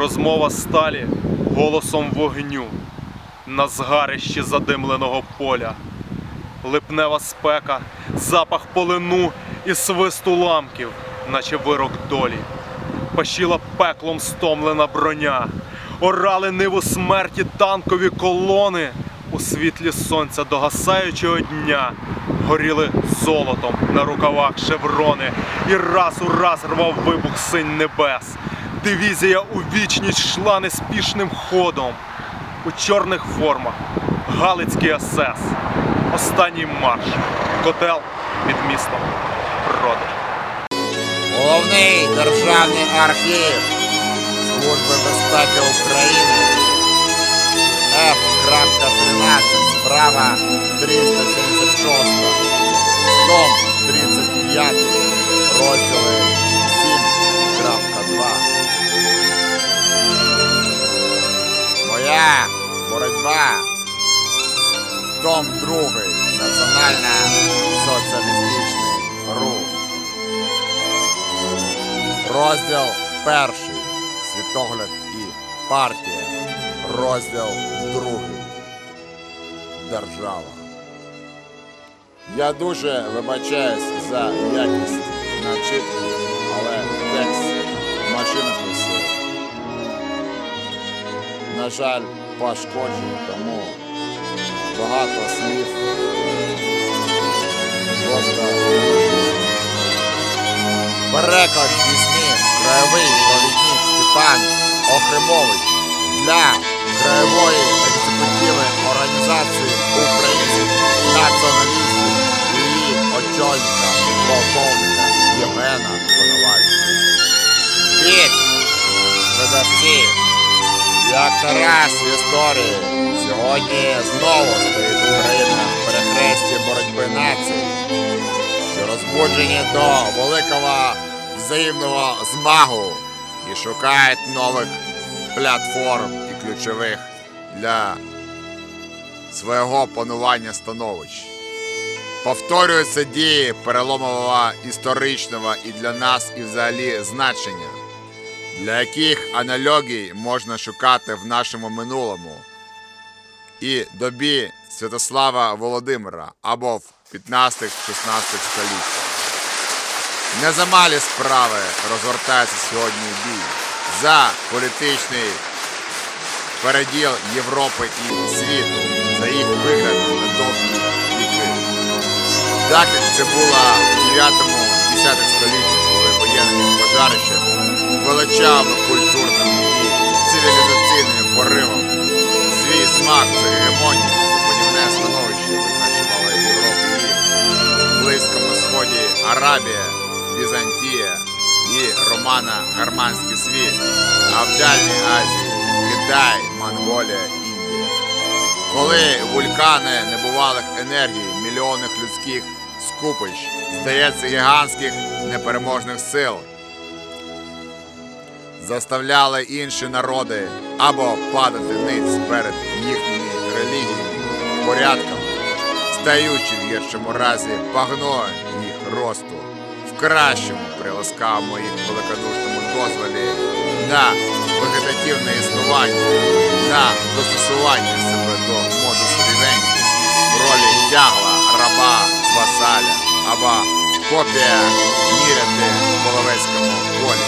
Розмова сталі голосом вогню на згарищі задимленого поля. Липнева спека, запах полину і свисту ламків, наче вирок долі. Пашіла пеклом стомлена броня, орали ниву смерті танкові колони. У світлі сонця догасаючого дня горіли золотом на рукавах шеврони, і раз у раз рвав вибух синь небес. Дивізія у вічність йшла неспішним ходом. У чорних формах Галицький СС. Останній марш. Котел під містом Броди. Головний державний архів Служби безпеки України F.13, справа 376, том 35, розділи 7.2. Моя боротьба. Том 2. Національна соціалістичний рух. Розділ перший. Світогляд і партія. Розділ другий. Держава. Я дуже вибачаюсь за якість начитки, На жаль, пошкоджений, тому багато слів Переклад пісні краєвий провідник Степан Охримович для краєвої екзекутиви організації українських націоналістів і її очільника полковника Євгена Коновальського. Під видавці, як раз в історії, сьогодні знову стоїть Україна в перехресті боротьби націй що розбуджені до великого взаємного змагу і шукають нових платформ і ключових для свого панування становищ. Повторюються дії переломового історичного і для нас і взагалі значення, для яких аналогій можна шукати в нашому минулому і добі Святослава Володимира або в 15-16 століттях. Незамалі справи розгортається сьогодні бій за політичний переділ Європи і світу, за їх вигляд на довгі віки. Так це було в 9-10 столітті, коли воєнними пожарищами, величавими культурними і цивілізаційними поривами свій смак за гегемонію подібне становище визначувала Європі і Близькому Сході Арабія, Візантія і Романо-Гарманський світ, а в Дальній Азії Китай, Монголія, Індія. Коли вулкани небувалих енергій, мільйонних людських скупищ, здається, гігантських непереможних сил, заставляли інші народи або падати ниць перед їхніми релігіями, порядками, стаючи в гіршому разі пагною їх росту, в кращому при ласкавому їх великодушному дозволі на вегетативне існування, на достосування себе до модусу вівенті, в ролі тягла, раба, васаля або копія міряти в половецькому полі.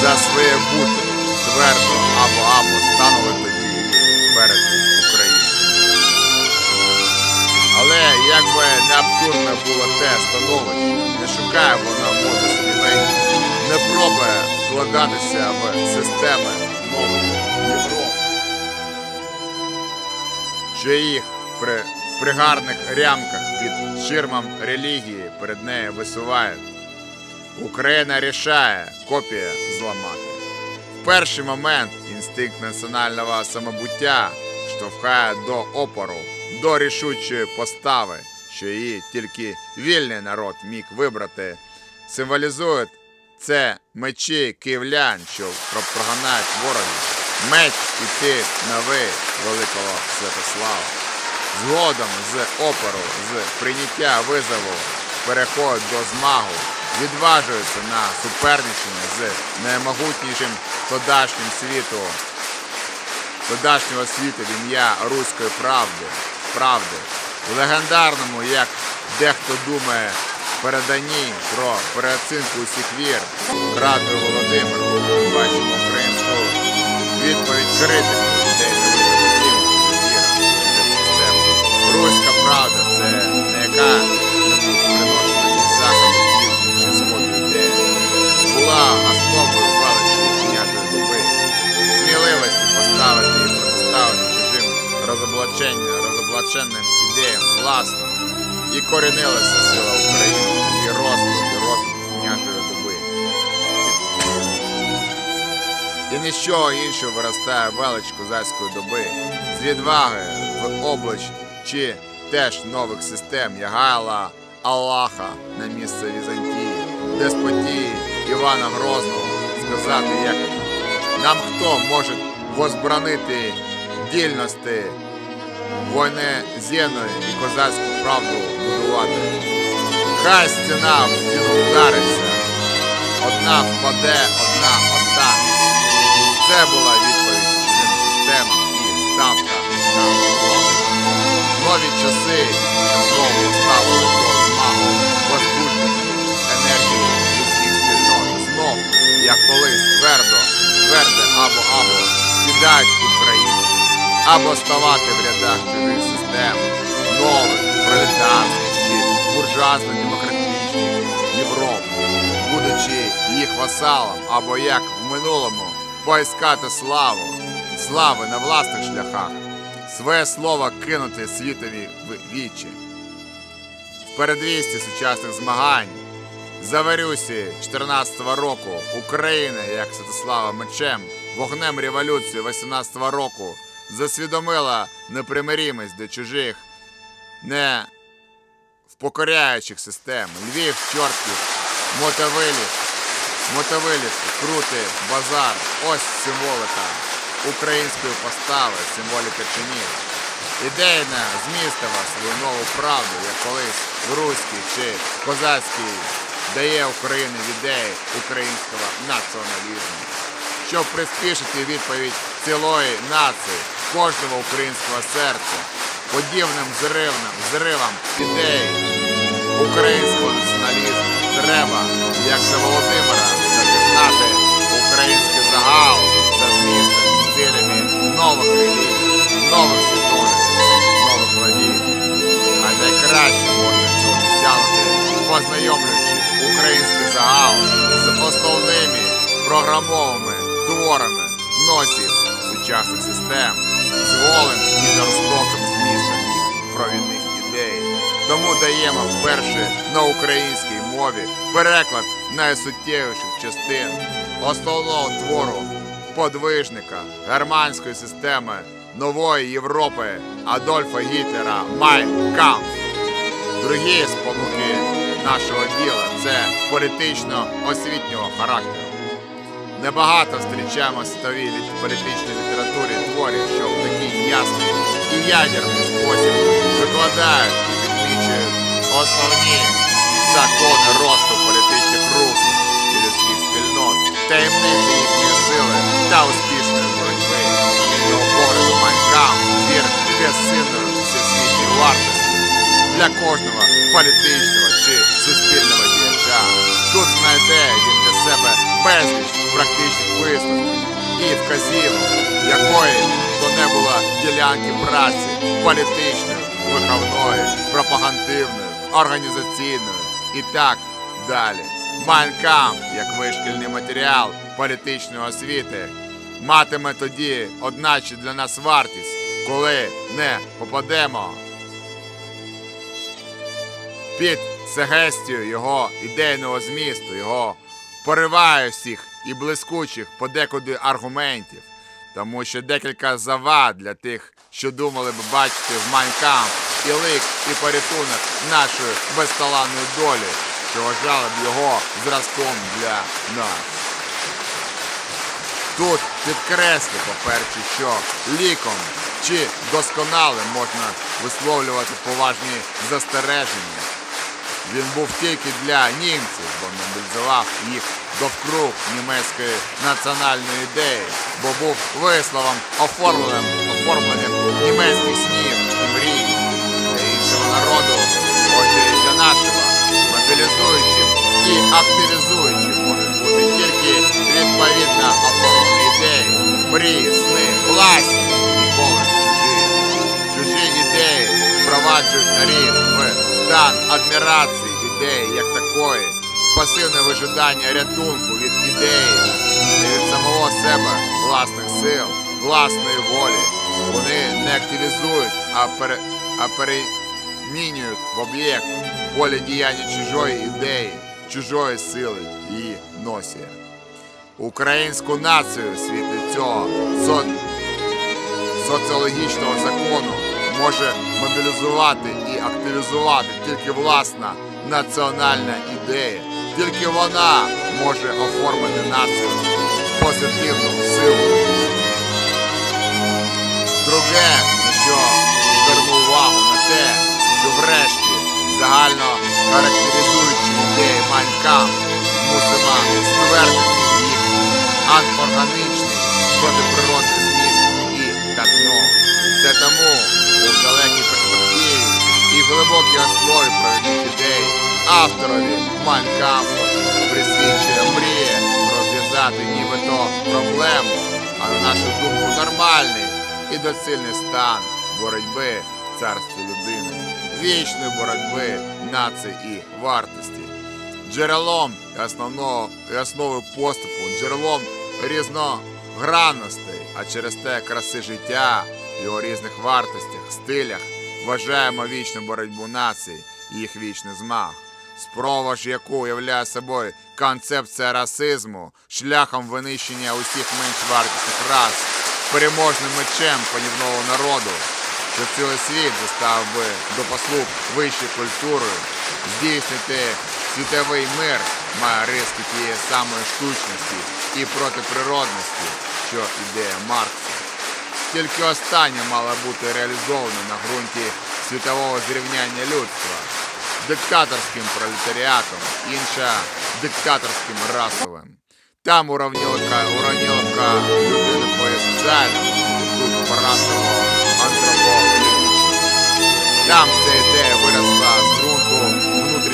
За своє бути твердо або або станули тоді перед Україною. Але як би не абсурдне було те становище, не шукає вона моду співень, не пробує вкладатися в системи нової Європи, що їх при, в пригарних рямках під ширмом релігії перед нею висувають. Україна рішає копія зламати. В перший момент інстинкт національного самобуття штовхає до опору, до рішучої постави, що її тільки вільний народ міг вибрати, символізують це мечі київлян, що проганають ворогів, меч іти на ви великого Святослава. Згодом з опору, з прийняття визову переходить до змагу відважуються на суперничення з наймогутнішим тодашнім світу, тодашнього світу в ім'я руської правди, правди, легендарному, як дехто думає, переданні про переоцінку усіх вір. Раду Володимиру. Бачимо українську відповідь критику правда це не яка небудь приношена із чи сходу ідея. Була основою величі княтої доби, сміливості поставити і протиставити чужим розоблачення, розоблаченним ідеям власним. І корінилася сила України, її росту і розвитку княжої доби. І нічого іншого виростає велич козацької доби з відваги в облач чи теж нових систем Ягайла, Аллаха на місце Візантії, деспотії Івана Грозного сказати, як нам хто може возбранити дільності війни зєної і козацьку правду будувати. Хай стіна в стіну вдариться, одна впаде, одна останеться. Це була відповідь чужим системам і ставка власне. Нові часи знову ставили до змагу возбуждені енергії людських спільнот. Знов, як колись твердо, тверде або або кидають Україну, або ставати в рядах чужих систем, нових, пролетарських буржуазно-демократичних Європи, будучи їх васалом, або як в минулому поіскати славу, слави на власних шляхах, своє слово кинути світові в вічі. В передвісті сучасних змагань за Варюсі 14-го року Україна, як Святослава мечем, вогнем революції 18-го року засвідомила непримиримість до чужих, не впокоряючих систем. Львів, Чортків, Мотовилів, Мотовилів, Крути, Базар. Ось символика української постави, символіка чинів. Ідейна змістила свою нову правду, як колись в руській чи козацькій дає Україні ідеї українського націоналізму. Щоб приспішити відповідь цілої нації, кожного українського серця, подібним зривним, зривам ідей українського націоналізму треба, як за Володимира, запізнати український загал за цілями нових релігій, нових світоглядів, нових владів. А найкраще можна цього досягнути, познайомлюючи український загал з основними програмовими творами носів сучасних систем, з голим і жорстоким змістом їх провідних ідей. Тому даємо вперше на українській мові переклад найсуттєвіших частин основного твору подвижника германської системи нової Європи Адольфа Гітлера Майн Кампф. Другі спонуки нашого діла це політично-освітнього характеру. Небагато зустрічаємо світовій літ- політичній літературі творів, що в такий ясний і ядерний спосіб викладають і підмічують основні закони росту політичних рухів і людських спільнот, таємниці та успішної боротьби. Цього погляду Майнкам твір безсинної всесвітньої вартості для кожного політичного чи суспільного діяча. Тут знайде він для себе безліч практичних висновків і вказівок, якої то не була ділянки праці політичної, виховної, пропагандивної, організаційної і так далі. Майнкам, як вишкільний матеріал політичної освіти, матиме тоді одначе для нас вартість, коли не попадемо під сегестію його ідейного змісту, його пориває всіх і блискучих подекуди аргументів, тому що декілька завад для тих, що думали б бачити в Майнкам і лик, і порятунок нашої безталанної долі, що вважали б його зразком для нас. Тут підкреслю, по-перше, що ліком чи досконалим можна висловлювати поважні застереження. Він був тільки для німців, бо мобілізував їх довкруг німецької національної ідеї, бо був висловом оформленим, оформленим німецьких снів і мрій для іншого народу, отже і для нашого, мобілізуючим і активізуючим можуть бути тільки відповідно оформлені ідеї, мрії, сни, власні, ніколи чужі. Ідеї впроваджують нарід в стан адмірації ідеї як такої, пасивне вижидання рятунку від ідеї, не від самого себе, власних сил, власної волі. Вони не активізують, а, пере, а перемінюють в об'єкт поле діяння чужої ідеї, чужої сили її носія. Українську націю світлі цього со- соціологічного закону може мобілізувати і активізувати тільки власна національна ідея. Тільки вона може оформити націю позитивну силу. Друге, що зверну увагу на те, що врешті загально характеризуючи ідеї Майнкам, мусимо ствердити їх анорганічний протиприродний зміст і датно. Це тому у далекій перспективі і глибокій основі провідних ідей авторові Майнкампу присвідчує мрія розв'язати нібито проблему, а на нашу думку нормальний і доцільний стан боротьби в царстві людини, вічної боротьби націй і вартості джерелом і основного і основою поступу, джерелом різногранностей, а через те краси життя, його різних вартостях, стилях, вважаємо вічну боротьбу націй і їх вічний змаг. Спроба ж яку являє собою концепція расизму, шляхом винищення усіх менш вартісних рас, переможним мечем панівного народу, що цілий світ заставив би до послуг вищої культури, здійснити світовий мир має риски тієї самої штучності і протиприродності, що ідея Маркса. Тільки останнє мало бути реалізовано на ґрунті світового зрівняння людства, диктаторським пролетаріатом, інша диктаторським расовим. Там уравнілка, уравнілка людини по соціальному, тут расового антропологічного. Там ця ідея виросла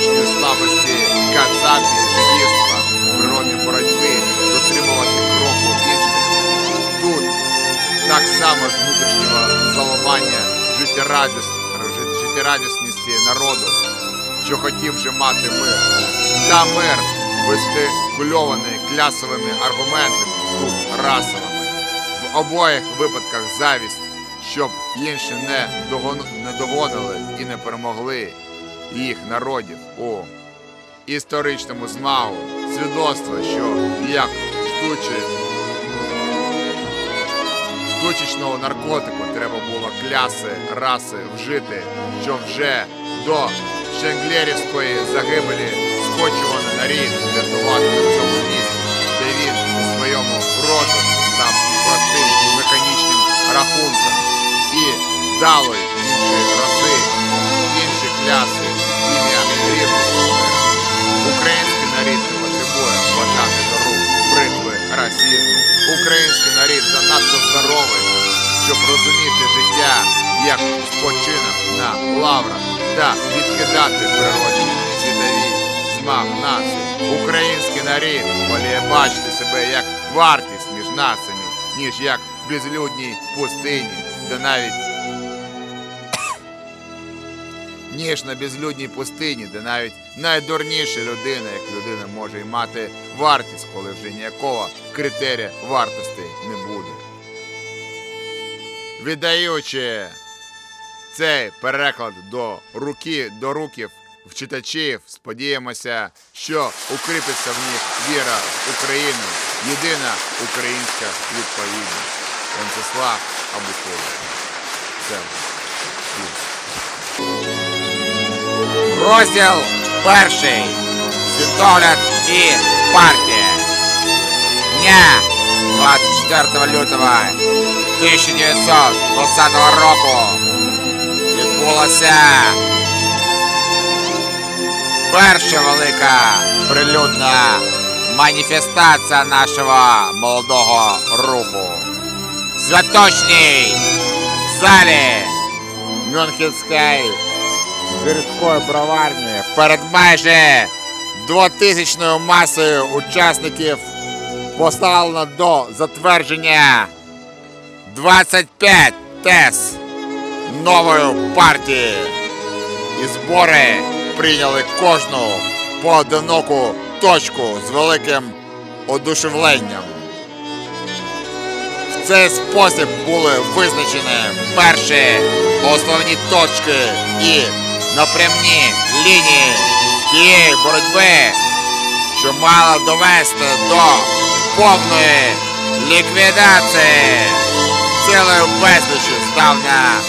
внутрішньої слабості кацапі, жидівства, природної боротьби, дотримувати кроку інших. Тут так само з внутрішнього заламання життєрадіс- жит- життєрадісності народу, що хотів же мати мир. Та мир вистикульований клясовими аргументами, тут расовими. В обоїх випадках завість, щоб інші не, догонили і не перемогли їх народів. У історичному змагу, свідоцтво, що як штучі штучечного наркотику треба було кляси, раси вжити, що вже до Шенглерівської загибелі скочуваний нарід рятувати в цьому місці, де він у своєму розвитку став простим механічним рахунком і дало інші раси, кляси, ім'я миру. Український нарід не потребує хватати до рук бритви расізму. Український нарід занадто здоровий, щоб розуміти життя як спочинок на лаврах та відкидати природні світові змаг націй. Український нарід воліє бачити себе як вартість між націями, ніж як безлюдній пустині, де навіть ніж на безлюдній пустині, де навіть найдурніша людина, як людина, може й мати вартість, коли вже ніякого критерія вартості не буде. Віддаючи цей переклад до руки, до руків в читачів, сподіємося, що укріпиться в них віра в Україну, єдина українська відповідність. Венцеслав Абухов. Це. Розділ перший. Світогляд і партія. Дня 24 лютого 1920 року відбулося перша велика прилюдна маніфестація нашого молодого руху. Святочній залі Мюнхенської гірської броварні перед майже двотисячною масою учасників поставлено до затвердження 25 тез нової партії. І збори прийняли кожну поодиноку точку з великим одушевленням. В цей спосіб були визначені перші основні точки і напрямні лінії тієї боротьби, що мала довести до повної ліквідації цілої безлічі здавна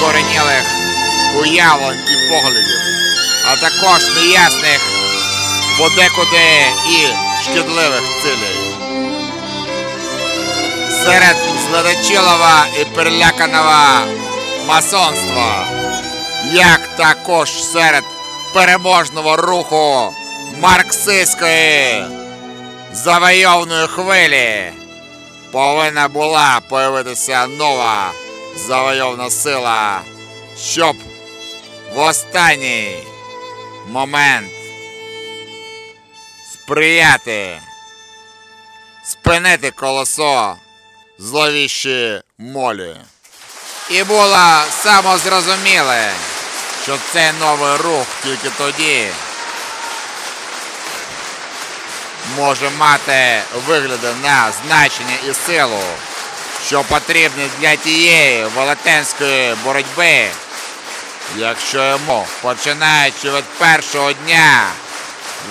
коренілих уявлень і поглядів, а також неясних подекуди і шкідливих цілей. Серед зледачілого і переляканого масонства, як також серед переможного руху марксистської завойовної хвилі, повинна була появитися нова завойовна сила, щоб в останній момент сприяти, спинити колесо зловіщі молі. І було самозрозуміле, що цей новий рух тільки тоді може мати вигляди на значення і силу, що потрібні для тієї велетенської боротьби, якщо йому, починаючи від першого дня,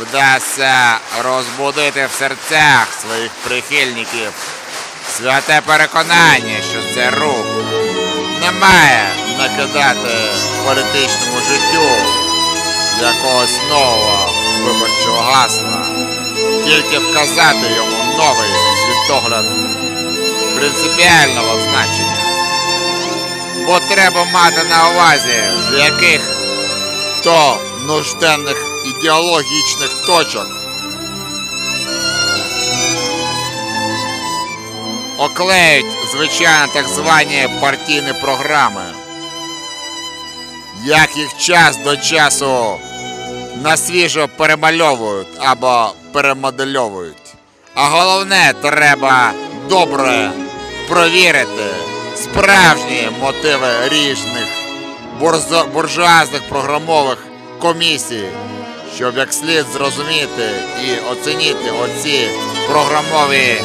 вдасться розбудити в серцях своїх прихильників святе переконання, що це рух не має накидати політичному життю якогось нового виборчого гасла, тільки вказати йому новий світогляд принципіального значення. Бо треба мати на увазі, з яких то нужденних ідеологічних точок оклеють, звичайно, так звані партійні програми, як їх час до часу насвіжо перемальовують або перемодельовують. А головне, треба добре провірити справжні мотиви різних буржуазних програмових комісій, щоб як слід зрозуміти і оцінити оці програмові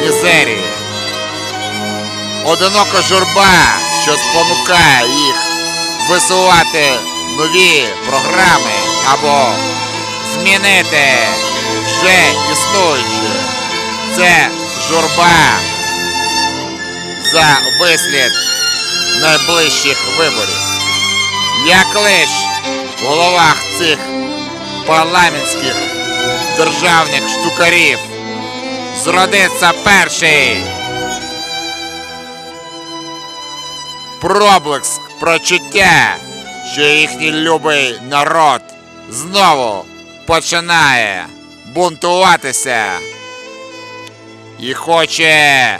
мізерії. Одинока журба, що спонукає їх висувати нові програми або змінити вже існуючі. Це журба за вислід найближчих виборів. Як лиш в головах цих парламентських державних штукарів зродиться перший проблиск прочуття, що їхній любий народ знову починає бунтуватися. І хоче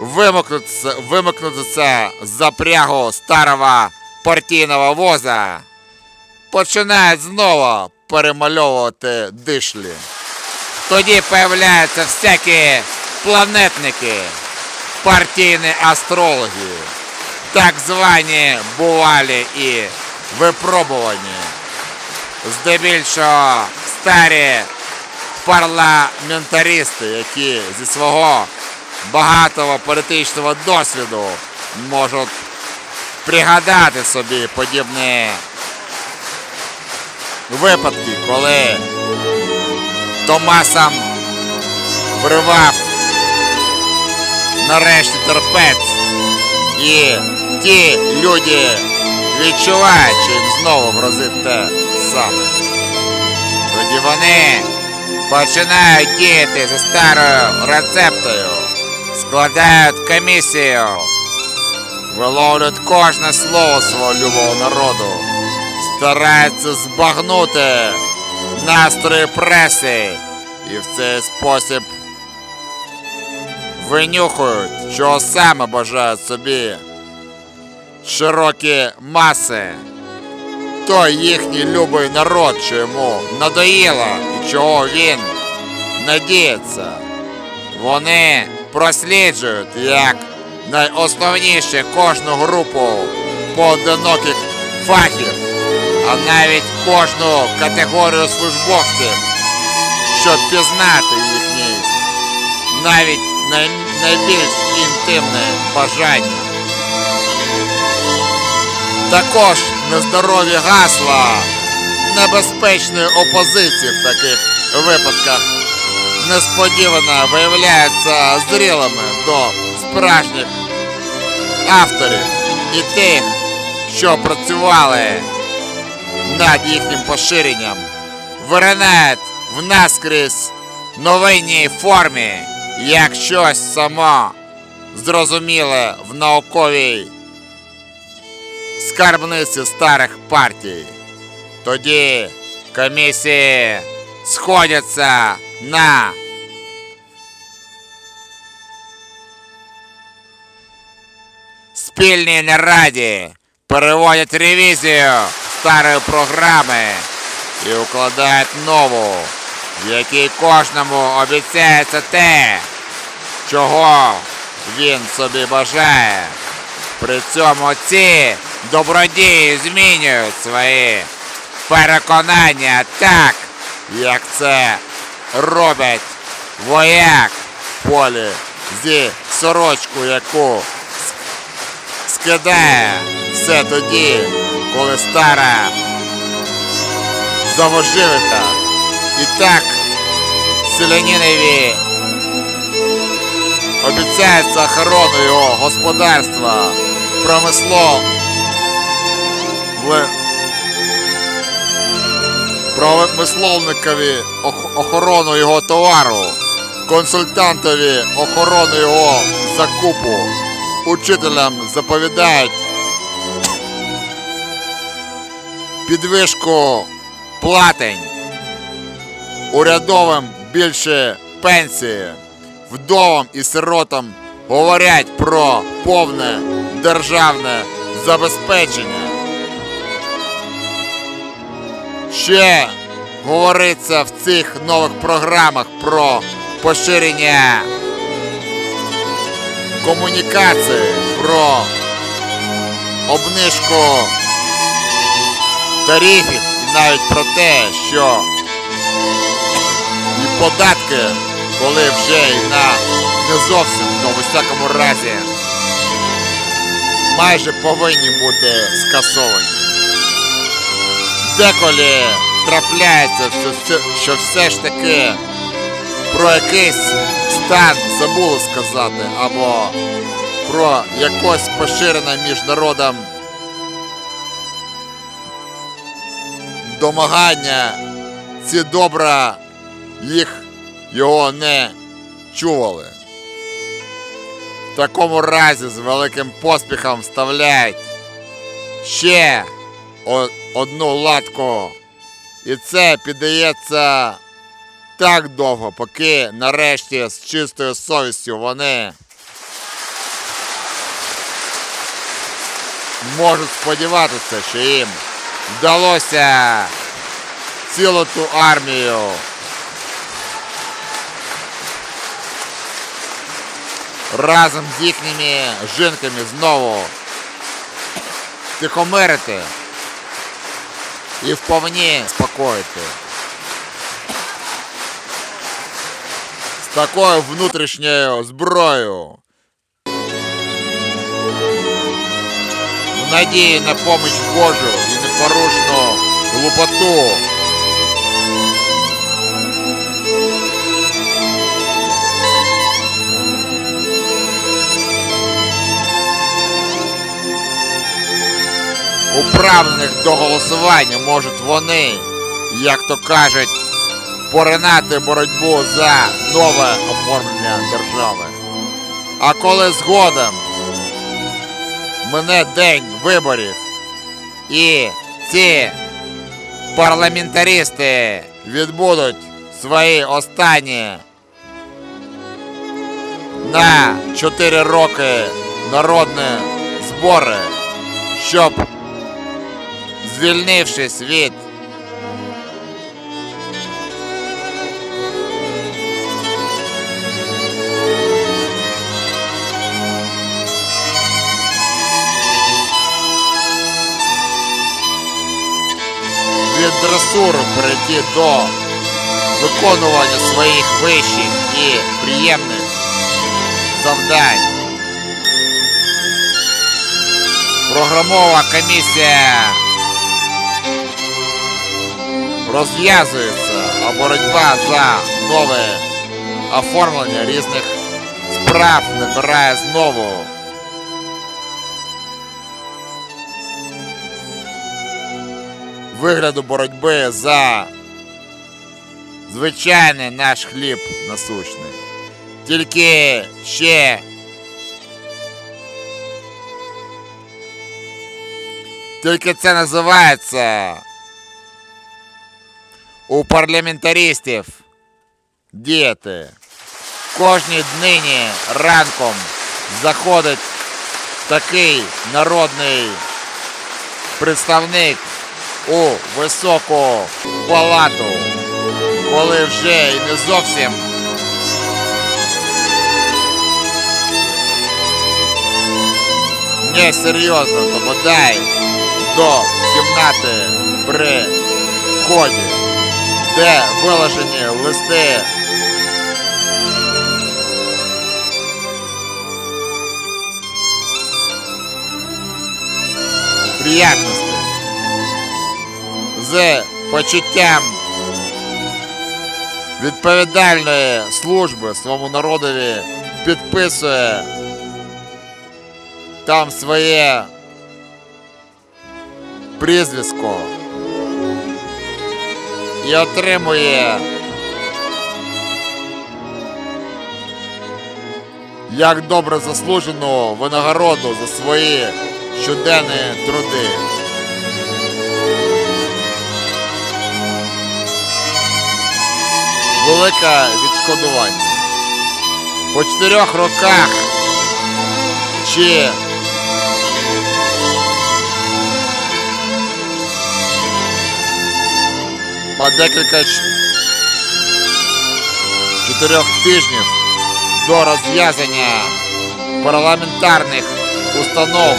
вимикнутися, вимикнутися запрягу старого партійного воза, починають знову перемальовувати дишлі. Тоді появляються всякі планетники, партійні астрологи, так звані бувалі і випробувані. Здебільшого старі парламентаристи, які зі свого багатого політичного досвіду можуть пригадати собі подібні випадки, коли Томасом вривав нарешті терпець, і ті люди відчувають, що їм знову грозить те саме. Тоді вони починають діяти за старою рецептою, складають комісію, виловлюють кожне слово свого любого народу, стараються збагнути настрої преси і в цей спосіб винюхають, чого саме бажають собі широкі маси. Той їхній любий народ, що йому надоїло і чого він надіється. Вони просліджують як найосновніше кожну групу поодиноких фахів, а навіть кожну категорію службовців, щоб пізнати їхні навіть найбільш інтимне бажання. Також нездорові гасла небезпечної опозиції в таких випадках. Несподівано виявляються зрілими до справжніх авторів і тих, що працювали над їхнім поширенням, виринають в наскрізь новинній формі, як щось само зрозуміле в науковій скарбниці старих партій. Тоді комісії сходяться на спільній нараді, переводять ревізію старої програми і укладають нову, в якій кожному обіцяється те, чого він собі бажає. При цьому ці добродії змінюють свої переконання так, як це роблять вояк в полі зі сорочку, яку скидає все тоді, коли стара завоживита. І так селянинові обіцяється охорону його господарства, промисло в промисловникові ох- охорону його товару, консультантові охорону його закупу, учителям заповідають підвишку платень, урядовим більше пенсії, вдовам і сиротам говорять про повне державне забезпечення. Ще говориться в цих нових програмах про поширення комунікації, про обнижку тарифів навіть про те, що податки, коли вже і на не зовсім, ну в усякому разі, майже повинні бути скасовані. Деколи трапляється, що все ж таки про якийсь стан забули сказати, або про якось поширене між народом домагання, ці добра їх його не чували. В такому разі з великим поспіхом вставляють ще одну латку. І це піддається так довго, поки нарешті з чистою совістю вони можуть сподіватися, що їм вдалося цілу ту армію разом з їхніми жінками знову тихомирити і вповні спокоїти. З такою внутрішньою зброєю. Надії на поміч Божу і непорушну глупоту. Управлених до голосування можуть вони, як то кажуть, поринати боротьбу за нове оформлення держави. А коли згодом мине день виборів і ці парламентаристи відбудуть свої останні на 4 роки народні збори, щоб звільнившись від від дресуру перейти до виконування своїх вищих і приємних завдань. Програмова комісія розв'язується, боротьба за нове оформлення різних справ набирає знову вигляду боротьби за звичайний наш хліб насущний. Тільки ще Тільки це називається у парламентаристів. Діяти. Кожній днині ранком заходить такий народний представник у високу палату, коли вже і не зовсім. Не серйозно, то бодай до кімнати при вході, де виложені листи? Приятності. З почуттям відповідальної служби своєму народові підписує там своє прізвисько і отримує як добре заслужену винагороду за свої щоденні труди. Велике відшкодування. По чотирьох роках чи по декілька чотирьох тижнів до розв'язання парламентарних установ.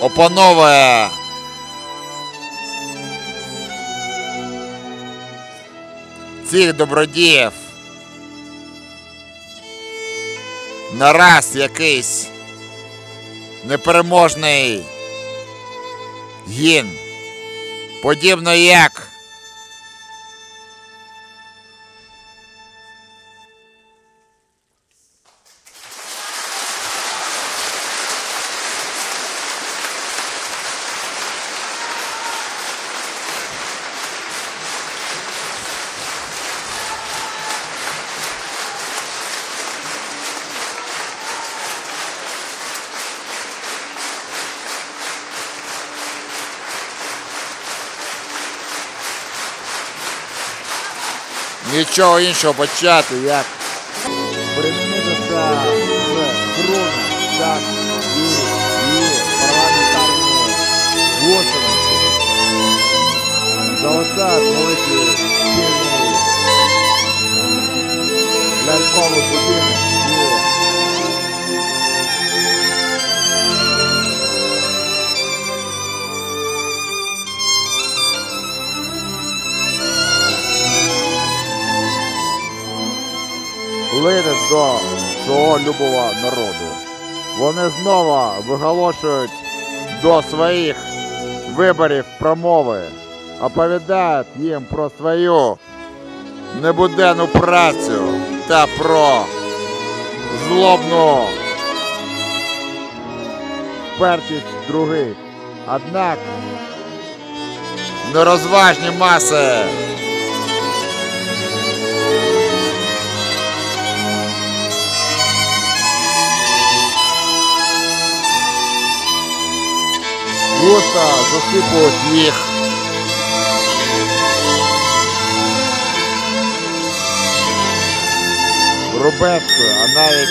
Опановує цих добродіїв. Нараз якийсь непереможний гін, подібно як нічого іншого почати, як? Примінитися з Круна, так і і парламентарної государства. Золота великий спільний ляльковий будинок лине до свого любого народу. Вони знову виголошують до своїх виборів промови, оповідають їм про свою небуденну працю та про злобну впертість других. Однак нерозважні маси густо засыпают їх. Рубецкую, а навіть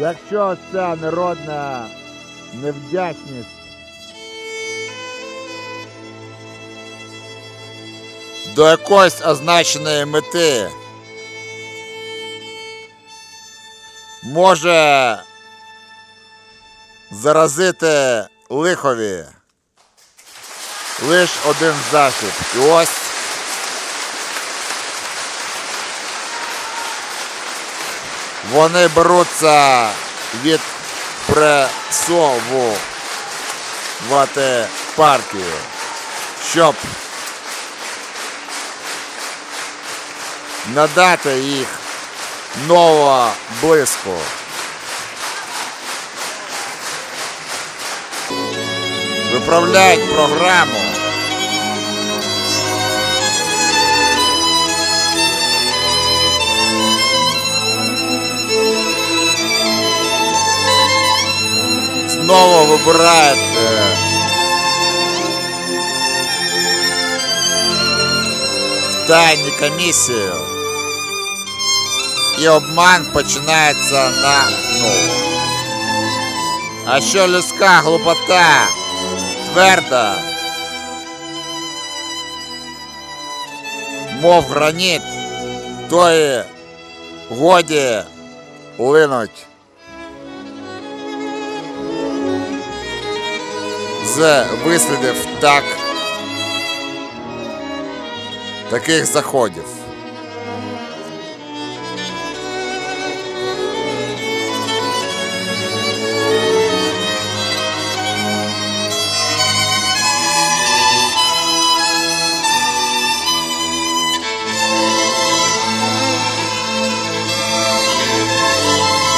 Якщо ця народна невдячність до якоїсь означеної мети може заразити лихові лиш один засіб. І ось вони беруться від пресовувати партію, щоб надати їх нового блиску. Виправляють програму. Знову вибирають е, в тайні комісію. І обман починається на ново. А що людська глупота тверда, мов граніт, то і годі линуть з вислідів так таких заходів.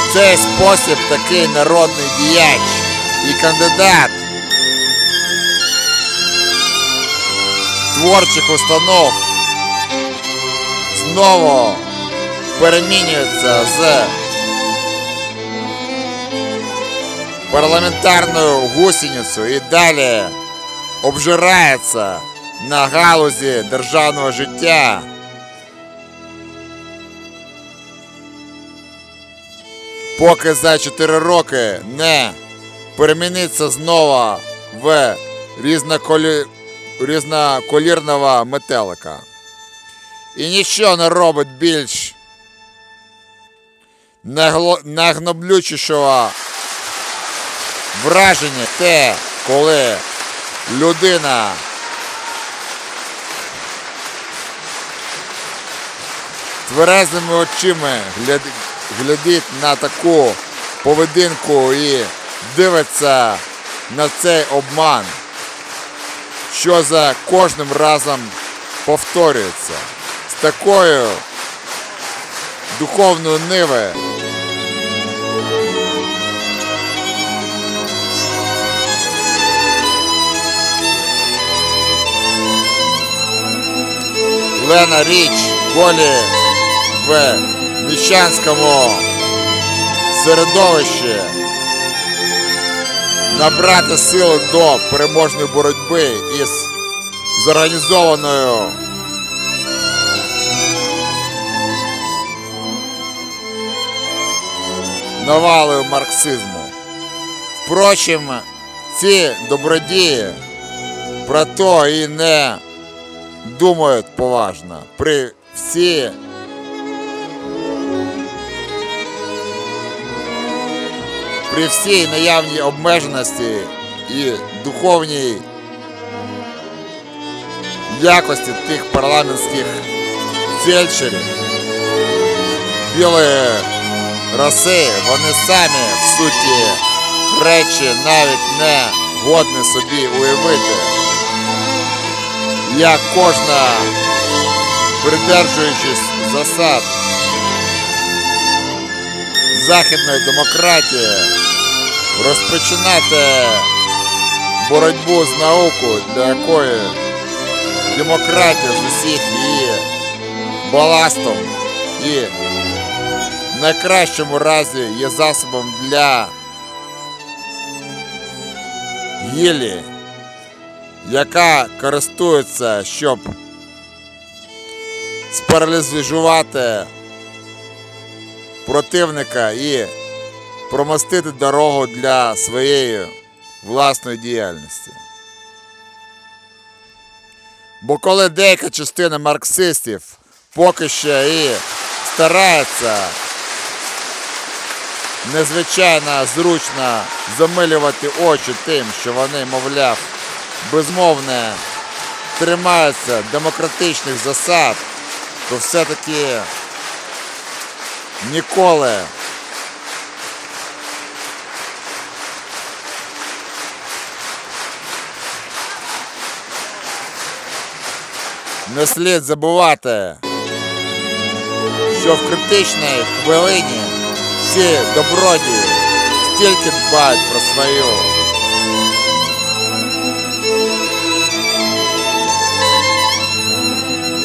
В цей спосіб такий народний діяч і кандидат творчих установ знову перемінюється з парламентарною гусеницею і далі обжирається на галузі державного життя. Поки за 4 роки не переміниться знову в різноколі... різноколірного метелика. І нічого не робить більш нагноблючішого враження те, коли людина тверезими очима глядить на таку поведінку і дивиться на цей обман, що за кожним разом повторюється. З такою духовною ниви Лена Річ волі в міщанському середовищі набрати сили до переможної боротьби із зорганізованою навалою марксизму. Впрочем, ці добродії про то і не думають поважно. При всі при всій наявній обмеженості і духовній якості тих парламентських фельдшерів білої раси, вони самі в суті речі навіть не годні собі уявити. Як кожна, придержуючись засад, західної демократії розпочинати боротьбу з наукою, для якої демократія з усіх її баластом і в найкращому разі є засобом для гілі, яка користується, щоб спаралізувати противника і промостити дорогу для своєї власної діяльності. Бо коли деяка частина марксистів поки що і старається незвичайно зручно замилювати очі тим, що вони, мовляв, безмовне тримаються демократичних засад, то все-таки ніколи не слід забувати, що в критичній хвилині ці добродії стільки дбають про свою.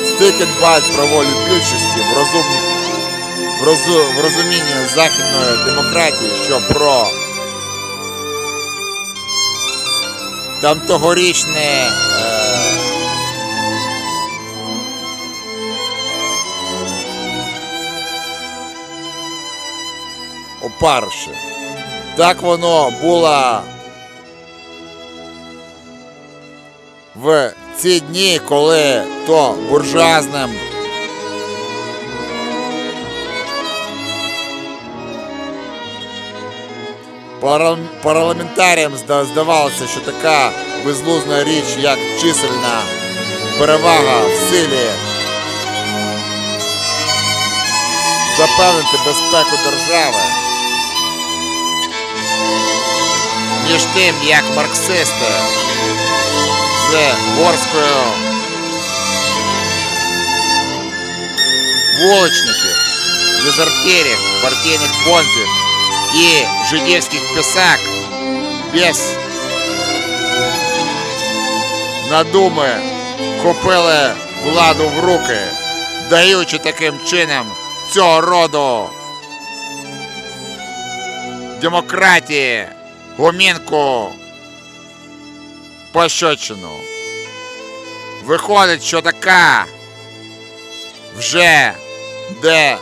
Стільки дбають про волю більшості в розумні в, розу, в розумінні західної демократії, що про там тогорічне е, опарше. Так воно було в ці дні, коли то буржуазним парламентаріям здавалося, що така безлузна річ, як чисельна перевага в силі запевнити безпеку держави. Між тим, як марксисти з горською вуличників, дезертирів, партійних бонзів і жидівських писак без надуми купили владу в руки, даючи таким чином цього роду демократії гомінку пощочину. Виходить, що така вже де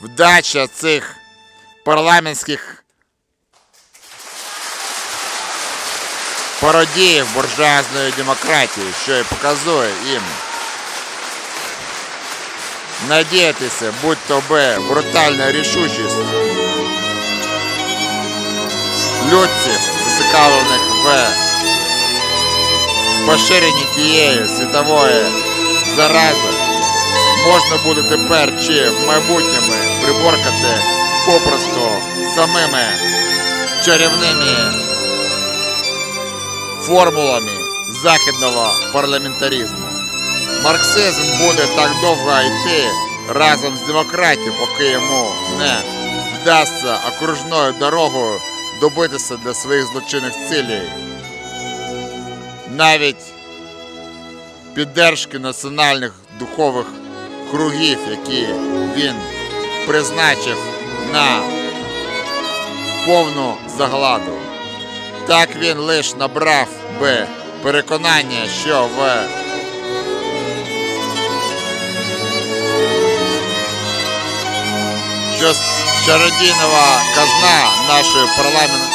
вдача цих парламентських пародіїв буржуазної демократії, що і показує їм надіятися, будь то би брутальна рішучість людців, зацікавлених в поширенні тієї світової зарази, можна буде тепер чи в майбутньому приборкати попросту самими чарівними формулами західного парламентаризму. Марксизм буде так довго йти разом з демократією, поки йому не вдасться окружною дорогою добитися для своїх злочинних цілей. Навіть піддержки національних духових кругів, які він призначив на повну загладу. Так він лише набрав би переконання, що в що чародійнова казна нашої парламент,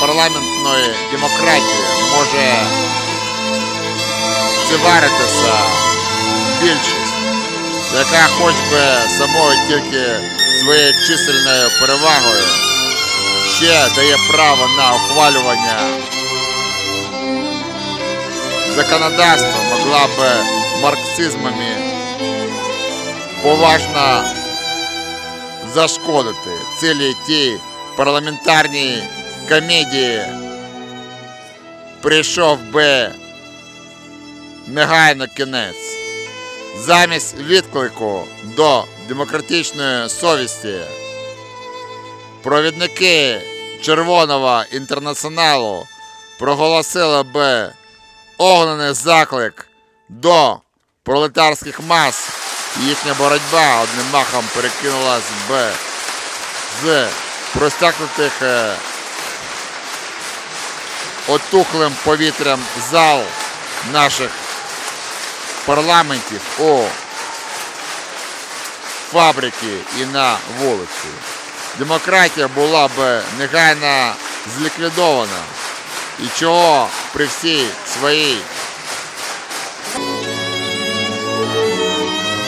парламентної демократії може циваритися більшість, яка хоч би самою тільки своєю чисельною перевагою ще дає право на ухвалювання законодавства могла би марксизмами поважно зашкодити цілій тій парламентарній комедії. Прийшов би негайно кінець. замість відклику до демократичної совісті, провідники Червоного інтернаціоналу проголосили би огнений заклик до пролетарських мас, їхня боротьба одним махом перекинулась би з простягнутих е, отухлим повітрям зал наших парламентів у фабрики і на вулиці. Демократія була б негайно зліквідована. І чого при всій своїй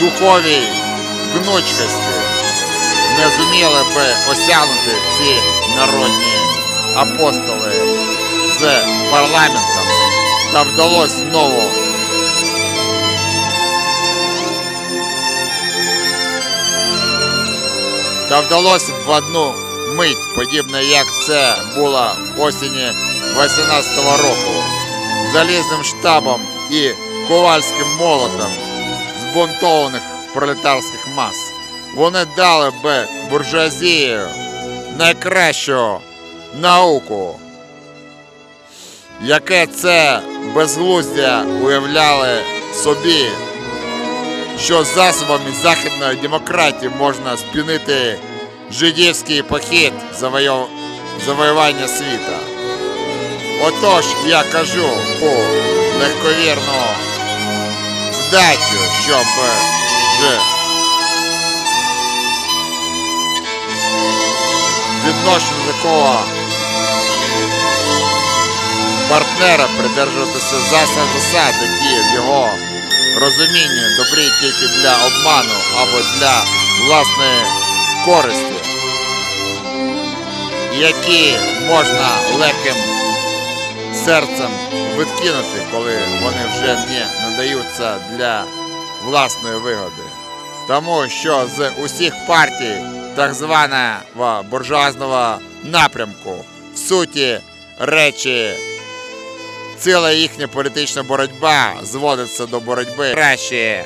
духовій гнучкості не зуміли би осягнути ці народні апостоли з парламентом. Та вдалося знову. Та вдалося в одну мить, подібно як це було осені 18-го року, залізним штабом і ковальським молотом збунтованих пролетарських мас. Вони дали би буржуазії найкращу науку, яке це безглуздя уявляли собі, що засобами західної демократії можна спінити жидівський похід завойов... завоювання світа. Отож, я кажу по легковірну здачу, щоб ж відношення такого партнера придержуватися засад, які в його розумінні добрі тільки для обману або для власної користі, які можна легким серцем відкинути, коли вони вже не надаються для власної вигоди. Тому що з усіх партій так званого буржуазного напрямку в суті речі ціла їхня політична боротьба зводиться до боротьби краще.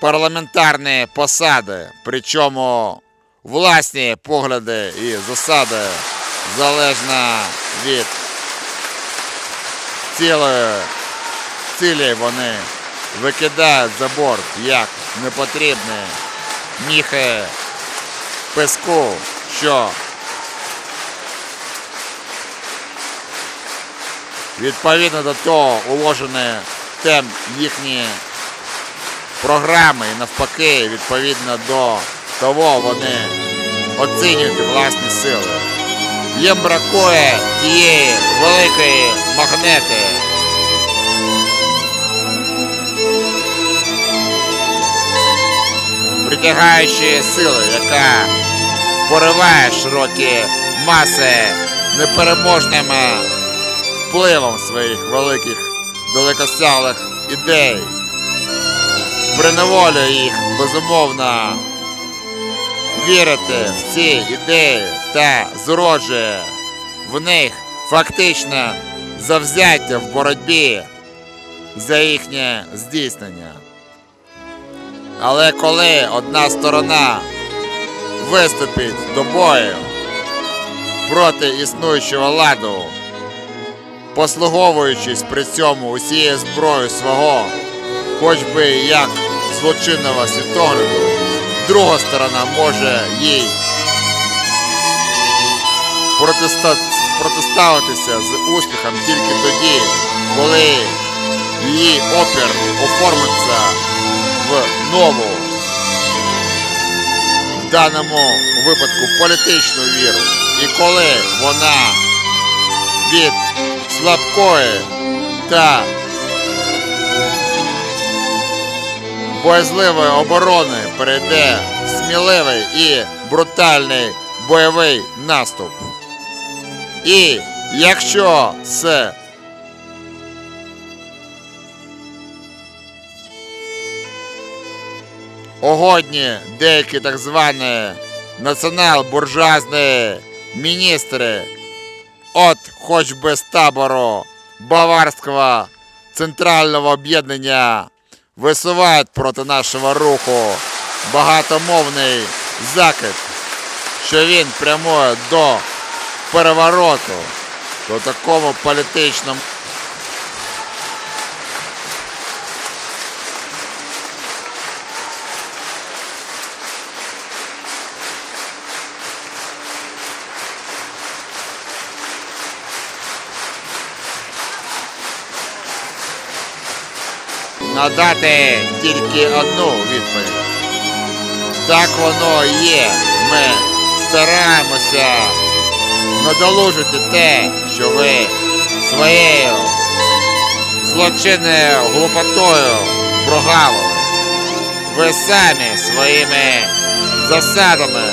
Парламентарні посади, причому власні погляди і засади залежно від цілої цілі вони викидають за борт як непотрібні міхи песку, що відповідно до того уложені тем їхні програми і навпаки, відповідно до того вони оцінюють власні сили. Їм бракує тієї великої магнети. Притягаючої сили, яка пориває широкі маси непереможними впливом своїх великих далекосяглих ідей, приневолює їх безумовно вірити в ці ідеї та зроджує в них фактично завзяття в боротьбі за їхнє здійснення. Але коли одна сторона виступить до бою проти існуючого ладу, послуговуючись при цьому усією зброєю свого, хоч би як злочинного світогляду, друга сторона може їй протиста... протиставитися з успіхом тільки тоді, коли її опір оформиться в нову, в даному випадку політичну віру. І коли вона від слабкої та боязливої оборони перейде сміливий і брутальний бойовий наступ. І якщо це угодні деякі так звані націонал-буржуазні міністри, от хоч би з табору Баварського центрального об'єднання висувають проти нашого руху багатомовний закид, що він прямує до перевороту, до такому політичному. Надати тільки одну відповідь. Так воно є. Ми стараємося надолужити те, що ви своєю злочинною глупотою прогавили. Ви самі своїми засадами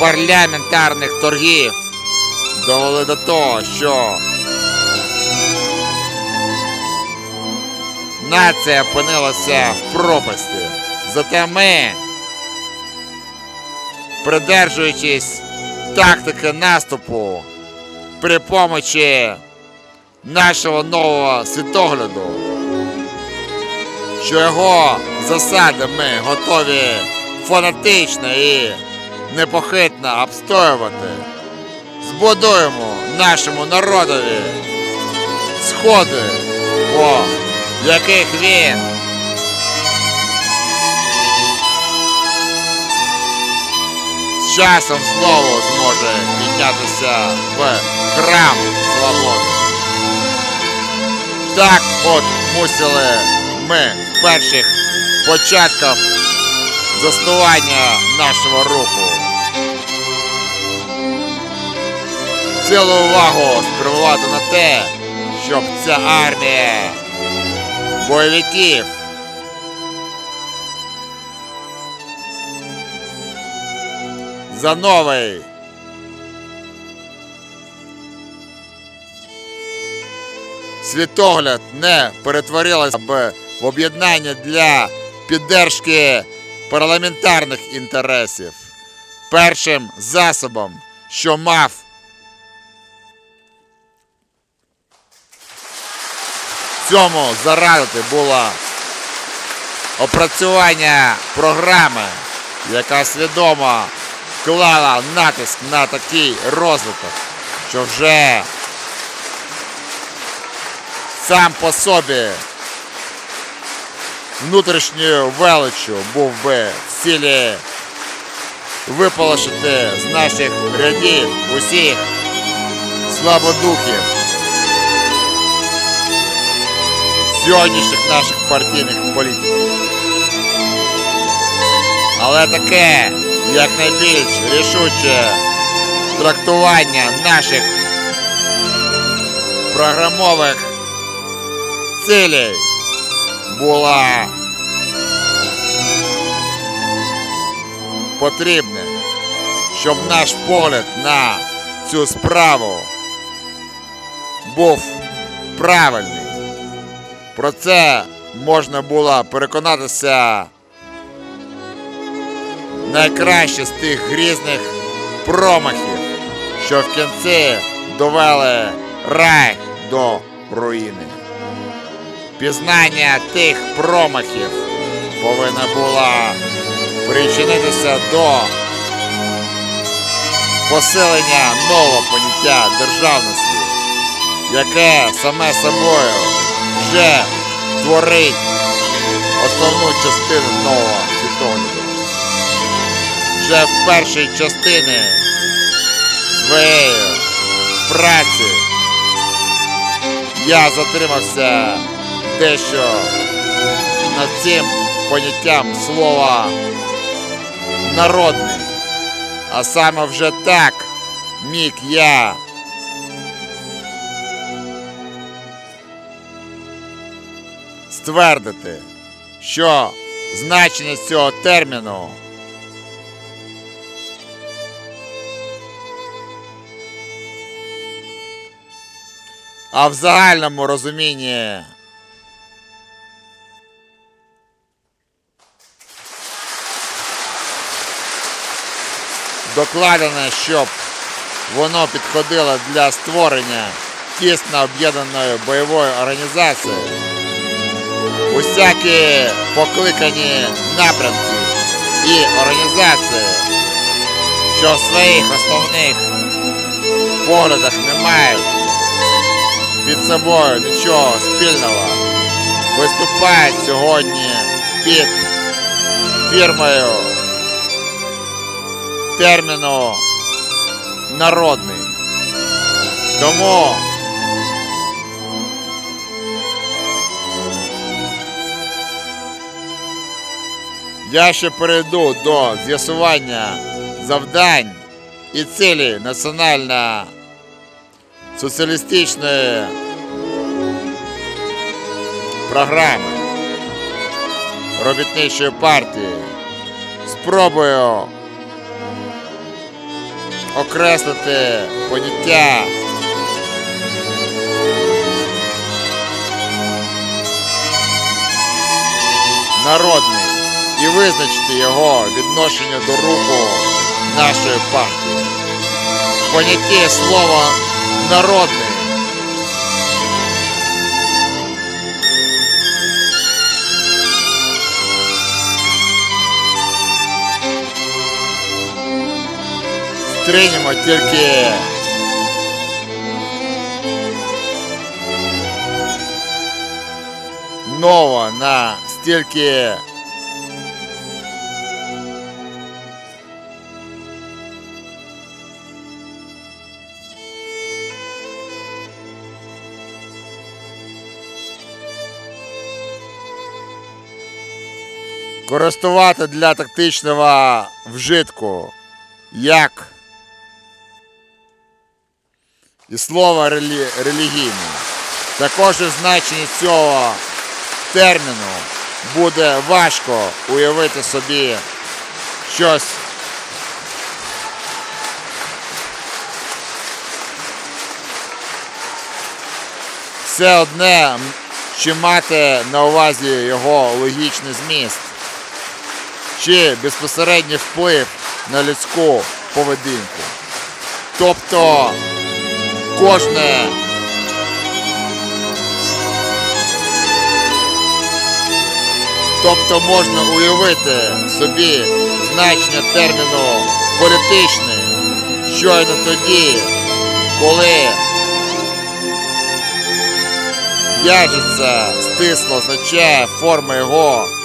парламентарних торгів довели до того, що нація опинилася в пропасті. Зате ми, придержуючись тактики наступу при помочі нашого нового світогляду, що його засади ми готові фанатично і непохитно обстоювати, збудуємо нашому народові сходи, по яких він з часом знову зможе піднятися в храм свободи. Так от мусили ми в перших початках заснування нашого руху. Цілу увагу спрямувати на те, щоб ця армія бойовиків за новий світогляд не перетворилася б в об'єднання для піддержки парламентарних інтересів. Першим засобом, що мав цьому зарадити було опрацювання програми, яка свідомо вклала натиск на такий розвиток, що вже сам по собі внутрішньою величчю був би в силі виполошити з наших рядів усіх слабодухів. Сьогоднішніх наших партійних політиків. Але таке, як найбільш рішуче трактування наших програмових цілей було потрібне, щоб наш погляд на цю справу був правильний. Про це можна було переконатися найкраще з тих грізних промахів, що в кінці довели рай до руїни. Пізнання тих промахів повинна була причинитися до посилення нового поняття державності, яке саме собою вже творить основну частину нового світогляду. Вже в першій частині своєї праці я затримався дещо над цим поняттям слова народний. А саме вже так міг я ствердити, що значення цього терміну а в загальному розумінні докладено, щоб воно підходило для створення тісно об'єднаною бойовою організацією, усякі покликані напрямки і організації, що в своїх основних поглядах не мають під собою нічого спільного, виступають сьогодні під фірмою терміну народний. Тому я ще перейду до з'ясування завдань і цілі національно соціалістичної програми робітничої партії. Спробую окреслити поняття народний і визначити його відношення до руху нашої партії. Поняття слова народний стрінемо тільки ново на стільки користувати для тактичного вжитку як? І слово релі... релігійне. Також значення цього терміну буде важко уявити собі щось. Все одне, чи мати на увазі його логічний зміст, чи безпосередній вплив на людську поведінку. Тобто кожне Тобто можна уявити собі значення терміну політичний щойно тоді, коли в'яжеться стисло означає форма його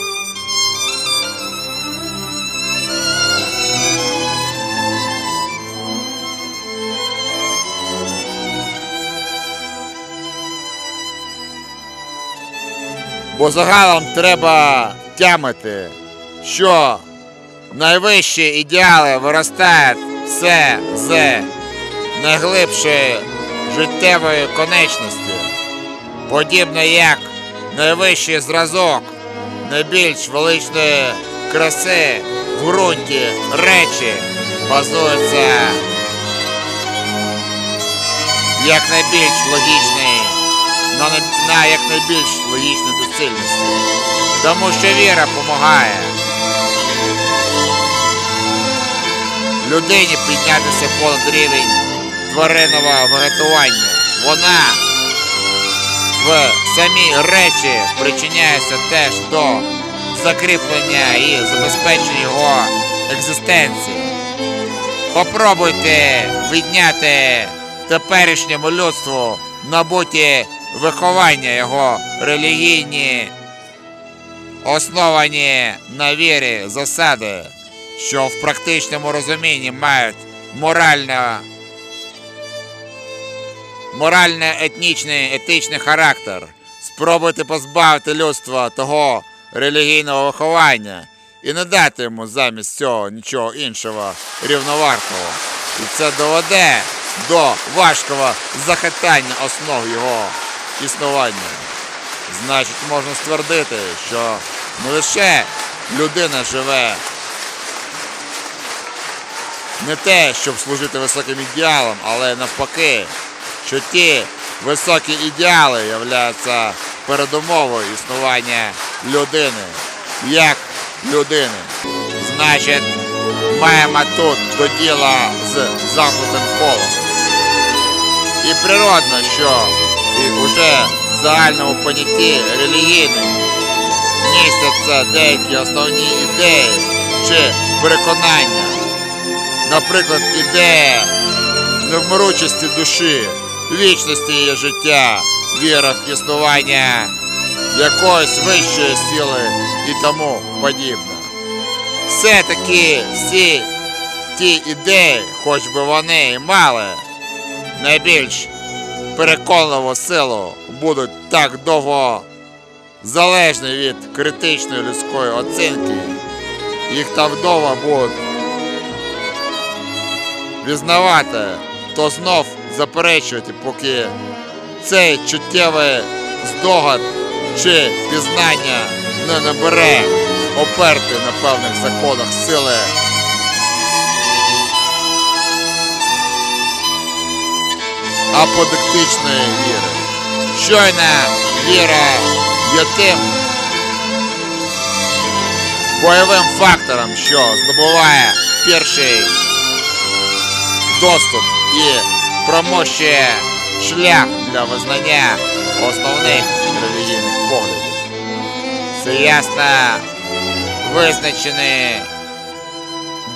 Бо загалом треба тямити, що найвищі ідеали виростають все з найглибшої життєвої конечності, подібно як найвищий зразок найбільш величної краси в ґрунті речі базується як найбільш логічний на, на якнайбільш логічну доцільності. Тому що віра допомагає людині піднятися понад рівень тваринного вегетування. Вона в самій речі причиняється теж до закріплення і забезпечення його екзистенції. Попробуйте відняти теперішньому людству набуті виховання його релігійні, основані на вірі засади, що в практичному розумінні мають морально морально-етнічний етичний характер. Спробуйте позбавити людства того релігійного виховання і не дати йому замість цього нічого іншого рівновартого. І це доведе до важкого захитання основ його існування. Значить, можна ствердити, що не лише людина живе не те, щоб служити високим ідеалам, але навпаки, що ті високі ідеали являються передумовою існування людини як людини. Значить, маємо тут до діла з замкнутим колом. І природно, що і уже в загальному понятті релігійним містяться деякі основні ідеї чи переконання. Наприклад, ідея невмиручості душі, вічності її життя, віра в існування якоїсь вищої сили і тому подібне. Все-таки всі ті ідеї, хоч би вони і мали найбільш переконливу силу, будуть так довго залежні від критичної людської оцінки, їх так довго будуть візнавати, то знов заперечувати, поки цей чуттєвий здогад чи пізнання не набере оперти на певних законах сили. Аподектичної віри. Щойна віра є тим бойовим фактором, що здобуває перший доступ і промощує шлях для визнання основних релігійних поглядів. Це ясно визначений,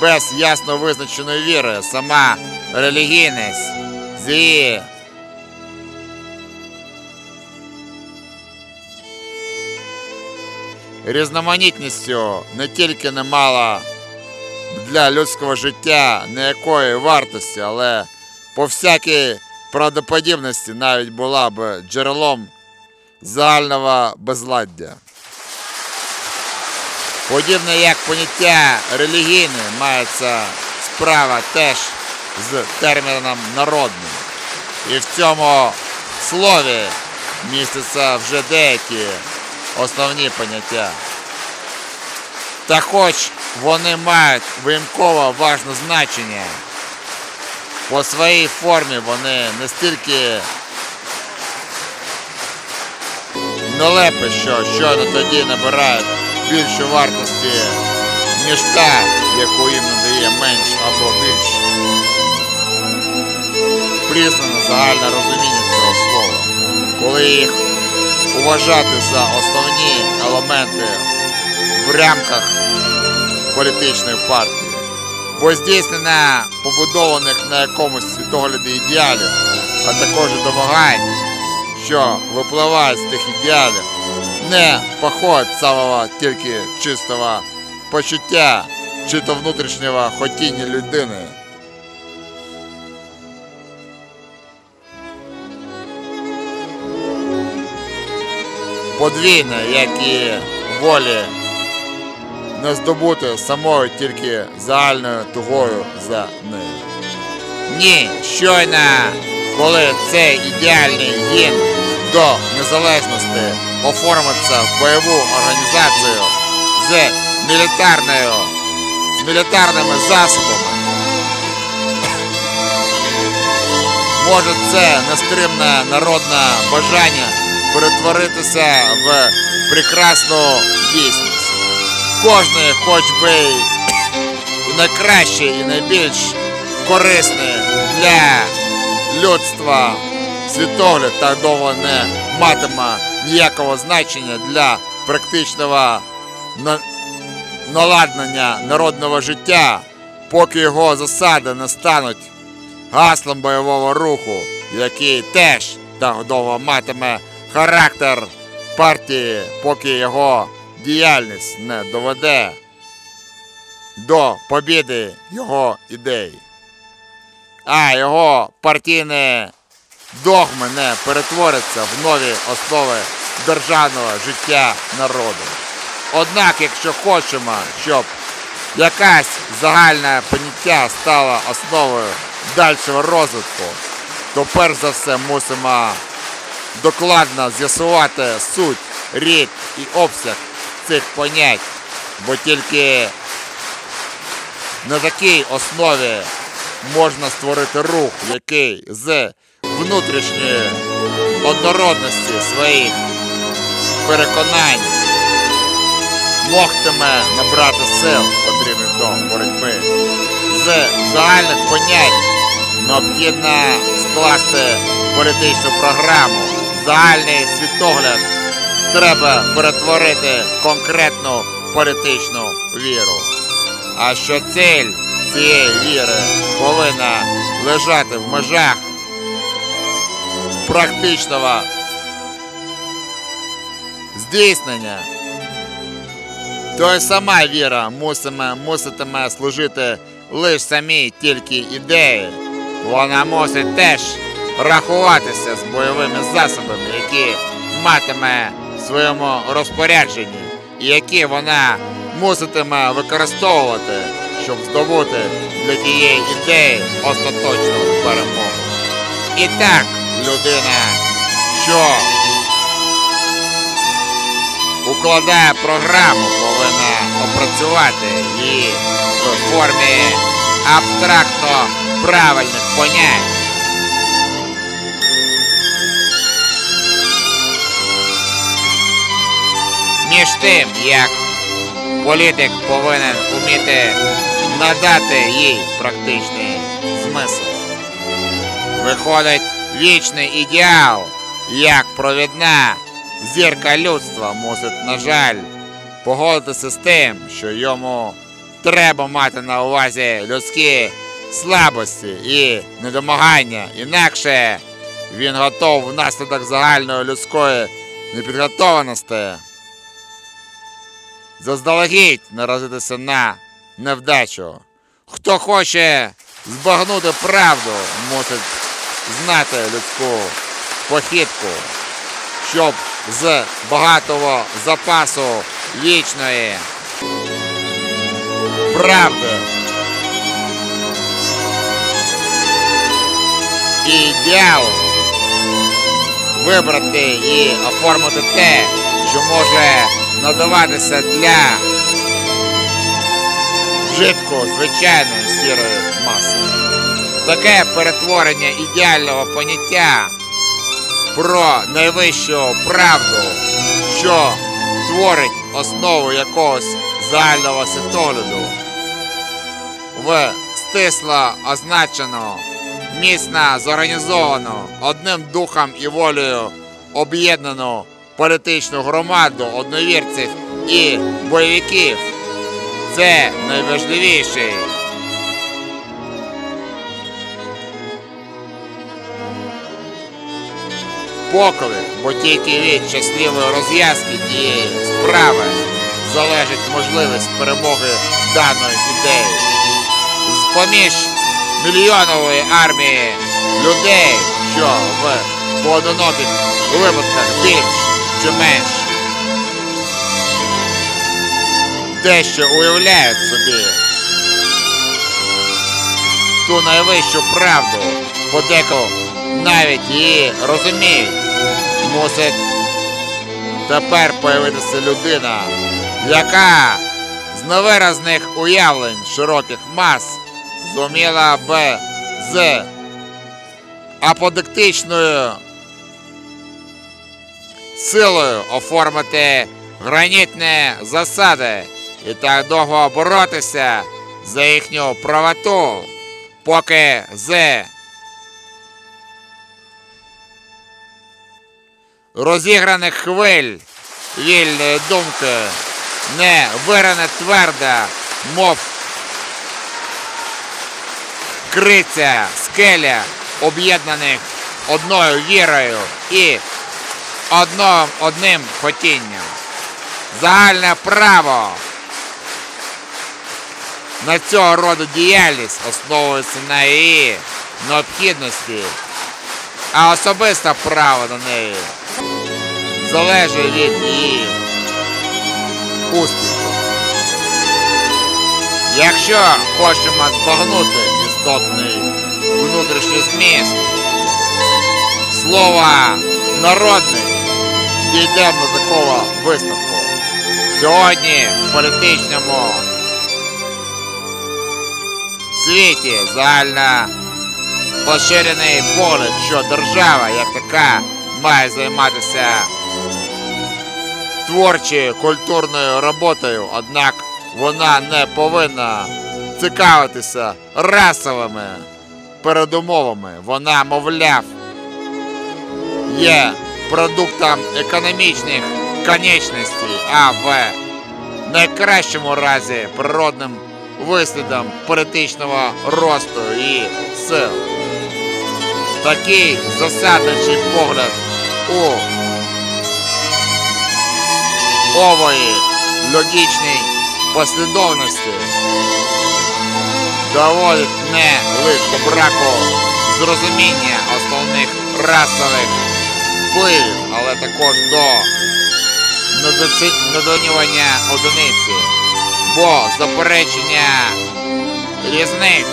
без ясно визначеної віри сама релігійність з її різноманітністю не тільки не мала для людського життя ніякої вартості, але по всякій правдоподібності навіть була б джерелом загального безладдя. Подібне як поняття релігійне мається справа теж з терміном народним. І в цьому слові містяться вже деякі основні поняття. Та хоч вони мають виємково важне значення, по своїй формі вони не стільки нелепі, що щойно тоді набирають більше вартості, ніж та, яку їм надає менш або більш признане загальне розуміння цього слова, коли їх уважати за основні елементи в рамках політичної партії, бо здійснення побудованих на якомусь світогляді ідеалів, а також домагань, що випливають з тих ідеалів, не походять самого тільки чистого почуття чи то внутрішнього хотіння людини. Подвійне, як і волі не здобути самою тільки загальною тугою за нею. Ні, щойно, коли цей ідеальний гін до незалежності оформиться в бойову організацію з мілітарною, з мілітарними засобами, може це нестримне народне бажання перетворитися в прекрасну дійсність. Кожний, хоч би і найкращий, і найбільш корисний для людства світогляд так довго не матиме ніякого значення для практичного на- наладнання народного життя, поки його засади не стануть гаслом бойового руху, який теж так довго матиме характер партії, поки його діяльність не доведе до побіди його ідей. А його партійні догми не перетворяться в нові основи державного життя народу. Однак, якщо хочемо, щоб якась загальне поняття стала основою дальшого розвитку, то перш за все мусимо докладно з'ясувати суть, рід і обсяг цих понять, бо тільки на такій основі можна створити рух, який з внутрішньої однородності своїх переконань могтиме набрати сил, потрібних до боротьби, з загальних понять необхідно скласти політичну програму, загальний світогляд треба перетворити в конкретну політичну віру. А що ціль цієї віри повинна лежати в межах практичного здійснення, то й сама віра мусиме, муситиме служити лише самій тільки ідеї. Вона мусить теж рахуватися з бойовими засобами, які матиме в своєму розпорядженні, і які вона муситиме використовувати, щоб здобути для тієї ідеї остаточну перемогу. І так, людина, що укладає програму, повинна опрацювати її в формі абстрактно правильних понять. Між тим, як політик повинен вміти надати їй практичний смисл. Виходить вічний ідеал, як провідна зірка людства мусить, на жаль, погодитися з тим, що йому треба мати на увазі людські слабості і недомагання, інакше він готов внаслідок загальної людської непідготованості заздалегідь наразитися на невдачу. Хто хоче збагнути правду, мусить знати людську похідку, щоб з багатого запасу вічної правди ідеал вибрати і оформити те, що може надаватися для вжитку звичайної сірої маси. Таке перетворення ідеального поняття про найвищу правду, що творить основу якогось загального світогляду, в стисло означену, міцно зорганізовану, одним духом і волею об'єднану політичну громаду одновірців і бойовиків. Це найважливіший. Поклик, бо тільки від щасливої розв'язки тієї справи залежить можливість перемоги даної ідеї. З поміж мільйонової армії людей, що в поодиноких випадках більш чи менш дещо уявляють собі ту найвищу правду, подеку навіть її розуміють, мусить тепер появитися людина, яка з невиразних уявлень широких мас зуміла би з аподектичною силою оформити гранітні засади і так довго боротися за їхню правоту, поки з розіграних хвиль вільної думки не вирине тверда, мов криця скеля, об'єднаних одною вірою і одно, одним хотінням. Загальне право на цього роду діяльність основується на її необхідності, а особисте право на неї залежить від її успіху. Якщо хочемо збагнути істотний внутрішній зміст слова народний, дійдемо до такого висновку. Сьогодні в політичному світі загально поширений погляд, що держава як така має займатися творчою культурною роботою, однак вона не повинна цікавитися расовими передумовами. Вона, мовляв, є продуктом економічних конечностей, а в найкращому разі природним вислідом політичного росту і сил. Такий засадничий погляд у ової логічній послідовності доводить не лише браку зрозуміння основних расових впливів, але також до недоці- одиниці, бо заперечення різниць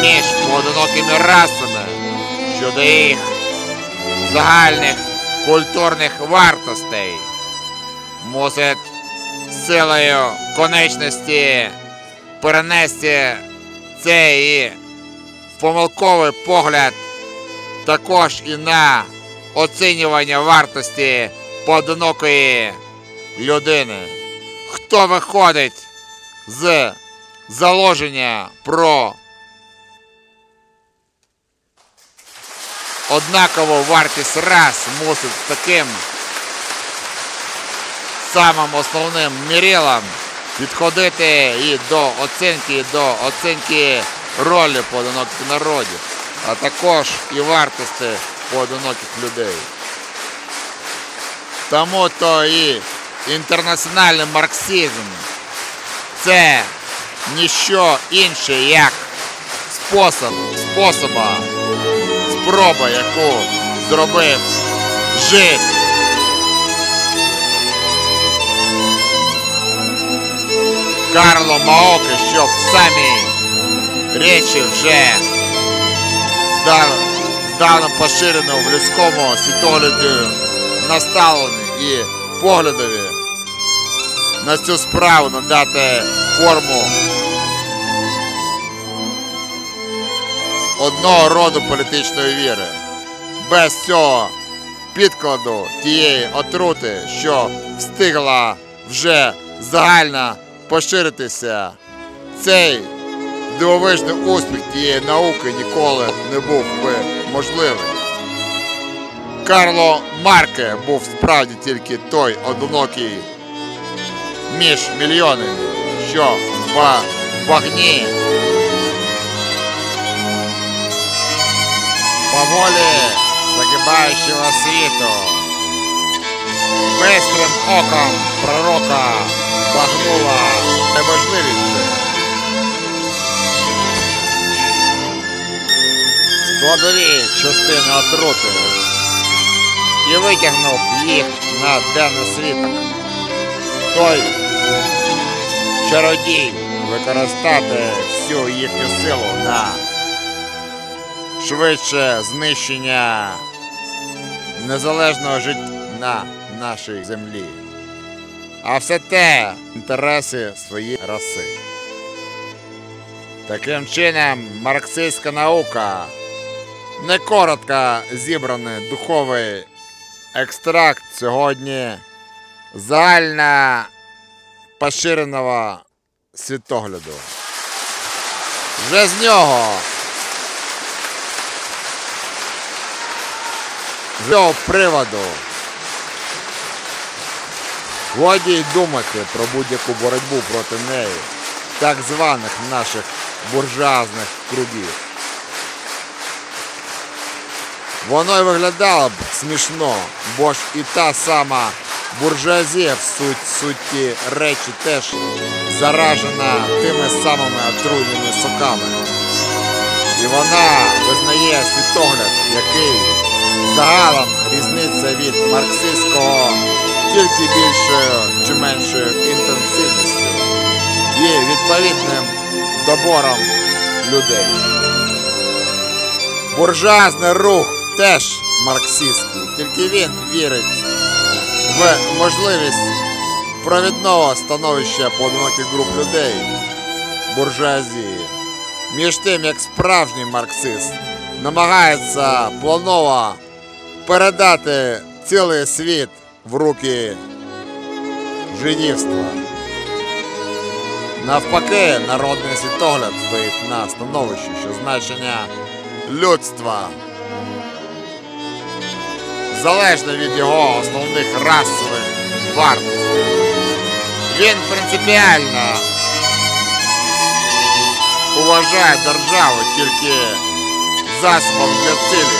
між поодинокими расами щодо їх загальних культурних вартостей мусить силою конечності перенести цей помилковий погляд також і на оцінювання вартості поодинокої людини. Хто виходить з заложення про однакову вартість раз мусить таким самим основним мірилом підходити і до оцінки, і до оцінки ролі поодиноких народів, а також і вартості поодиноких людей. Тому то і інтернаціональний марксизм це ніщо інше, як спосіб, способа, спроба, яку зробив жит Карло Маоки, щоб в самій речі вже здав, здавна поширено в людському світогляді наставлені і поглядові на цю справу надати форму одного роду політичної віри. Без цього підкладу тієї отрути, що встигла вже загально поширитися, цей дивовижний успіх тієї науки ніколи не був би можливий. Карло Марке був справді тільки той одинокий між мільйонами, що в багні поволі загибаючого світу бистрим оком пророка багнула неможливість. Складові частини отрути і витягнув їх на денний світок. Той чародій використати всю їхню силу на швидше знищення незалежного життя на нашій землі. А все те інтереси своєї раси. Таким чином, марксистська наука не коротко зібраний духовий екстракт сьогодні загально поширеного світогляду. Вже з нього з цього приводу годі думати про будь-яку боротьбу проти неї, так званих наших буржуазних кругів. Воно й виглядало б смішно, бо ж і та сама буржуазія в суть суті речі теж заражена тими самими отруйними соками. І вона визнає світогляд, який загалом різниця від марксистського тільки більшою чи меншою інтенсивністю і відповідним добором людей. Буржуазний рух теж марксистський, тільки він вірить в можливість провідного становища поодиноких груп людей буржуазії. Між тим, як справжній марксист намагається планово передати цілий світ в руки жидівства. Навпаки, народний світогляд стоїть на становищі, що значення людства залежно від його основних расових вартостей. Він принципіально уважає державу тільки засобом для цілі,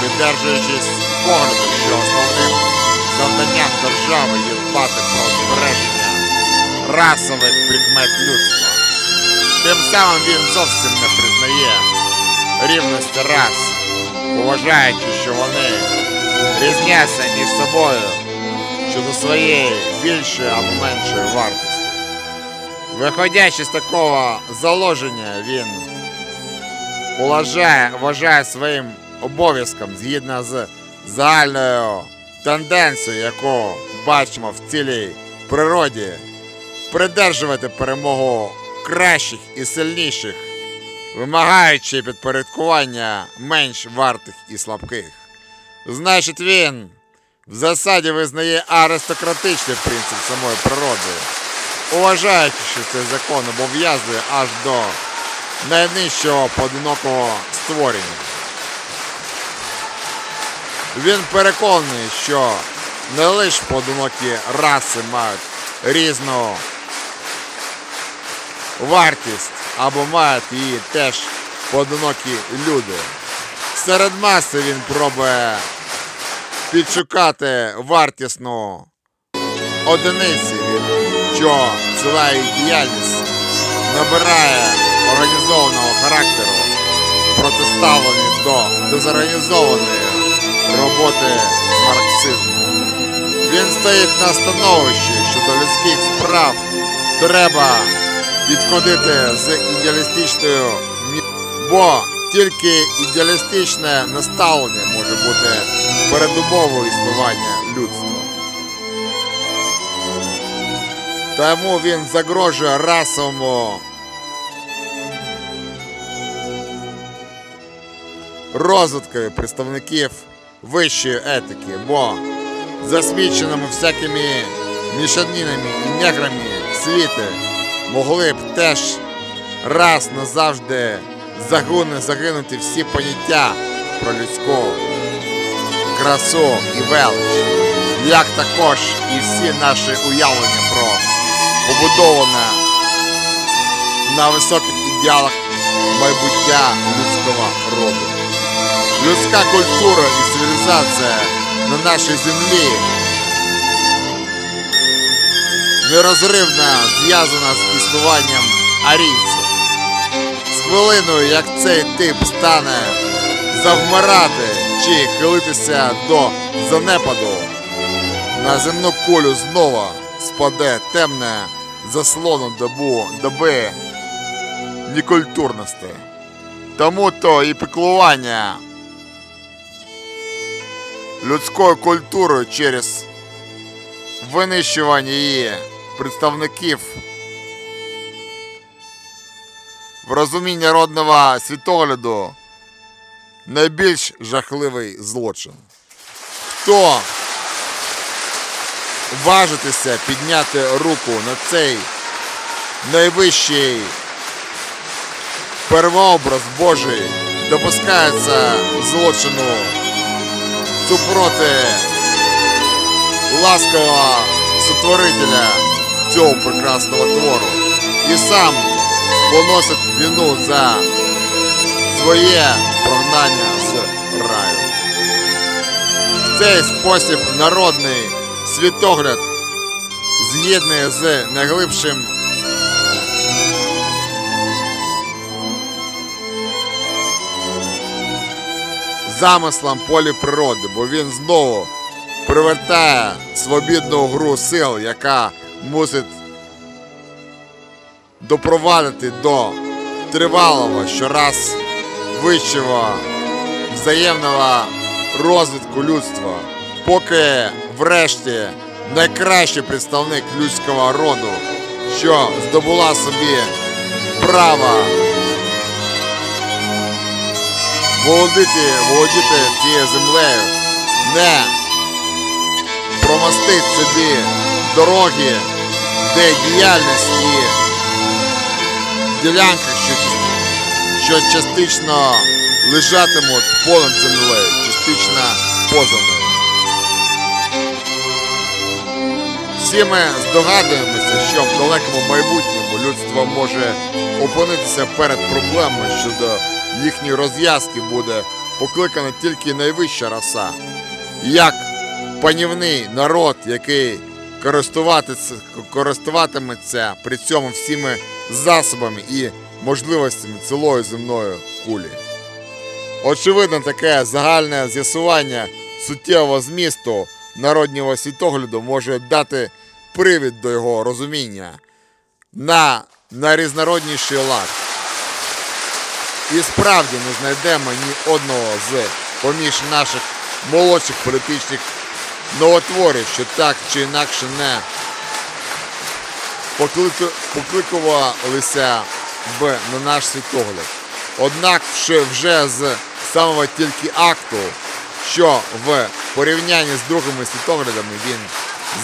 придержуючись погляду, що основним завданням держави є дбати про збереження расових прикмет людства. Тим самим він зовсім не признає рівності рас, вважаючи, що вони різняться між собою щодо своєї більшої або меншої вартості. Виходячи з такого заложення, він вважає, вважає своїм обов'язком згідно з загальною тенденцією, яку бачимо в цілій природі, придержувати перемогу кращих і сильніших, вимагаючи підпорядкування менш вартих і слабких. Значить, він в засаді визнає аристократичний принцип самої природи, уважаючи, що цей закон обов'язує аж до найнижчого поодинокого створення. Він переконаний, що не лише поодинокі раси мають різну вартість або мають її теж поодинокі люди. Серед маси він пробує підшукати вартісну одиниці, чого ціла її діяльність набирає організованого характеру, протиставлені до дезорганізованої роботи марксизму. Він стоїть на становищі, що до людських справ треба підходити з ідеалістичною бо тільки ідеалістичне наставлення може бути передумовою існування людства. Тому він загрожує расовому розвиткові представників вищої етики, бо засміченому всякими мішанинами і неграми світи могли б теж раз назавжди загуни загинути всі поняття про людську красу і велич, як також і всі наші уявлення про побудоване на високих ідеалах майбуття людського роду. Людська культура і цивілізація на нашій землі нерозривно зв'язана з існуванням арійців. Хвилиною, як цей тип стане завмирати чи хилитися до занепаду, на земну кулю знову спаде темне заслону добу доби некультурності. Тому то і піклування людською культурою через винищування її представників в розумінні родного світогляду найбільш жахливий злочин. Хто важитися підняти руку на цей найвищий первообраз Божий допускається злочину супроти ласкового сотворителя цього прекрасного твору і сам поносить вину за своє прогнання з раю. В цей спосіб народний світогляд з'єднує з найглибшим замислом полі природи, бо він знову привертає свобідну гру сил, яка мусить допровадити до тривалого щораз вищого взаємного розвитку людства, поки врешті найкращий представник людського роду, що здобула собі право володіти, володіти цією землею, не промостить собі дороги, де діяльність і ділянках, що, частично лежатимуть понад землею, частично поза нею. Всі ми здогадуємося, що в далекому майбутньому людство може опинитися перед проблемою щодо їхньої розв'язки буде покликана тільки найвища раса. Як панівний народ, який користуватиметься при цьому всіми засобами і можливостями цілої земної кулі. Очевидно, таке загальне з'ясування суттєвого змісту народнього світогляду може дати привід до його розуміння на найрізнородніший лад. І справді не знайдемо ні одного з поміж наших молодших політичних новотворів, що так чи інакше не покликувалися б на наш світогляд. Однак вже з самого тільки акту, що в порівнянні з другими світоглядами він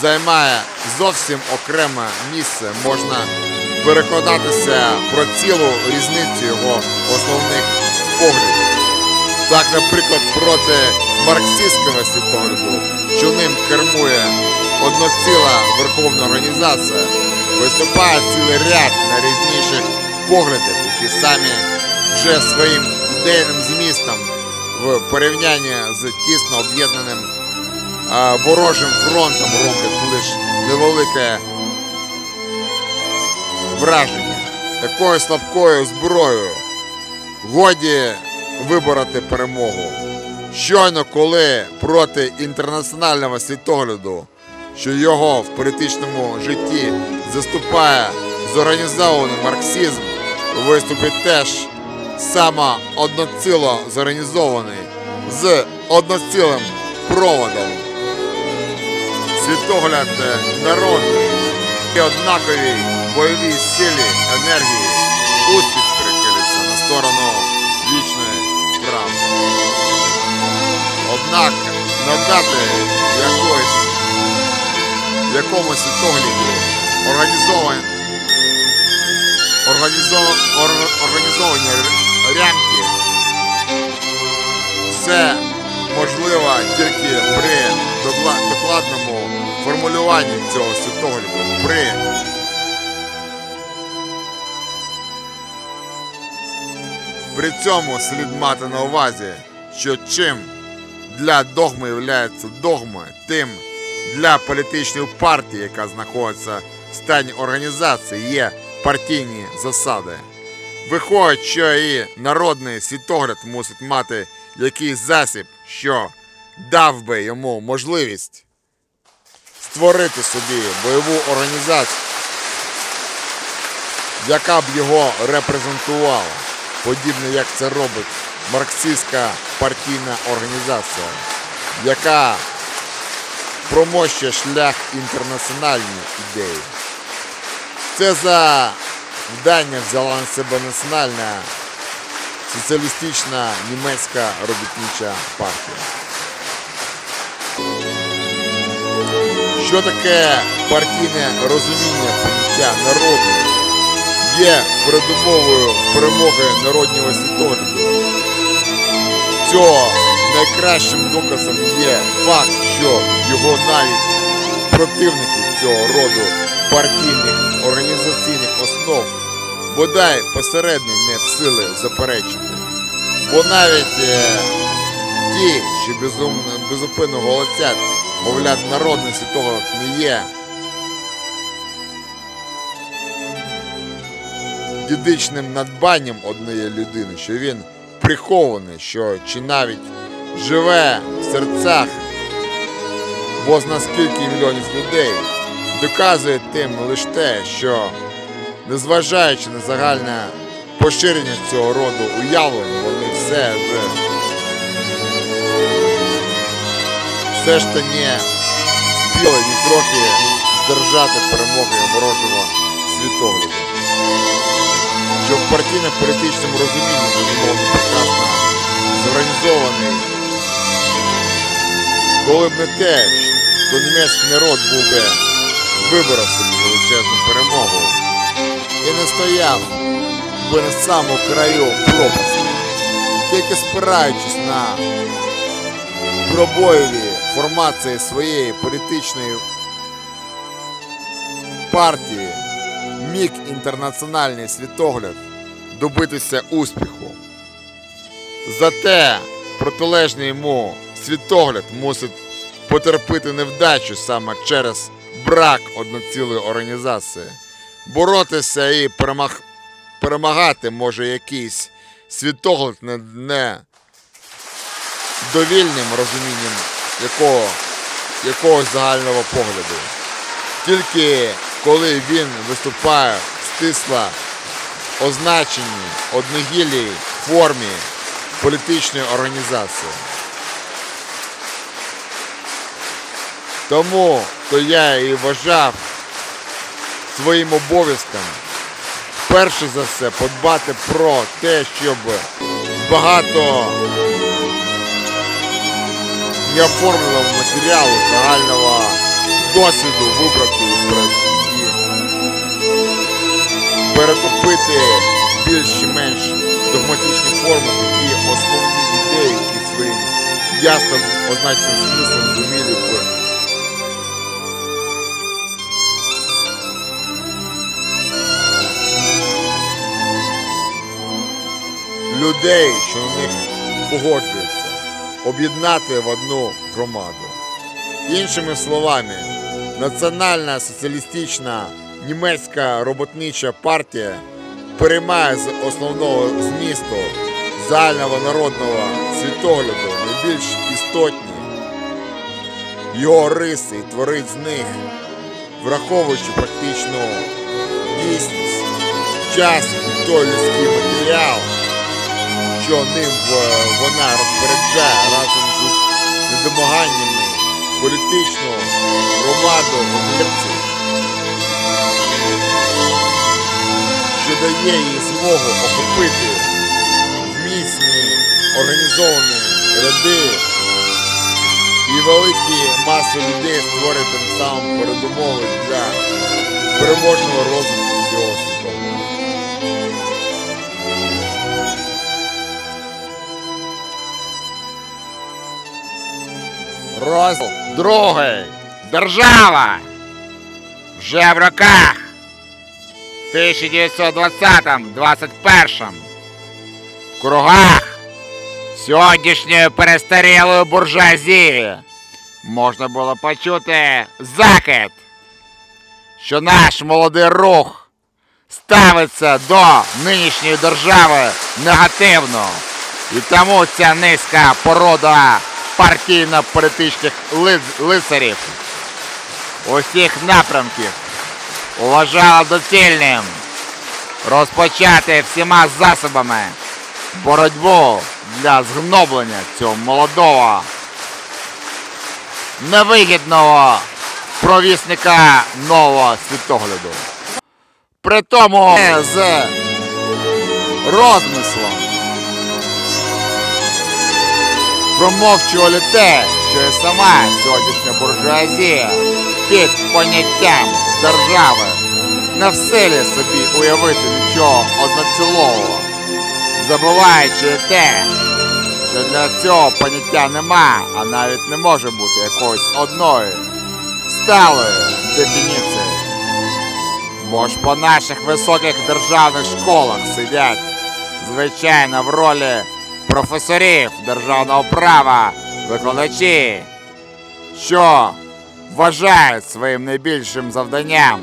займає зовсім окреме місце, можна переконатися про цілу різницю його основних поглядів. Так, наприклад, проти марксистського світогляду, що ним кермує одноціла верховна організація, виступає цілий ряд найрізніших поглядів, які самі вже своїм ідейним змістом в порівнянні з тісно об'єднаним ворожим фронтом роблять лише невелике враження. Такою слабкою зброєю годі вибороти перемогу. Щойно коли проти інтернаціонального світогляду, що його в політичному житті заступає зорганізований марксизм, виступить теж саме одноціло зорганізований з одноцілим проводом. Світогляд е, народний і однаковій бойовій силі, енергії, успіх перехилиться на сторону вічної правди. Однак надати якось в якомусь світогляді організовані організо- ор- організовані рямки це можливо тільки при докладному формулюванні цього світогляду, при. При цьому слід мати на увазі, що чим для догми є догмою, тим для політичної партії, яка знаходиться в стані організації, є партійні засади. Виходить, що і народний світогляд мусить мати якийсь засіб, що дав би йому можливість створити собі бойову організацію, яка б його репрезентувала, подібно як це робить марксистська партійна організація, яка промощує шлях інтернаціональної ідеї. Це за вдання взяла на себе національна соціалістична німецька робітнича партія. Що таке партійне розуміння поняття народу є передумовою перемоги народнього світогляду. Цього найкращим доказом є факт, що його навіть противники цього роду партійних організаційних основ бодай посередньо не в сили заперечити. Бо навіть е, ті, що безумно, безупинно голосять, мовлять, народний світогляд не є дідичним надбанням однієї людини, що він прихований, що чи навіть живе в серцях бо зна скільки мільйонів людей, доказує тим лише те, що незважаючи на загальне поширення цього роду уявлень, вони все ж все ж то не спіли ні трохи здержати перемоги ворожого світогляду. Що в партійно-політичному розумінні безумовно прекрасно зорганізований, коли б не те, то німецький народ був би виборов собі величезну перемогу і не стояв би на самому краю пропасті. Тільки спираючись на пробоєві формації своєї політичної партії, міг інтернаціональний світогляд добитися успіху. Зате протилежний йому світогляд мусить потерпіти невдачу саме через брак одноцілої організації. Боротися і перемаг... перемагати може якийсь світогляд не, не довільним розумінням якого, якогось загального погляду. Тільки коли він виступає в стисла означеній одногілій формі політичної організації. Тому то я і вважав своїм обов'язком перше за все подбати про те, щоб багато неоформленого матеріалу загального досвіду вибрати перетопити більш чи менш догматичні форми такі основні ідеї, які своїм ясно означеним смислом зуміли б людей, що на них погоджуються, об'єднати в одну громаду. Іншими словами, національна соціалістична німецька роботнича партія переймає з основного змісту загального народного світогляду найбільш істотні. Його риси і творить з них, враховуючи практичну дійсність, час і той людський матеріал, що ним вона розпоряджає разом з недомаганнями політичного громаду що дає їй змогу охопити міцні організовані ряди і великі маси людей створити тим самим передумови для переможного розвитку цього світу. Розділ другий. Держава. Вже в роках 1920-21 в кругах сьогоднішньої перестарілої буржуазії можна було почути закид, що наш молодий рух ставиться до нинішньої держави негативно. І тому ця низька порода партійно-політичних лицарів усіх напрямків. Вважала доцільним. Розпочати всіма засобами. Боротьбу для згноблення цього молодого невигідного провісника нового світогляду. При тому з розмислом промовчували те, що і сама сьогоднішня буржуазія під поняттям держави не в силі собі уявити нічого одноцілого, забуваючи те, що для цього поняття нема, а навіть не може бути якоїсь одної сталої дефініції. Бо ж по наших високих державних школах сидять, звичайно, в ролі професорів державного права, викладачі, що вважають своїм найбільшим завданням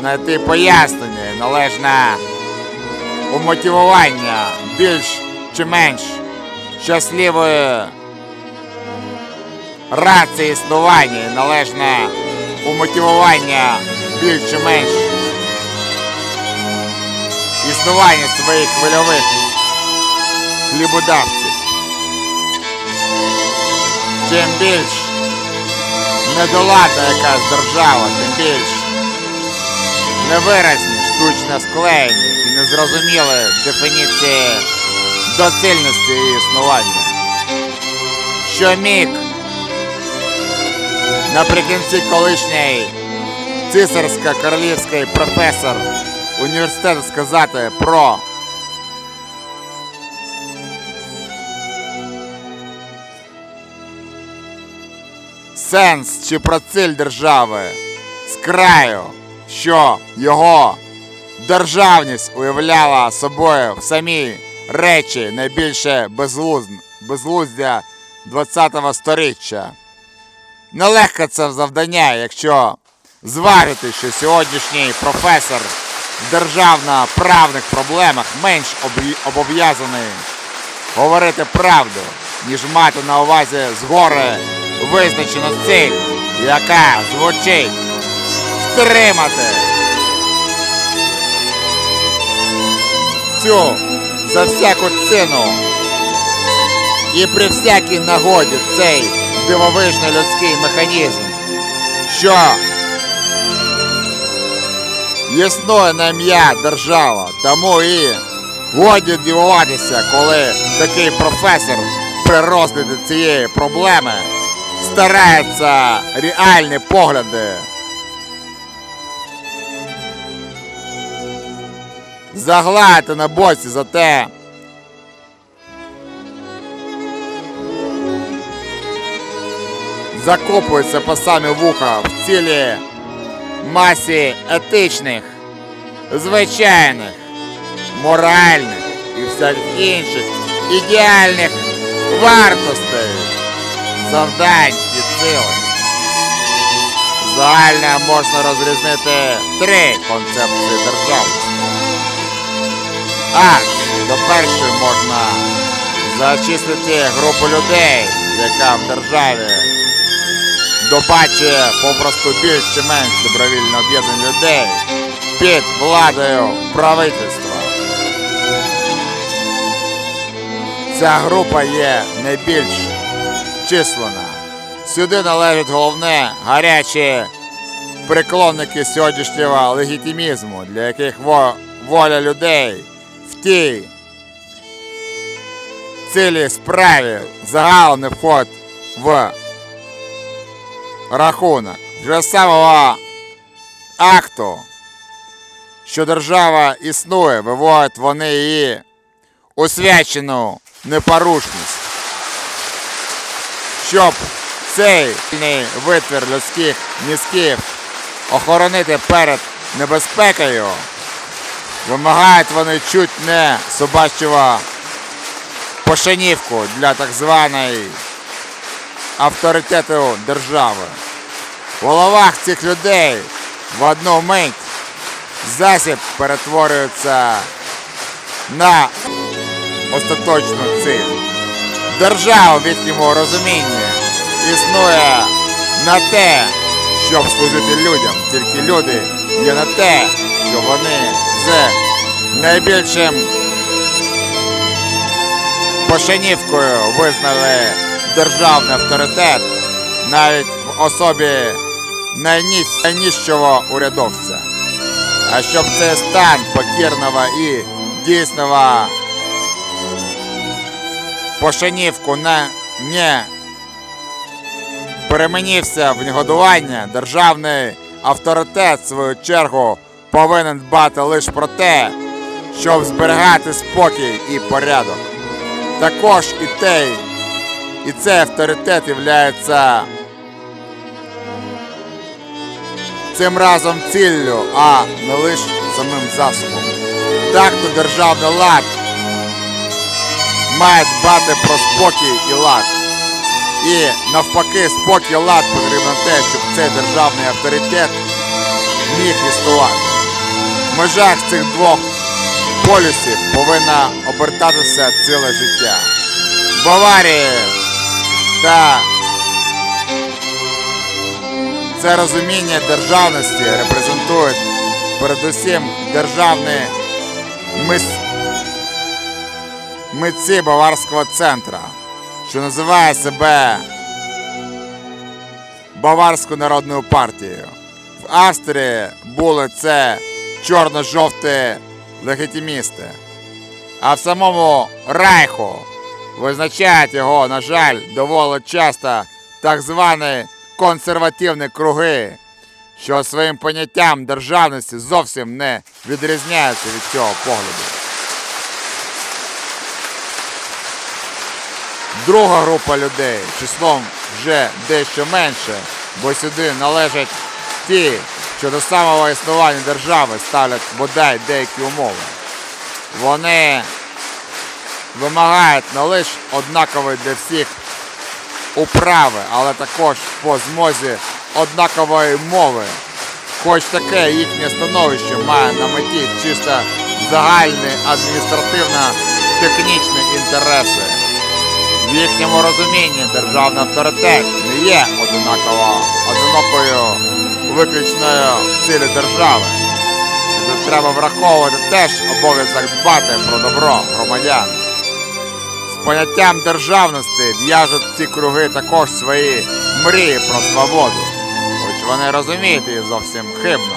знайти пояснення і належне умотивування більш чи менш щасливої рації існування і належне умотивування більш чи менш існування своїх хвильових хлібодавців. Чим більш недоладна якась держава, тим більш невиразні, штучно склеєні і незрозуміли дефініції доцільності її існування. Що міг наприкінці колишній цисарсько-королівський професор університету сказати про сенс чи про ціль держави з краю, що його державність уявляла собою в самій речі найбільше безглузд... безглуздя ХХ століття. Нелегке це завдання, якщо зважити, що сьогоднішній професор в державно-правних проблемах менш обов'язаний говорити правду, ніж мати на увазі згори визначену ціль, яка звучить. Втримати. Цю за всяку ціну. І при всякій нагоді цей дивовижний людський механізм, що існує на ім'я держава, тому і годі дивуватися, коли такий професор при розгляді цієї проблеми старається реальні погляди. Загладити на боці за те, закопується по самі вуха в цілій масі етичних, звичайних, моральних і всяких інших ідеальних вартостей, завдань і цілей. Загально можна розрізнити три концепції державності. Аж до першої можна зачислити групу людей, яка в державі добачує попросту більш чи менш добровільно об'єднані людей під владою правительства. Ця група є найбільш числена. Сюди належить головне гарячі приклонники сьогоднішнього легітимізму, для яких во- воля людей в тій цілій справі загалом не входить в рахунок. Вже з самого акту, що держава існує, виводять вони її освячену непорушність. Щоб цей витвір людських мізків охоронити перед небезпекою, вимагають вони чуть не собачого пошанівку для так званої авторитету держави. В головах цих людей в одну мить засіб перетворюється на остаточну ціль. Держава в їхньому розумінні існує на те, щоб служити людям. Тільки люди є на те, що вони з найбільшим пошанівкою визнали державний авторитет навіть в особі найнижчого урядовця. А щоб цей стан покірного і дійсного пошанівку на не перемінився в негодування, державний авторитет, в свою чергу, повинен дбати лише про те, щоб зберігати спокій і порядок. Також і той, і цей авторитет являється цим разом ціллю, а не лише самим засобом. Так то державний лад має дбати про спокій і лад. І навпаки, спокій і лад потрібно те, щоб цей державний авторитет міг існувати. В межах цих двох полюсів повинна обертатися ціле життя. Баварії та це розуміння державності репрезентують передусім державні мис... митці Баварського центру, що називає себе Баварською народною партією. В Австрії були це чорно-жовті легітимісти. А в самому Райху визначають його, на жаль, доволі часто так звані консервативні круги, що своїм поняттям державності зовсім не відрізняються від цього погляду. Друга група людей числом вже дещо менше, бо сюди належать ті, що до самого існування держави ставлять бодай деякі умови. Вони вимагають не лише однакової для всіх управи, але також по змозі однакової мови. Хоч таке їхнє становище має на меті чисто загальні адміністративно-технічні інтереси. В їхньому розумінні державний авторитет не є одинаково одинокою виключною цілі держави. Сюди треба враховувати теж обов'язок дбати про добро громадян. З поняттям державності в'яжуть ці круги також свої мрії про свободу, хоч вони розуміють її зовсім хибно.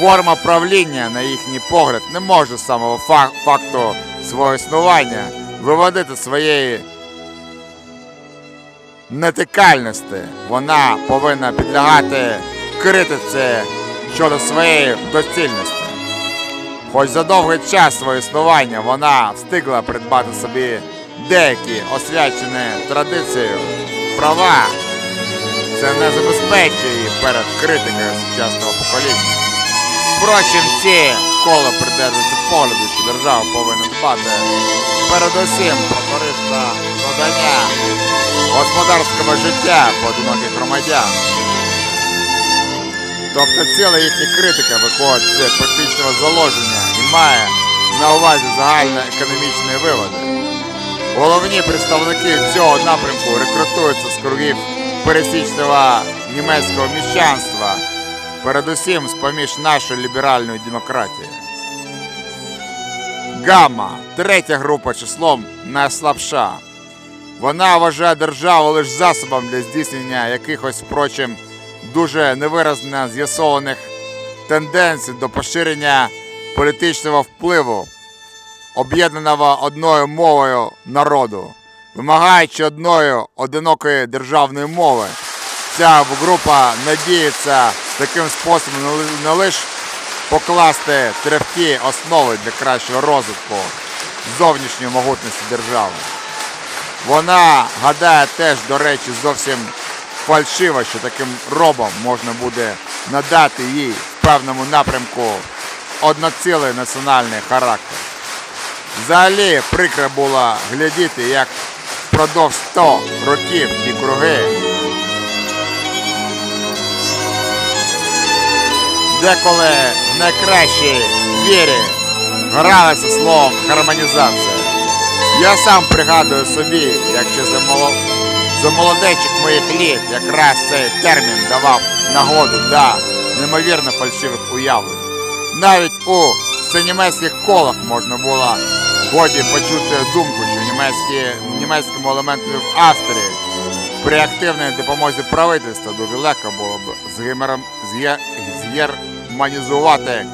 Форма правління, на їхній погляд, не може самого факту свого існування виводити своєї нетикальності. Вона повинна підлягати критиці щодо своєї доцільності. Хоч за довгий час свого існування вона встигла придбати собі деякі освячені традицією права, це не забезпечує її перед критикою сучасного покоління. Впрочем, ці коло придержуються погляду, що держава повинна дбати передусім про корисне надання господарського життя поодиноких громадян. Тобто ціла їхня критика виходить з практичного заложення і має на увазі загальноекономічні виводи. Головні представники цього напрямку рекрутуються з кругів пересічного німецького міщанства, передусім з-поміж нашої ліберальної демократії. Гамма третя група числом найслабша. Вона вважає державу лише засобом для здійснення якихось, впрочем, дуже невиразно з'ясованих тенденцій до поширення політичного впливу, об'єднаного одною мовою народу, вимагаючи одної одинокої державної мови. Ця група надіється таким способом не ли- не лише покласти тревкі основи для кращого розвитку зовнішньої могутності держави. Вона гадає теж, до речі, зовсім фальшиво, що таким робом можна буде надати їй в певному напрямку одноцілий національний характер. Взагалі прикро було глядіти, як впродовж 100 років ті круги, деколи в найкращій вірі гралися словом гармонізація. Я сам пригадую собі, як ще за, моло... за молодечок моїх літ якраз цей термін давав нагоду да неймовірно фальшивих уявлень. Навіть у всенімецьких колах можна було годі почути думку, що німецькі, німецькому елементу в Австрії при активній допомозі правительства дуже легко було б згімером- зге- згерманізувати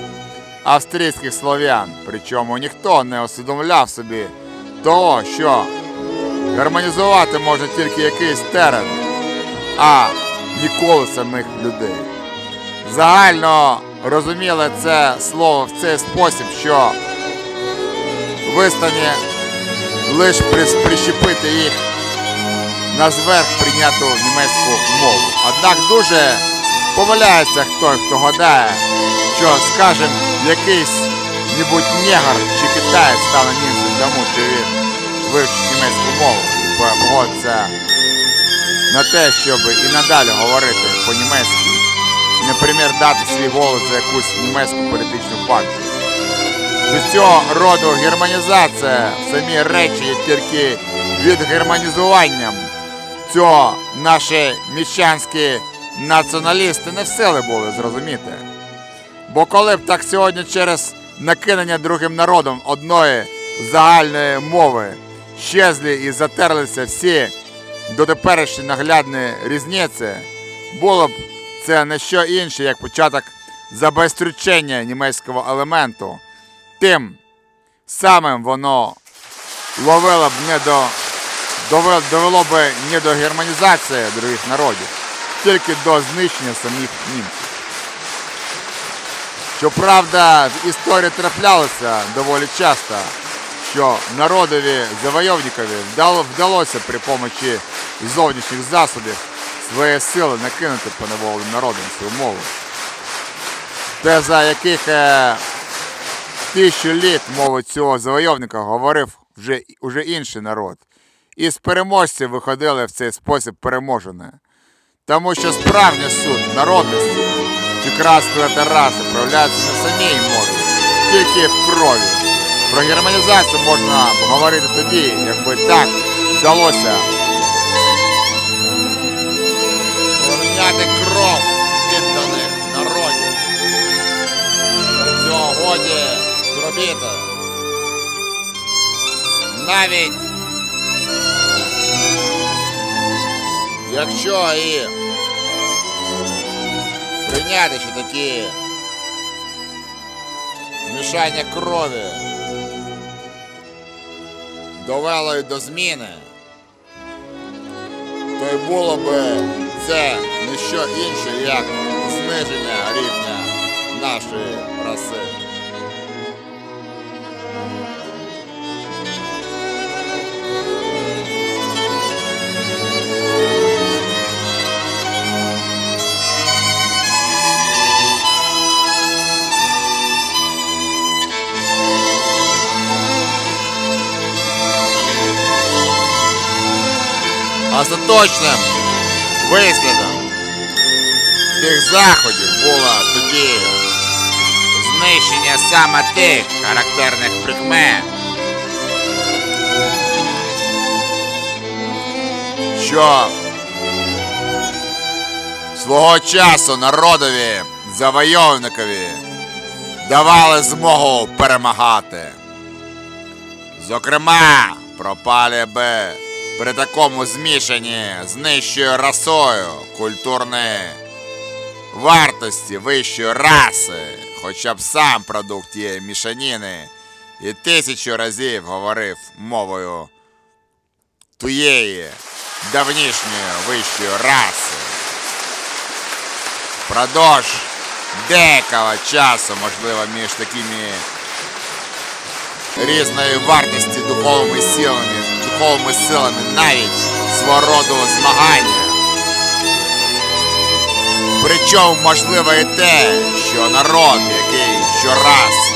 австрійських слов'ян. Причому ніхто не усвідомляв собі того, що гармонізувати можна тільки якийсь терен, а ніколи самих людей. Загально розуміли це слово в цей спосіб, що вистані лише прищепити їх на зверх прийняту німецьку мову. Однак дуже помиляється той, хто гадає, що, скажем, якийсь нібудь негр чи китаєць стане німцем тому, що він вивчить німецьку мову і погодиться на те, щоб і надалі говорити по-німецьки, наприклад, дати свій голос за якусь німецьку політичну партію. Що цього роду германізація в самій речі є тільки відгерманізуванням. Цього наші міщанські націоналісти не в сили були зрозуміти. Бо коли б так сьогодні через накинення другим народом одної загальної мови щезлі і затерлися всі дотеперішні наглядні різниці, було б це не що інше, як початок забезтрючення німецького елементу. Тим самим воно ловило б не до довело б не до германізації других народів, тільки до знищення самих німців. Щоправда, в історії траплялося доволі часто, що народові завойовникові вдалося при помочі зовнішніх засобів свої сили накинути поневоленим народом свою мову. Те, за яких е, тисячу літ мови цього завойовника говорив вже, уже інший народ. І з переможців виходили в цей спосіб переможені. Тому що справжній суд народності чи краскої та раси проявляється не в самій мові, тільки в крові. Про германізацію можна говорити тоді, якби так вдалося Порівняти кров підданих народів. Цього годі зробити. Навіть якщо і прийняти, що такі змішання крові довело до зміни, то й було би це не що інше, як зниження рівня нашої раси. Остаточним вислідом тих заходів було тоді знищення саме тих характерних прикмет, що свого часу народові завойовникові давали змогу перемагати. Зокрема, пропали би при такому змішанні з нижчою расою культурної вартості вищої раси, хоча б сам продукт тієї мішаніни і тисячу разів говорив мовою тієї давнішньої вищої раси. Продовж деякого часу, можливо, між такими різної вартості духовими силами, духовими силами навіть свого роду змагання. Причому можливо і те, що народ, який щораз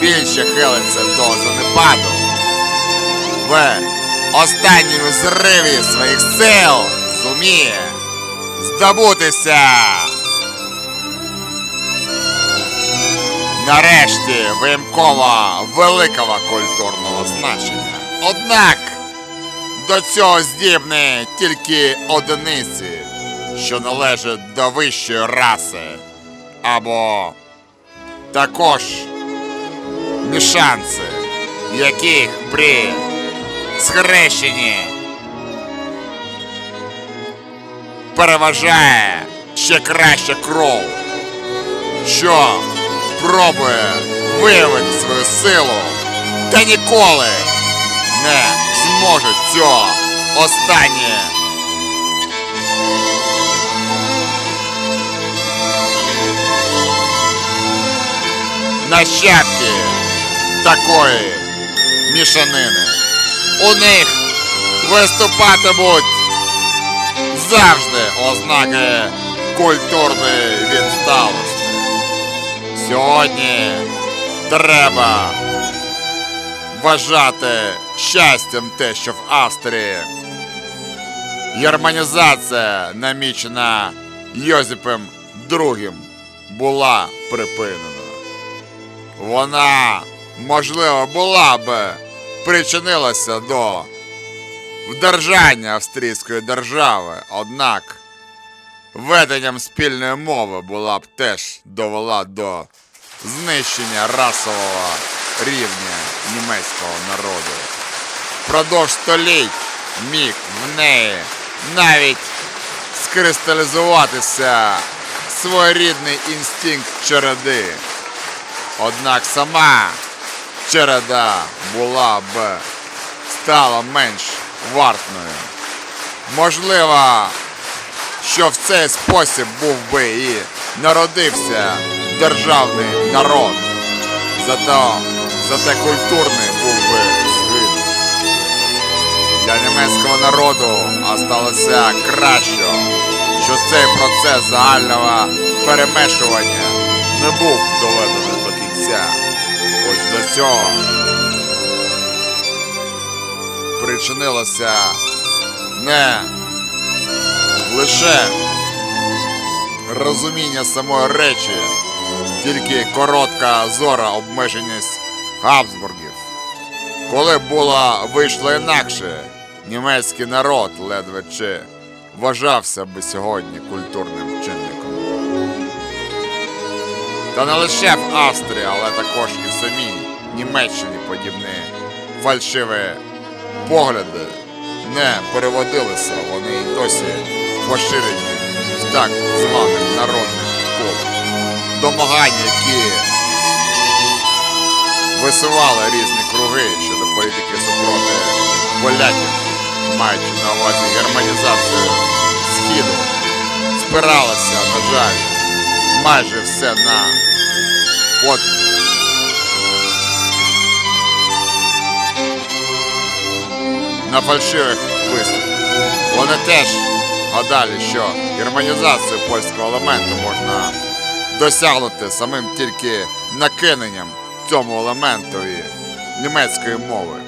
більше хилиться до занепаду, в останньому зриві своїх сил зуміє здобутися. Нарешті вимкова великого культурного значення. Однак до цього здібні тільки одиниці, що належать до вищої раси, або також мішанці, яких при схрещенні переважає ще краща кров, що пробує виявити свою силу, та ніколи не зможе цього останнє. Нащадки такої мішанини. У них виступатимуть завжди ознаки культурної відсталості. Сьогодні треба вважати щастям те, що в Австрії германізація, намічена Йозипом II, була припинена. Вона, можливо, була би причинилася до вдержання австрійської держави, однак Введенням спільної мови була б теж довела до знищення расового рівня німецького народу. Продовж століть міг в неї навіть скристалізуватися своєрідний інстинкт череди. Однак сама череда була б стала менш вартною. Можливо, що в цей спосіб був би і народився державний народ. Зато, зате культурний був би згинув. для німецького народу, а сталося краще, що цей процес загального перемешування не був доведений до кінця. Хоч до цього причинилося не лише розуміння самої речі, тільки коротка зора обмеженість Габсбургів. Коли було вийшло інакше, німецький народ ледве чи вважався би сьогодні культурним чинником. Та не лише в Австрії, але також і в самій Німеччині подібні фальшиві погляди не переводилися, вони й досі поширені в так званих народних колах. Домагання, які висували різні круги щодо політики супроти поляків, маючи на увазі германізацію Східу, спиралися, на жаль, майже все на от на фальшивих виступах. Вони теж гадали, що германізацію польського елементу можна досягнути самим тільки накиненням цьому елементові німецької мови.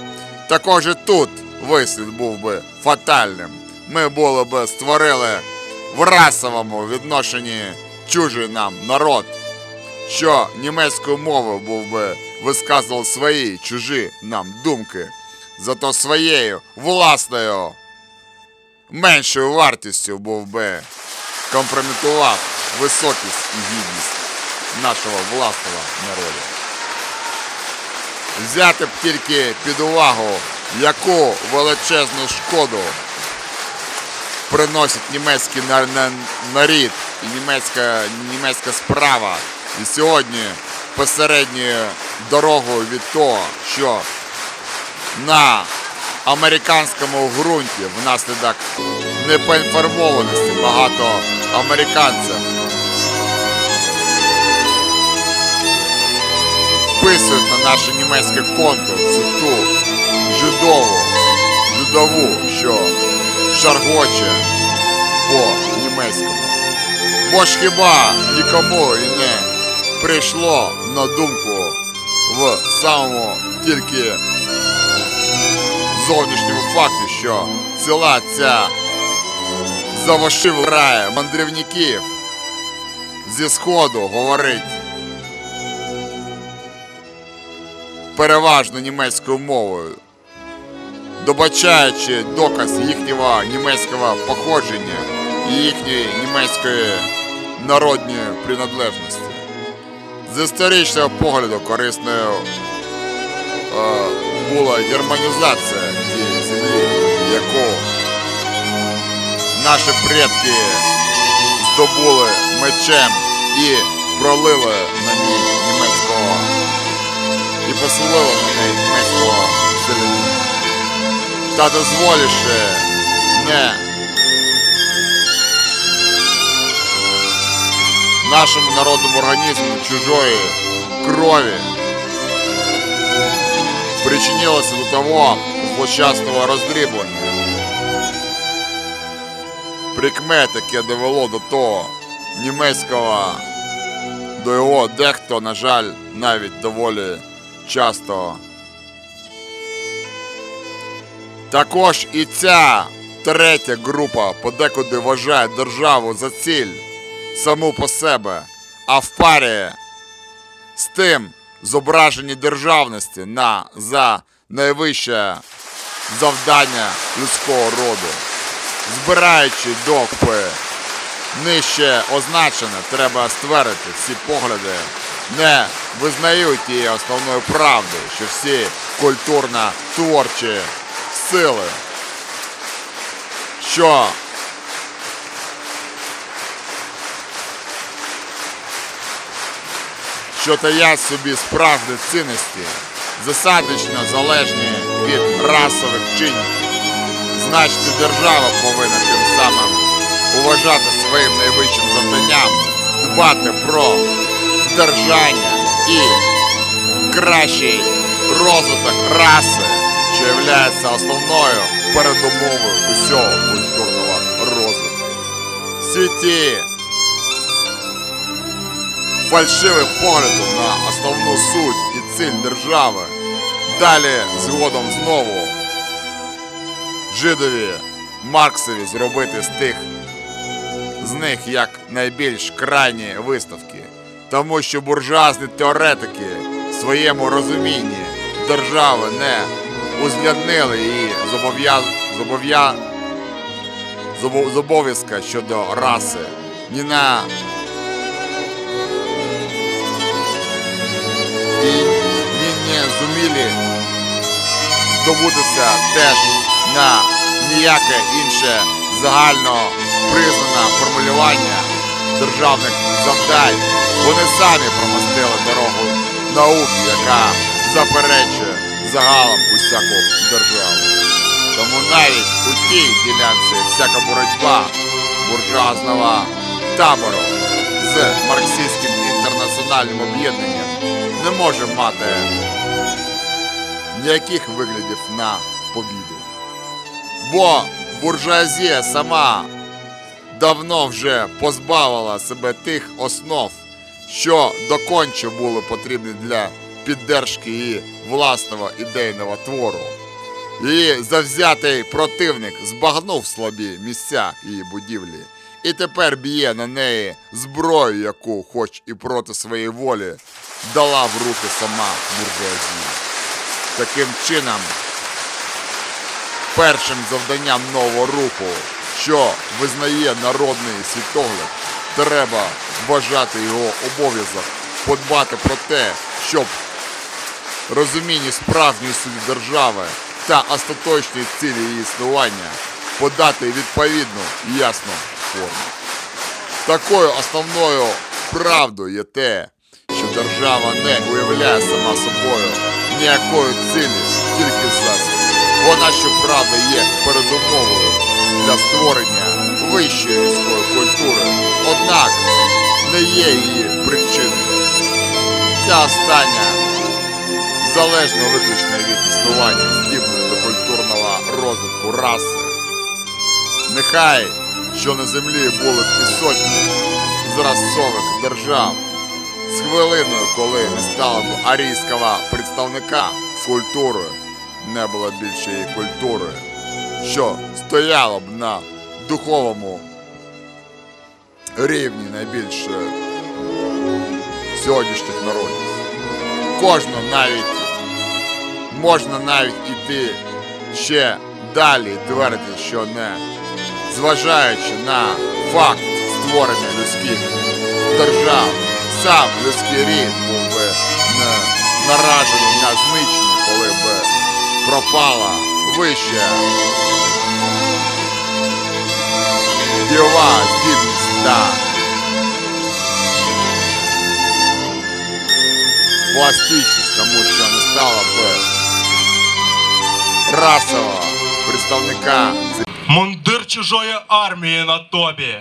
Також і тут вислід був би фатальним. Ми були б створили в расовому відношенні чужий нам народ, що німецькою мовою був би висказував свої чужі нам думки, зато своєю власною меншою вартістю був би компрометував високість і гідність нашого власного народу. Взяти б тільки під увагу, яку величезну шкоду приносить німецький на- на- нарід і німецька, німецька справа. І сьогодні посередньою дорогою від того, що на американському ґрунті внаслідок непоінформованості багато американців вписують на наше німецьке конто всю ту жидову, жидову, що шаргоче по-німецькому. Бо ж хіба нікому і не прийшло на думку в самому тільки зовнішньому факті, що ціла ця завошиврає мандрівників зі сходу говорить переважно німецькою мовою, добачаючи доказ їхнього німецького походження і їхньої німецької народної приналежності. З історичного погляду корисною е, була германізація тієї землі, яку наші предки здобули мечем і пролили на ній німецького і поселили на неї німецького селянина. Та дозволіше не нашому народному організму чужої крові причинилося до того злочасного роздріблення. Прикмет, яке довело до того німецького, до його дехто, на жаль, навіть доволі часто. Також і ця третя група подекуди вважає державу за ціль саму по себе, а в парі з тим зображені державності на за найвище завдання людського роду. Збираючи докпи нижче означене, треба ствердити, ці погляди не визнають тієї основної правди, що всі культурно-творчі сили, що що таять собі справжні цінності, засадочно залежні від расових чинників. Значить, держава повинна тим самим уважати своїм найвищим завданням, дбати про держання і кращий розвиток раси, що є основною передумови усього культурного розвитку. Всі ті фальшивим поглядом на основну суть і ціль держави. Далі згодом знову жидові Марксові зробити з тих з них як найбільш крайні виставки, тому що буржуазні теоретики в своєму розумінні держави не узгляднили її зобов'яз... зобов'я... зобов- зобов'язка щодо раси, ні на і ні не зуміли добутися теж на ніяке інше загально признане формулювання державних завдань. Вони самі промостили дорогу науки, яка заперечує загалом усяку державу. Тому навіть у тій ділянці всяка боротьба буржуазного табору з марксистським інтернаціональним об'єднанням не може мати ніяких виглядів на побіду. Бо буржуазія сама давно вже позбавила себе тих основ, що доконче були потрібні для піддержки її власного ідейного твору. Її завзятий противник збагнув слабі місця її будівлі і тепер б'є на неї зброю, яку, хоч і проти своєї волі, дала в руки сама буржуазія. Таким чином, першим завданням нового руху, що визнає народний світогляд, треба вважати його обов'язок подбати про те, щоб розумінні справжньої суті держави та остаточної цілі її існування подати відповідну ясну форму. Такою основною правдою є те, що держава не уявляє сама собою ніякої цілі, тільки засіб. Вона, щоправда, є передумовою для створення вищої людської культури, однак не є її причиною. Ця остання залежно виключно від існування здібної до культурного розвитку раси. Нехай, що на землі були б і сотні зразцових держав, з хвилиною, коли не стало б арійського представника з культурою, не було більше її культури, що стояло б на духовому рівні найбільше сьогоднішніх народів. Кожну навіть можна навіть іти ще далі і твердити, що не зважаючи на факт створення людських держав, сам людський рід був би наражений на знищення, коли б пропала вища діова здібність пластичність, тому що не стало б расового представника Мундир чужої армії на тобі,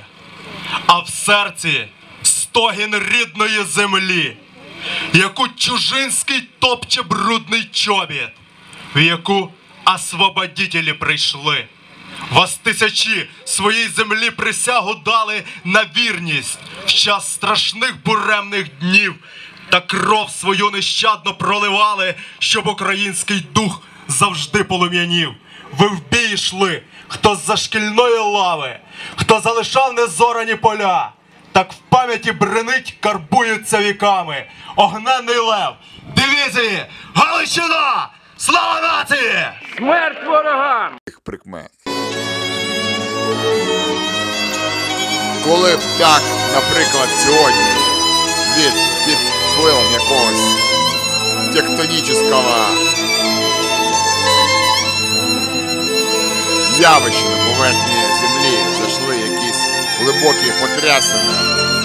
а в серці стогін рідної землі, яку чужинський топче брудний чобіт, в яку освободітелі прийшли. Вас тисячі своїй землі присягу дали на вірність в час страшних буремних днів та кров свою нещадно проливали, щоб український дух завжди полум'янів. Ви в бій йшли, хто з-за шкільної лави, хто залишав незорані поля, так в пам'яті бренить, карбуються віками. Огненний лев, дивізії, Галичина! Слава нації! тих прикмет. Коли б так, наприклад, сьогодні від під впливом якогось тектонічного явища на поверхні землі зайшли якісь глибокі потрясення,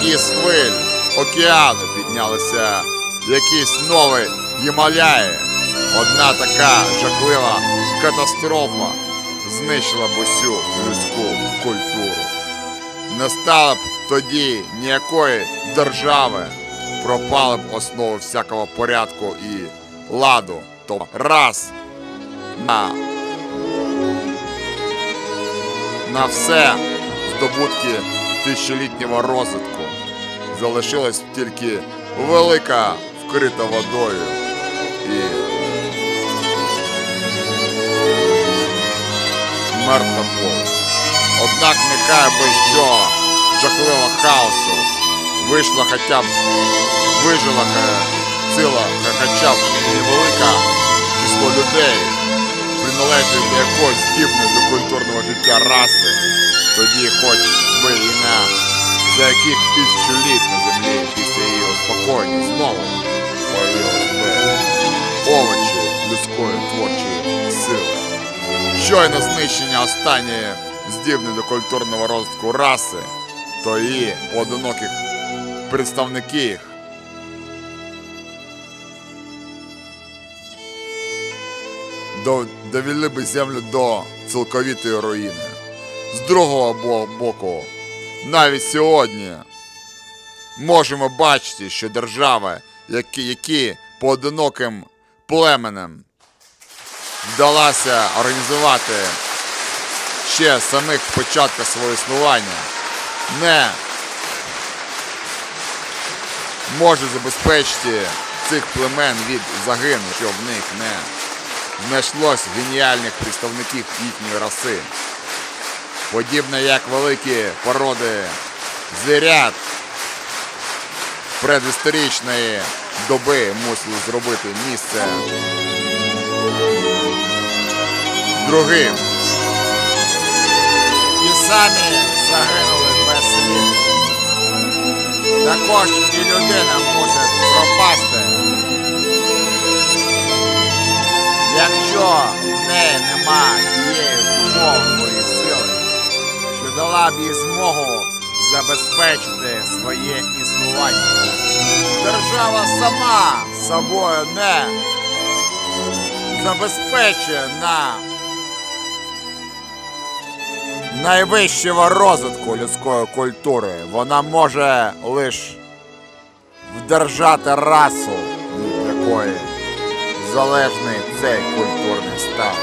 і з хвиль океану піднялися якісь нові Гімаляї. Одна така жахлива катастрофа знищила б усю людську культуру. Не стало б тоді ніякої держави, пропали б основи всякого порядку і ладу. То раз на на все здобутки тисячолітнього розвитку. Залишилась тільки велика вкрита водою і мертва поле. Однак нехай без цього жахливого хаосу вийшла хоча б вижила ціла хоча б невелика число людей, приналежить до якоїсь здібної до культурного життя раси, тоді хоч би і на за яких тисячу літ на землі після її успокоєння знову появилось би овочі людської творчої сили. Щойно знищення останньої здібної до культурного розвитку раси, то і поодиноких представників до- довели би землю до цілковітої руїни. З другого боку, навіть сьогодні можемо бачити, що держави, які, які поодиноким племенем вдалося організувати ще з самих початку свого існування, не може забезпечити цих племен від загину, що в них не знайшлось геніальних представників їхньої раси. Подібно як великі породи звірят предісторичної доби мусили зробити місце другим. І самі загинули без сліду. Також і людина мусить пропасти. Якщо в неї нема тієї духовної сили, що дала б їй змогу забезпечити своє існування. Держава сама собою не забезпечує на найвищого розвитку людської культури. Вона може лише вдержати расу, від якої залежний цей культурний стан.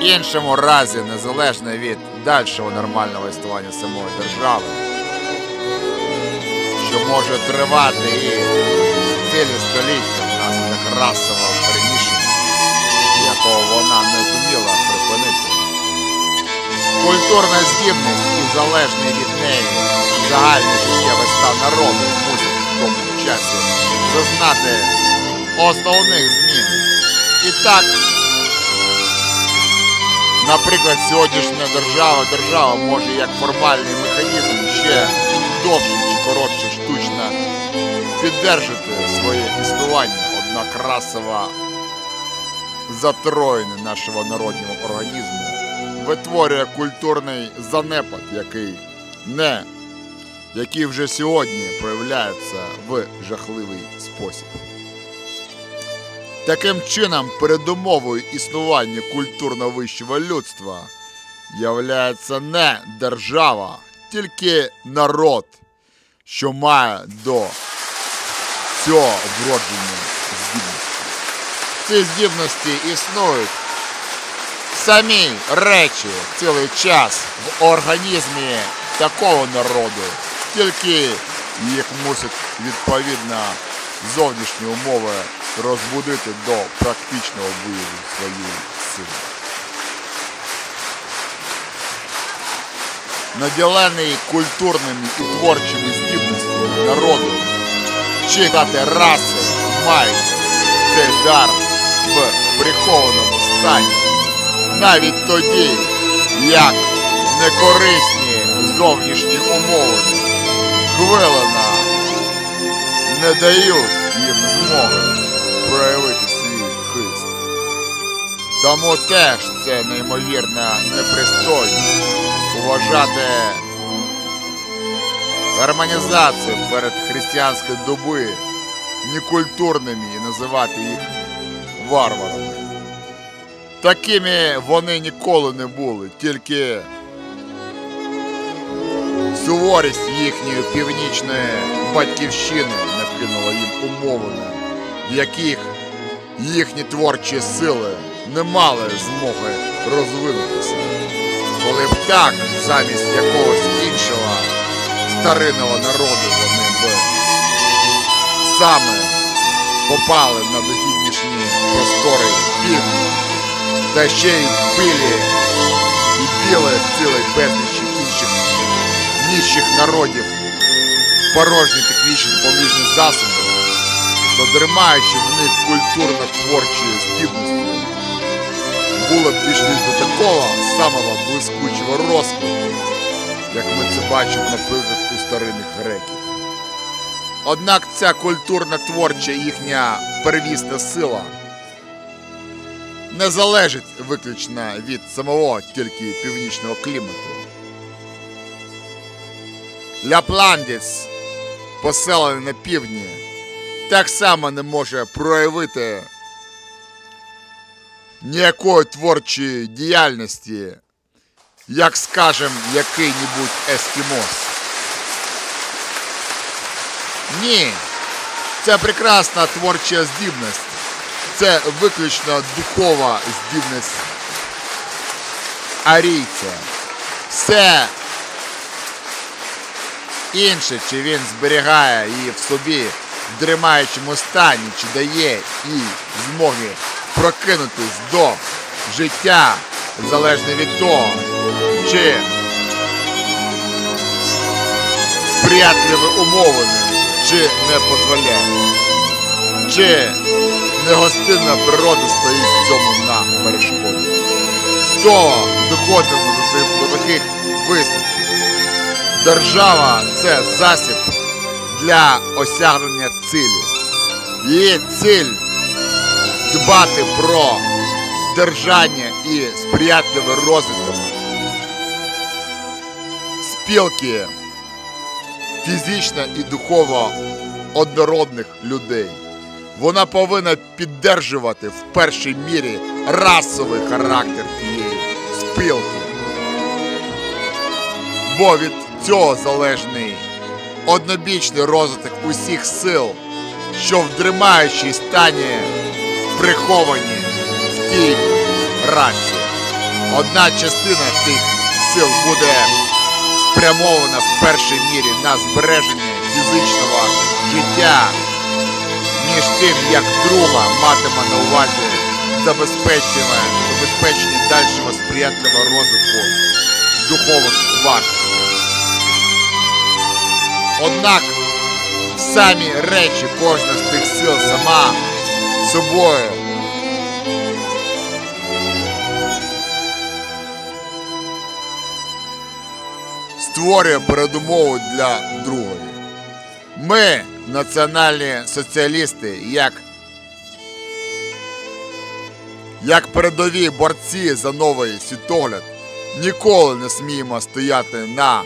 Іншому разі, незалежно від дальшого нормального існування самої держави, що може тривати і цілі століття внаслідок расового перемішання, якого вона не зуміла. Культурна здібність і залежний від неї загальний життєвий стан народу мусить в тому часі зазнати основних змін. І так, наприклад, сьогоднішня держава, держава може як формальний механізм ще довше чи коротше штучно піддержати своє існування, однак расова затроєння нашого народного організму витворює культурний занепад, який не який вже сьогодні проявляється в жахливий спосіб. Таким чином, передумовою існування культурно вищого людства являється не держава, тільки народ, що має до цього вродження здібності. Ці здібності існують самі речі цілий час в організмі такого народу, тільки їх мусять відповідно зовнішні умови розбудити до практичного вияву своєї сили. Наділений культурними і творчими здібностями народу, чигати раси мають цей дар в прихованому стані навіть тоді, як некорисні зовнішні умови хвилина не дають їм змоги проявити свій хист. Тому теж це неймовірна непристойність вважати гармонізацію перед християнської доби некультурними і називати їх варварами. Такими вони ніколи не були, тільки суворість їхньої північної батьківщини накинула їм умовини, в яких їхні творчі сили не мали змоги розвинутися. коли б так замість якогось іншого старинного народу вони б саме попали на дохіднішні простори півдня, та ще й білі і біле цілий безлічі інших ніщих народів, порожні технічні допоміжні засоби, то дримаючи в них культурно-творчою здібністю, було б пішли до такого самого блискучого розкладу, як ми це бачимо, наприклад, у старинних греків. Однак ця культурно-творча їхня первісна сила не залежить виключно від самого тільки північного клімату. Ляпландець, поселений на півдні, так само не може проявити ніякої творчої діяльності, як, скажем, який-небудь ескімос. Ні, це прекрасна творча здібність. Це виключно духова здібність арійця. Все інше, чи він зберігає її в собі в дрімаючому стані, чи дає їй змоги прокинутись до життя, залежно від того, чи сприятливі умови, чи не дозволяє, чи негостинна природа стоїть цьому на перешкоді. Того доходимо до таких висновків. Держава це засіб для осягнення цілі. Її ціль дбати про держання і сприятливий розвиток спілки фізично і духово однородних людей. Вона повинна піддержувати в першій мірі расовий характер тієї спілки. Бо від цього залежний однобічний розвиток усіх сил, що в дрімаючій стані приховані в тій расі. Одна частина тих сил буде спрямована в першій мірі на збереження фізичного життя, між тим, як друга матиме на увазі забезпечення, забезпечення дальшого сприятливого розвитку духових вартостей. Однак самі речі кожна з тих сил сама собою створює передумову для другої. Ми, національні соціалісти, як, як передові борці за новий світогляд, ніколи не сміємо стояти на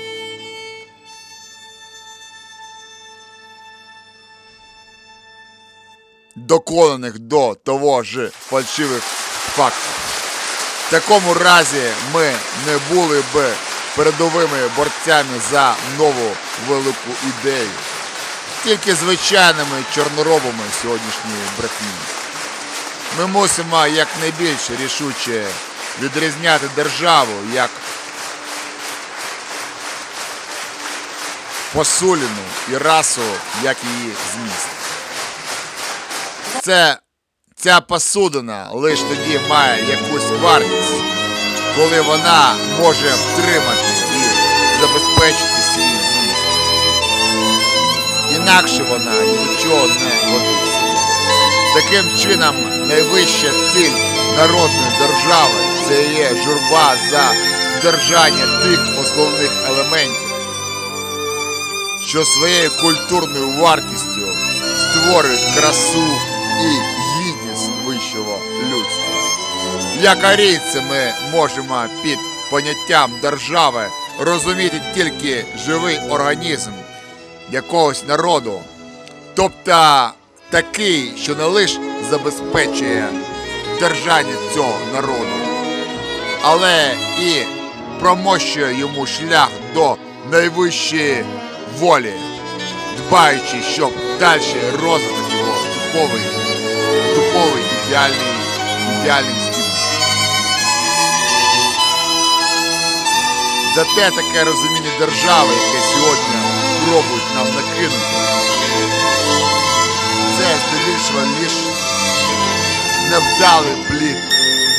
доконаних до того ж фальшивих фактів. В такому разі ми не були б передовими борцями за нову велику ідею, тільки звичайними чорноробами сьогоднішньої брехні. Ми мусимо якнайбільш рішуче відрізняти державу як посуліну і расу як її зміст. Це ця посудина лише тоді має якусь вартість, коли вона може втримати і забезпечити. Інакше вона ні до чого не годиться. Таким чином, найвища ціль народної держави це є журба за держання тих основних елементів, що своєю культурною вартістю створюють красу і гідність вищого людства. Як арійці ми можемо під поняттям держави розуміти тільки живий організм якогось народу, тобто такий, що не лише забезпечує держання цього народу, але і промощує йому шлях до найвищої волі, дбаючи, щоб далі розвиток його духовий, духовий ідеальний, ідеальний здібності. Зате таке розуміння держави, яке сьогодні пробують нам накинути, це здебільшого лиш невдалий плід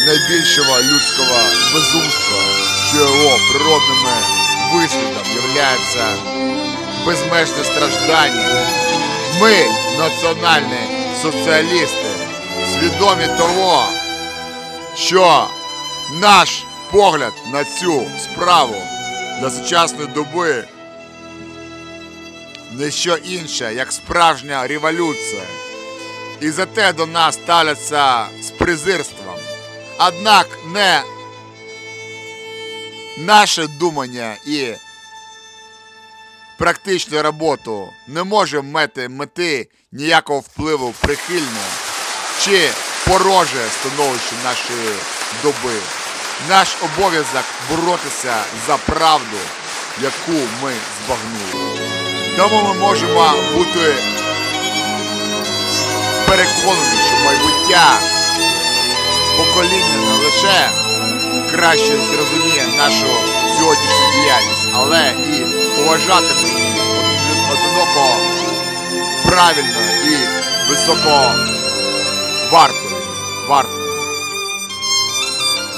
найбільшого людського безумства, що його природними вислідом являється безмежне страждання. Ми, національні соціалісти, свідомі того, що наш погляд на цю справу для сучасної доби не що інше, як справжня революція. І за те до нас ставляться з презирством. Однак не наше думання і практичну роботу не може мати мети ніякого впливу прихильне чи пороже становище нашої доби. Наш обов'язок боротися за правду, яку ми збагнули. Тому ми можемо бути переконані, що майбуття покоління не лише краще зрозуміє нашу сьогоднішню діяльність, але і поважатиме її одиноко правильно і високо вартою. вартою.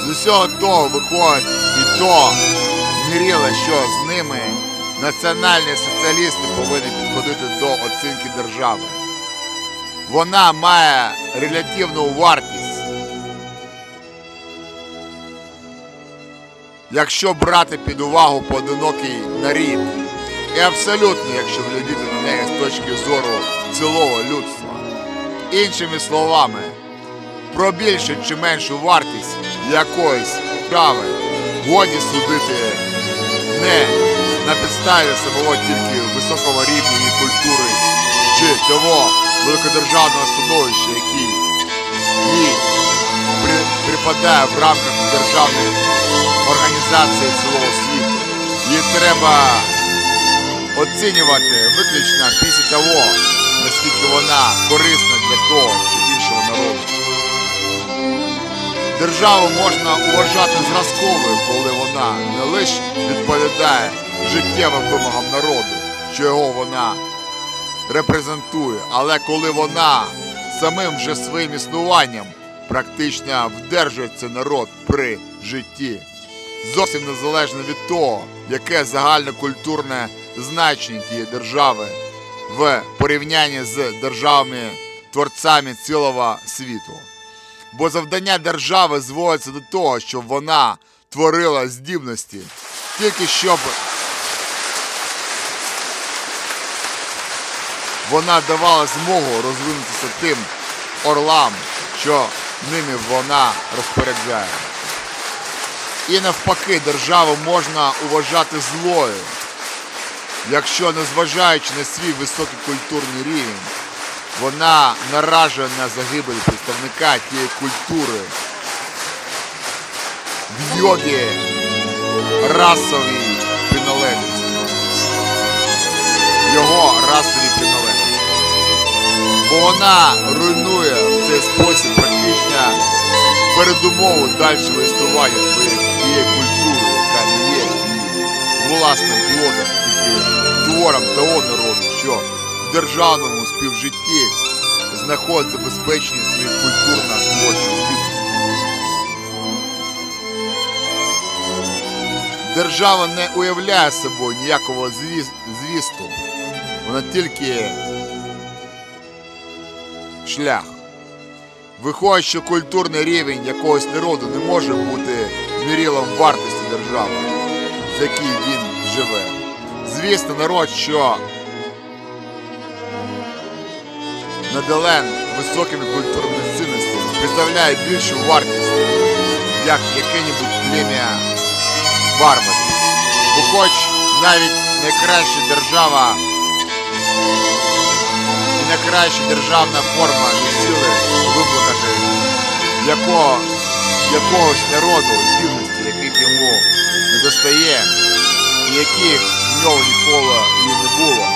З усього того виходить і то міріло, що з ними національні соціалісти повинні підходити до оцінки держави. Вона має релятивну вартість. Якщо брати під увагу поодинокий нарід, і абсолютно, якщо глядіти на неї з точки зору цілого людства. Іншими словами, про більшу чи меншу вартість якоїсь справи годі судити не на підставі самого тільки високого рівня культури чи того великодержавного становища, який їй при- припадає в рамках державної організації цілого світу. Її треба оцінювати виключно після того, наскільки вона корисна для того чи іншого народу. Державу можна вважати зразковою, коли вона не лише відповідає життєвим вимогам народу, що його вона репрезентує, але коли вона самим вже своїм існуванням практично вдержує цей народ при житті, зовсім незалежно від того, яке загальнокультурне значення тієї держави в порівнянні з державами творцями цілого світу. Бо завдання держави зводиться до того, щоб вона творила здібності, тільки щоб вона давала змогу розвинутися тим орлам, що ними вона розпоряджає. І навпаки, державу можна вважати злою, якщо, незважаючи на свій високий культурний рівень, вона наражує на загибель представника тієї культури в йогі расовій приналежності. Його расовій приналежності. Бо вона руйнує в цей спосіб практично передумову дальшого існування твоєї культури, яка не є власним плодом, тільки твором того народу, що в державному співжитті знаходить забезпечення своїх культурно-творчих. Держава не уявляє собою ніякого звіс- звісту. Вона тільки шлях. Виходить, що культурний рівень якогось народу не може бути мірілом вартості держави, з якій він живе. Звісно, народ, що наделен високими культурними цінностями, представляє більшу вартість, як яке-небудь плем'я варварів. Бо хоч навіть найкраща держава і найкраща державна форма не сили викликати якого, якогось народу здібності, яких йому не достає, і яких в нього ніколи і не було.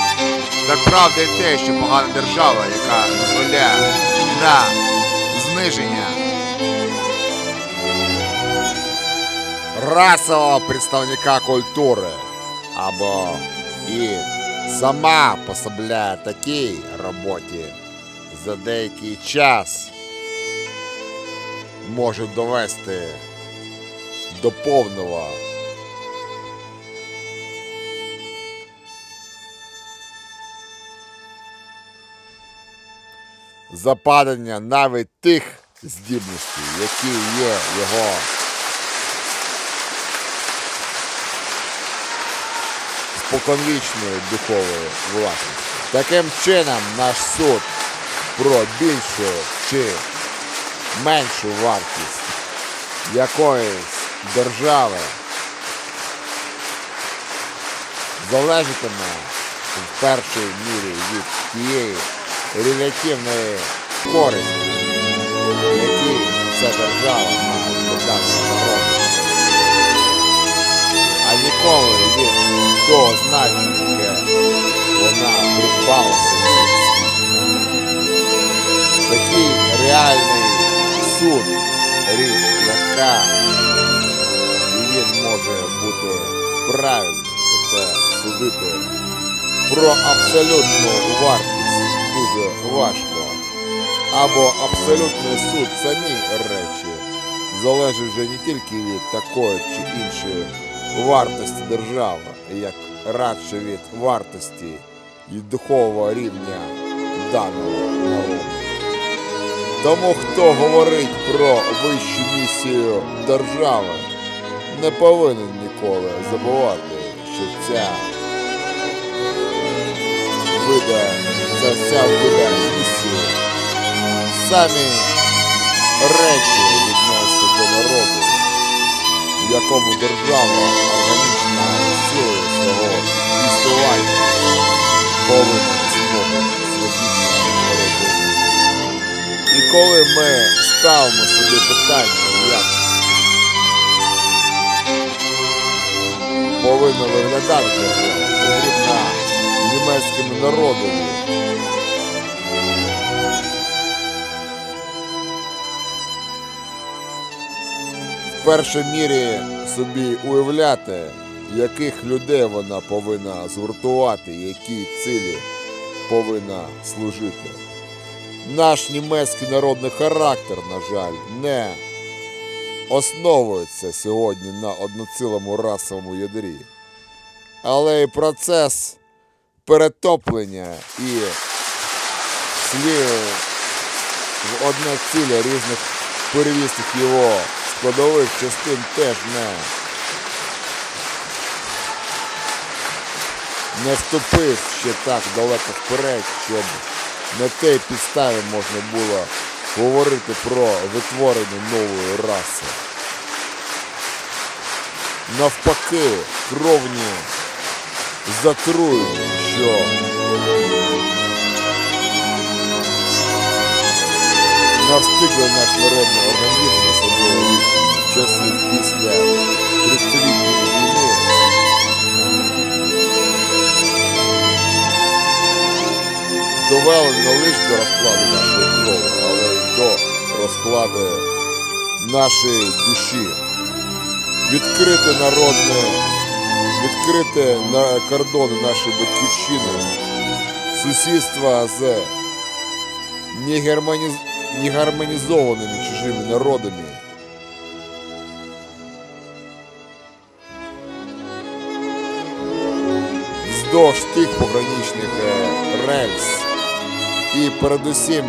Так правда і те, що погана держава, яка дозволяє на зниження расового представника культури. Або і сама пособляє такій роботі за деякий час. Може довести до повного. Западання навіть тих здібностей, які є його споконвічною духовою власністю. Таким чином, наш суд про більшу чи меншу вартість якоїсь держави залежатиме в першій мірі від тієї релятивної користі, які ця держава має народу, а ніколи від того значення, яке вона придбала. Такий реальний суд, річ, яка і він може бути правильним, зате судити про абсолютну вартість дуже важко. Або абсолютний суд самі речі залежить вже не тільки від такої чи іншої вартості держави, як радше від вартості і духового рівня даного народу. Тому хто говорить про вищу місію держави, не повинен ніколи забувати, що ця вида, ця вся вида місії самі речі відносяться до народу, в якому держава органічна силою свого існування повинна змогу святіння народу. І коли ми ставимо собі питання, як повинна виглядати держава, потрібна німецькому народові першій мірі собі уявляти, яких людей вона повинна згуртувати, які цілі повинна служити. Наш німецький народний характер, на жаль, не основується сьогодні на одноцілому расовому ядрі. Але і процес перетоплення і слів в одне ціле різних перевісних його складових частин теж не, не вступив ще так далеко вперед, щоб на тій підставі можна було говорити про витворення нової раси. Навпаки, кровні затруєння, що навстигли наш народний організм, часів після 30-літньої війни, довели не лише до розкладу нашої крові, але й до розкладу нашої душі. Відкрити народне, відкрити на кордони нашої батьківщини, сусідства з негармонізованими чужими народами. Вздовж тих пограничних е, рельс. І передусім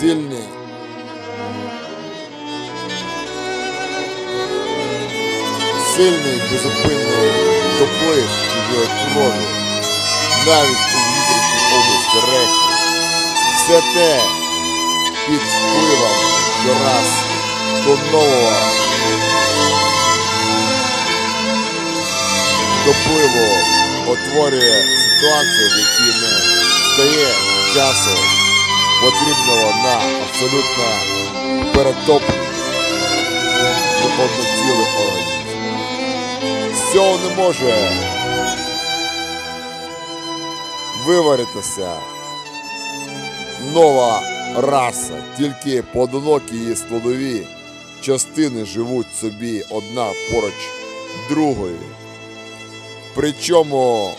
сильний сильний безупинний доплив чужої крові. Навіть у внутрішній області рехи. Все те під впливом щораз до нового допливу утворює ситуацію, в якій не стає часу потрібного на абсолютно перетоплення в одноцілий організм. З цього не може виваритися нова раса, тільки поодинокі її складові частини живуть собі одна поруч другої. Причому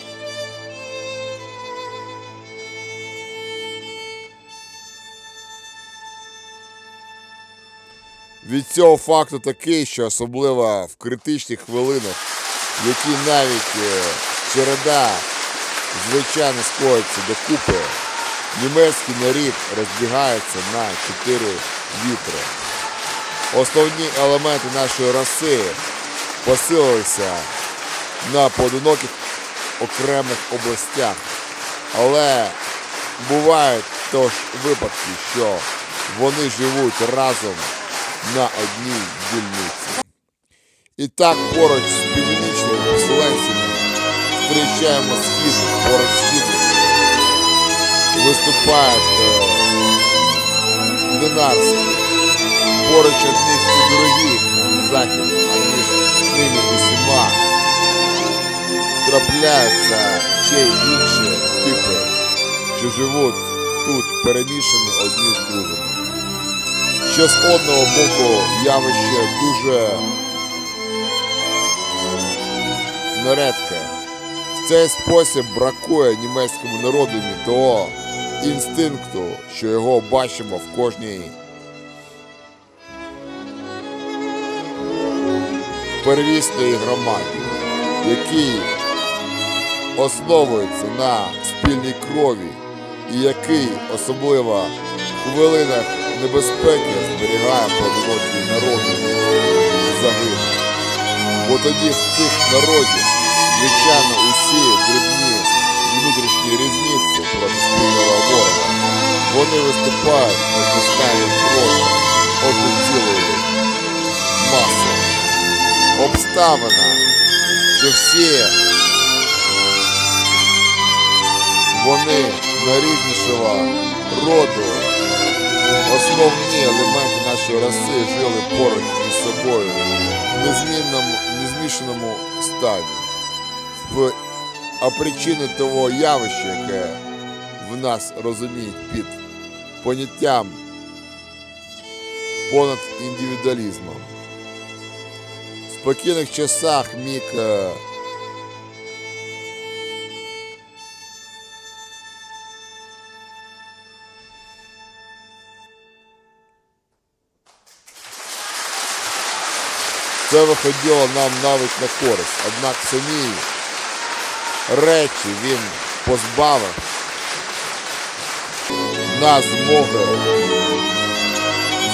від цього факту такий, що особливо в критичних хвилинах, які навіть е, череда звичайно сходиться докупи, німецький нарід розбігається на чотири вітри. Основні елементи нашої раси посилилися на поодиноких окремих областях, але бувають тож випадки, що вони живуть разом на одній дільниці. І так поруч з північними поселенцями зустрічаємо східних, поруч східних виступають е, динарські, поруч одних і других захід, а між ними усіма трапляються ще й інші типи, що живуть тут перемішані одні з другими. Що з одного боку явище дуже нередке. В цей спосіб бракує німецькому народові того інстинкту, що його бачимо в кожній первісної громаді, який основується на спільній крові і який особливо в хвилинах небезпеки зберігає поодинокий народи загиб. Бо тоді в цих народів, звичайно, усі дрібні внутрішні різниці проти спільного ворога, вони виступають на фронту одну цілої маси. Обставина, що всі вони найрізнішого роду, основні елементи нашої раси жили поруч із собою в незмінному, незмішаному стані. В, а причини того явища, яке в нас розуміють під поняттям понад індивідуалізмом. В спокійних часах міг Це виходило нам навіть на користь. Однак самі речі він позбавив нас змоги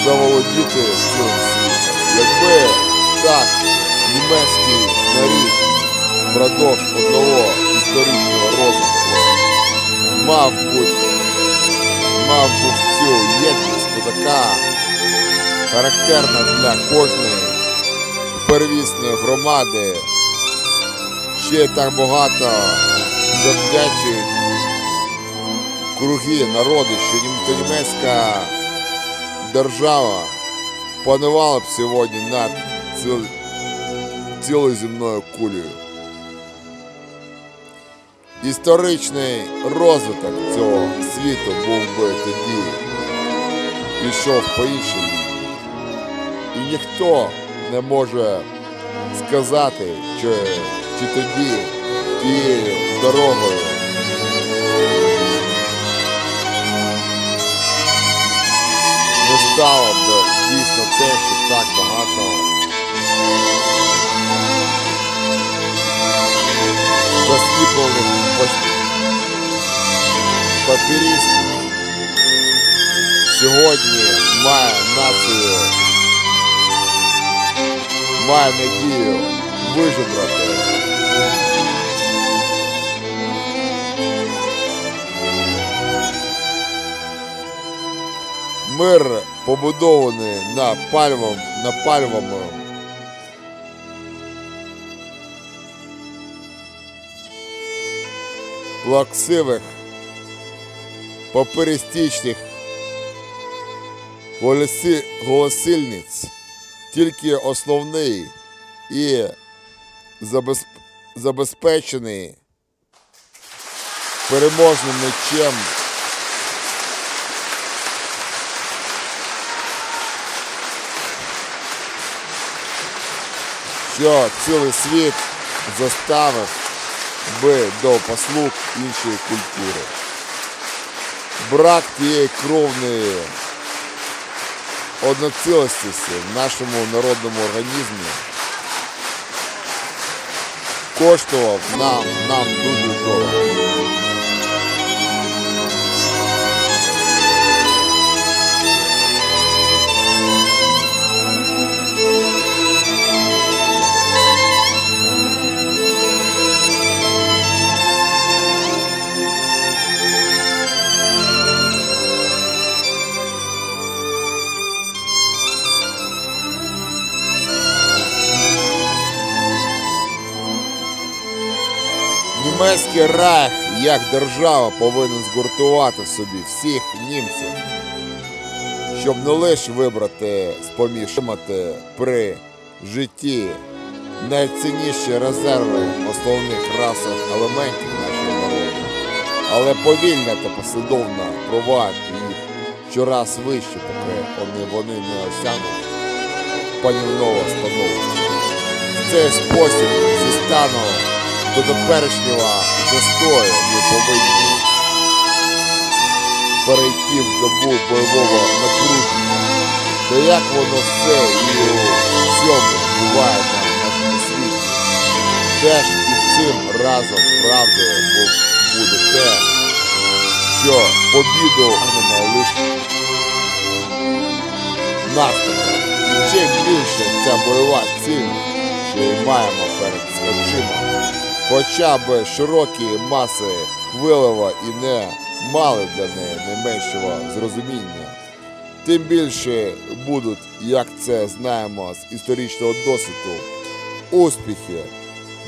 заволодіти цілим світом. Якби так німецький нарід впродовж одного історичного розвитку мав бути, мав був цю єдність, то така характерна для кожної первісної громади ще так багато завдячують круги народу, що нім- німецька держава панувала б сьогодні над ціл... цілою земною кулею. Історичний розвиток цього світу був би тоді пішов по іншим. І ніхто не може сказати, чи, чи тоді тією дорогою. Не стало б дійсно те, що так багато. Засліплених папірістів. Сьогодні має націю має надію вижебрати. Мир побудований на пальвом, на пальвому плаксивих поперестічних голоси, голосильниць тільки основний і забезп... забезпечений переможним мечем що цілий світ заставив би до послуг іншої культури. Брак тієї кровної одноцілостості в нашому народному організмі коштував нам, нам дуже дорого. Німецький райх як держава повинен згуртувати собі всіх німців, щоб не лише вибрати з-поміж при житті найцінніші резерви основних расових елементів нашого народу, але повільно та послідовно провадити їх щораз вище, поки вони, вони не осягнуть панівного становища. В цей спосіб зі стану до теперішнього застою ми повинні перейти в добу бойового напруження. Та як воно все і у всьому буває на нашому світі. Теж і цим разом правдою буде те, що побіду маємо лише наступом. І чим більше ця бойова ціль, що і маємо хоча б широкі маси Хвилева і не мали для неї не меншого зрозуміння, тим більше будуть, як це знаємо з історичного досвіду, успіхи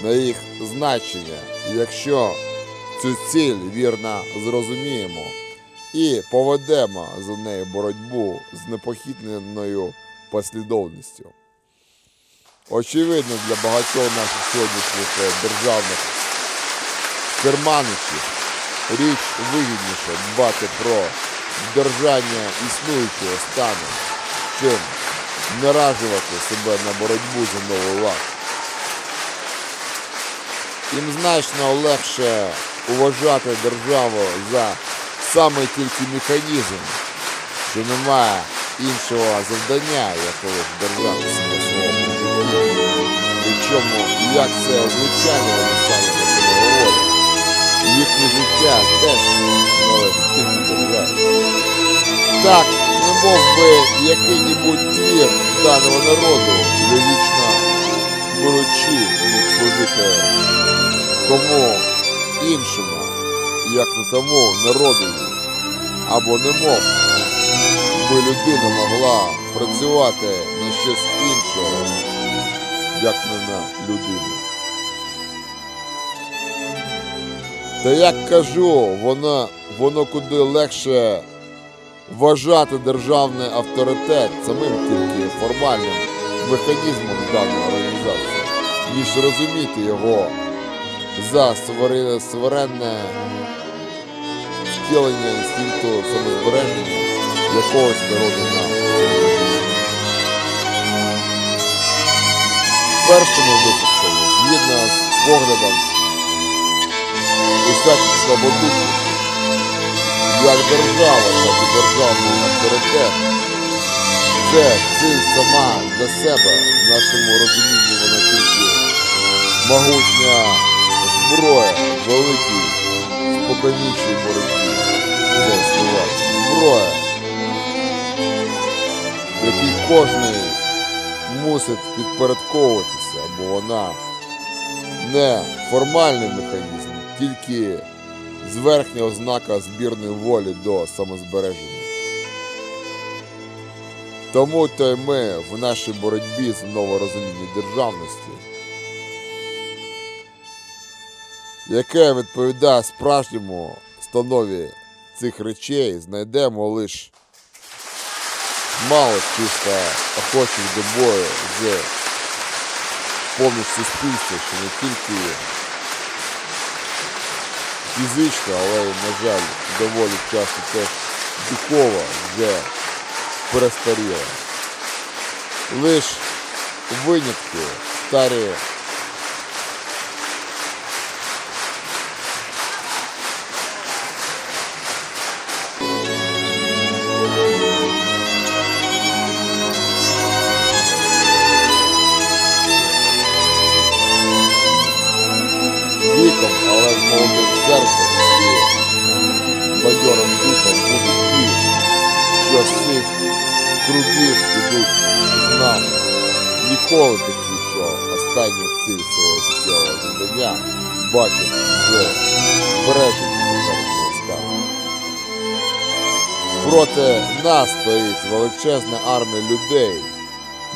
на їх значення, якщо цю ціль вірно зрозуміємо і поведемо за нею боротьбу з непохитненою послідовністю. Очевидно, для багатьох наших сьогоднішніх е, державних керманичів річ вигідніше дбати про держання існуючого стану, чим наражувати себе на боротьбу за новий лад. Їм значно легше уважати державу за саме тільки механізм, що немає іншого завдання, якого ж Причому, як це звичайно вони самі про їхнє життя теж тільки державі. Так, не мов би який-небудь твір даного народу, логічно беручи міг служити кому іншому, як не тому народові, або не мов би людина могла працювати на щось іншого, як не на людину. Та як кажу, воно, воно куди легше вважати державний авторитет самим тільки формальним механізмом даної організації, ніж розуміти його за суверенне втілення інстинкту самозбереження якогось народу першому випадку, згідно з поглядом усяких слабодухів, як держава, так і державний авторитет, це ціль сама для себе, в нашому розумінні вона тільки могутня зброя великій спокійнішій боротьбі. За існування. Зброя, якій кожний мусить підпорядковуватися, бо вона не формальний механізм, тільки зверхня ознака збірної волі до самозбереження. Тому то й ми в нашій боротьбі за нове розуміння державності, яке відповідає справжньому станові цих речей, знайдемо лише мало чисто охочих до бою з поміж суспільства, що не тільки фізично, але на жаль, доволі часто теж духово вже перестаріло. Лиш винятки старі але з молодим серцем духом будуть ті, що з цих кругів ідуть з нами. Ніколи такі, що останню ціль свого життєвого завдання бачать з бережень теперішнього. Проти нас стоїть величезна армія людей,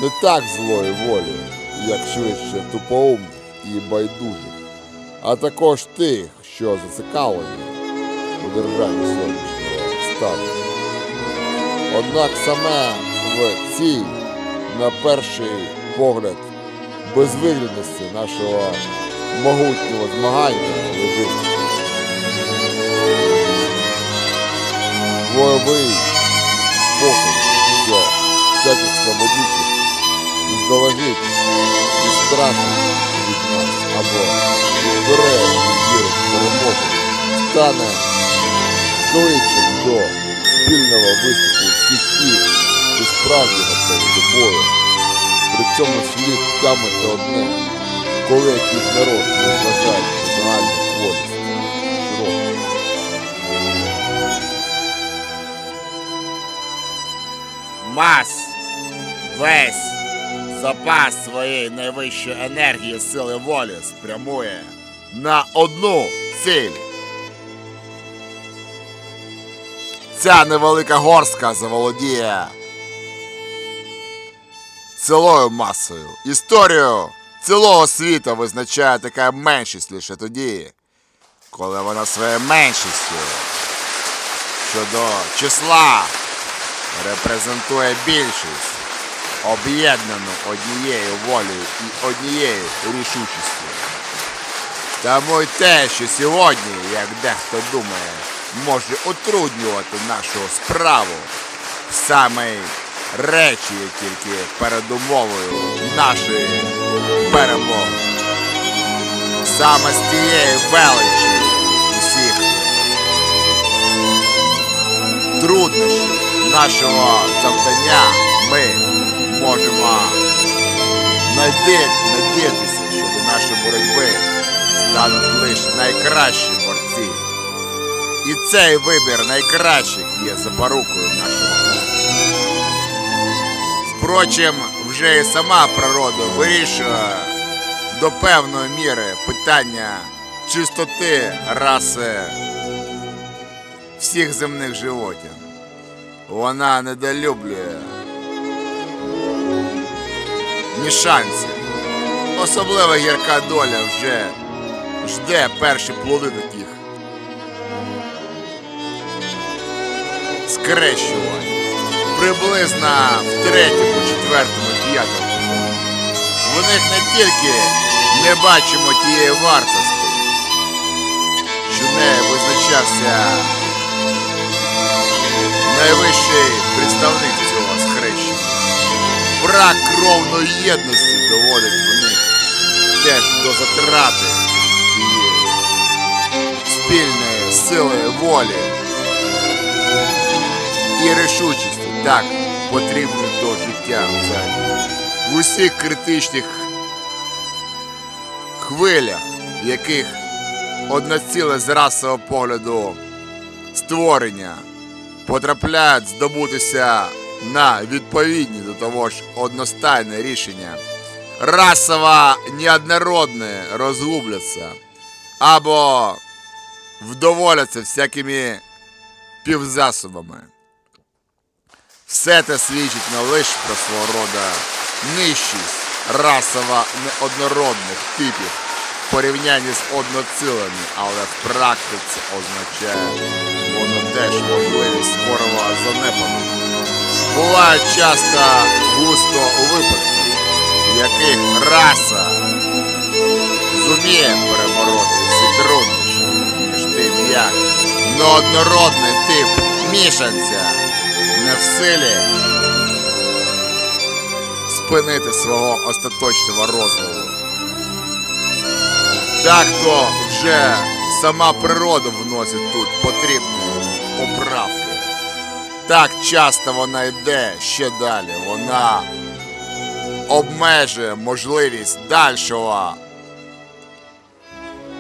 не так злої волі, як швидше тупоумних і байдужих, а також тих, що зацікавлені у державі сонячного стану. Однак саме в цій, на перший погляд, безвиглядності нашого могутнього змагання лежить бойовий спосіб, що всяких і здолежить і страшно або віру в перемогу, стане кличем до спільного виступу всіх тих, що справді готові до бою. При цьому слід тямити одне, коли якийсь народ не зважає на загальну хворість широких. Мас весь запас своєї найвищої енергії сили волі спрямує на одну ціль. Ця невелика горстка заволодіє цілою масою. Історію цілого світу визначає така меншість лише тоді, коли вона своєю меншістю щодо числа репрезентує більшість, об'єднану однією волею і однією рішучістю. Тому й те, що сьогодні, як дехто думає, може утруднювати нашу справу, саме речі тільки передумовою нашої перемоги. Саме з тієї величі усіх труднощів нашого завдання ми можемо надіятися, що до нашої боротьби стануть лише найкращі борці. І цей вибір найкращих є запорукою нашого. Впрочем, вже і сама природа вирішує до певної міри питання чистоти раси всіх земних животів. Вона недолюблює мішанців. Особливо гірка доля вже жде перші плоди таких скрещувань. Приблизно в третьому, четвертому, п'ятому. В них не тільки не бачимо тієї вартості, що нею визначався найвищий представник. Брак кровної єдності доводить в них теж до затрати тієї спільної сили волі і рішучості, так потрібно до життя взагалі. В усіх критичних хвилях, в яких одноціле з расового погляду створення потрапляють здобутися на відповідні до того ж одностайне рішення, расово неоднородне розгубляться або вдоволяться всякими півзасобами. Все це свідчить не лише про свого роду нижчість расово неоднородних типів в порівнянні з одноцілими, але в практиці означає воно теж можливість скорого занепаду. Буває часто густо у випадках, в яких раса зуміє перебороти всі труднощі, між тим як неоднородний тип мішанця не в силі спинити свого остаточного розвитку. Так то вже сама природа вносить тут потрібні поправки. Так часто вона йде ще далі. Вона обмежує можливість дальшого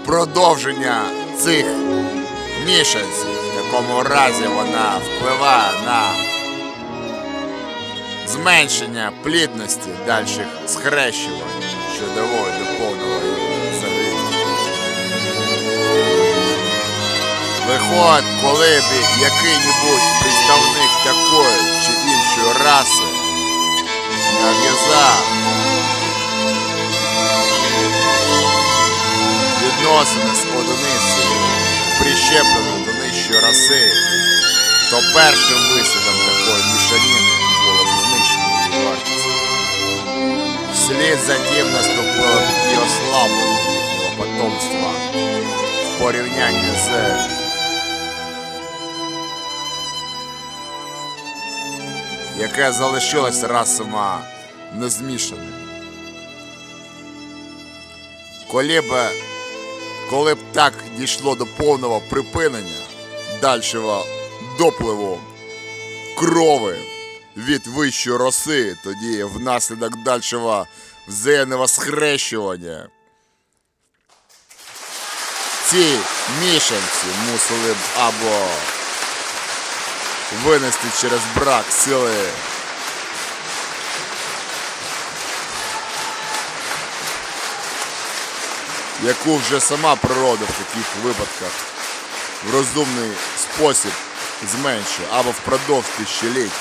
продовження цих мішанців. В такому разі вона впливає на зменшення плідності дальших схрещувань, що доводить до. Виходить, коли б який-небудь такої чи іншої раси нав'язав відносини з одиницею, прищепленою до нижчої раси, то першим висідом такої мішаніни було б знищення її вартості. Вслід за тим наступило і ослаблення потомства. В порівнянні з яке залишилось расома незмішаним. Коли б, коли б так дійшло до повного припинення дальшого допливу крови від вищої роси, тоді внаслідок дальшого взаємного схрещування ці мішанці мусили б або винести через брак сили яку вже сама природа в таких випадках в розумний спосіб зменшує або впродовж тисячоліть.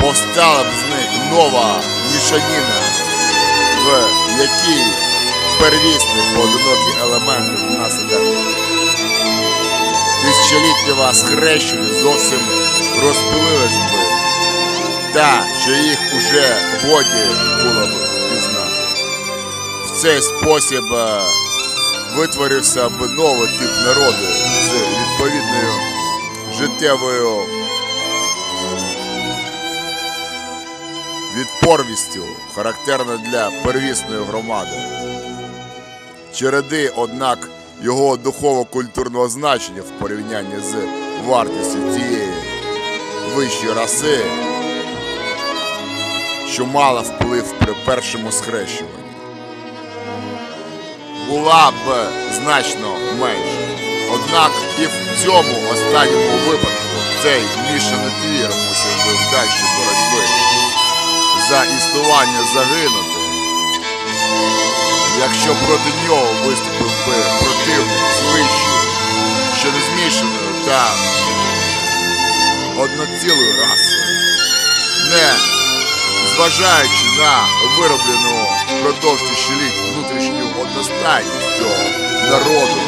Повстала б з них нова мішаніна, в якій первісні поодинокі елементи внаслідок тисячоліттєвого схрещення зовсім розпилились би, та що їх уже годі було б пізнати. В цей спосіб е, витворився б новий тип народу з відповідною життєвою відпорвістю, характерною для первісної громади. Череди, однак, його духово-культурного значення в порівнянні з вартістю цієї вищої раси, що мала вплив при першому схрещуванні, була б значно менша. Однак і в цьому останньому випадку цей мішаний твір мусив би в дальшій боротьби за існування загинути, якщо проти нього виступив би противник з що не змішаною та одноцілою расою, не зважаючи на вироблену впродовж тисячоліть внутрішню одностайність цього народу,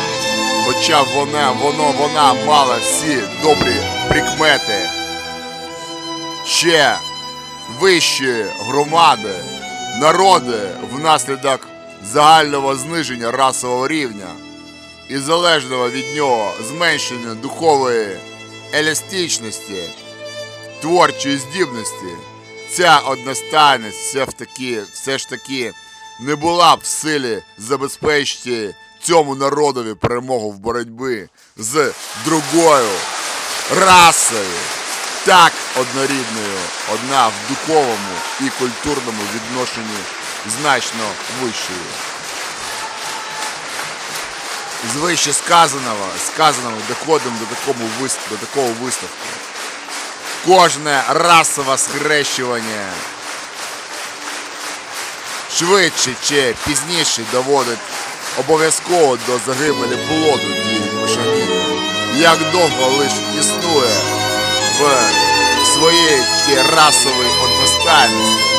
хоча вона, воно, вона мала всі добрі прикмети ще вищі громади, народи внаслідок загального зниження расового рівня і залежного від нього зменшення духової еластичності, творчої здібності, ця одностайність все, в таки, все ж таки не була б в силі забезпечити цьому народові перемогу в боротьбі з другою расою, так однорідною, одна в духовому і культурному відношенні значно вищою. З вище сказаного, сказаного доходимо до, такому вис- до такого висновку. Кожне расове схрещування швидше чи пізніше доводить обов'язково до загибелі плоду тієї мишаніни. Як довго лиш існує в своїй расовій одностайності.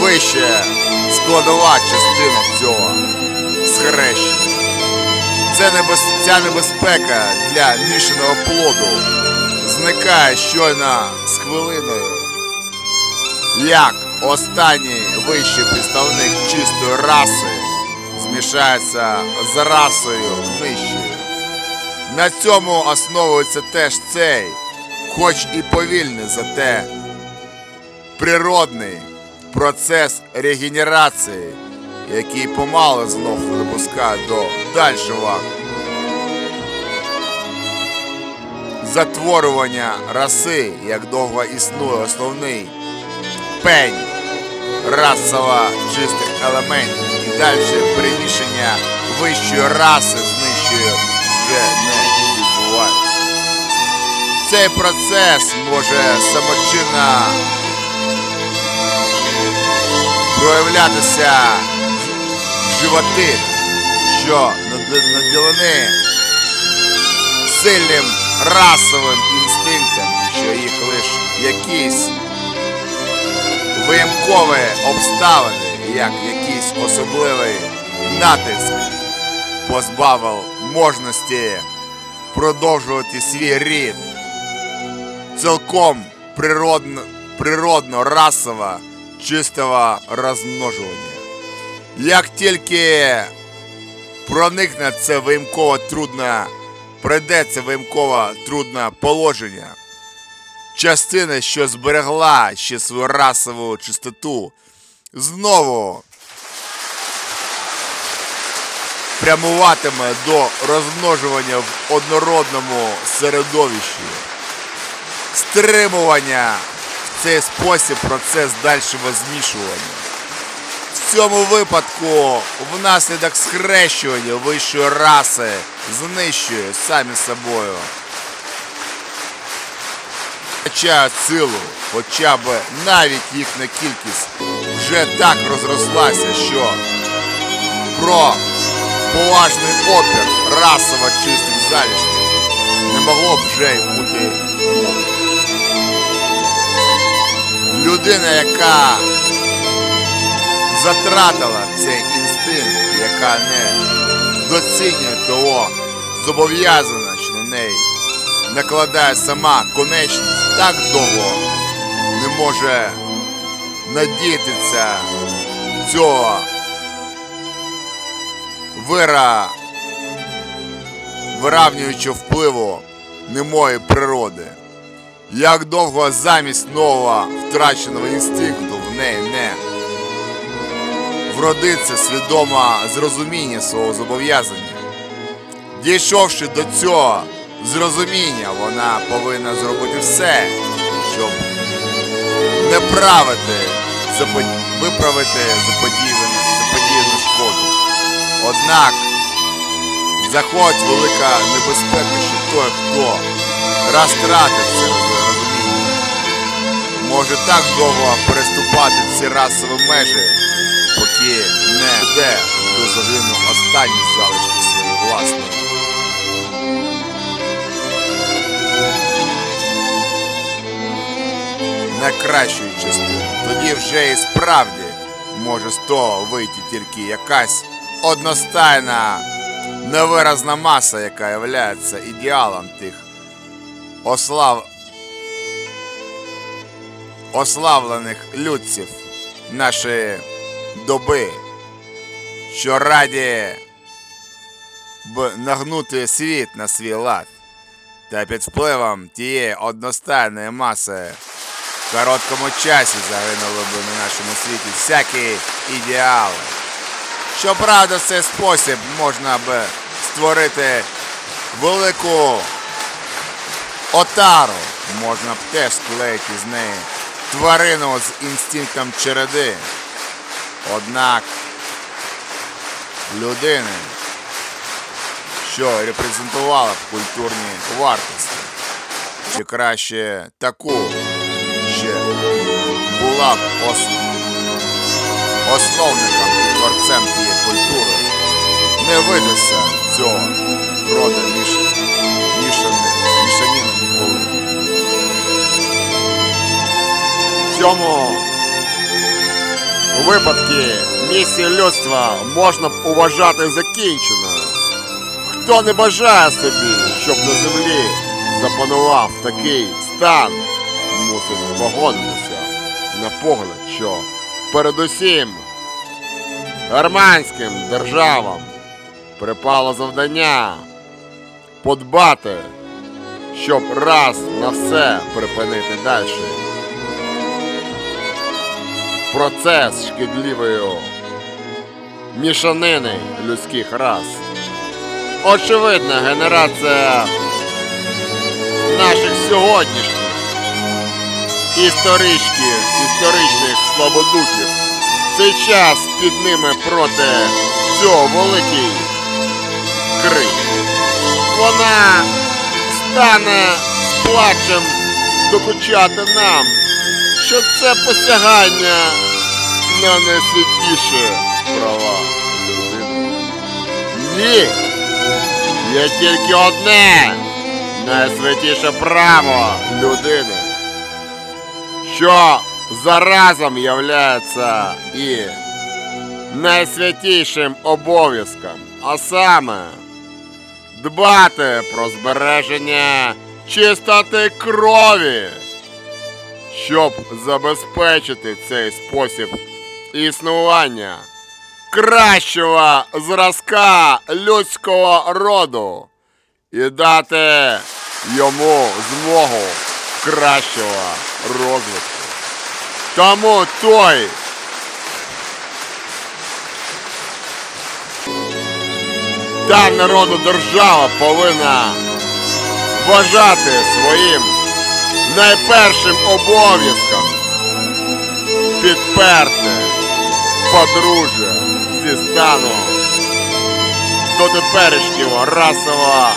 Вище складова частина цього схрещення. Це небез... Ця небезпека для мішаного плоду зникає щойно з хвилиною. Як останній вищий представник чистої раси змішається з расою нижчою. На цьому основується теж цей, хоч і повільний, зате природний процес регенерації, який помало знов випускає до дальшого затворювання раси, як довго існує основний пень расово чистих елементів і далі приміщення вищої раси знищує вже не відбувається. Цей процес може самочинно проявлятися животи, що над- наділені сильним расовим інстинктом, що їх лише якісь виямкові обставини, як якийсь особливий натиск, позбавив можності продовжувати свій рід. Цілком природно, природно расово чистого розмножування. Як тільки проникне це виямково трудне, прийде це виямково трудне положення, частина, що зберегла ще свою расову чистоту, знову прямуватиме до розмножування в однородному середовищі. Стримування цей спосіб процес дальшого змішування. В цьому випадку внаслідок схрещування вищої раси знищує самі собою втрачають силу, хоча б навіть їхня кількість вже так розрослася, що про поважний опір расово чистих залишків не могло б вже й бути. Людина, яка затратила цей інстинкт, яка не доцінює того, зобов'язана, що на неї накладає сама конечність, так довго не може надіятися цього вира, виравнюючи впливу немої природи. Як довго замість нового втраченого інстинкту в неї не вродиться свідоме зрозуміння свого зобов'язання. Дійшовши до цього зрозуміння, вона повинна зробити все, щоб не правити, виправити заподіяну, шкоду. Однак заходить велика небезпека, що той, хто розтратив це розуміння, може так довго переступати ці расові межі, поки не йде до загину останні залишки своєї власної. найкращої частини. Тоді вже і справді може з того вийти тільки якась одностайна невиразна маса, яка є ідеалом тих ослав... ославлених людців нашої доби, що раді б нагнути світ на свій лад та під впливом тієї одностайної маси в короткому часі загинули б на нашому світі всякі ідеали. Щоправда, в цей спосіб можна б створити велику отару. Можна б теж склеїти з неї тварину з інстинктом череди. Однак людини, що репрезентувала б культурні вартості, чи краще таку, ще була б ос- основником не видасться цього між мішани, мішаніни ніколи. В цьому випадку місію людства можна б уважати закінченою. Хто не бажає собі, щоб на землі запанував такий стан, мусить погодитися на погляд, що передусім германським державам припало завдання подбати, щоб раз на все припинити далі. Процес шкідливої мішанини людських рас. Очевидна генерація наших сьогоднішніх історичків, історичних слабодухів. Цей час під ними проти цього великий крик. Вона стане з плачем докучати нам, що це посягання на найсвятіші права людини. Ні! Є тільки одне найсвятіше право людини, що заразом являється і найсвятішим обов'язком, а саме дбати про збереження чистоти крові, щоб забезпечити цей спосіб існування кращого зразка людського роду і дати йому змогу кращого розвитку. Тому той, та народу держава повинна вважати своїм найпершим обов'язком підперти подружжя зі стану до теперішнього расового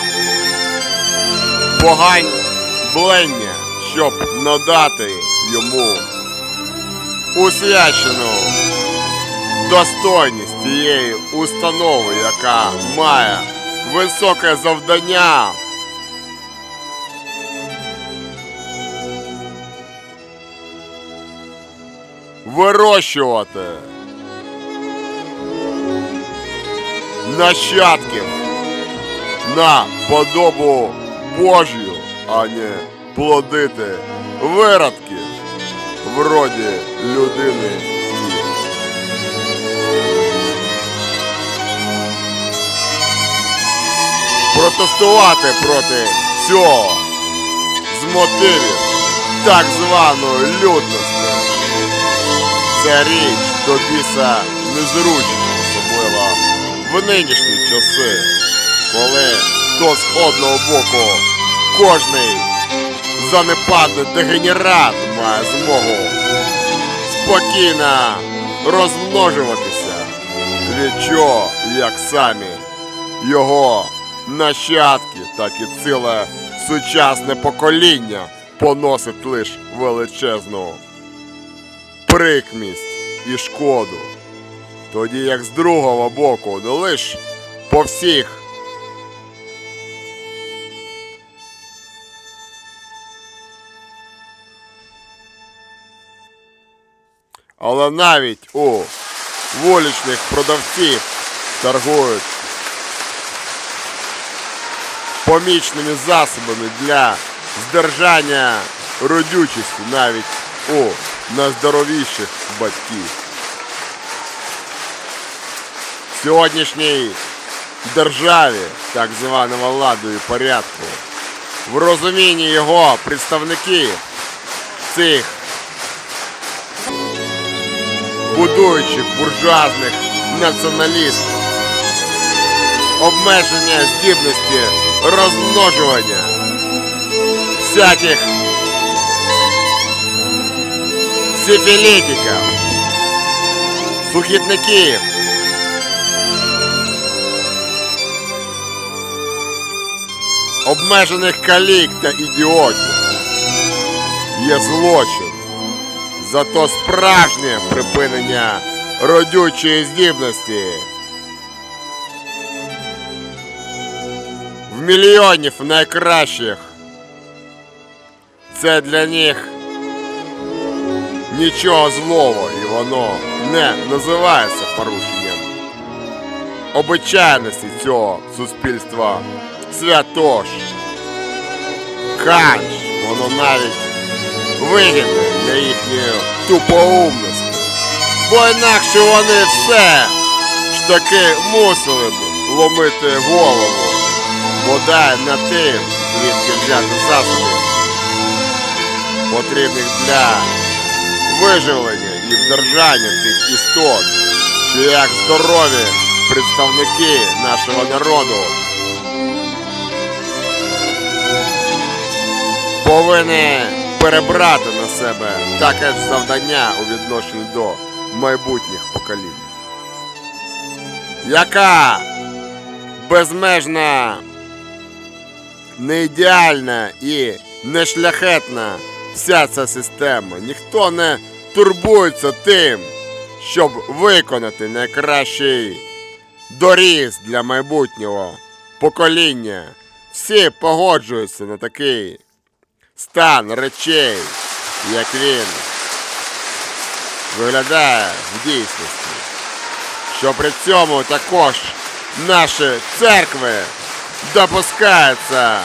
поганьблення, щоб надати йому усвячену достойність тієї установи, яка має високе завдання вирощувати нащадків на подобу Божю, а не плодити виродки вроді людини. Протестувати проти цього з мотивів так званої людності. Це річ до біса незручна, особливо в нинішні часи, коли то з одного боку кожний занепадний дегенерат має змогу спокійно розмножуватися, від чого як самі його нащадки, так і ціле сучасне покоління поносить лише величезну прикмість і шкоду. Тоді як з другого боку не лиш по всіх але навіть у вуличних продавців торгують помічними засобами для здержання родючості навіть у найздоровіших батьків. В сьогоднішній державі так званого ладу і порядку, в розумінні його представників цих будуючих буржуазних націоналістів, обмеження здібності розмножування. Всяких сифілітиків, сухітників, обмежених калік та ідіотів. Є злочин. Зато справжнє припинення родючої здібності мільйонів найкращих. Це для них нічого злого, і воно не називається порушенням обичайності цього суспільства. Святош, ханч, воно навіть вигідне для їхньої тупоумності. Бо інакше вони все ж таки мусили б ломити голову, бодай над тим, звідки взяти засобів, потрібних для виживлення і вдержання тих істот, що як здорові представники нашого народу повинні перебрати на себе таке завдання у відношенні до майбутніх поколінь. Яка безмежна, не ідеальна і не шляхетна вся ця система. Ніхто не турбується тим, щоб виконати найкращий доріз для майбутнього покоління. Всі погоджуються на такий стан речей, як він виглядає в дійсності. Що при цьому також наші церкви допускаються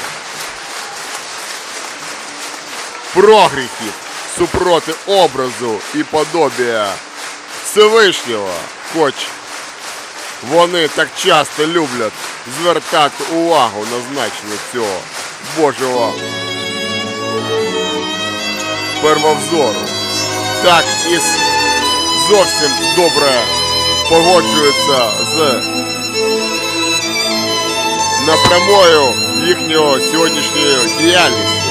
прогріхів супроти образу і подобія Всевишнього, хоч вони так часто люблять звертати увагу на значення цього Божого первовзору. Так і зовсім добре погоджуються з напрямою їхнього сьогоднішньою діяльністю,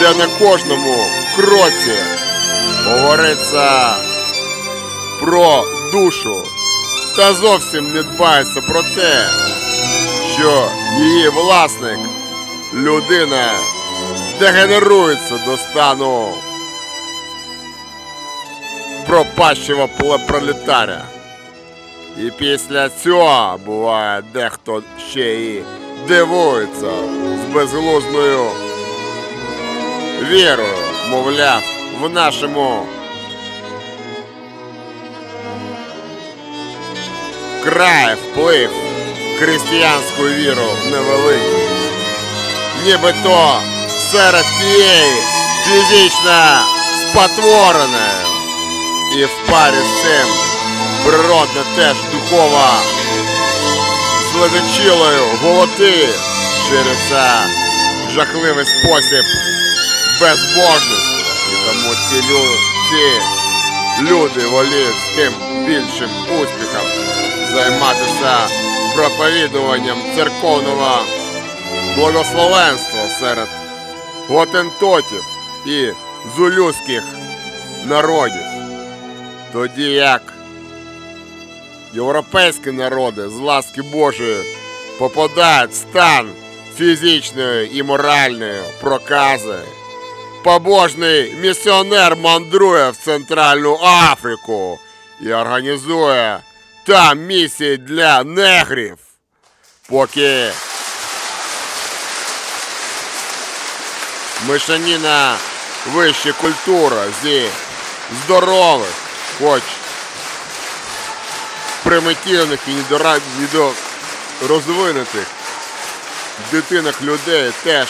де на кожному кроці говориться про душу та зовсім не дбається про те, що її власник, людина, дегенерується до стану пропащого пролетаря. І після цього буває дехто ще і дивується з безглузною вірою, мовляв, в нашому краї вплив християнську віру невеликий. Нібито серед тієї фізично спотвореної і в парі з цим природна теж духова зледочілою голоти шириться жахливий спосіб безбожності. І тому ці, лю... ці люди воліють з тим більшим успіхом займатися проповідуванням церковного благословенства серед готентотів і зулюських народів. Тоді як європейські народи з ласки Божої попадають в стан фізичної і моральної прокази. Побожний місіонер мандрує в Центральну Африку і організує там місії для негрів, поки мишаніна вища культура зі здорових, хоч примітивних і недорозвинутих дитинах людей теж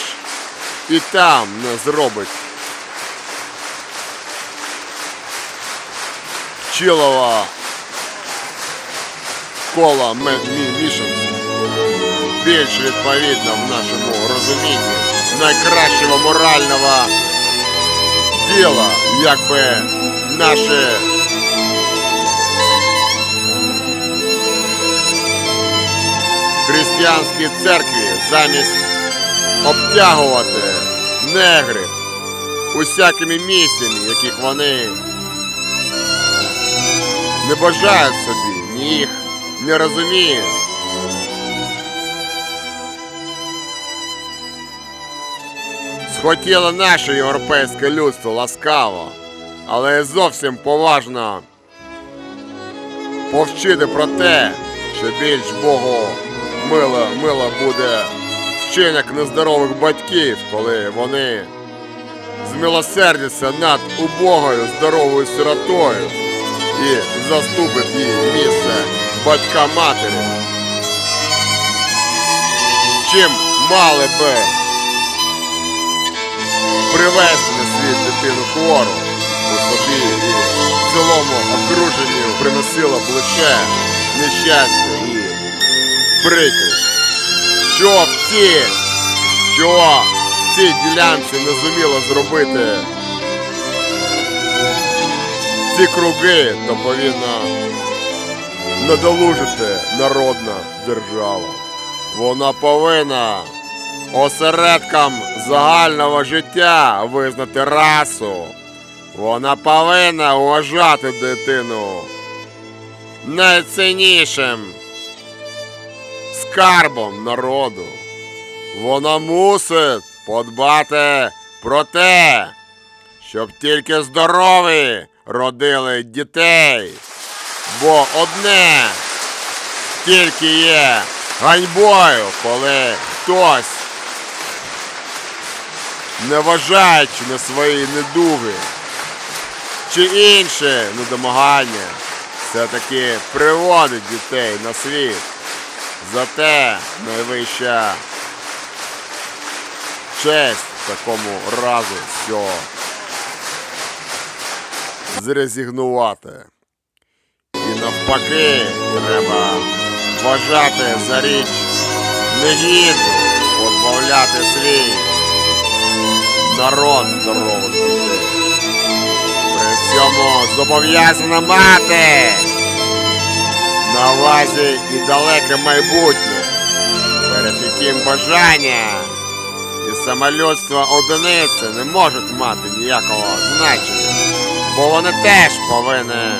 і там не зробить вчилого кола мішанців. Більш відповідно в нашому розумінні найкращого морального діла, якби наші християнські церкві замість обтягувати негрів усякими місцями, яких вони не бажають собі, ні їх не розуміють. Схотіло наше європейське людство ласкаво, але зовсім поважно повчити про те, що більш Богу мило, мило буде вчинок нездорових батьків, коли вони змилосердяться над убогою здоровою сиротою і заступить їй місце батька матері. Чим мали би привести на світ дитину хвору у собі і в цілому окруженню приносила б лише нещастя прикрість. Що в ті, чого в цій ділянці не зуміла зробити ці круги, то повинна надолужити народна держава. Вона повинна осередком загального життя визнати расу. Вона повинна вважати дитину найціннішим скарбом народу. Вона мусить подбати про те, щоб тільки здорові родили дітей. Бо одне тільки є ганьбою, коли хтось, не вважаючи на свої недуги чи інше недомагання, все-таки приводить дітей на світ. Зате найвища честь такому разу що зрезигнувати. І навпаки, треба вважати за річ негідну позбавляти свій народ здорових дітей. При цьому зобов'язана мати на увазі і далеке майбутнє, перед яким бажання і самолюдство одиниці не можуть мати ніякого значення, бо вони теж повинні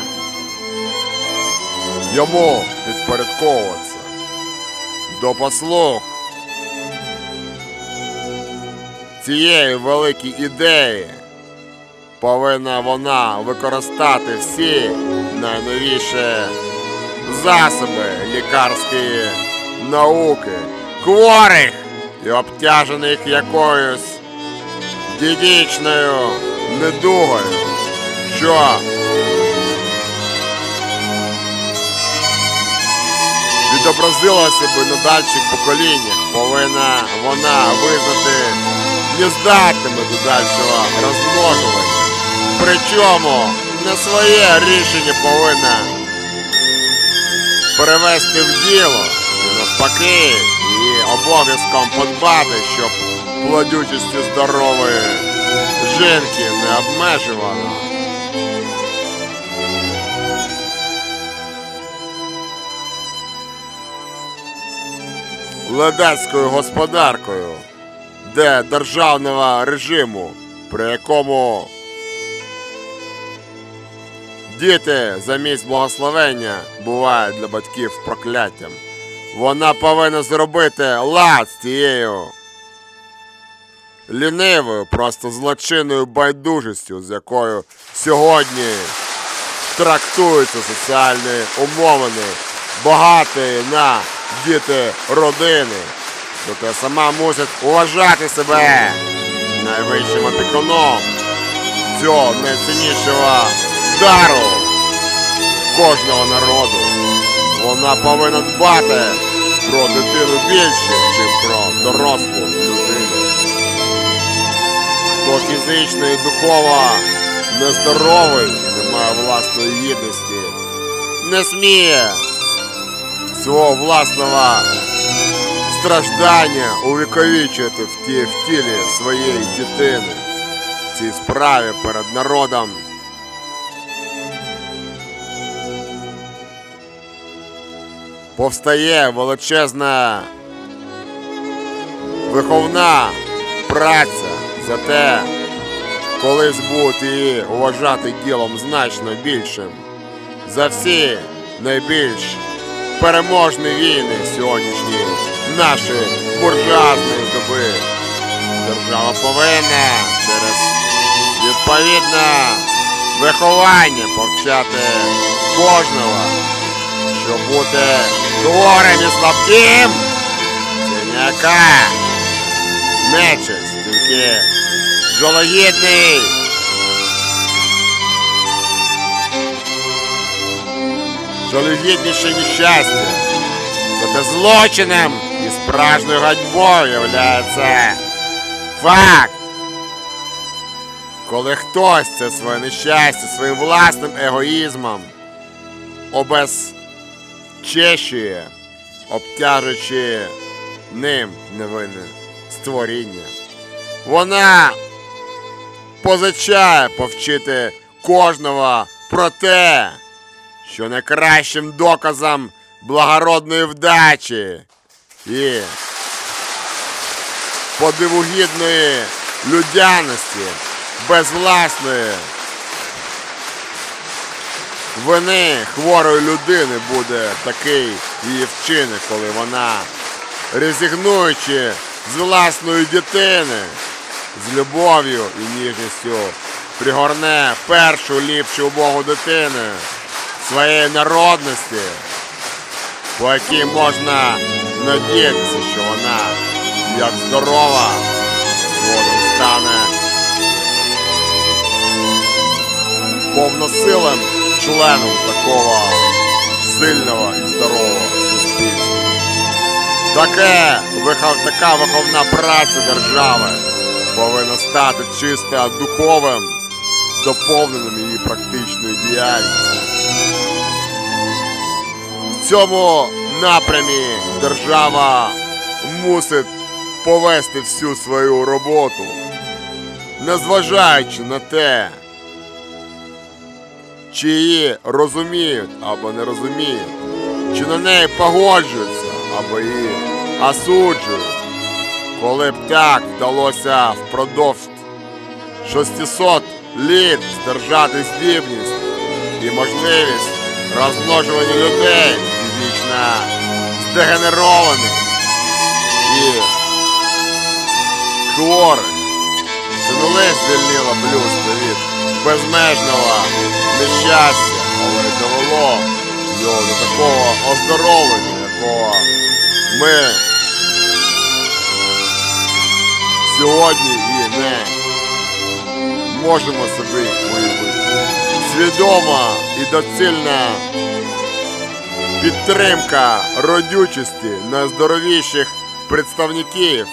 йому підпорядковуватися. До послуг цієї великої ідеї повинна вона використати всі найновіші засоби лікарської науки, хворих і обтяжених якоюсь дідічною недугою, що? Відобразилося би на дальших поколіннях, повинна вона визнати нездатними до дальшого розмножування. Причому не своє рішення повинна перевести в діло, навпаки, і обов'язком подбати, щоб плодючістю здорової жінки не обмежувала. Ледацькою господаркою, де державного режиму, при якому Діти замість благословення бувають для батьків прокляттям. Вона повинна зробити лад з тією лінивою, просто злочинною байдужістю, з якою сьогодні трактуються соціальні умовини, багаті на діти родини. Проте сама мусить уважати себе найвищим опікуном цього найціннішого дару кожного народу. Вона повинна дбати про дитину більше, ніж про дорослу людину. Хто фізично і духово нездоровий, не має власної гідності, не сміє свого власного страждання ті, в тілі своєї дитини в цій справі перед народом. Повстає величезна виховна праця за те, колись будуть її вважати ділом значно більшим. За всі найбільш переможні війни сьогоднішні наші буржуазної доби. Держава повинна через відповідне виховання повчати кожного щоб бути хворим і слабким, це ніяка нечисть, тільки жологідний. Жалюгідніше нещастя. Зате злочином і справжньою ганьбою являється факт. Коли хтось це своє нещастя своїм власним егоїзмом обез чещує, обтяжуючи ним невинне створіння. Вона позичає повчити кожного про те, що найкращим доказом благородної вдачі і подивогідної людяності без власної вини хворої людини буде такий її вчинок, коли вона, резигнуючи з власної дитини, з любов'ю і ніжністю пригорне першу ліпшу убогу дитину своєї народності, по якій можна надіятися, що вона, як здорова, згодом стане повносилим членом такого сильного і здорового суспільства. Таке, така виховна праця держави повинна стати чисто духовим, доповненим її практичною діяльністю. В цьому напрямі держава мусить повести всю свою роботу, незважаючи на те, чи її розуміють або не розуміють, чи на неї погоджуються або її осуджують. Коли б так вдалося впродовж 600 літ здержати здібність і можливість розмножування людей фізично здегенерованих і хворих, це не лише звільнило б людство від безмежного нещастя, але довело його до такого оздоровлення, якого ми сьогодні і не можемо собі уявити. Свідома і доцільна підтримка родючості найздоровіших представників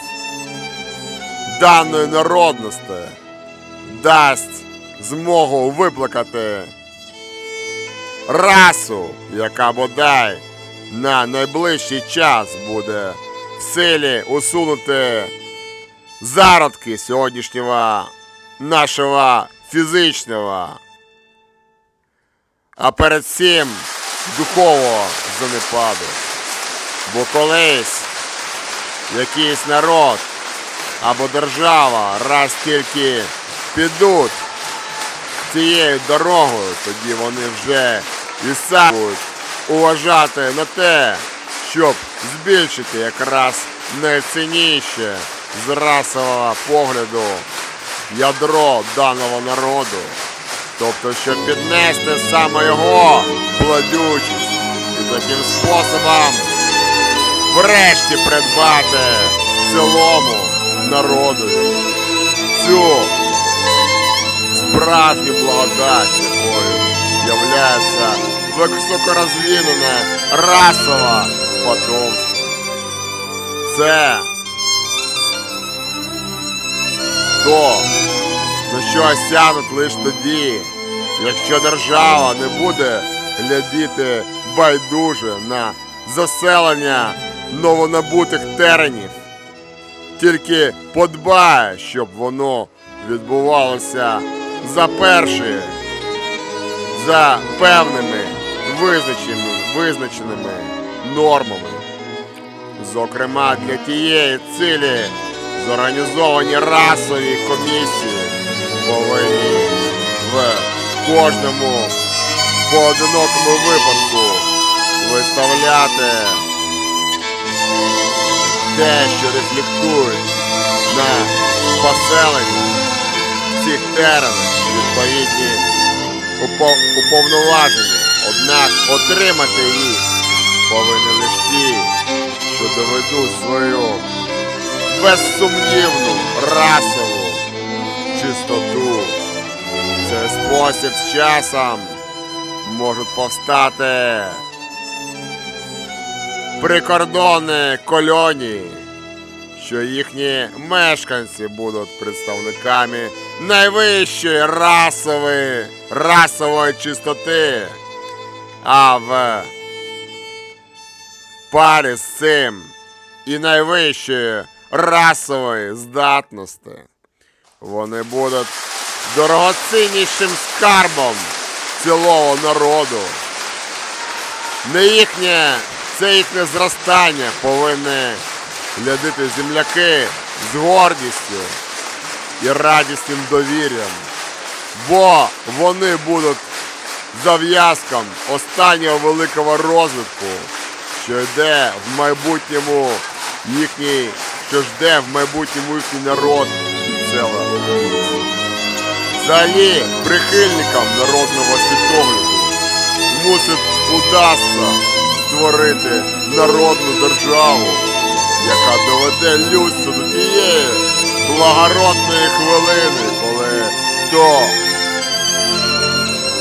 даної народності дасть змогу виплакати расу, яка бодай на найближчий час буде в силі усунути зародки сьогоднішнього нашого фізичного, а перед цим духового занепаду. Бо колись якийсь народ або держава раз тільки підуть цією дорогою, тоді вони вже і самі будуть уважати на те, щоб збільшити якраз найцінніше з расового погляду ядро даного народу. Тобто, щоб піднести саме його плодючість і таким способом врешті придбати цілому народу цю справжню благодать, якою являється високорозвинене расове потомство. Це то, на що осянуть лише тоді, якщо держава не буде глядіти байдуже на заселення новонабутих теренів, тільки подбає, щоб воно відбувалося за перші, за певними визначеними, визначеними нормами. Зокрема, для тієї цілі зорганізовані расові комісії повинні в кожному поодинокому випадку виставляти те, що рефлектують на поселення цих теренів відповідні уповноваження. Однак отримати їх повинні лише ті, що доведуть свою безсумнівну расову чистоту. Цей спосіб з часом можуть повстати прикордонні колонії, що їхні мешканці будуть представниками найвищої расової, расової чистоти, а в парі з цим і найвищої расової здатності. Вони будуть дорогоціннішим скарбом цілого народу. Не їхнє, це їхнє зростання повинні глядити земляки з гордістю і радісним довір'ям, бо вони будуть зав'язком останнього великого розвитку, що йде в майбутньому їхній, що жде в майбутньому їхній народ і ціла. Взагалі, прихильникам народного світогляду мусить удасться створити народну державу, яка доведе людство до тієї благородної хвилини, коли то,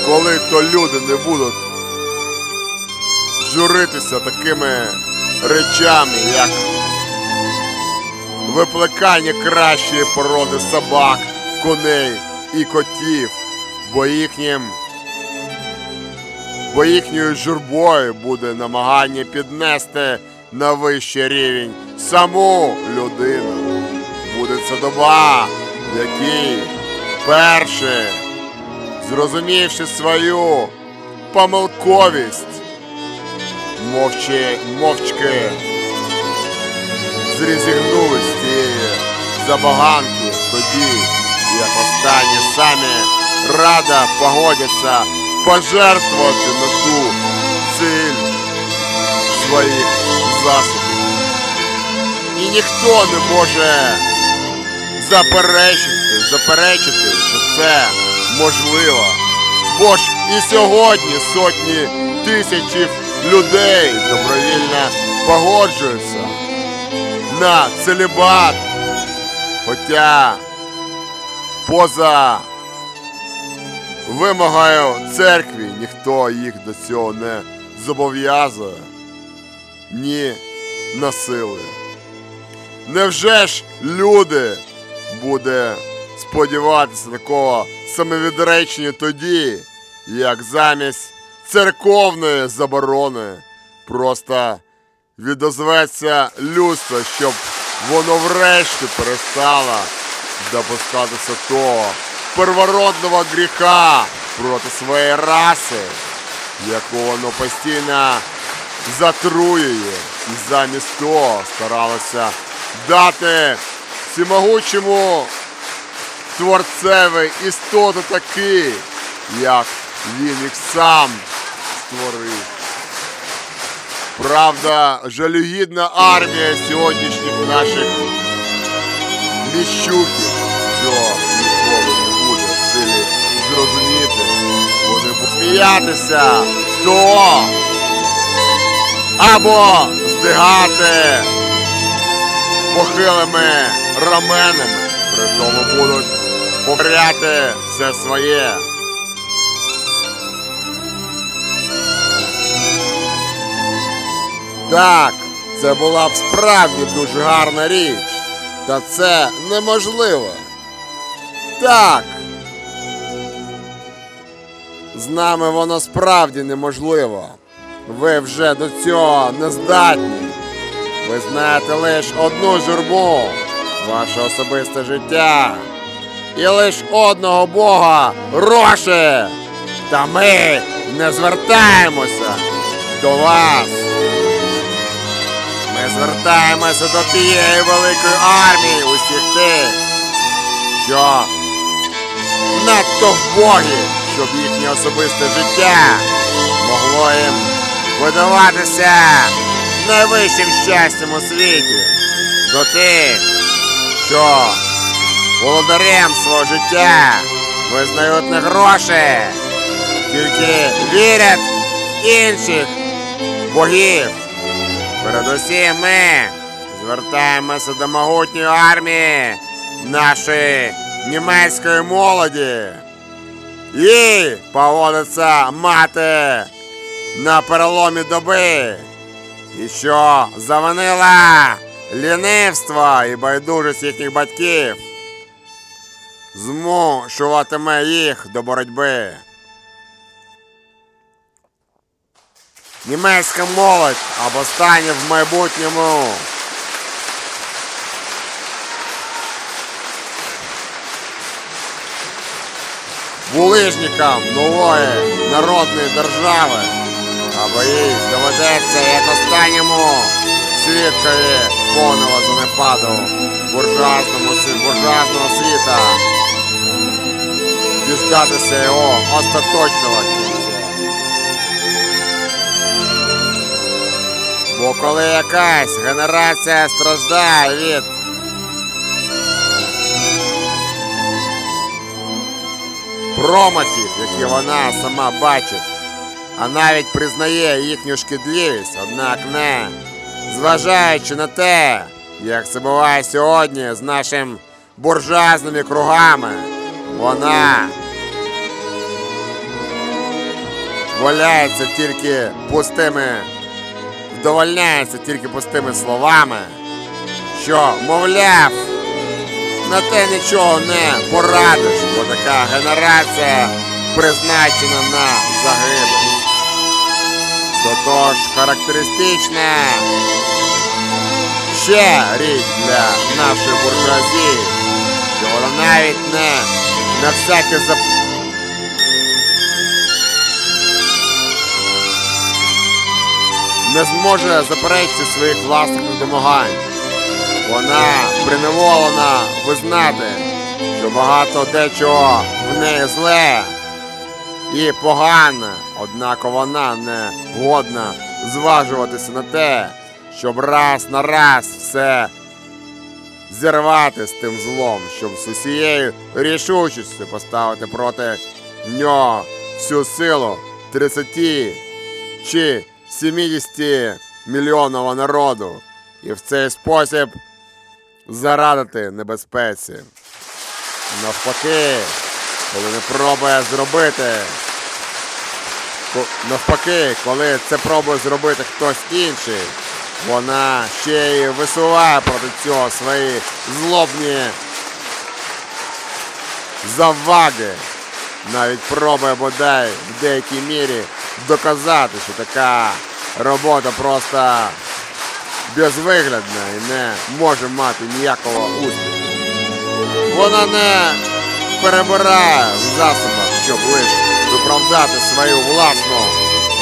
коли то люди не будуть журитися такими речами, як виплекання кращої породи собак, коней і котів, бо їхнім бо їхньою журбою буде намагання піднести на вищий рівень саму людину. Буде це доба, в якій перші, зрозумівши свою помилковість, мовчи, мовчки зрезигнули з цієї забаганки тоді, як останні самі рада погодяться пожертвувати на ту ціль своїх засобів. І ніхто не може заперечити, заперечити, що це можливо. Бо ж і сьогодні сотні тисячів людей добровільно погоджуються на целібат. Хоча поза вимогою церкві ніхто їх до цього не зобов'язує, ні насилує. Невже ж люди буде сподіватися такого самовідречення тоді, як замість церковної заборони просто відозветься людство, щоб воно врешті перестало допускатися того первородного гріха проти своєї раси, яку воно постійно затруює, і замість того старалося дати всемогучому творцеві істоти такі, як він їх сам створив. Правда, жалюгідна армія сьогоднішніх наших міщуків цього ніколи не буде в силі зрозуміти. Вони будуть сміятися з того або здигати похилими раменами, при тому будуть повторяти все своє. Так, це була б справді дуже гарна річ. Та це неможливо. Так. З нами воно справді неможливо. Ви вже до цього не здатні. Ви знаєте лише одну журбу ваше особисте життя. І лише одного Бога гроші. Та ми не звертаємося до вас. Ми звертаємося до тієї великої армії усіх тих, що надто вбогі, щоб їхнє особисте життя могло їм видаватися найвищим щастям у світі. До тих, що володарем свого життя визнають не гроші, тільки вірять інших богів. Передусім ми звертаємося до могутньої армії нашої німецької молоді. Їй поводиться мати на переломі доби, і що завинила лінивство і байдужість їхніх батьків, змушуватиме їх до боротьби. Німецька молодь або стане в майбутньому. Булижникам нової народної держави або їй доведеться як останньому свідкові повного занепаду буржуазного світа діждатися його остаточного кінця. Бо коли якась генерація страждає від промахів, які вона сама бачить, а навіть признає їхню шкідливість, однак не зважаючи на те, як це буває сьогодні з нашими буржуазними кругами, вона валяється тільки пустими, вдовольняється тільки пустими словами, що, мовляв, на те нічого не порадиш, бо така генерація призначена на загибель. До того ж характеристична ще річ для нашої буржуазії, що вона навіть не на всяке зап... не зможе заперечити своїх власних домагань. Вона приневолена визнати, що багато дечого в неї зле і погане, однак вона не годна зважуватися на те, щоб раз на раз все зірвати з тим злом, щоб з усією рішучістю поставити проти нього всю силу 30 чи 70 мільйонного народу і в цей спосіб зарадити небезпеці. Навпаки, коли не пробує зробити, навпаки, коли це пробує зробити хтось інший, вона ще й висуває проти цього свої злобні заваги. Навіть пробує бодай в деякій мірі доказати, що така робота просто безвиглядна і не може мати ніякого успіху. Вона не перебирає в засобах, щоб лише виправдати свою власну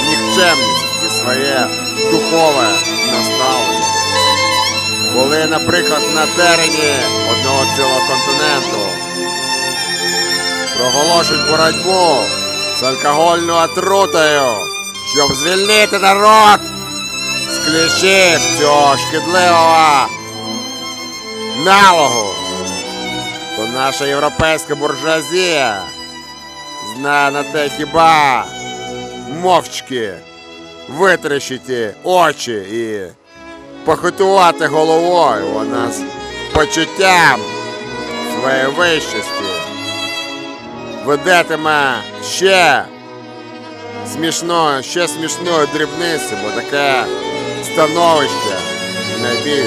нікчемність і своє духове наставлення. Коли, наприклад, на терені одного цілого континенту проголошують боротьбу з алкогольною отрутою, щоб звільнити народ з кліщів цього шкідливого налогу, то наша європейська буржуазія знає на те хіба мовчки витріщити очі і похитувати головою вона з почуттям своєї вищості. Ведетиме ще смішною, ще смішною дрібниці, бо таке становище найбільш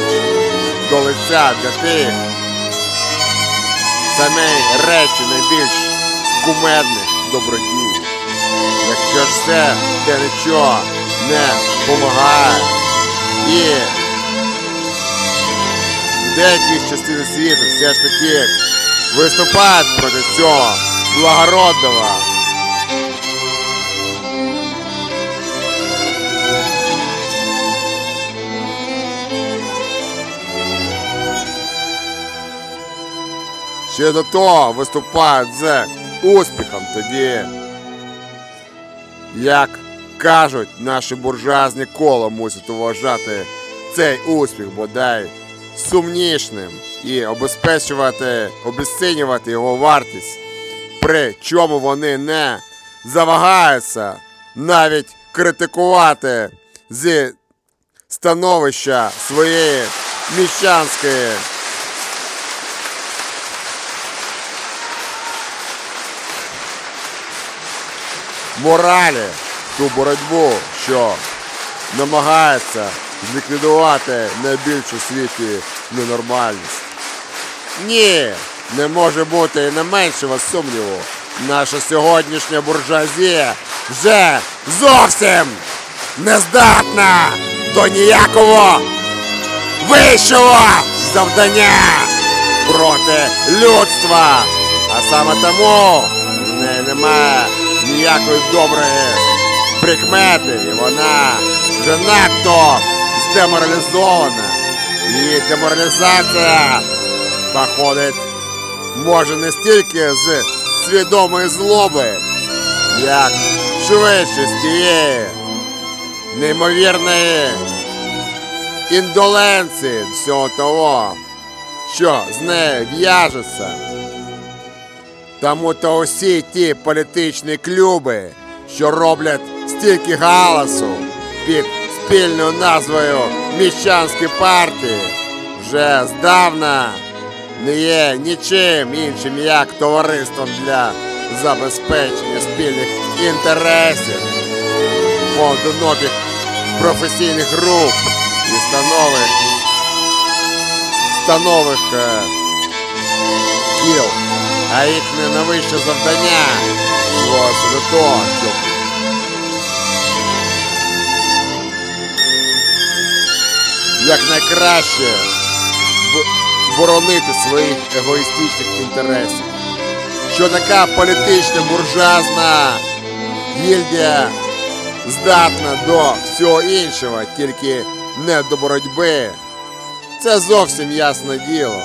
до лиця для тих самей речі найбільш кумедних добродій. Якщо ж все те нічого не допомагає і деякі частини світу все ж таки виступають проти цього благородного ще до того виступають з успіхом тоді, як кажуть, наші буржуазні коло мусять вважати цей успіх бодай сумнішним і обезпечувати, обесцінювати його вартість, при чому вони не завагаються навіть критикувати зі становища своєї міщанської моралі ту боротьбу, що намагається зліквідувати найбільшу світі ненормальність. Ні, не може бути і не меншого сумніву. Наша сьогоднішня буржуазія вже зовсім не здатна до ніякого вищого завдання проти людства. А саме тому в неї немає ніякої доброї прикмети, і вона вже надто здеморалізована. І деморалізація походить може не стільки з свідомої злоби, як швидше з тієї неймовірної індоленції всього того, що з нею в'яжеться. Тому то усі ті політичні клуби, що роблять стільки галасу під спільною назвою Міщанські партії, вже здавна не є нічим іншим, як товариством для забезпечення спільних інтересів. Поодиноких професійних груп і станових, станових е, кіл, а їхнє найвище завдання зводиться до того, щоб якнайкраще боронити своїх егоїстичних інтересів. Що така політична буржуазна гільдія здатна до всього іншого, тільки не до боротьби. Це зовсім ясне діло.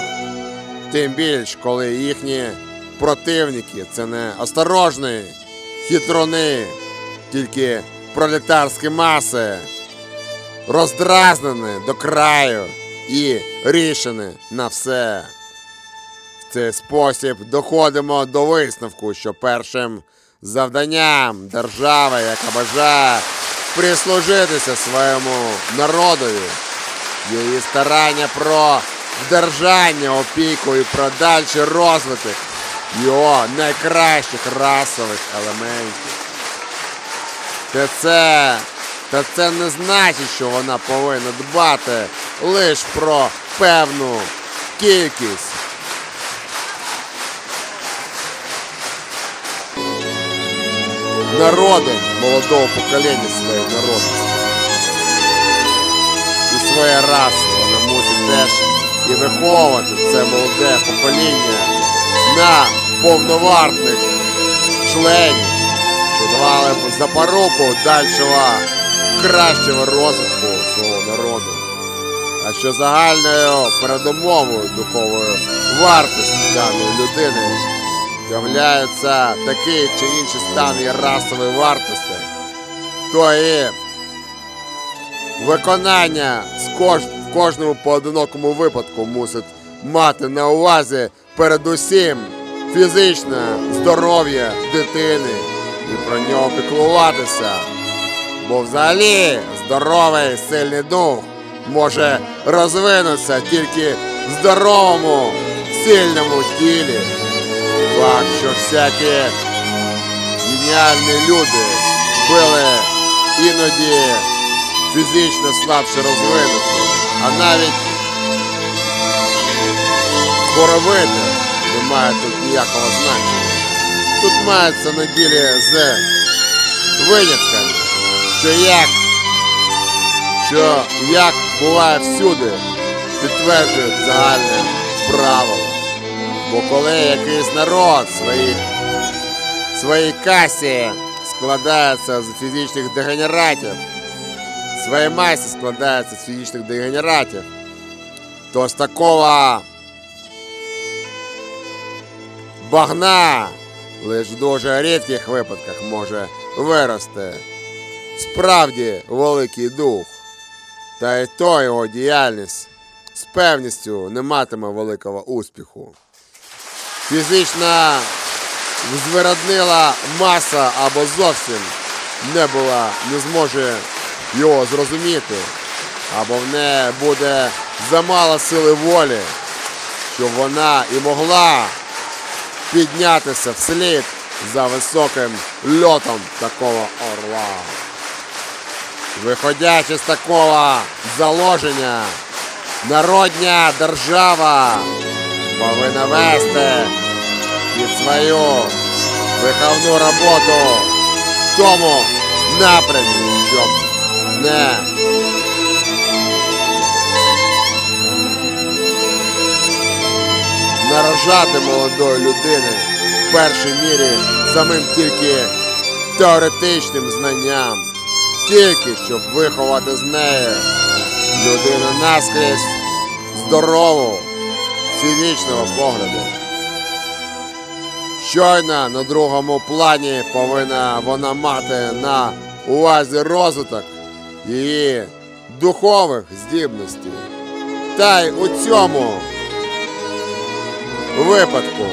Тим більш, коли їхні противники це не осторожні хитрони, тільки пролетарські маси, роздразнені до краю і рішені на все. В цей спосіб доходимо до висновку, що першим завданням держави, яка бажає прислужитися своєму народові, її старання про вдержання, опіку і про дальший розвиток його найкращих расових елементів. Та це, та це не значить, що вона повинна дбати лише про певну кількість народи молодого покоління своєї народності. І своєї раси вона мусить теж і виховувати це молоде покоління на повновартних членів, що давали б запоруку дальшого кращого розвитку свого народу. А що загальною передумовою духової вартості даної людини являється такий чи інший стан і расової вартості, то і виконання з кож... в кожному поодинокому випадку мусить мати на увазі передусім фізичне здоров'я дитини і про нього піклуватися. Бо взагалі здоровий сильний дух може розвинутися тільки в здоровому, сильному тілі. Факт, що всякі геніальні люди були іноді фізично слабше розвинуті, а навіть хоровити немає тут ніякого значення. Тут мається на ділі з винятками, що як, що як буває всюди, підтверджують загальне правило. Бо коли якийсь народ своїх, своїй касі складається з фізичних дегенератів, своїй масі складається з фізичних дегенератів, то з такого багна лише в дуже рідких випадках може вирости справді великий дух. Та й то його діяльність з певністю не матиме великого успіху. Фізична звироднила маса або зовсім не була, не зможе його зрозуміти, або в неї буде замало сили волі, щоб вона і могла піднятися вслід за високим льотом такого орла. Виходячи з такого заложення, народня держава повинна вести під свою виховну роботу в тому напрямі, щоб не наражати молодої людини в першій мірі самим тільки теоретичним знанням, тільки щоб виховати з нею людину наскрізь здорову фізичного погляду. Щойно на другому плані повинна вона мати на увазі розвиток її духових здібностей. Та й у цьому випадку.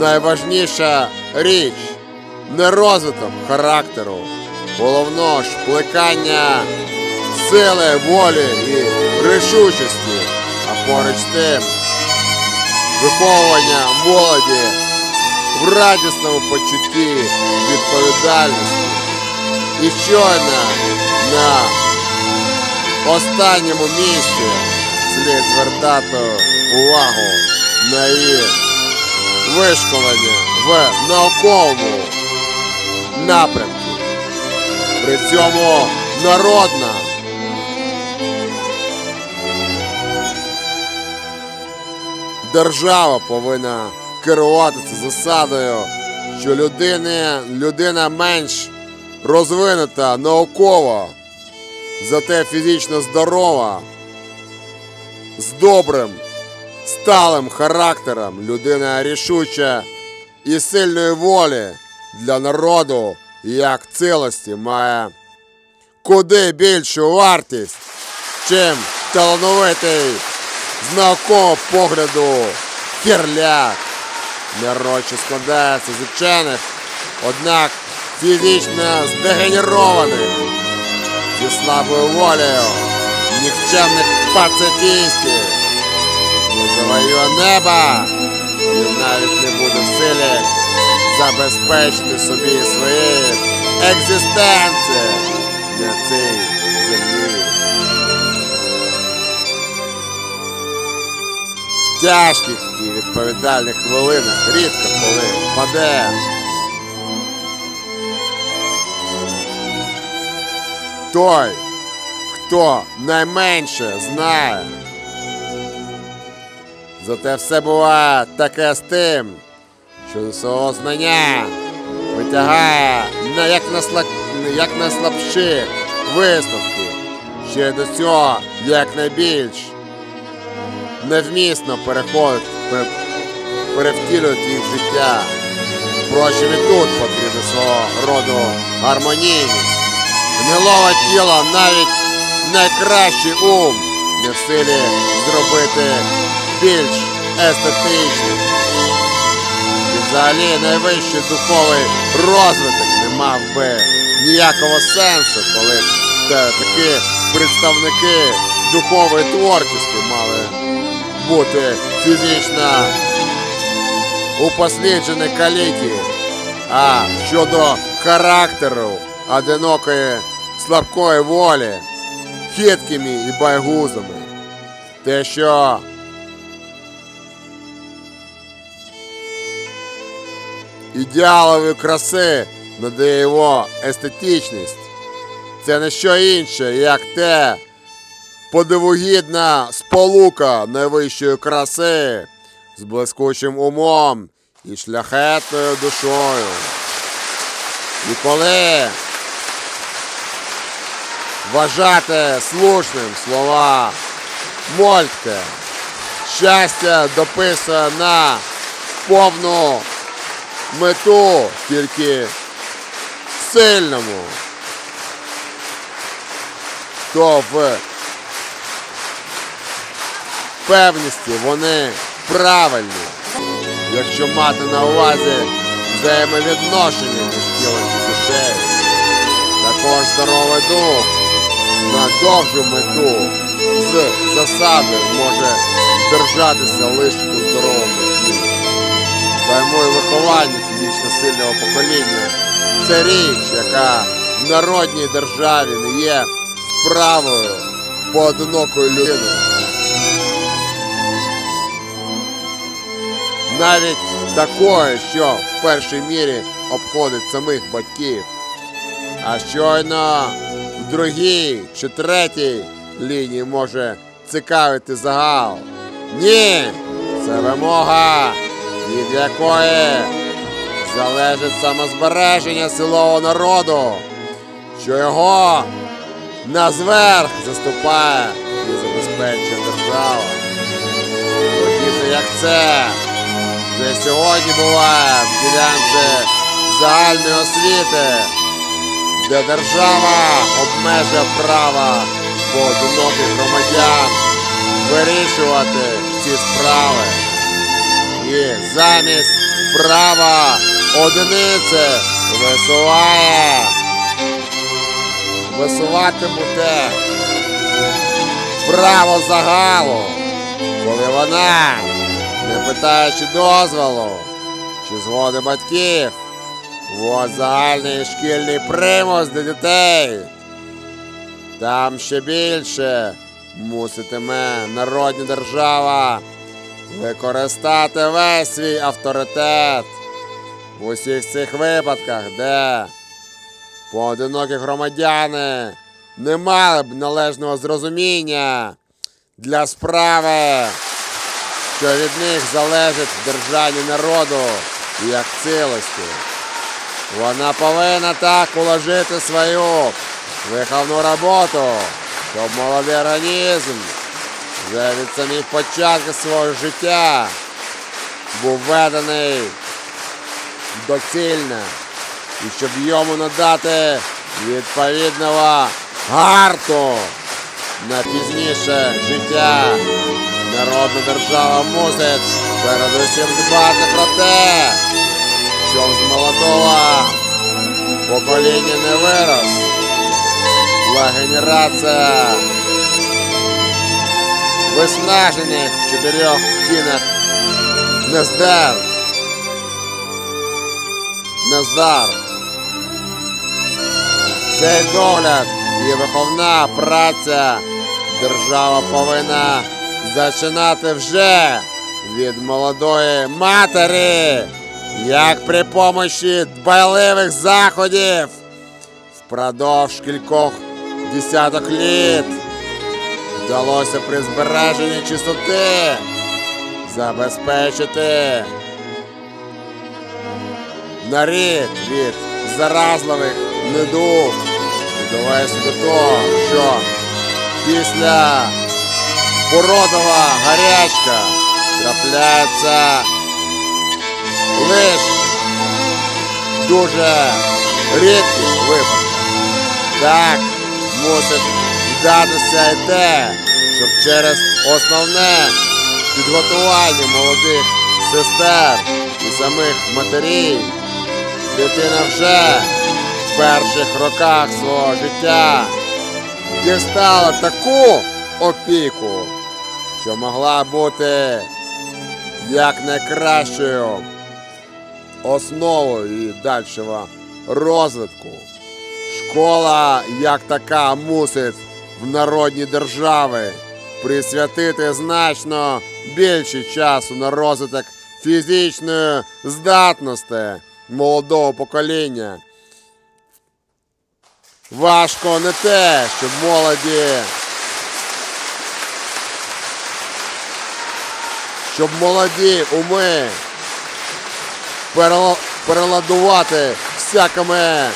Найважніша річ не розвиток характеру, головно плекання сили, волі і рішучості, а поруч з тим виховування молоді в радісному почутті відповідальності. І щойно на останньому місці слід звертати увагу на її вишколення в науковому напрямку. При цьому народна держава повинна керуватися засадою, що людини, людина менш розвинута науково, зате фізично здорова, з добрим, сталим характером, людина рішуча і сильної волі для народу як цілості має куди більшу вартість, чим талановитий з погляду херляк. Нерочі складається з учених, однак фізично здегенерованих, зі слабою волею, нікчемних пацифістів. Не завоює неба і навіть не буде в силі забезпечити собі своєї екзистенції на цій землі. В тяжких і відповідальних хвилинах рідко коли паде. Той, хто найменше знає. Зате все буває таке з тим, що з свого знання витягає на як, насла... як найслабші висновки, ще до цього якнайбільш невмісно переходить, пере... перевтілюють їх життя. Впрочем, і тут потрібна свого роду гармонійність. Гнилове тіло навіть найкращий ум не в силі зробити більш естетичним. І взагалі найвищий духовий розвиток не мав би ніякого сенсу, коли такі представники духової творчості мали бути фізично упосліджені каліки. А щодо характеру одинокої слабкої волі, хиткими і байгузами, те, що ідеалові краси надає його естетичність. Це не що інше, як те подивогідна сполука найвищої краси з блискучим умом і шляхетною душою. І коли вважати слушним слова Мольтке, щастя дописує на повну мету тільки сильному, то в певності вони правильні, якщо мати на увазі взаємовідношення між тілом і душею. Також здоровий дух на довжу мету з засади може держатися лише у здоровому тілі. Тому виховання фізично сильного покоління це річ, яка в народній державі не є справою поодинокої людини. Навіть такої, що в першій мірі обходить самих батьків. А щойно другій чи третій лінії може цікавити загал. Ні, це вимога від якої залежить самозбереження силового народу, що його на зверх заступає і забезпечує держава. Подібно як це вже сьогодні буває в ділянці загальної освіти, де держава обмежує право поодиноких громадян вирішувати ці справи. І замість права одиниці висуває висуватимете право загалу, коли вона, не питаючи дозволу чи згоди батьків, загальний шкільний примус для дітей. Там ще більше муситиме народна держава використати весь свій авторитет в усіх цих випадках, де поодинокі громадяни не мали б належного зрозуміння для справи, що від них залежить держання народу як цілості. Вона повинна так уложити свою виховну роботу, щоб молодий організм вже від самих початків свого життя був введений доцільно і щоб йому надати відповідного гарту на пізніше життя. Народна держава мусить передусім дбати про те, щоб з молодого покоління не вирос. Була генерація виснажених в чотирьох стінах нездар. Нездар. Цей догляд і виховна праця держава повинна зачинати вже від молодої матері, як при помощі дбайливих заходів. Впродовж кількох десяток літ вдалося при збереженні чистоти забезпечити нарід від заразливих недуг. І довести до того, що після породова гарячка трапляється лише дуже рідкі випадки. Так мусить вдатися і те, щоб через основне підготування молодих сестер і самих матерій дитина вже в перших роках свого життя дістала таку опіку, що могла бути як найкращою основою і дальшого розвитку. Школа як така мусить в народній держави присвятити значно більше часу на розвиток фізичної здатності молодого покоління. Важко не те, щоб молоді, щоб молоді уми переладувати всякими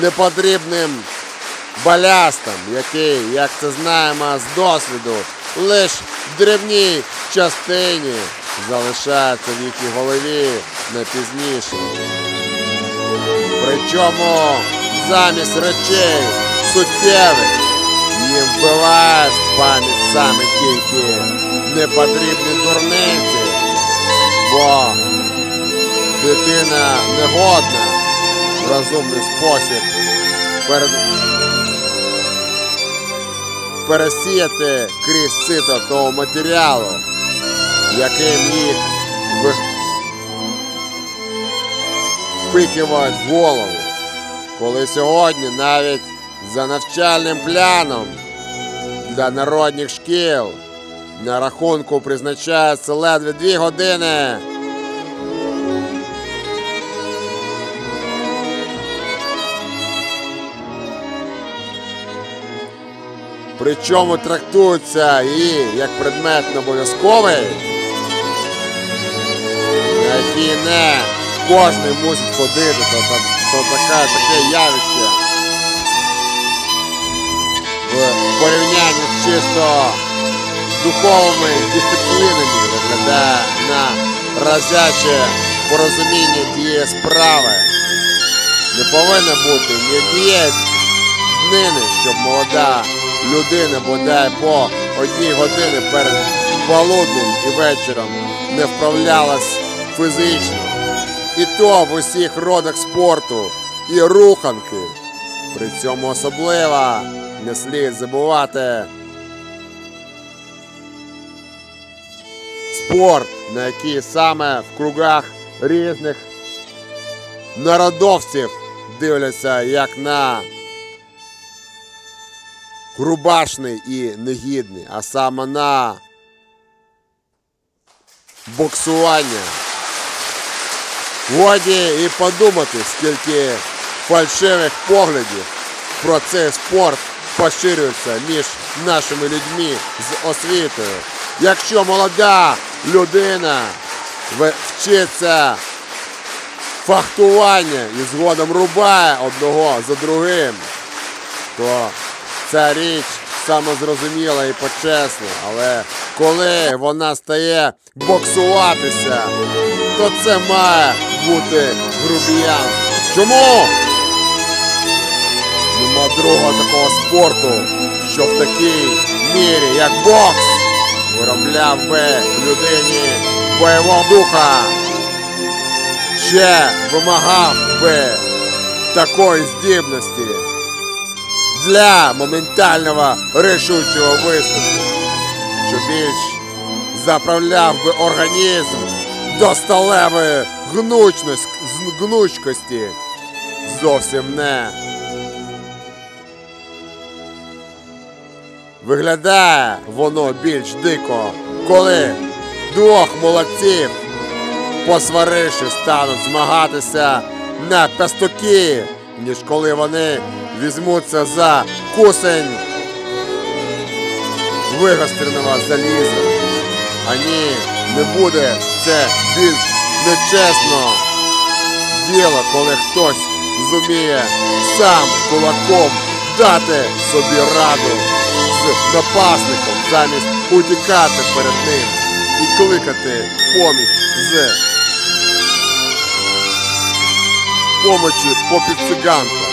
непотрібним балястом, який, як це знаємо з досвіду, лише в дрібній частині залишається в їхній голові на пізніше. Причому замість речей суттєвих їм вбивають в пам'ять саме тільки непотрібні дурниці, бо дитина негодна. В розумний спосіб перед... пересіяти крізь сито того матеріалу, яким їх ви- впихивають в голову, коли сьогодні навіть за навчальним пляном для народних шкіл на рахунку призначається ледве дві години. причому трактуються і як предмет обов'язковий, на який не кожен мусить ходити, то, то, то таке, таке явище в порівнянні з чисто духовними дисциплінами виглядає на разяче порозуміння тієї справи. Не повинно бути ні однієї днини, щоб молода людина бодай по одній годині перед полуднем і вечором не вправлялась фізично. І то в усіх родах спорту і руханки. При цьому особливо не слід забувати спорт, на який саме в кругах різних народовців дивляться як на грубашний і негідний, а саме на боксування. Годі і подумати, скільки фальшивих поглядів про цей спорт поширюється між нашими людьми з освітою. Якщо молода людина вчиться фахтування і згодом рубає одного за другим, то ця річ самозрозуміла і почесна. Але коли вона стає боксуватися, то це має бути грубіянство. Чому? Нема другого такого спорту, що в такій мірі, як бокс, виробляв би в людині бойового духа. Ще вимагав би такої здібності для моментального рішучого виступу, що більш заправляв би організм до сталевої гнучності, гнучкості зовсім не. Виглядає воно більш дико, коли двох молодців, посваривши, стануть змагатися на пастуки, ніж коли вони візьмуться за кусень вигостреного заліза. А ні, не буде це більш нечесно діло, коли хтось зуміє сам кулаком дати собі раду напасником замість утікати перед ним і кликати поміч з помочі попід циганка.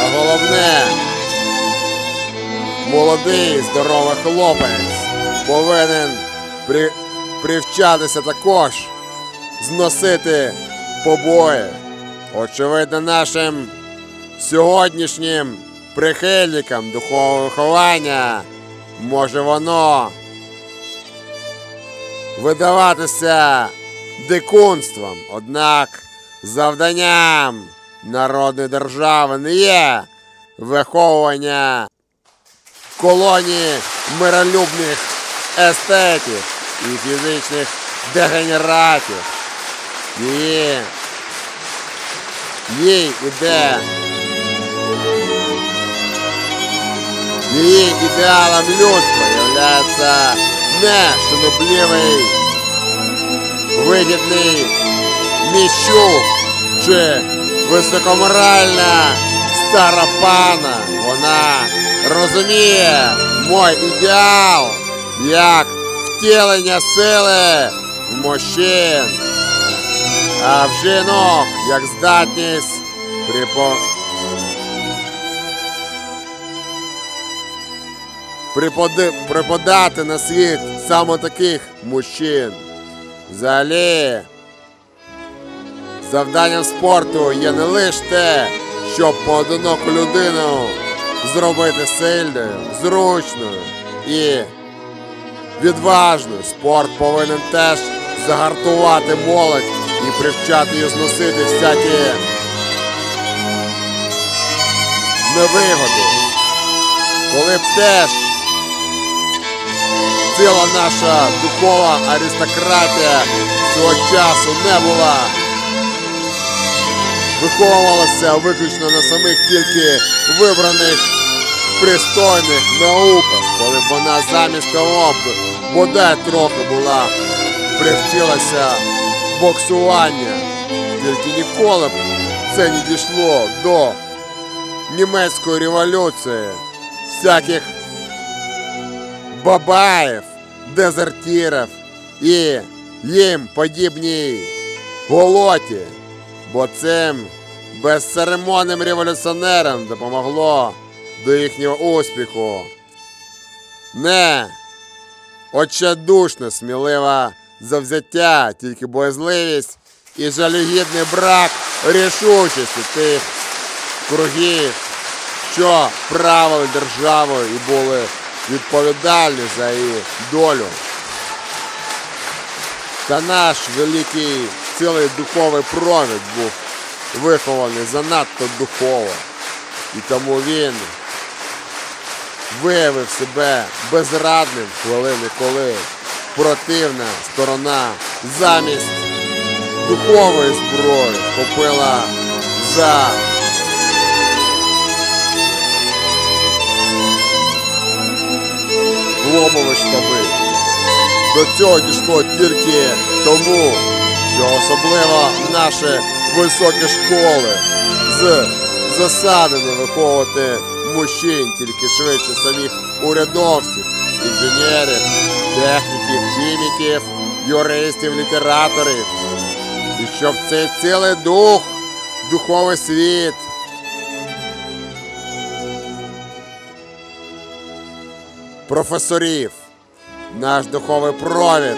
А головне, молодий здоровий хлопець повинен при, привчатися також зносити побої. Очевидно, нашим сьогоднішнім прихильникам духовного виховання може воно видаватися дикунством. Однак завданням народної держави не є виховування колонії миролюбних естетів і фізичних дегенератів. Її, їй іде її ідеалом людства являється не шанобливий вигідний міщук чи високоморальна стара пана. Вона розуміє мой ідеал як втілення сили в мужчин, а в жінок як здатність припо... приподи... приподати на світ саме таких мужчин. Взагалі, завданням спорту є не лише те, щоб поодиноку людину зробити сильною, зручною і відважною. Спорт повинен теж загартувати молодь і привчати її зносити всякі невигоди. Коли б теж ціла наша духова аристократія цього часу не була. Виховувалася виключно на самих тільки вибраних пристойних науках, коли вона замість того бодай трохи була привчилася боксування. Тільки ніколи б це не дійшло до німецької революції, всяких бабаїв, дезертирів і їм подібній голоті, бо цим безцеремонним революціонерам допомогло до їхнього успіху. Не очадушне, сміливе завзяття, тільки боязливість і жалюгідний брак рішучості тих кругів, що правили державою і були відповідальні за її долю. Та наш великий цілий духовий провід був вихований занадто духово. І тому він виявив себе безрадним хвилини, коли противна сторона замість духової зброї вхопила за штаби. До цього дійшло тільки тому, що особливо наші високі школи з засадами виховувати мужчин тільки швидше самих урядовців, інженерів, техніків, хіміків, юристів, літераторів. І щоб цей цілий дух, духовий світ професорів, наш духовий провід.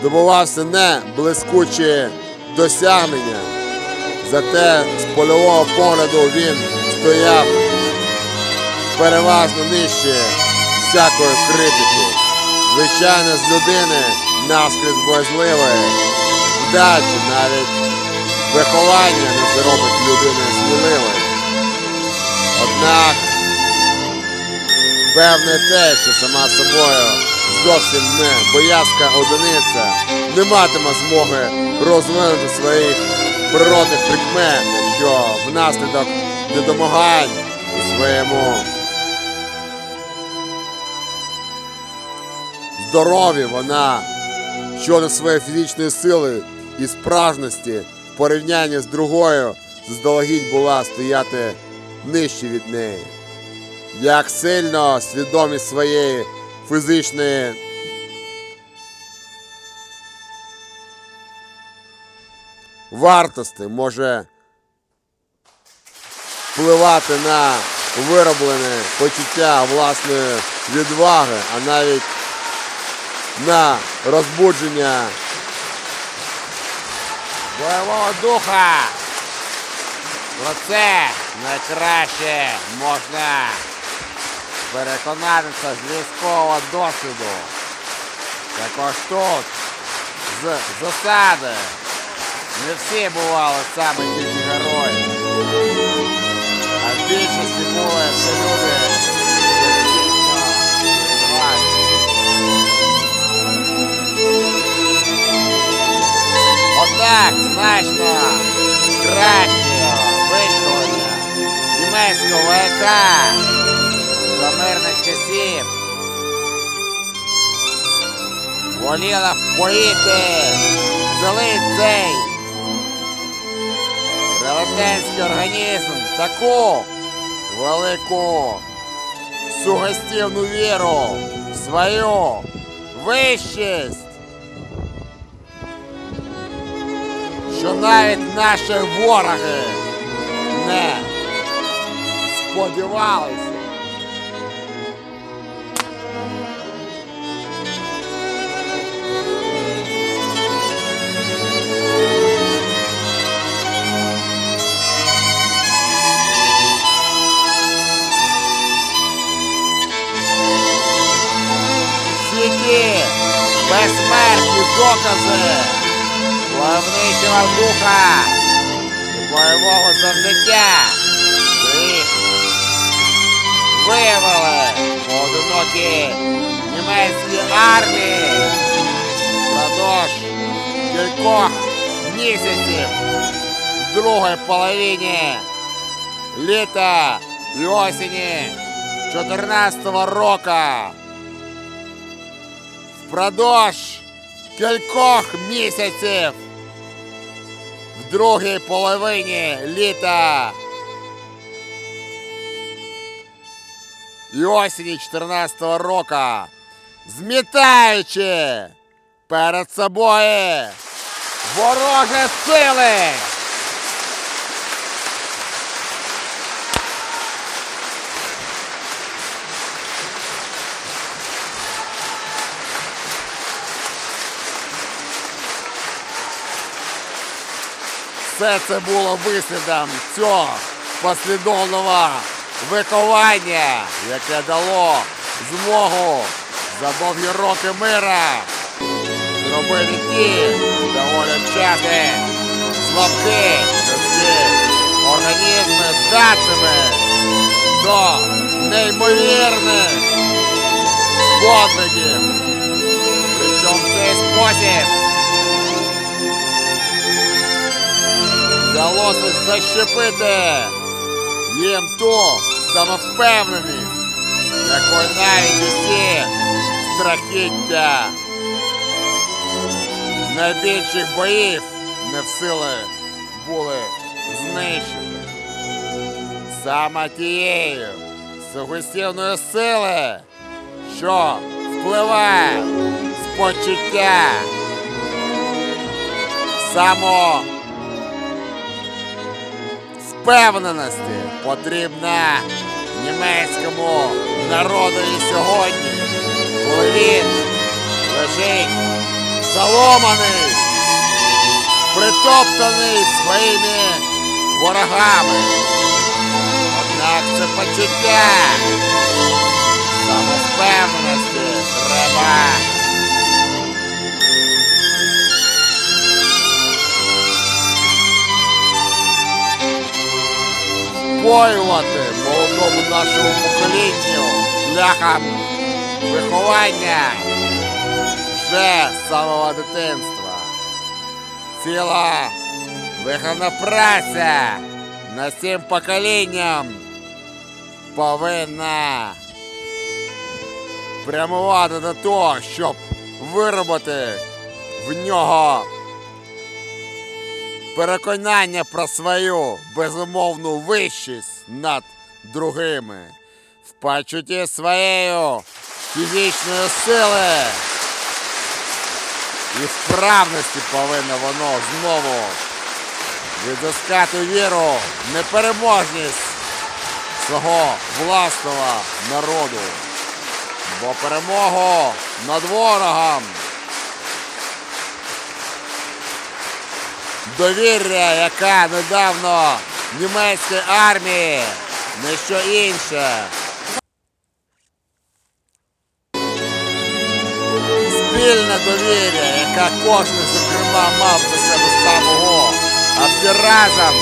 Здобувався не блискучі досягнення, зате з польового погляду він стояв переважно нижче всякої критики. Звичайно, з людини наскрізь боязливої, вдачі навіть виховання не зробить людини сміливою. Однак, певне те, що сама собою зовсім не боязка одиниця, не матиме змоги розвинути своїх природних прикмет, якщо внаслідок недомагань у своєму здоров'ї вона щодо своєї фізичної сили і справжності порівнянні з другою заздалегідь була стояти нижче від неї. Як сильно свідомість своєї фізичної вартості може впливати на вироблене почуття власної відваги, а навіть на розбудження бойового духа. Про це найкраще можна переконатися з військового досвіду. Також тут, з засади, не всі бували саме тільки герої. А в більшості були це Однак значно краще вишколення німецького вояка за мирних часів. Воліла впоїти цілий цей велетенський організм таку велику сугестивну віру в свою. Вищість. Що навіть наші вороги не сподівалися. Безсмертні докази войовничого духа. І бойового завзяття, їх виявили поодинокі німецькі армії. Впродовж кількох місяців в другій половині літа і осені 14-го року. Впродовж кількох місяців в другій половині літа і осені 14-го року, змітаючи перед собою ворожі сили. Все це було вислідом цього послідовного виховання, яке дало змогу за довгі роки мира зробити ті доволі вчати слабкі організми здатними до неймовірних подвигів. Причому в цей спосіб вдалося защепити. Їм ту самовпевненість, якої навіть усі страхіття. Найбільших боїв не в сили були знищити. Саме тією сугестивною сили, що впливає з почуття само впевненості потрібна німецькому народові сьогодні, коли він лежить заломаний, притоптаний своїми ворогами. Однак це почуття самовпевненості треба. Впоювати молодому нашому поколінню шляхом виховання вже з самого дитинства. Ціла виховна праця над цим поколінням повинна прямувати до того, щоб виробити в нього переконання про свою безумовну вищість над другими, в почутті своєю фізичної сили і вправності повинно воно знову відіскати віру в непереможність свого власного народу. Бо перемогу над ворогом довір'я, яка недавно німецької армії, не що інше. Спільне довір'я, яка кожен, зокрема, мав до себе самого, а всі разом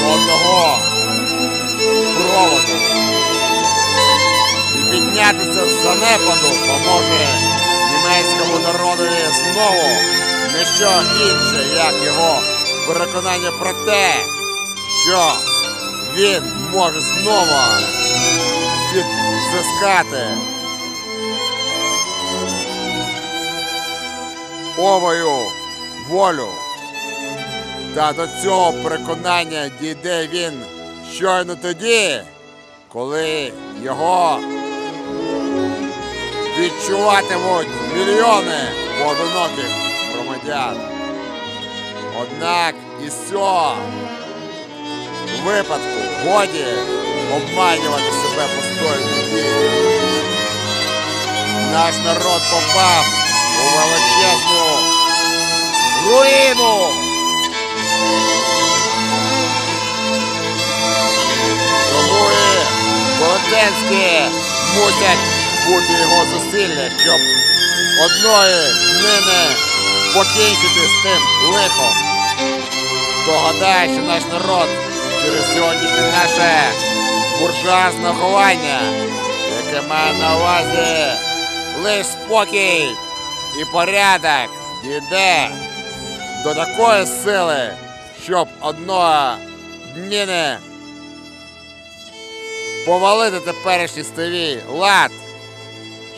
до одного проводу. І піднятися з занепаду поможе німецькому народові знову не що інше, як його переконання про те, що він може знову підзискати овою волю. Та до цього переконання дійде він щойно тоді, коли його відчуватимуть мільйони поодиноких громадян. Однак із цього випадку годі обманювати себе постійно. Наш народ попав у величезну руїну. Тому і велетенські мусять бути його зусилля, щоб одної днини покінчити з тим лихом. Хто гадає, що наш народ через сьогоднішнє наше буржуазне ховання, яке має на увазі лише спокій і порядок, дійде до такої сили, щоб одного дніни повалити теперішній стовій лад,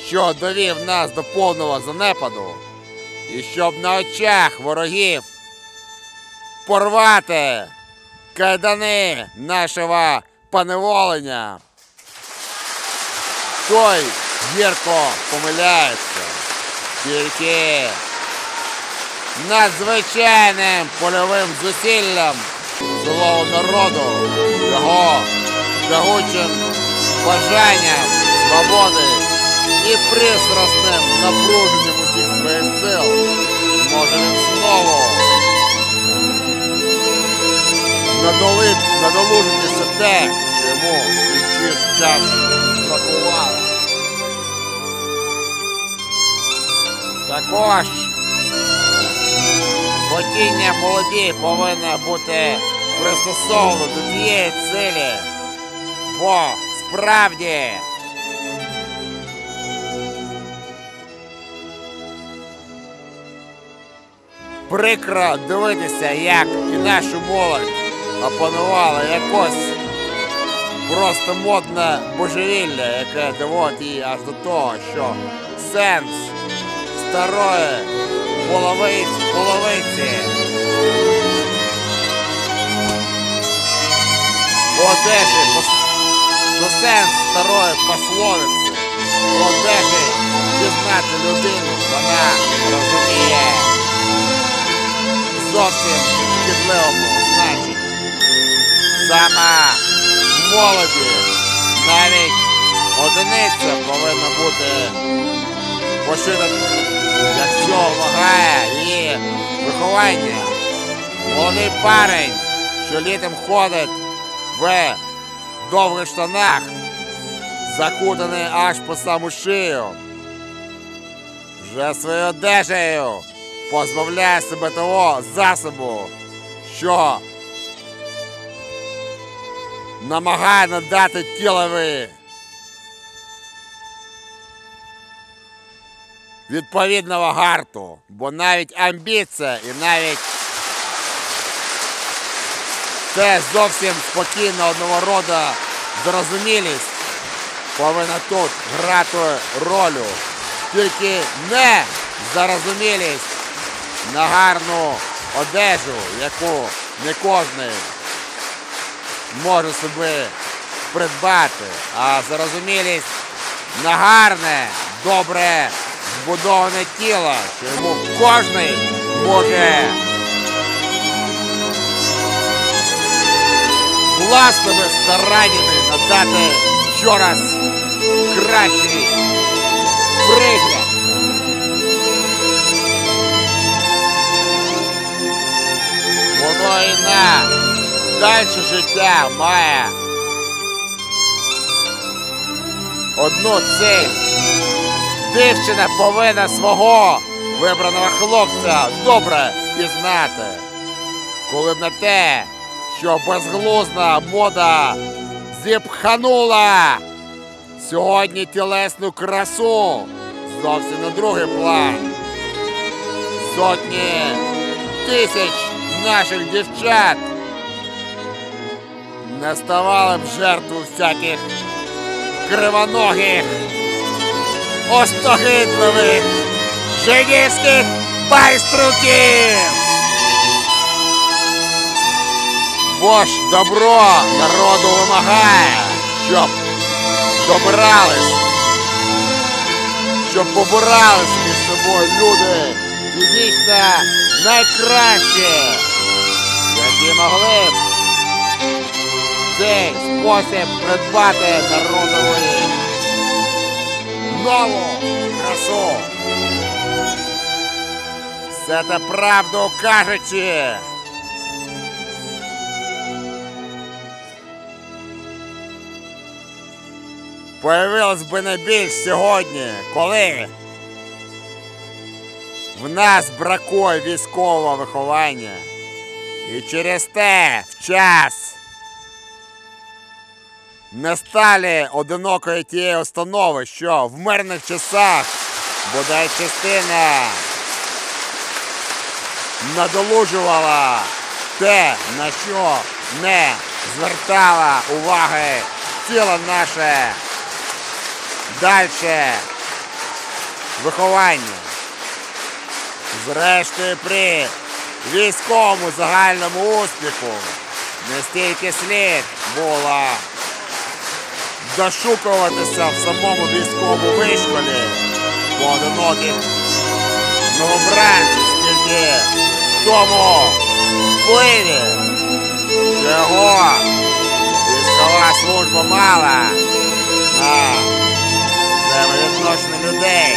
що довів нас до повного занепаду, і щоб на очах ворогів порвати кайдани нашого поневолення. Той гірко помиляється, тільки надзвичайним польовим зусиллям злого народу, його тягучим бажанням свободи і пристрасним напруженням сил зможе він знову надолит, надолужити все те, що йому свій час- час бракувало. Також хотіння молоді повинно бути пристосовано до тієї цілі, бо справді прикро дивитися, як і нашу молодь опанувала якось просто модне божевілля, яке доводить її аж до того, що сенс старої половиці, половиці. Одежі, пос- сенс старої пословиці. Одежі пізнати людину, вона розуміє зовсім шкідливому значенні. Саме молоді навіть одиниця повинна бути поширена, як цього вимагає її виховання. Молодий парень, що літом ходить в довгих штанах, закутаний аж по саму шию, вже своєю одежею позбавляє себе того засобу, що намагає надати тілові відповідного гарту, бо навіть амбіція і навіть це зовсім спокійно одного роду зрозумілість повинна тут грати роль. Тільки не зарозумілість на гарну одежу, яку не кожен може собі придбати, а зарозумілість на гарне, добре збудоване тіло, що йому кожен може власними стараннями надати щораз кращий пригляд. Воно і на дальше життя має одну цель. Дівчина повинна свого вибраного хлопця добре пізнати. Коли б на те, що безглузна мода зіпханула сьогодні тілесну красу зовсім на другий план. Сотні тисяч наших дівчат не ставали б жертву всяких кривоногих, остогидливих, женівських байструків. Бо ж добро народу вимагає, щоб добрались, щоб побирались між собою люди. Фізично найкращі, які могли б цей спосіб придбати народові нову красу. Все це правду кажучи. Появилось би найбільш сьогодні, коли в нас бракує військового виховання. І через те в час не стали одинокою тієї установи, що в мирних часах бодай частина надолужувала те, на що не звертала уваги ціле наше дальше виховання. Зрештою, при військовому загальному успіху не стільки слід було дошукуватися в самому військовому вишколі поодиноких новобранців, скільки в тому впливі, що його військова служба мала на взаємовідношення людей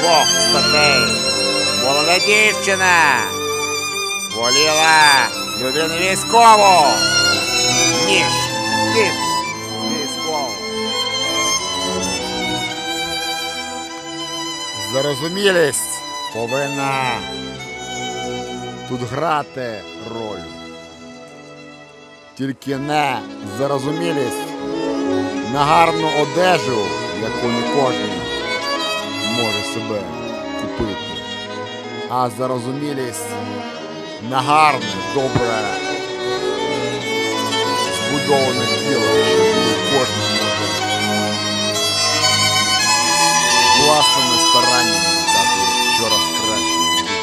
двох статей. Молода дівчина воліла людину військову, ніж тип військову. Зарозумілість повинна тут грати роль. Тільки не зарозумілість на гарну одежу, яку не кожен може себе купити, а зарозумілість на гарне, добре збудоване тіло, що не кожен може власними стараннями дати щораз краще.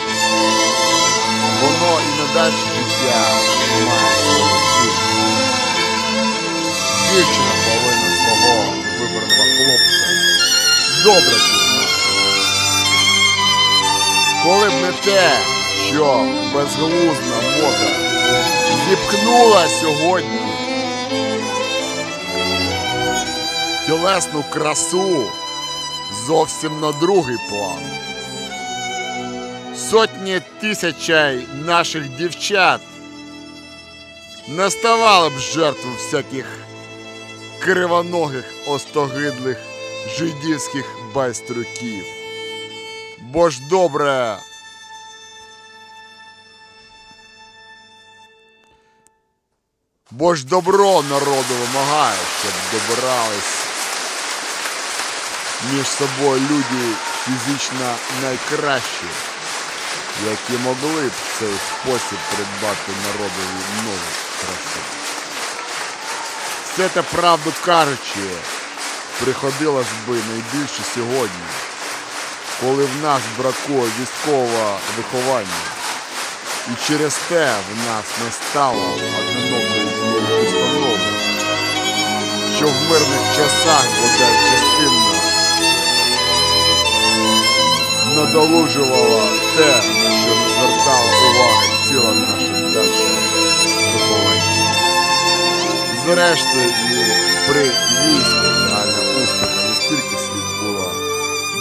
Воно і на дальше життя має. Дівчина повинна свого вибраного хлопця добре пізнати. Коли б не те, що безглузна мода зіпхнула сьогодні тілесну красу зовсім на другий план. Сотні тисячей наших дівчат не ставали б жертвою всяких кривоногих остогидлих жидівських байстрюків. Бо ж добре. Бо ж добро народу вимагає, щоб добирались між собою люди фізично найкращі, які могли б в цей спосіб придбати народові нову красу. Все те правду кажучи, приходилось би найбільше сьогодні, коли в нас бракує військового виховання. І через те в нас не стало одинокої що в мирних часах бодай частинно надолужувала те, на що не звертала уваги ціла наша дальша виховання. Зрештою, і при війську загального успіху не стільки слід було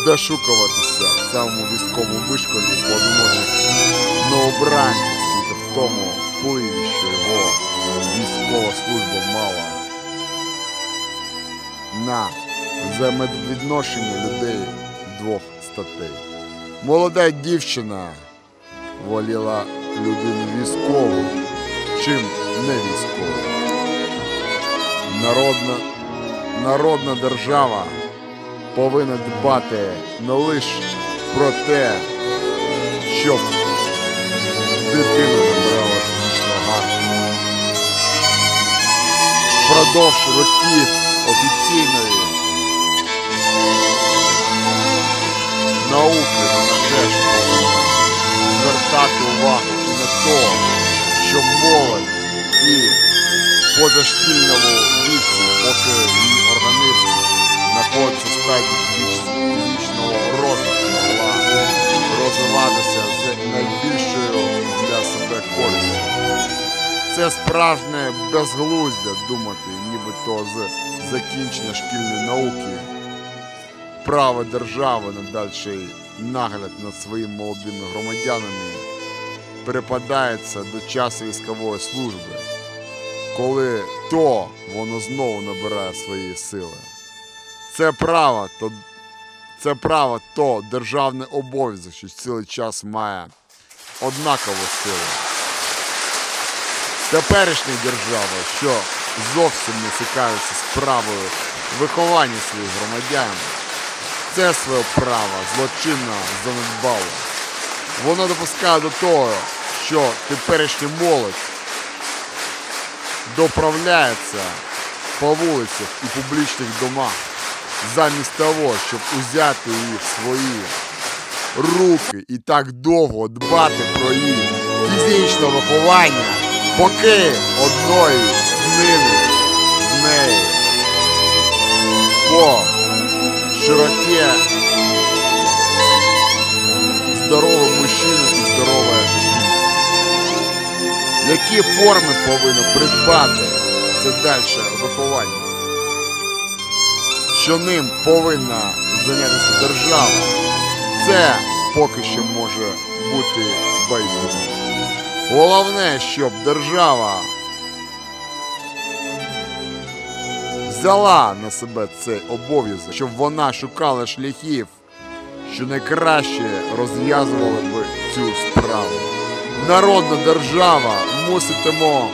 дошукуватися в самому військовому вишколі поодиноких новобранців, скільки в тому впливі, що його військова служба мала на взаємовідношення людей двох статей. Молода дівчина воліла людину військову, чим не військову. Народна, народна держава повинна дбати не лише про те, щоб дитина фізично гарно. Впродовж років офіційної науки вона теж звертати увагу на те, що молодь і позашкільному віці, поки її організм знаходиться в стадії фізичного розвитку, могла розвиватися з найбільшою для себе користю. Це справжнє безглуздя думати, нібито з закінчення шкільної науки право держави на дальший нагляд над своїми молодими громадянами перепадається до часу військової служби, коли то воно знову набирає свої сили. Це право то, це право то державний обов'язок, що цілий час має однакову силу. Теперішня держава, що зовсім не цікавиться справою виховання своїх громадян, це своє право злочинно занедбало. Воно допускає до того, що теперішня молодь доправляється по вулицях і публічних домах замість того, щоб узяти її в свої руки і так довго дбати про її фізичне виховання, поки одної днини з неї по широті здоровий мужчина і здорова жінка. Які форми повинно придбати це дальше виховання? Що ним повинна зайнятися держава? Це поки що може бути байдуже. Головне, щоб держава взяла на себе цей обов'язок, щоб вона шукала шляхів, що найкраще розв'язували би цю справу. Народна держава муситимо,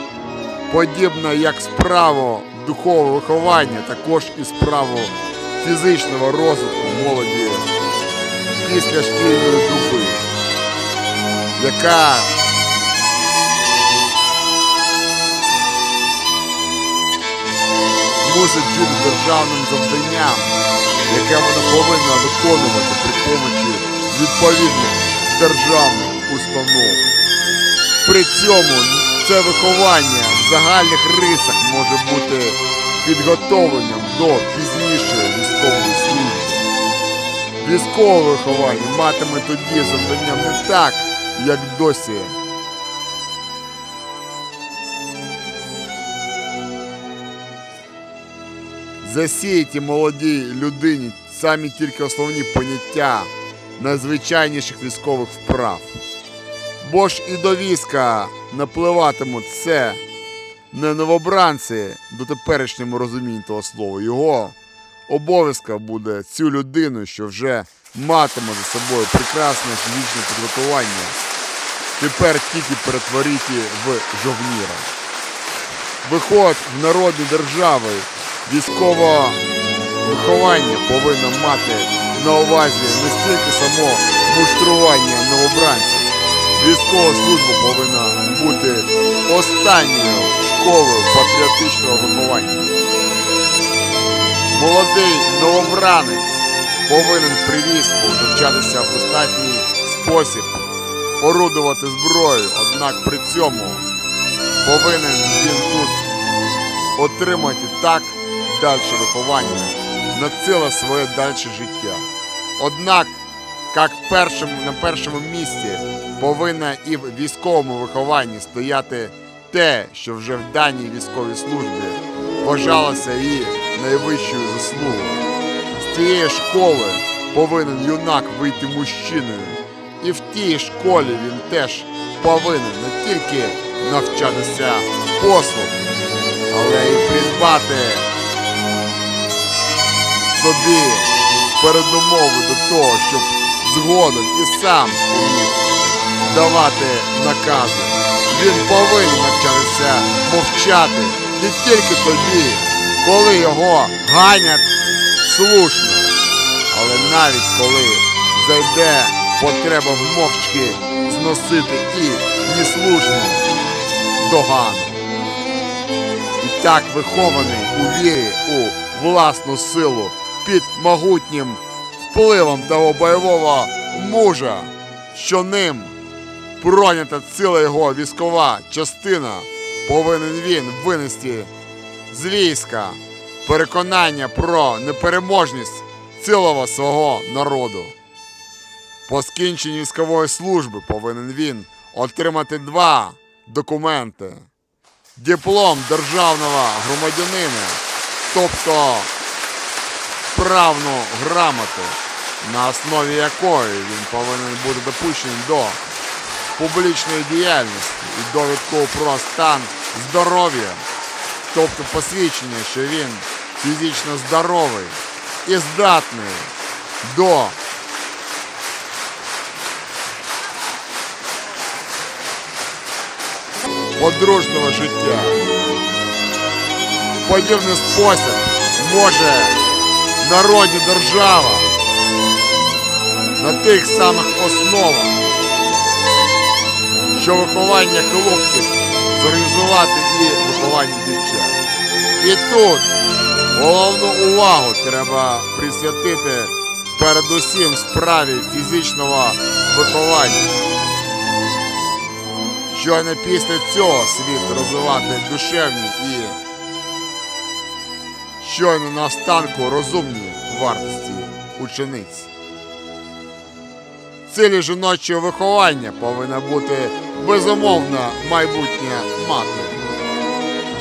подібно як справу духового виховання, також і справу фізичного розвитку молоді після шкільної доби, яка мусить бути державним завданням, яке вона повинна виконувати при помочі відповідних державних установ. При цьому це виховання в загальних рисах може бути підготовленням до пізнішої військової служби. Військове виховання матиме тоді завдання не так, як досі. Засіяті молодій людині самі тільки основні поняття найзвичайніших військових вправ. Бо ж і до війська напливатимуть це не новобранці до теперішньому розумінні того слова. Його обов'язка буде цю людину, що вже матиме за собою прекрасне фізичне підготування, тепер тільки перетворити в жовніра. Виход в народні держави військове виховання повинно мати на увазі не стільки само муштрування новобранців. Військова служба повинна бути останньою школою патріотичного виховання. Молодий новобранець повинен при війську навчатися в достатній спосіб орудувати зброєю, однак при цьому повинен він тут отримати так далі виховання на ціле своє далі життя. Однак, як першим, на першому місці повинна і в військовому вихованні стояти те, що вже в даній військовій службі вважалося її найвищою заслугою. З цієї школи повинен юнак вийти мужчиною, і в тій школі він теж повинен не тільки навчатися послуг, але й придбати собі передумови до того, щоб згодом і сам умів давати накази. Він повинен навчатися мовчати не тільки тоді, коли його ганять слушно, але навіть коли зайде потреба мовчки зносити і неслушну догану. І так вихований у вірі у власну силу під могутнім впливом того бойового мужа, що ним пройнята ціла його військова частина, повинен він винести з війська переконання про непереможність цілого свого народу. По скінченні військової служби повинен він отримати два документи: диплом державного громадянина, тобто справну грамоту, на основі якої він повинен бути допущений до публічної діяльності і довідку про стан здоров'я, тобто посвідчення, що він фізично здоровий і здатний до подружнього життя. В подібний спосіб може народна держава на тих самих основах що виховання хлопців зорганізувати і виховання дівчат. І тут головну увагу треба присвятити передусім справі фізичного виховання. Щойно після цього слід розвивати душевні і щойно на останку розумні вартості учениць. Цілі жіночого виховання повинна бути безумовна майбутня мати.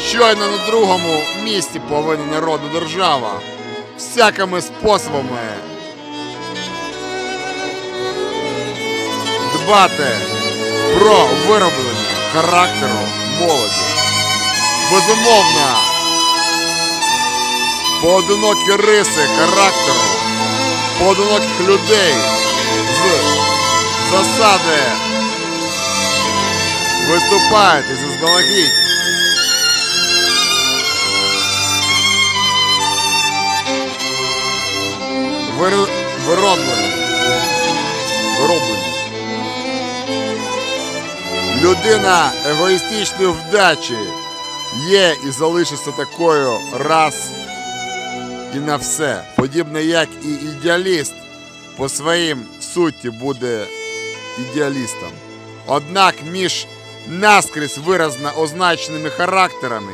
Щойно на другому місці повинна народна держава всякими способами дбати про вироблення характеру молоді. Безумовно, поодинокі риси характеру, поодиноких людей з засади виступають і заздалегідь. Вир... Вироблені. Вироблені. Людина егоїстичної вдачі є і залишиться такою раз і на все. Подібно як і ідеаліст по своїм суті буде ідеалістом. Однак між наскрізь виразно означеними характерами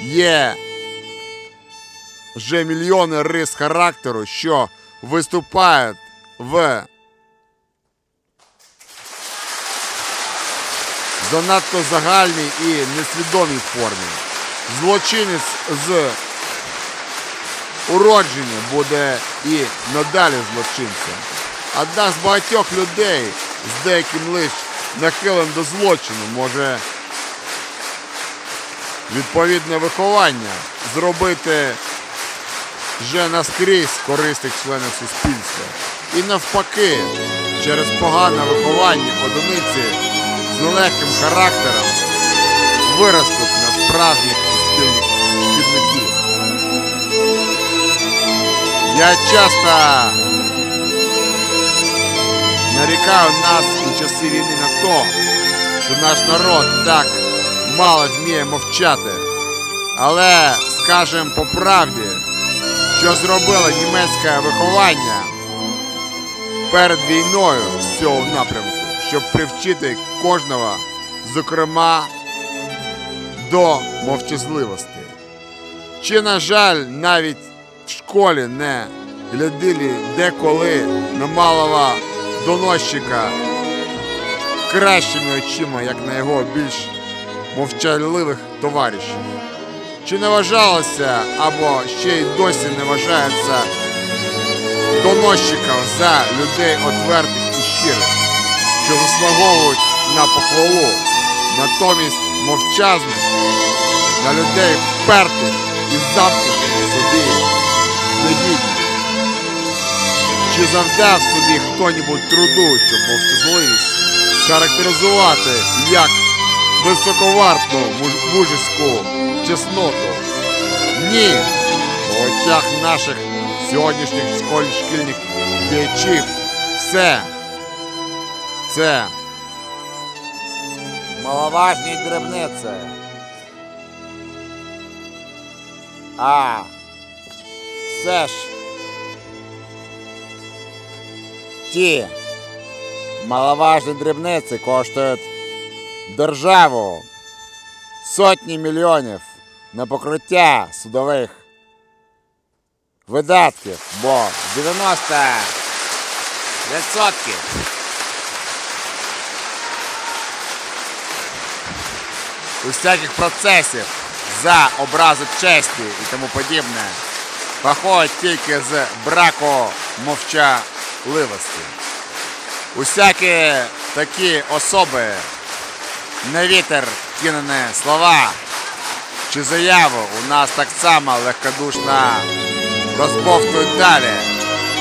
є вже мільйони рис характеру, що виступають в занадто загальній і несвідомій формі. Злочинець з уродження буде і надалі злочинцем. Однак з багатьох людей з деяким лиш нахилем до злочину може відповідне виховання зробити вже наскрізь корисних членів суспільства. І навпаки, через погане виховання одиниці з нелегким характером виростуть на справжніх Я часто нарікаю нас у часи війни на то, що наш народ так мало вміє мовчати. Але скажем по правді, що зробило німецьке виховання перед війною з цього напрямку, щоб привчити кожного, зокрема, до мовчазливості. Чи, на жаль, навіть в школі не. Глядили деколи на малого доносчика. Кращими очима, як на його більш мовчаливих товаришів. Чи не вважалося або ще й досі не вважається доносчиків за людей отвертих і щирих, що заслуговують на похвалу, натомість мовчазних, на людей впертих і замкнутих собі негідних. Чи завдав собі хто-небудь труду, щоб мовчазливість схарактеризувати як високовартну муж- мужеську чесноту? Ні. В очах наших сьогоднішніх шкільних діячів все це Маловажні дрібниці. А все ж ті маловажні дрібниці коштують державу сотні мільйонів на покриття судових видатків, бо 90 відсотків. Усяких процесів за образу честі і тому подібне походить тільки з браку мовчаливості. Усякі такі особи на вітер кинені слова чи заяву у нас так само легкодушно розбовтують далі.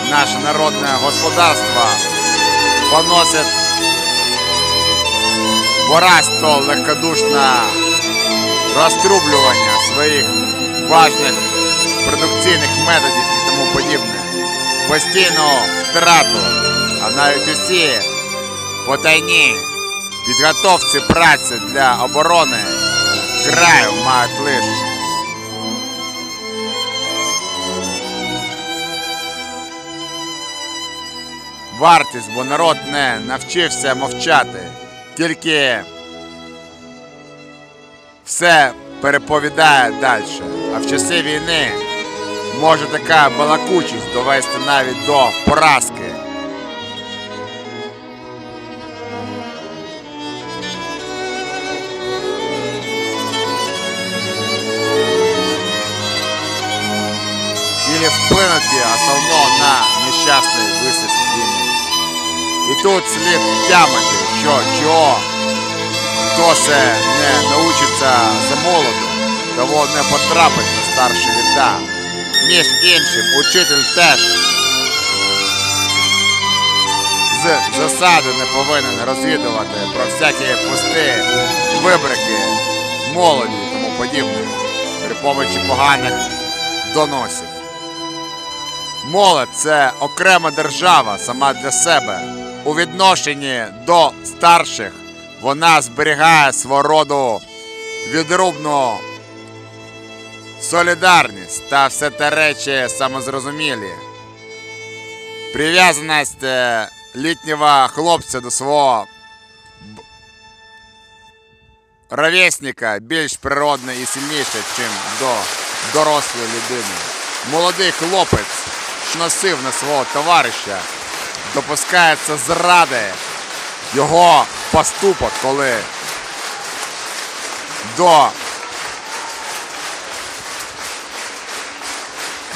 Наше народне господарство поносить поразто легкодушне розтрублювання своїх важних продукційних методів і тому подібне, постійну втрату, а навіть усі потайні підготовці праці для оборони краю мають лише вартість, бо народ не навчився мовчати, тільки все переповідає далі. А в часи війни може така балакучість довести навіть до поразки. Или вплинути основно на нещасний висід війни. І тут слід тямити, що чого хто це не научиться за молоду, того не потрапить на старші літа. Між іншим, учитель теж з засади не повинен розвідувати про всякі пусти, вибрики, молоді і тому подібне при помочі поганих доносів. Молодь це окрема держава сама для себе. У відношенні до старших вона зберігає свого роду відрубну солідарність та все те речі самозрозумілі. Прив'язаність е, літнього хлопця до свого ровесника більш природна і сильніша, ніж до дорослої людини. Молодий хлопець, що носив на свого товариша, допускається зради його поступок, коли до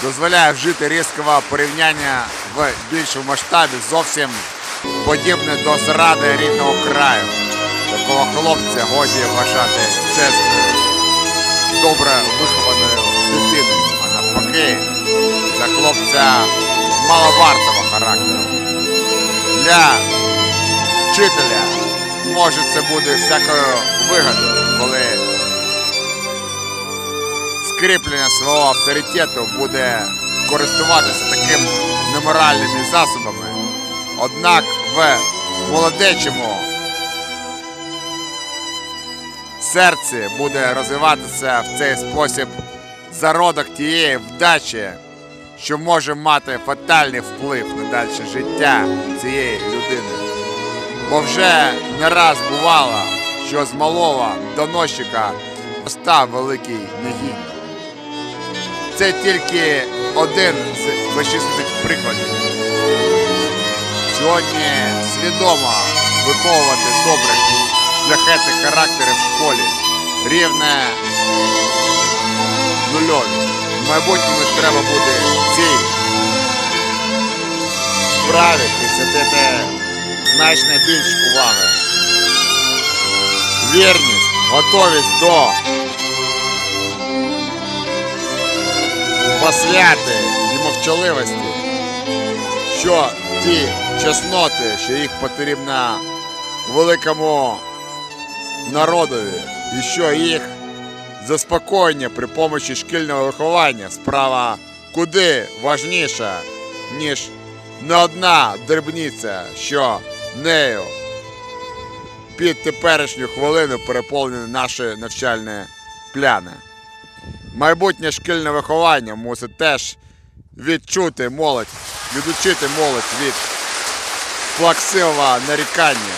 дозволяє вжити різкого порівняння в більшому масштабі зовсім подібне до зради рідного краю. Такого хлопця годі вважати чесною, добре вихованою дитиною, а навпаки, за хлопця маловартого характеру. Для вчителя може це буде всякою вигодою, коли скріплення свого авторитету буде користуватися таким неморальними засобами. Однак в молодечому серці буде розвиватися в цей спосіб зародок тієї вдачі, що може мати фатальний вплив на дальше життя цієї людини. Бо вже не раз бувало, що з малого доносчика став великий негідник. Це тільки один з вичислених прикладів. Сьогодні свідомо виховувати добрих, шляхетних характерів в школі рівне нульові. В майбутньому треба буде цій справі присвятити значно більш уваги. Вірність, готовість до посвяти і мовчаливості, що ті чесноти, що їх потрібно великому народові, і що їх заспокоєння при помочі шкільного виховання. Справа куди важніша, ніж не одна дрібниця, що нею під теперішню хвилину переповнені наші навчальні пляни. Майбутнє шкільне виховання мусить теж відчути молодь, відучити молодь від плаксивого нарікання.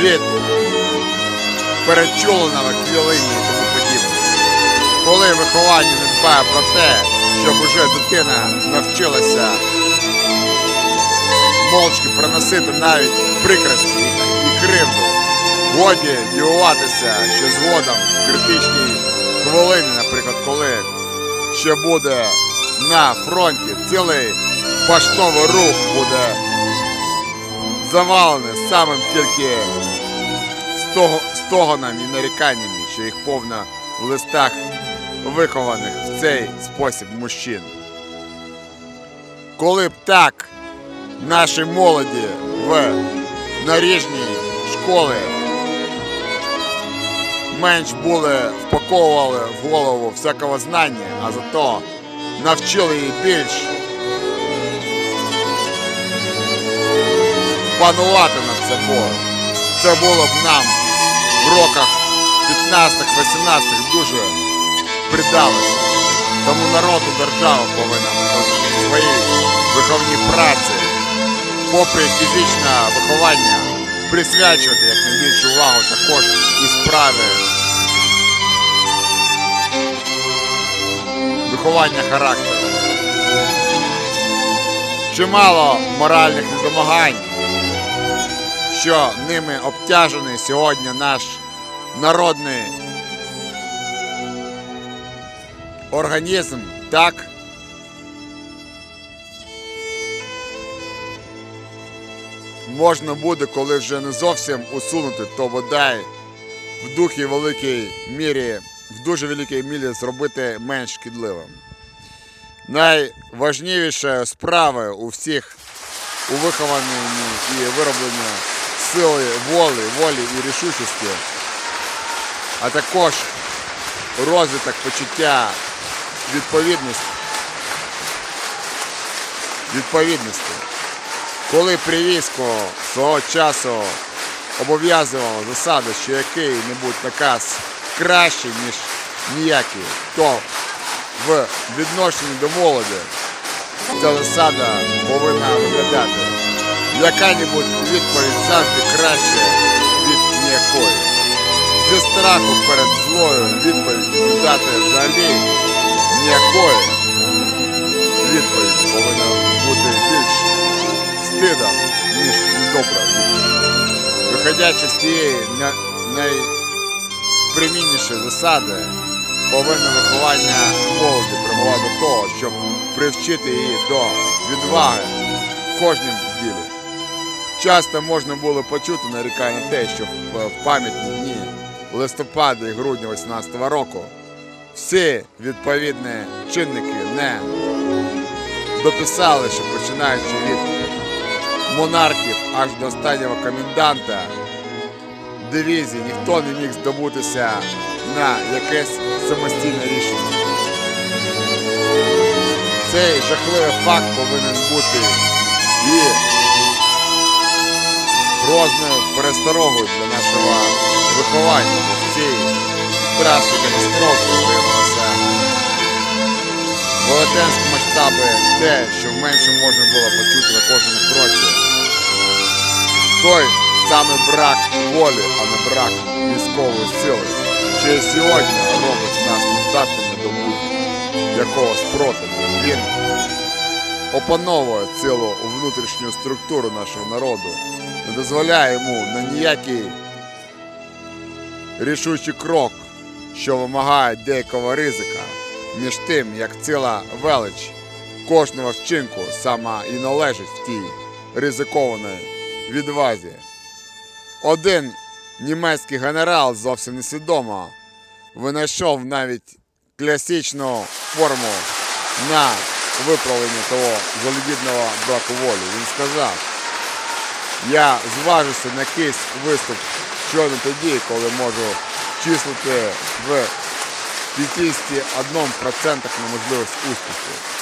Від перечуленого квілині і тому подібне. Коли виховання не дбає про те, щоб уже дитина навчилася мовчки проносити навіть прикрості і, кривду. Годі дивуватися, що згодом в критичній хвилині, наприклад, коли ще буде на фронті цілий поштовий рух буде завалений самим тільки стого, стогонами і наріканнями, що їх повно в листах вихованих в цей спосіб мужчин. Коли б так нашій молоді в наріжній школі менш були впаковували в голову всякого знання, а зато навчили її більш панувати над собою. Це було б нам в роках 15-18 дуже придалося. Тому народу держава повинна свої виховні праці попри фізичне виховання, присвячувати як найбільшу увагу також і справи виховання характеру. Чимало моральних недомагань, що ними обтяжений сьогодні наш народний організм, так можна буде, коли вже не зовсім усунути, то бодай в духі великій мірі, в дуже великій мірі зробити менш шкідливим. Найважливішою справою у всіх у вихованні і виробленні сили волі, волі і рішучості, а також розвиток почуття відповідності. Відповідності. Коли при війську свого часу обов'язував засаду, що який-небудь наказ кращий, ніж ніякий, то в відношенні до молоді ця засада повинна виглядати. Яка-небудь відповідь завжди краще від ніякої. Зі страху перед злою відповідь дати взагалі ніякої відповідь повинна стидом, ніж відповідь. Виходячи з тієї на- найприміннішої засади, повинне виховання молоді прямувати до того, щоб привчити її до відваги в кожнім ділі. Часто можна було почути нарікання те, що в пам'ятні дні листопада і грудня 18 року всі відповідні чинники не дописали, що починаючи від монархів аж до останнього коменданта дивізії ніхто не міг здобутися на якесь самостійне рішення. Цей жахливий факт повинен бути і грозною пересторогою для нашого виховання. Бо в цій страшній катастрофі виявилося велетенські масштаби те, що менше можна було почути на кожному кроці. Той самий брак волі, а не брак військової сили, що сьогодні робить нас нездатними до будь-якого спротиву. Він опановує цілу внутрішню структуру нашого народу, не дозволяє йому на ніякий рішучий крок, що вимагає деякого ризика, між тим, як ціла велич кожного вчинку сама і належить тій ризикованій відвазі. Один німецький генерал зовсім несвідомо винайшов навіть класичну форму на виправлення того жалюгідного браку волі. Він сказав, я зважуся на якийсь виступ щойно тоді, коли можу числити в 51% на можливість успіху.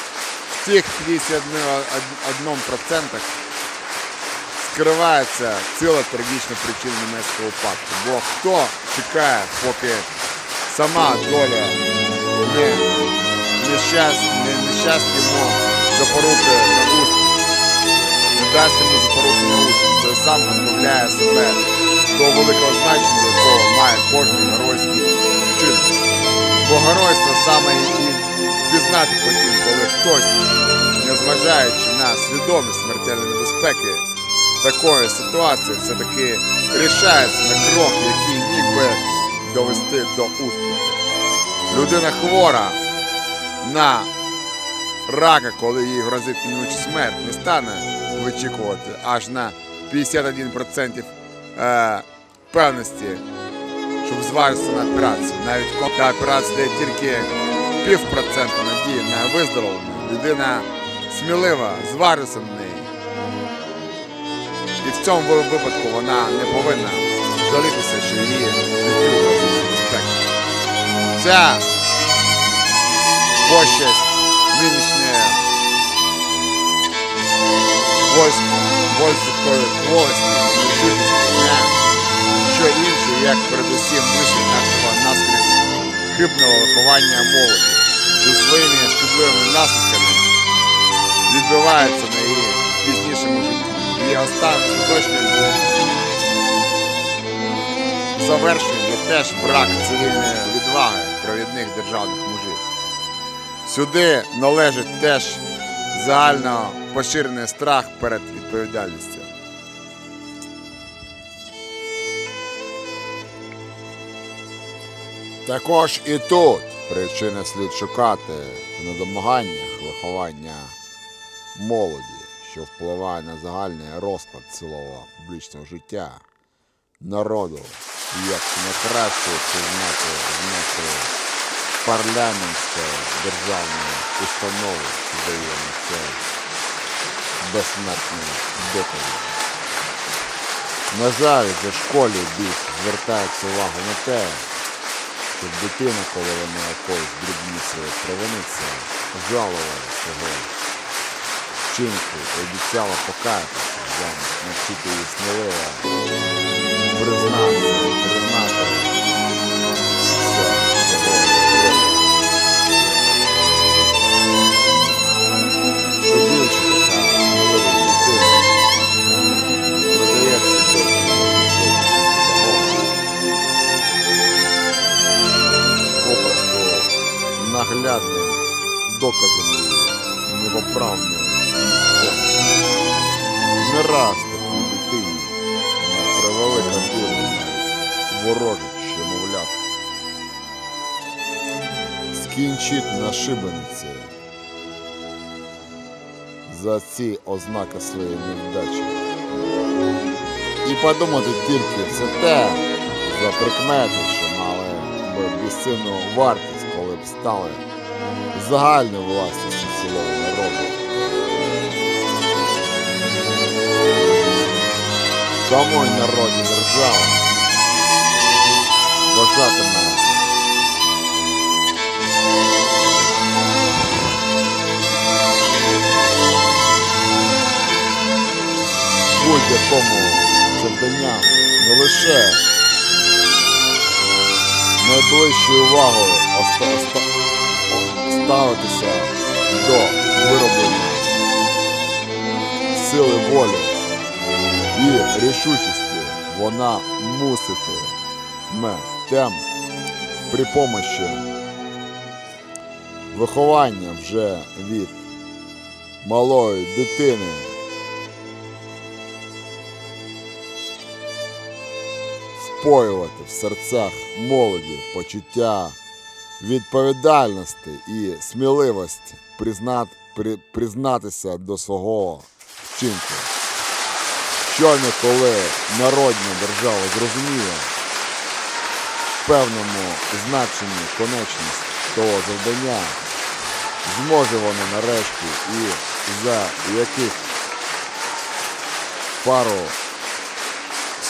В цих 51% скривається ціла трагічна причина німецького випадку. Бо хто чекає, поки сама доля не нещасть, не, йому запоруки на успіх, не дасть йому запоруки на успіх, то сам позбавляє себе того великого значення, якого має кожний геройський вчинок. Бо геройство саме і пізнати потім, коли хтось, незважаючи на свідомість смертельної небезпеки, такої ситуації все-таки рішається на крок, який міг би довести до успіху. Людина хвора на рака, коли їй грозить неминуча смерть, не стане вичікувати аж на 51% е, певності, щоб зважитися на операцію. Навіть коли операція тільки півпроцента надії на виздоровлення, людина смілива, зважиться на неї. І в цьому випадку вона не повинна жалітися, що її життю. Ця пощасть нинішньої войськ, войськової волості, що інше, як передусім нашого наскрізь хибного виховання молоді, що своїми шкідливими наслідками відбиваються на її пізнішому житті. Її остаточним завершенням є теж брак цивільної відваги провідних державних мужів. Сюди належить теж загально поширений страх перед відповідальністю. Також і тут причини слід шукати в недомаганнях виховання молоді, що впливає на загальний розклад цілого публічного життя народу, як найкраще признати з нашої парламентської державної установи, дає на це безсмертні. На жаль, за школі більш звертається увагу на те, щоб дитина, коли вона якось дрібніше провиниться, жалувала свого вчинку обіцяла покаятися, навчити її сміливо признати, наглядним доказом невоправної. Не раз такій дитині на превелика диву ворожить, що мовляв. Скінчить на шибениці за ці ознаки своєї невдачі. І подумати тільки все те за прикмети, що мали б безцінну вартість, коли б стали загальною власністю цілого народу. Й народі держава вважатиме будь-якому завданням не лише найближчою увагою ставитися до вироблення сили волі і рішучості вона муситиме тем при помощі виховання вже від малої дитини. Впоювати в серцях молоді почуття відповідальності і сміливості признат, при, признатися до свого вчинку. Щойно коли народна держава зрозуміє в певному значенні конечність того завдання, зможе вона нарешті і за яких пару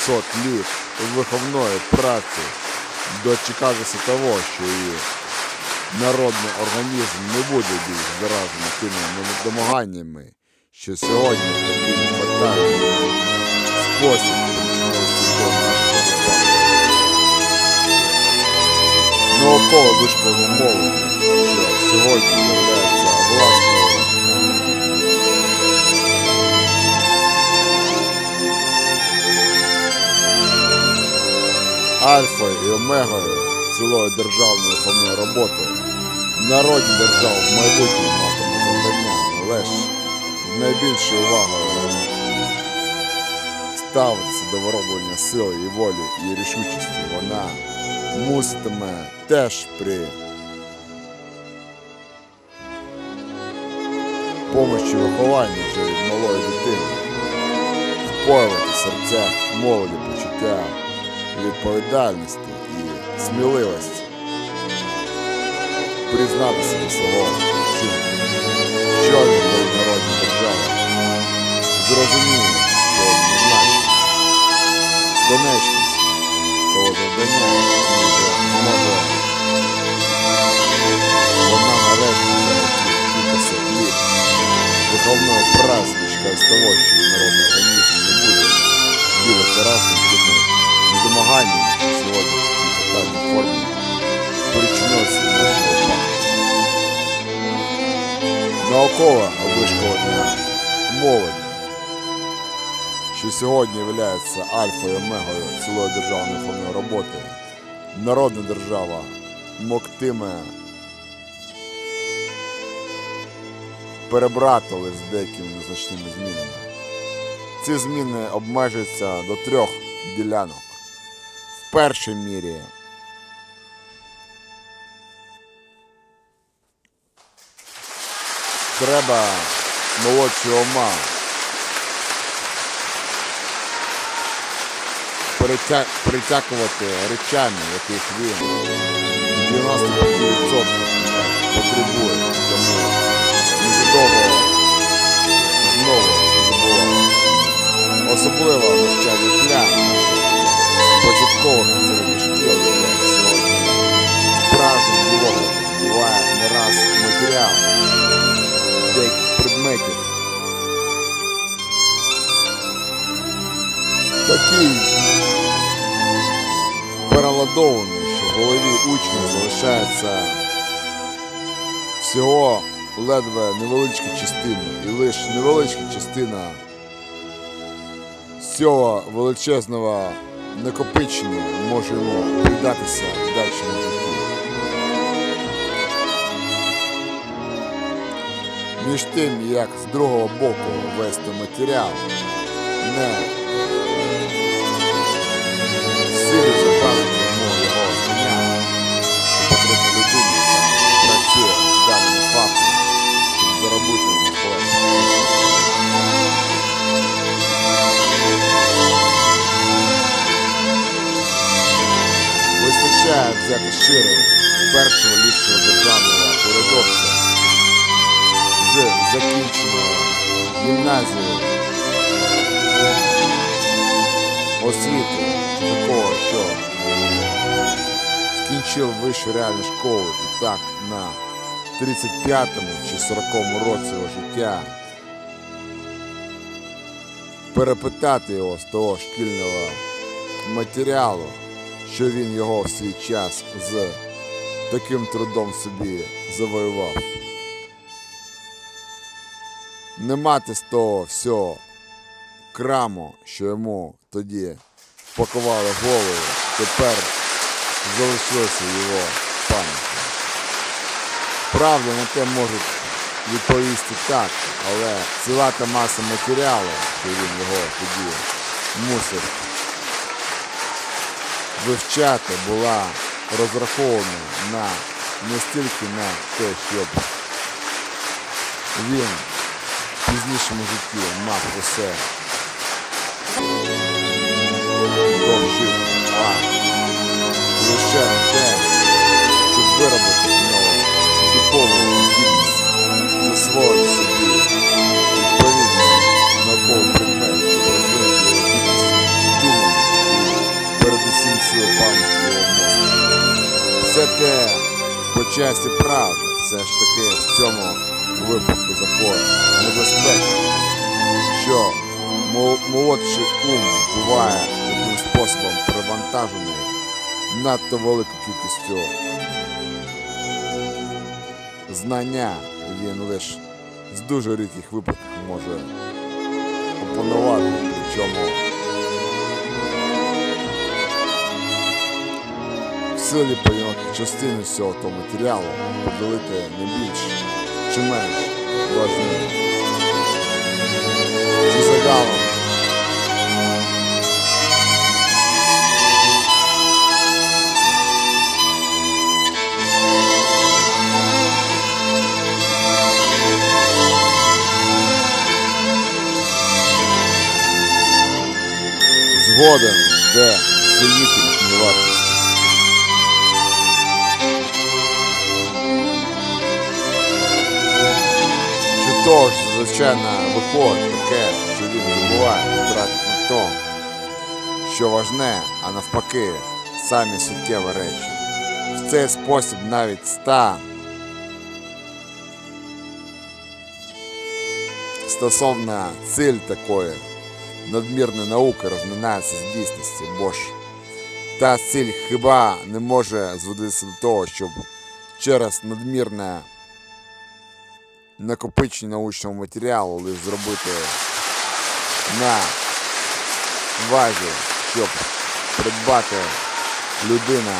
сот літ виховної праці дочекатися того, що її народний організм не буде більш заражений тими домаганнями, що сьогодні в такий фатальний спосіб до нашого. Науково що сьогодні являється власною альфою і омегою цілої державної виховної роботи. Народні держав в майбутньому матиме завдання, але ж з найбільшою увагою ставитися до вироблення сили і волі і рішучості. Вона муситиме теж при помощі виховання вже від малої дитини впоювати в серцях молоді почуття відповідальності і сміливості признатися до свого коли народна держава зрозуміє свого значення, конечність того завдання зможе вона нарешті кілька сот літ виховної праці исходя из того, що народний організм не буде ділитися разом тими недомаганнями, сьогодні в тотальній формі причинилися нашого пам'яті. Наукове вишколення молоді, що сьогодні є альфою і омегою цілої державної формної роботи, народна держава моктиме перебрати з деякими незначними змінами. Ці зміни обмежуються до трьох ділянок. В першій мірі треба ума перетя... притякувати речами, яких він 90% потребує. Тому незадовго знову забуває. Особливо навчальний план початкових середніх шкіл є сьогодні справжнім ділом буває не раз матеріал предметів. Такий переладований, що в голові учня залишається всього ледве невеличка частина, і лише невеличка частина з цього величезного накопичення може йому придатися в Між тим, як з другого боку вести матеріал, не. Силі запалити йому його знання, потрібно людині, працює з даним фактом, щоб заробити на. Вистачає взяти шире першого ліпшого державного урядовця з закінченою гімназією освіти такого, що скінчив вищу реальну школу і так на 35-му чи 40-му році його життя перепитати його з того шкільного матеріалу, що він його в свій час з таким трудом собі завоював. Не мати з того всього краму, що йому тоді пакували голову, тепер залишилося його пам'яті. Правда, на те можуть відповісти так, але ціла та маса матеріалу, що він його тоді мусив вивчати, була розрахована на не стільки на те, щоб він пізнішому житті мав усе довжити, а лише те, щоб виробити з нього духовну здібність, засвоїти собі відповідний науковий предмет, щоб розвинути його здібність думання і передусім силу пам'яті його мозку. Все те по часті правди, все ж таки в цьому випадку заходить небезпечно, що молодший ум буває таким способом перевантажений надто великою кількістю. Знання, він лише з дуже рідких випадків може опанувати, причому в силі поєднати частини того матеріалу поділити не більш чи менш важливо. Чи загалом згоден, де сильніти їхні вартості. Що того ж, звичайно, виходить таке, що він забуває втратити на то, що важне, а навпаки, самі суттєві речі. В цей спосіб навіть стан стосовно ціль такої надмірної науки розминається з дійсності, бо ж та ціль хіба не може зводитися до того, щоб через надмірне накопичення научного матеріалу лише зробити на вазі, щоб придбати людина.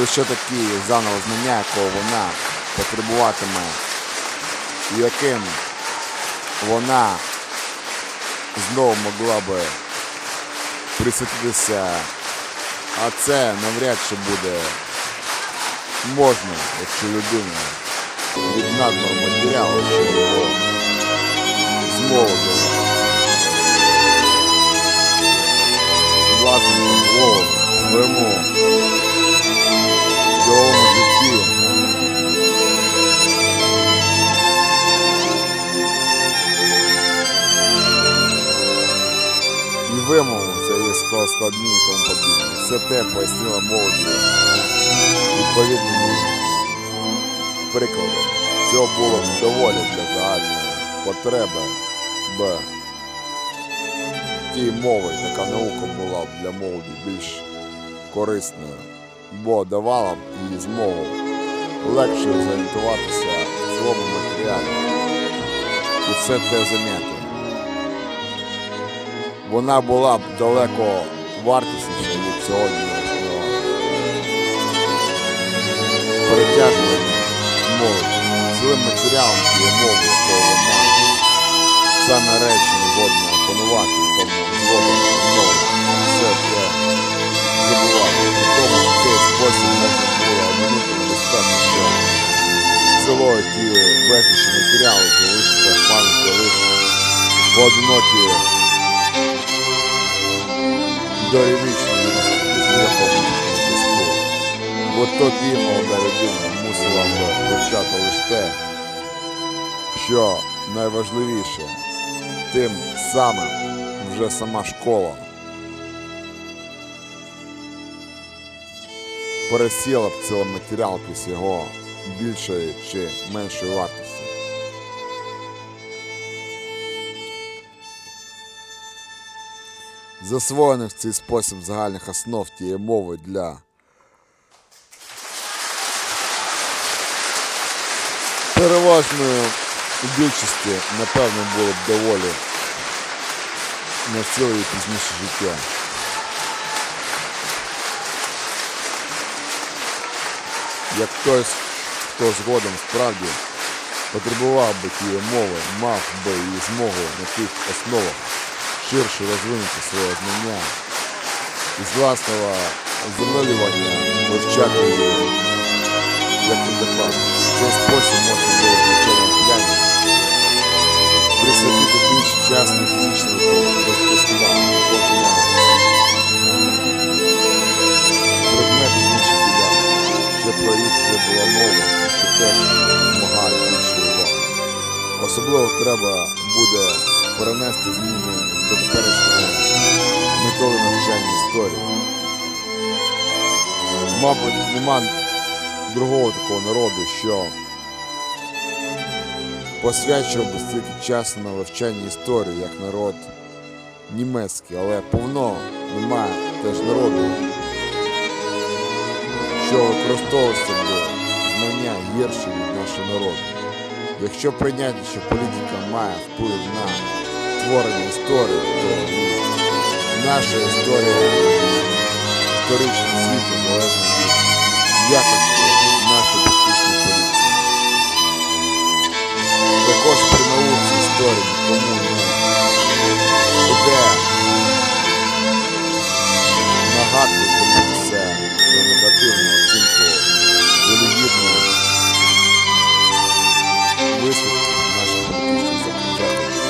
Лише такі заново знання, якого вона потребуватиме, яким вона знову могла би присвятитися, а це навряд чи буде можна, якщо людина від надміру матеріалу, що його змовити власному голову своєму діловому житті. І вимову це є склад складні і тому подібне. Все те пояснила молоді відповідним прикладом. Цього було б доволі для загальної потреби, б тієї мови така наука була б для молоді більш корисною, бо давала б їй змогу легше зорієнтуватися в цілому матеріалі і все те заняти. Вона була б далеко вартісніша від сьогоднішнього перетяжування молоді. Цілим матеріалом цієї мови, якого вона саме речі не годна опанувати, тому згодом знову все це забувати. Тому в цей спосіб можна було обманути небезпеку, що з цілої ті безпечні матеріали залишиться в пам'яті лише поодинокі без ніякого внутрішнього зв'язку. Бо тоді молода людина мусила б вивчати лише те, що найважливіше, тим самим вже сама школа пересіла б цілий матеріал після його більшої чи меншої вартості. Засвоєних в цей спосіб загальних основ тієї мови для переважної більшості, напевно, було б доволі на ціле пізніше життя. Як хтось, хто згодом справді потребував би тієї мови, мав би її змогу на тих основах ширше розвинути своє знання і з власного замилювання вивчати її як. В цей спосіб можна було звичайно п'яні присвятити більше часу на фізичному розпрацюванню, кожна предмети інших ділянок, що про їх вже була мова, що теж вимагає іншої уваги. Особливо треба буде перенести зміни з теперішньої методи навчання історії. Мабуть, нема другого такого народу, що посвячував би стільки часу на вивчання історії, як народ німецький, але повно немає теж народу, що використовувався би знання гірше від нашого народу. Якщо прийняти, що політика має вплив на творення історії, то наша історія історичного світу залежна від якості Також при науці історії нікому не буде нагадку звернутися до негативну оцінку вірогідної висновків наших політичних законодавців.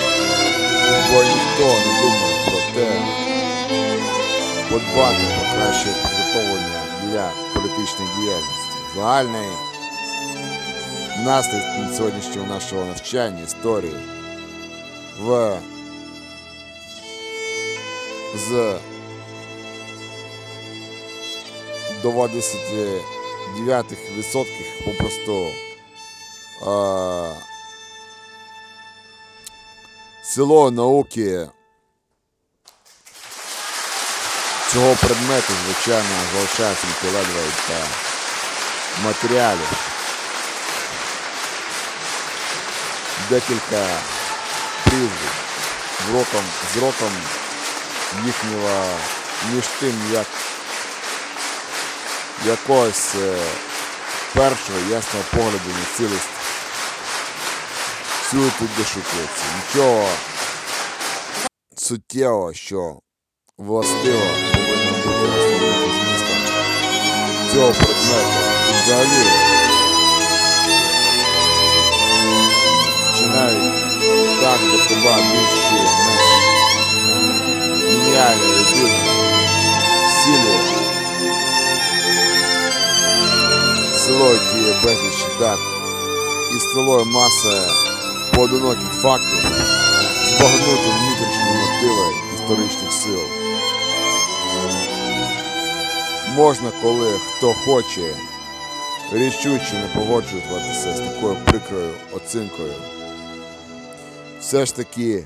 Бо ніхто не думає про те, подбати про краще підготовлення для політичної діяльності. Загальний наслідок сьогоднішнього нашого навчання історії в з до 29% попросту е, село науки цього предмету, звичайно, залишається ледве та матеріалів. Декілька прізвищ з роком, з роком їхнього між тим, як якогось е, першого ясного погляду на цілість всюди тут дошукується. Нічого суттєвого, що властиво повинно бути змістом цього предмету. Взагалі, навіть так до хіба більш чи менш геніальна людина в село тіє безліч дат і село маса поодиноких фактів збагнути внутрішні мотиви історичних сил. Можна, коли хто хоче, рішуче не погоджуватися з такою прикрою оцінкою. Все ж таки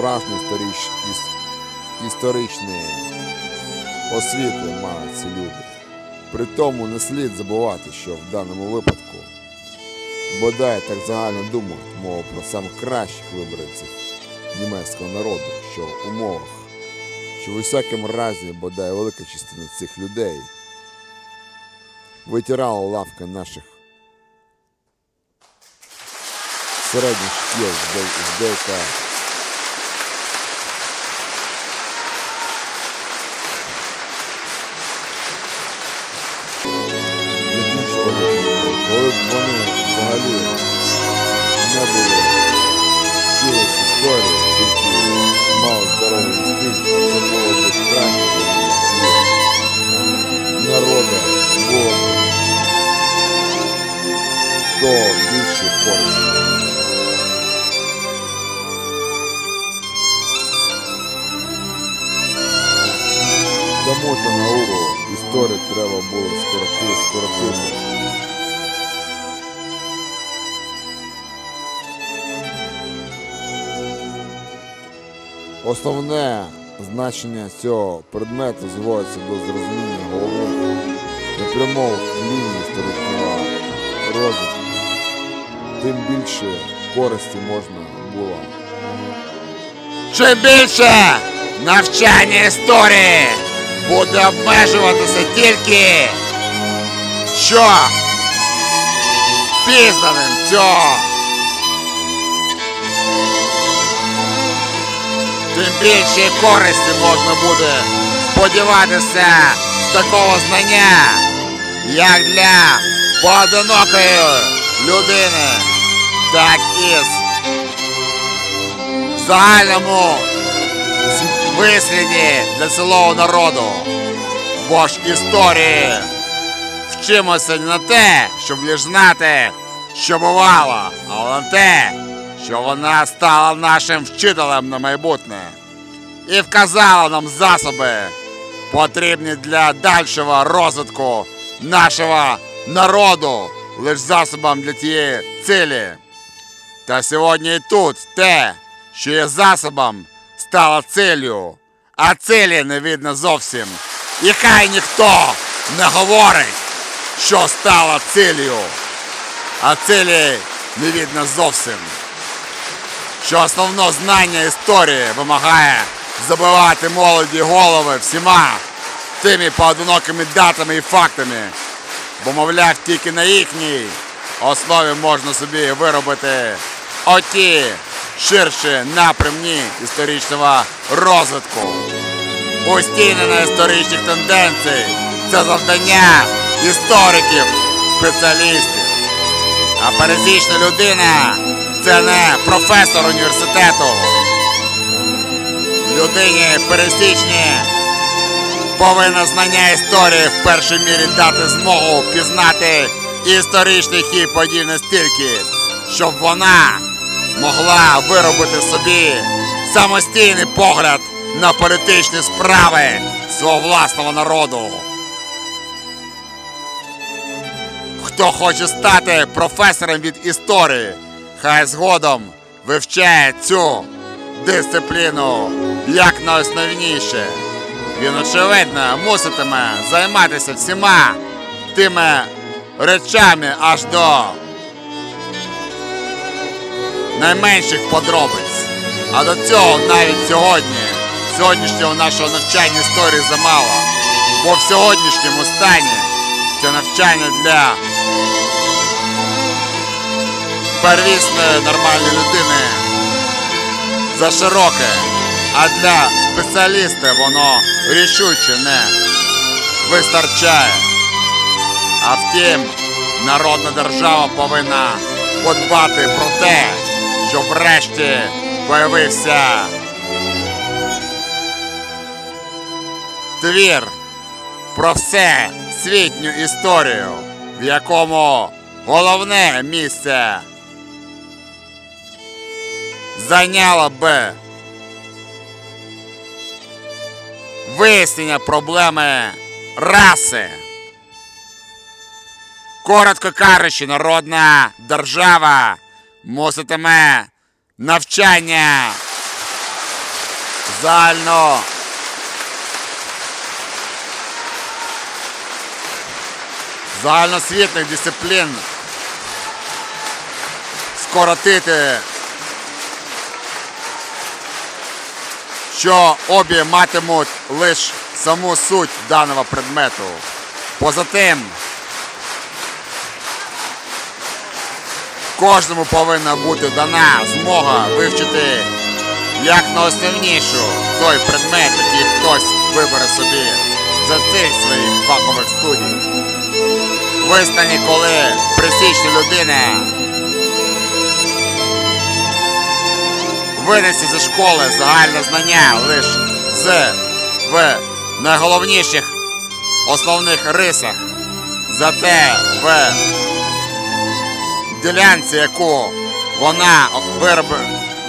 справжньої історич... іс- історичної освіти мають ці люди. При тому не слід забувати, що в даному випадку бодай так загально думають мова про самих кращих вибранців німецького народу, що в умовах, що в усякому разі бодай велика частина цих людей витирала лавки наших середніх шкіл з деяка коли б вони взагалі не були вчились історії, тільки мали здоровий інстинкт, це було б краще для народу було б то більше користі. Тому то на уру історію треба було скоротити, скоротити. Основне значення цього предмету зводиться до зрозуміння головних напрямових ліній історичного розвитку. Тим більше користі можна було. Чим більше навчання історії буде обмежуватися тільки що пізнаним цього. Тим більше користі можна буде сподіватися з такого знання, як для поодинокої людини, так і в загальному висліді для цілого народу. Бо ж історії вчимося не на те, щоб лиш знати, що бувало, але на те, що вона стала нашим вчителем на майбутнє і вказала нам засоби, потрібні для дальшого розвитку нашого народу, лише засобом для тієї цілі. Та сьогодні і тут те, що є засобом, стало ціллю, а цілі не видно зовсім. І хай ніхто не говорить, що стало ціллю, а цілі не видно зовсім. Що основне знання історії вимагає забивати молоді голови всіма тими поодинокими датами і фактами, бо, мовляв, тільки на їхній основі можна собі виробити оті ширші напрямні історичного розвитку. Устійнення історичних тенденцій це завдання істориків, спеціалістів. А пересічна людина це не професор університету. Людині пересічній повинна знання історії в першій мірі дати змогу пізнати історичний хід подій настільки, щоб вона могла виробити собі самостійний погляд на політичні справи свого власного народу. Хто хоче стати професором від історії, хай згодом вивчає цю дисципліну як найосновніше. Він, очевидно, муситиме займатися всіма тими речами аж до найменших подробиць. А до цього навіть сьогодні, сьогоднішнього нашого навчання історії замало. Бо в сьогоднішньому стані це навчання для первісної нормальної людини зашироке, а для спеціаліста воно рішуче не вистачає. А втім, народна держава повинна подбати про те, щоб врешті появився твір про все світню історію, в якому головне місце зайняло би вияснення проблеми раси. Коротко кажучи, народна держава муситиме навчання загально. Загальноосвітних дисциплін скоротити, що обі матимуть лише саму суть даного предмету. Поза тим, кожному повинна бути дана змога вивчити як найосновнішу той предмет, який хтось вибере собі за цих своїх фахових студій. В стані, коли присічна людина винесе зі школи загальне знання лише з в найголовніших основних рисах, зате в ділянці, яку вона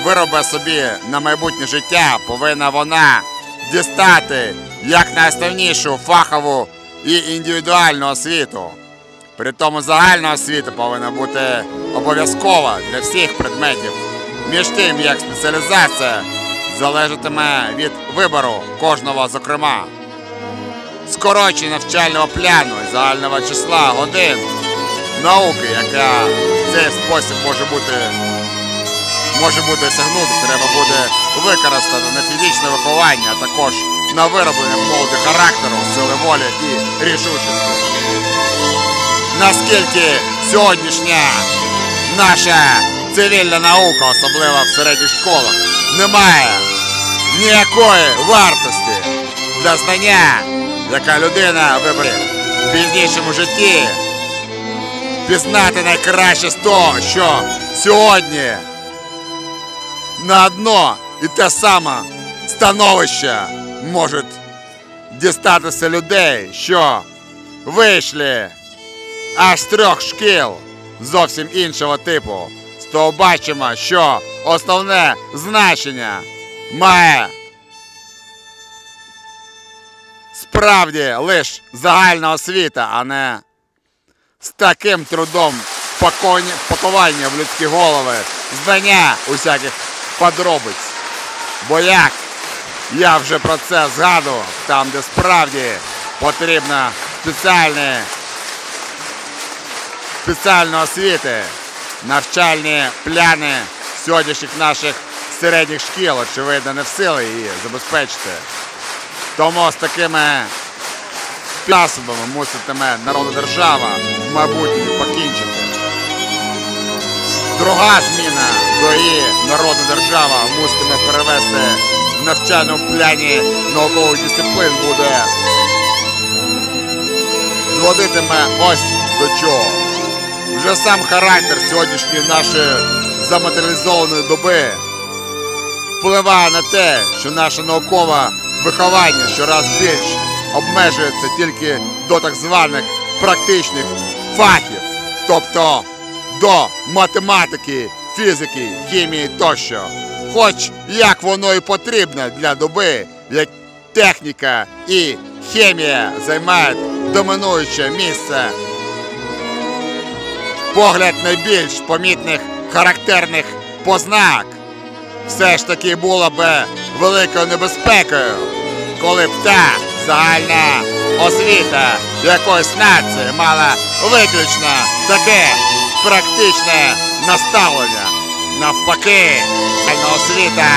виробить собі на майбутнє життя, повинна вона дістати як найосновнішу фахову і індивідуальну освіту. При тому загальна освіта повинна бути обов'язкова для всіх предметів. Між тим, як спеціалізація залежатиме від вибору кожного зокрема. Скорочення навчального пляну і загального числа годин науки, яка в цей спосіб може бути може бути осягнути, треба буде використати на фізичне виховання, а також на вироблення молоді характеру, сили волі і рішучості. Наскільки сьогоднішня наша цивільна наука, особливо в середніх школах, не має ніякої вартості для знання, яка людина вибере в пізнішому житті, пізнати найкраще з того, що сьогодні на одно і те саме становище можуть дістатися людей, що вийшли аж з трьох шкіл зовсім іншого типу. Того бачимо, що основне значення має справді лише загальна освіта, а не з таким трудом пакування в людські голови, знання усяких подробиць. Бо як я вже про це згадував, там, де справді потрібно спеціальне спеціальної освіти, навчальні пляни сьогоднішніх наших середніх шкіл, очевидно, не в силі її забезпечити. Тому з такими засобами муситиме народна держава в майбутньому покінчити. Друга зміна до її народна держава муситиме перевести в навчальному пляні наукових дисциплін буде зводитиме ось до чого. Вже сам характер сьогоднішньої нашої заматеріалізованої доби впливає на те, що наше наукове виховання щораз більш обмежується тільки до так званих практичних фахів, тобто до математики, фізики, хімії тощо. Хоч як воно і потрібно для доби, як техніка і хімія займають домінуюче місце. Погляд найбільш помітних характерних познак все ж таки було б великою небезпекою, коли б та загальна освіта якоїсь нації мала виключно таке практичне наставлення. Навпаки, загальна освіта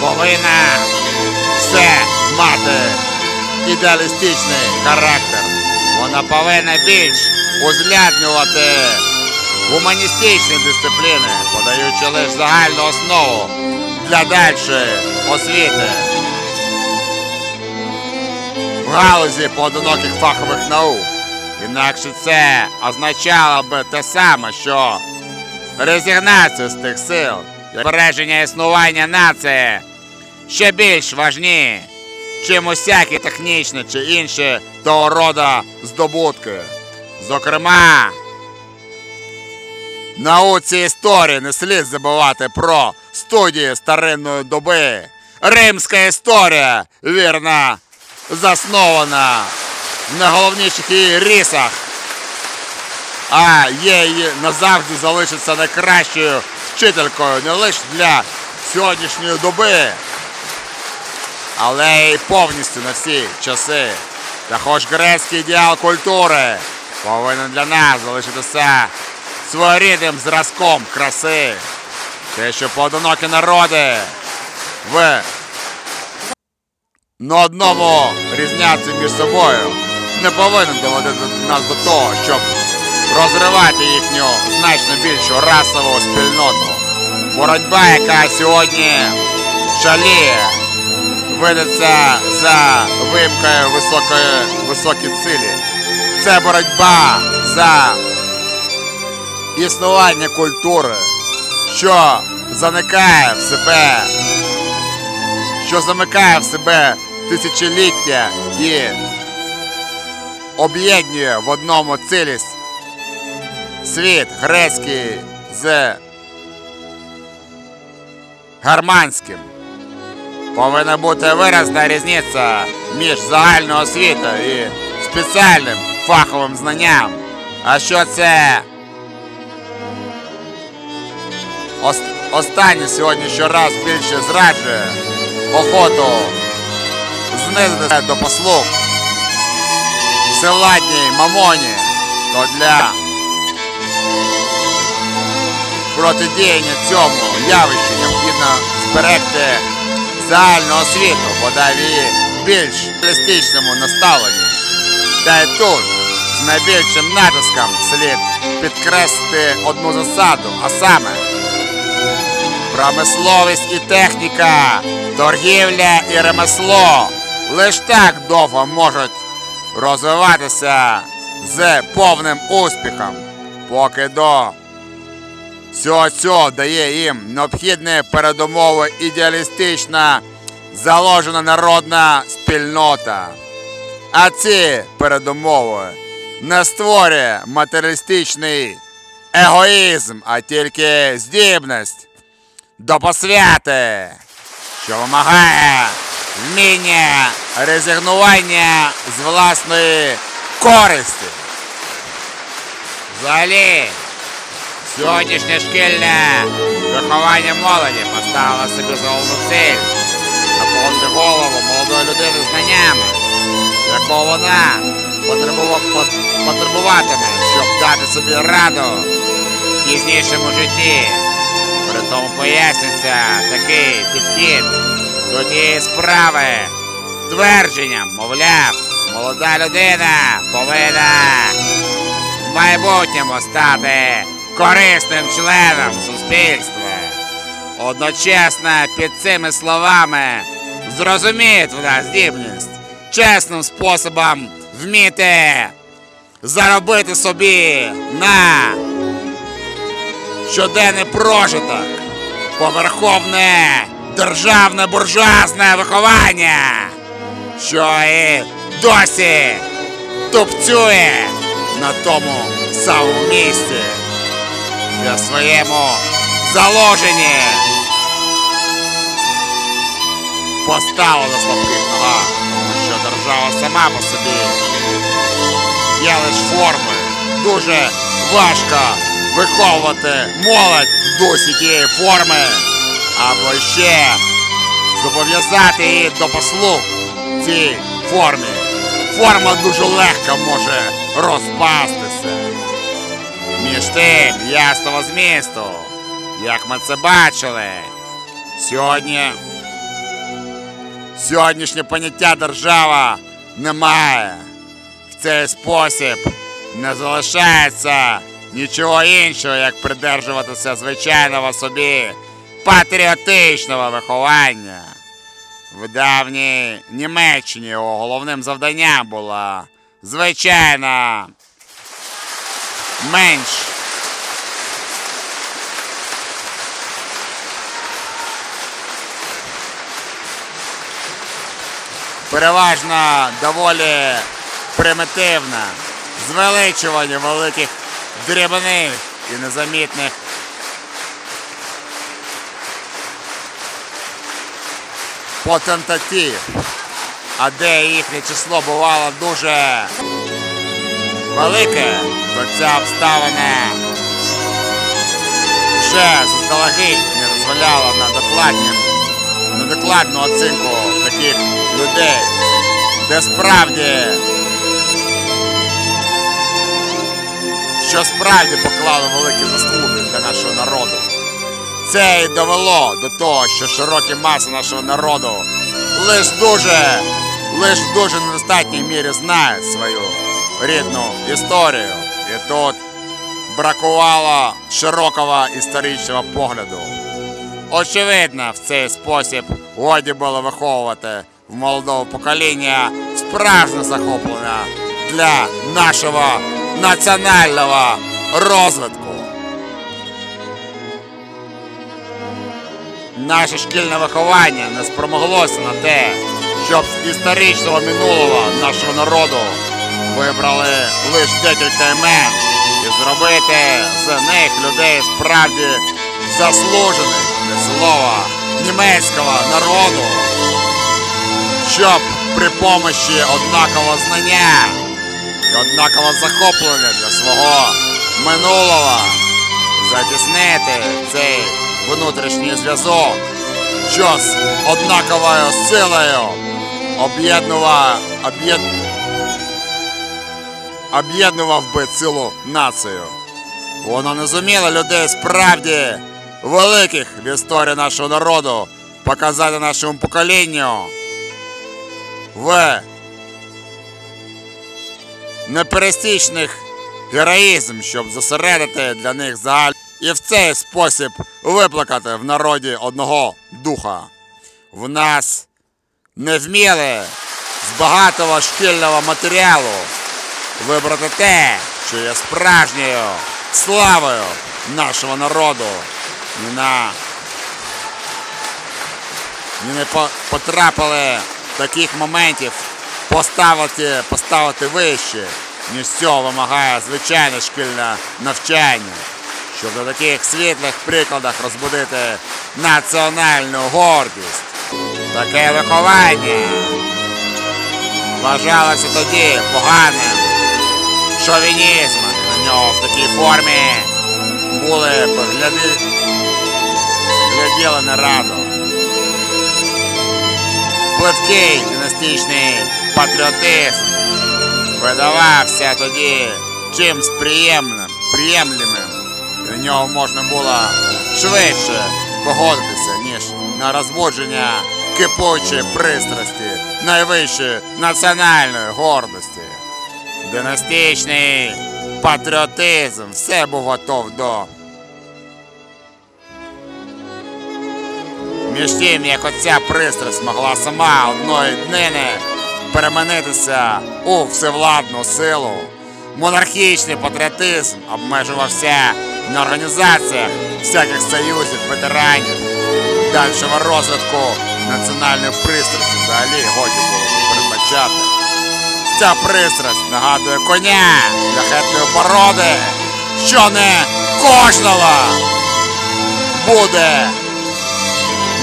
повинна все мати ідеалістичний характер. Вона повинна більш узгляднювати гуманістичні дисципліни, подаючи лише загальну основу для дальшої освіти. В галузі поодиноких фахових наук. Інакше це означало б те саме, що резигнацію з тих сил, збереження існування нації ще більш важні, чим усякі технічні чи інші того роду здобутки. Зокрема, науці історії не слід забувати про студії старинної доби. Римська історія, вірно, заснована на головніших її рісах, а її назавжди залишиться найкращою вчителькою не лише для сьогоднішньої доби, але й повністю на всі часи. Та хоч грецький ідеал культури повинен для нас залишитися своєрідним зразком краси. Те, що поодинокі народи в на одному різняться між собою, не повинен доводити нас до того, щоб розривати їхню значно більшу расову спільноту. Боротьба, яка сьогодні шаліє, ведеться за вимкою високої високі цілі. Це боротьба за існування культури, що заникає в себе, що замикає в себе тисячоліття і об'єднує в одному цілість світ грецький з германським. Повинна бути виразна різниця між загальною освітою і спеціальним фаховим знанням. А що це Ост- останнє сьогодні щораз більше зраджує охоту знизити до послуг всевладній мамоні, то для протидіяння цьому явищу необхідно зберегти загальну освіту, бодай більш реалістичному наставленні. Та й тут з найбільшим натиском слід підкреслити одну засаду, а саме промисловість і техніка, торгівля і ремесло лише так довго можуть розвиватися з повним успіхом, поки до всього цього дає їм необхідні передумови ідеалістична заложена народна спільнота. А ці передумови не створює матеріалістичний егоїзм, а тільки здібність до посвяти, що вимагає вміння резигнування з власної користі. Взагалі, сьогоднішнє шкільне виховання молоді поставило собі головну ціль наповнити голову молодої людини знаннями, якого вона потребуватиме, щоб дати собі раду в пізнішому житті. При тому пояснюється такий підхід до тієї справи твердженням, мовляв, молода людина повинна в майбутньому стати корисним членом суспільства. Одночасно під цими словами зрозуміють вона здібність чесним способом вміти заробити собі на щоденний прожиток, поверховне державне буржуазне виховання, що і досі тупцює на тому самому місці для своєму заложенні. Постало на слабких ногах, держава сама по собі є лише формою. Дуже важко виховувати молодь в тієї форми, або ще зобов'язати її до послуг цій формі. Форма дуже легко може розпастися. Між тим, ясного змісту, як ми це бачили, сьогодні сьогоднішнє поняття держава немає. В цей спосіб не залишається нічого іншого, як придержуватися звичайного собі патріотичного виховання. В давній Німеччині його головним завданням була звичайна менш переважно доволі примітивна, звеличування великих дрібних і незамітних. Потентатів, а де їхнє число бувало дуже велике, то ця обставина вже заздалегідь не дозволяла на докладну оцінку таких людей, де справді, що справді поклали великі заслуги для нашого народу. Це і довело до того, що широкі маси нашого народу лише дуже, лише в дуже недостатній мірі знають свою рідну історію. І тут бракувало широкого історичного погляду. Очевидно, в цей спосіб годі було виховувати в молодого покоління справжнє захоплення для нашого національного розвитку. Наше шкільне виховання не спромоглося на те, щоб з історичного минулого нашого народу вибрали лише декілька імен і зробити з них людей справді заслужених для слова німецького народу, щоб при помощі однакового знання і однакового захоплення для свого минулого затіснити цей внутрішній зв'язок, що з однаковою силою об'єднував, об'єд... об'єднував би цілу націю. Воно не зуміло людей справді великих в історії нашого народу показати нашому поколінню в неперестічних героїзм, щоб зосередити для них загаль і в цей спосіб виплакати в народі одного духа. В нас не вміли з багатого шкільного матеріалу вибрати те, що є справжньою славою нашого народу. Ні на ні не потрапили таких моментів поставити, поставити вище, ніж цього вимагає звичайне шкільне навчання, щоб на таких світлих прикладах розбудити національну гордість. Таке виховання вважалося тоді поганим шовінізмом. На нього в такій формі були погляди, гляділи на раду. Плиткий династичний патріотизм видавався тоді чимсь приємним, приємлемим. І на нього можна було швидше погодитися, ніж на розбудження кипучої пристрасті найвищої національної гордості. Династичний патріотизм, все був готов до. Між тим, як оця пристрасть могла сама одної днини переманитися у всевладну силу, монархічний патріотизм обмежувався на організаціях всяких союзів ветеранів. Дальшого розвитку національної пристрасті взагалі годі було передбачати. Ця пристрасть нагадує коня шляхетної породи, що не кожного буде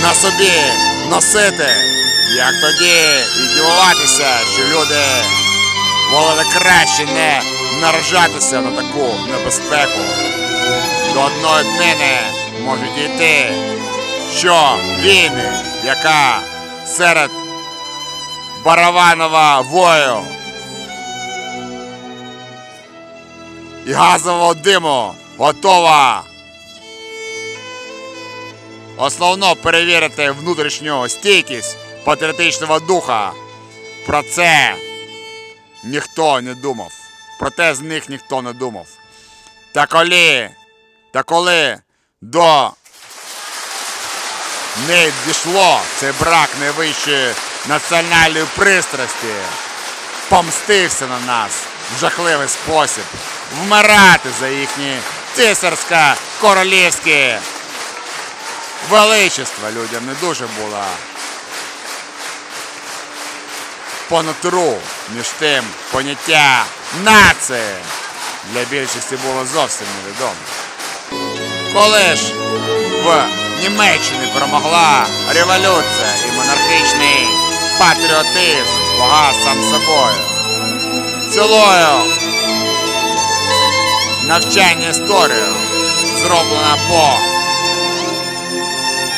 на собі носити, як тоді і дивуватися, що люди волили краще не наражатися на таку небезпеку. До одної днини може дійти, що війни, яка серед бараванова вою і газового диму готова основно перевірити внутрішню стійкість патріотичного духа. Про це ніхто не думав. Про те з них ніхто не думав. Та коли, та коли до не дійшло цей брак найвищої національної пристрасті, помстився на нас в жахливий спосіб вмирати за їхні цисарсько-королівські величества людям не дуже було по натру між тим поняття нації для більшості було зовсім невідоме. Коли ж в Німеччині перемогла революція і монархічний патріотизм погас сам собою. Цілою навчання історію зроблено по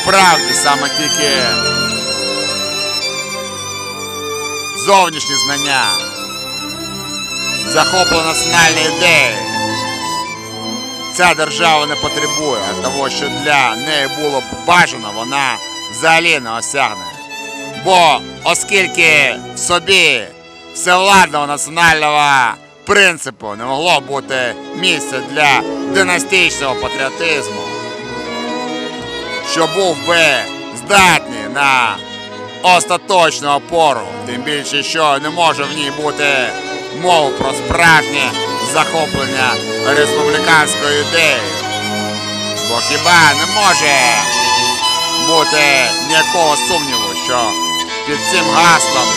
правді саме тільки зовнішні знання, захоплена національні ідеї. Ця держава не потребує того, що для неї було б бажано, вона взагалі не осягне. Бо оскільки в собі всевладного національного принципу не могло бути місця для династичного патріотизму, що був би здатний на остаточну опору, тим більше, що не може в ній бути мови про справжнє захоплення республіканської ідеї. Бо хіба не може бути ніякого сумніву, що під цим гаслом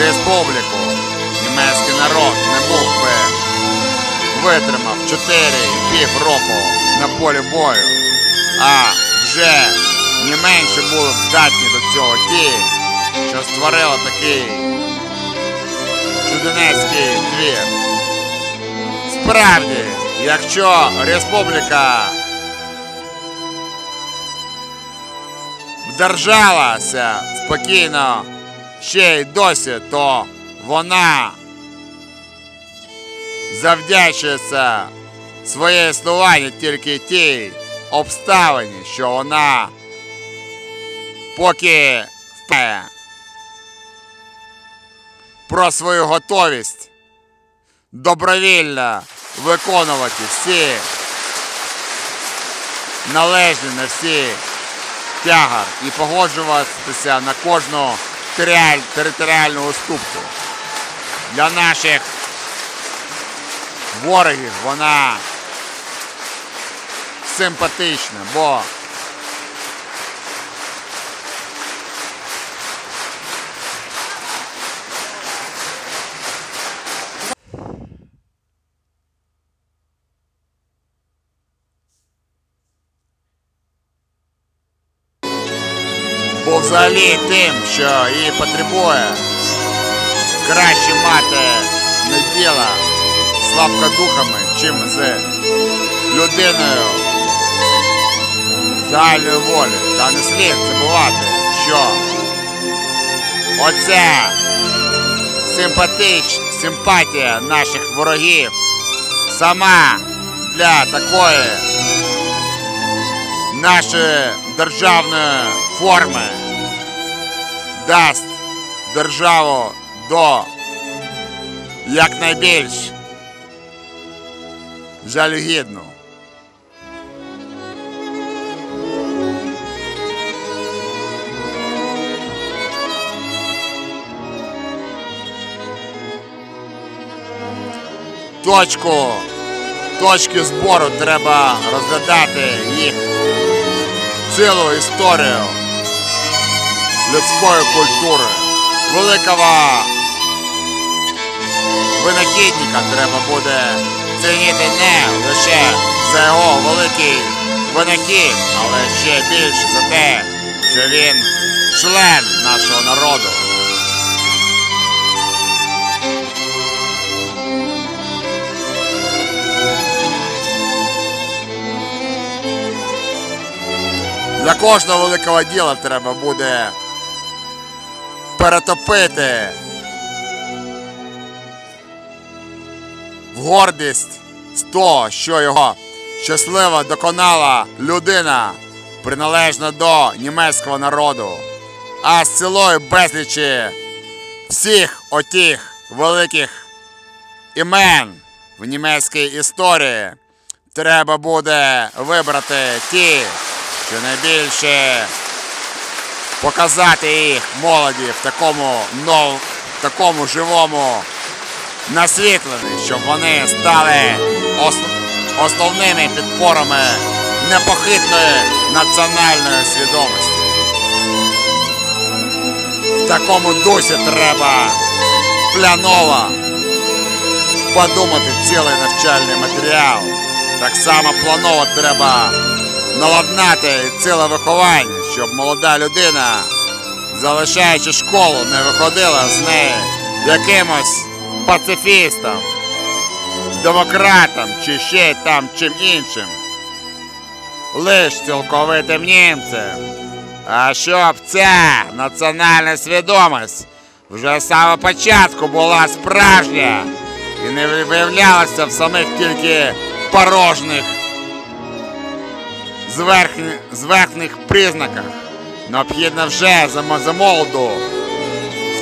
республіку німецький народ не був би витримав 4,5 року на полі бою, а вже не менше були здатні до цього ті, що створили такий чуденецький твір. Справді, якщо республіка вдержалася спокійно ще й досі, то вона завдячується своє існування тільки тій обставині, що вона поки впевнена про свою готовість добровільно виконувати всі належні на всі тягар і погоджуватися на кожну територіальну уступку. Для наших ворогів вона симпатична, бо бо взагалі тим, що її потребує, краще мати не діло слабкодухами, чим з людиною загальної волі. Та не слід забувати, що оця симпатич, симпатія наших ворогів сама для такої нашої державної форми дасть державу до якнайбільш жалюгідну. Точку, точки збору треба розглядати їх цілу історію людської культури. Великого винахідника треба буде цінити не лише за його великий винахід, але ще більше за те, що він член нашого народу. Для кожного великого діла треба буде перетопити в гордість з того, що його щаслива доконала людина, приналежна до німецького народу, а з цілої безлічі всіх отих великих імен в німецькій історії треба буде вибрати ті, що найбільше показати їх молоді в такому нов, в такому живому насвітленні, щоб вони стали ос- основними підпорами непохитної національної свідомості. В такому дусі треба пляново подумати цілий навчальний матеріал. Так само планово треба наладнати ціле виховання, щоб молода людина, залишаючи школу, не виходила з неї якимось пацифістом, демократом чи ще там чим іншим. Лиш цілковитим німцем. А щоб ця національна свідомість вже з самого початку була справжня і не виявлялася в самих тільки порожніх зверхних признаках. Необхідно вже за, молоду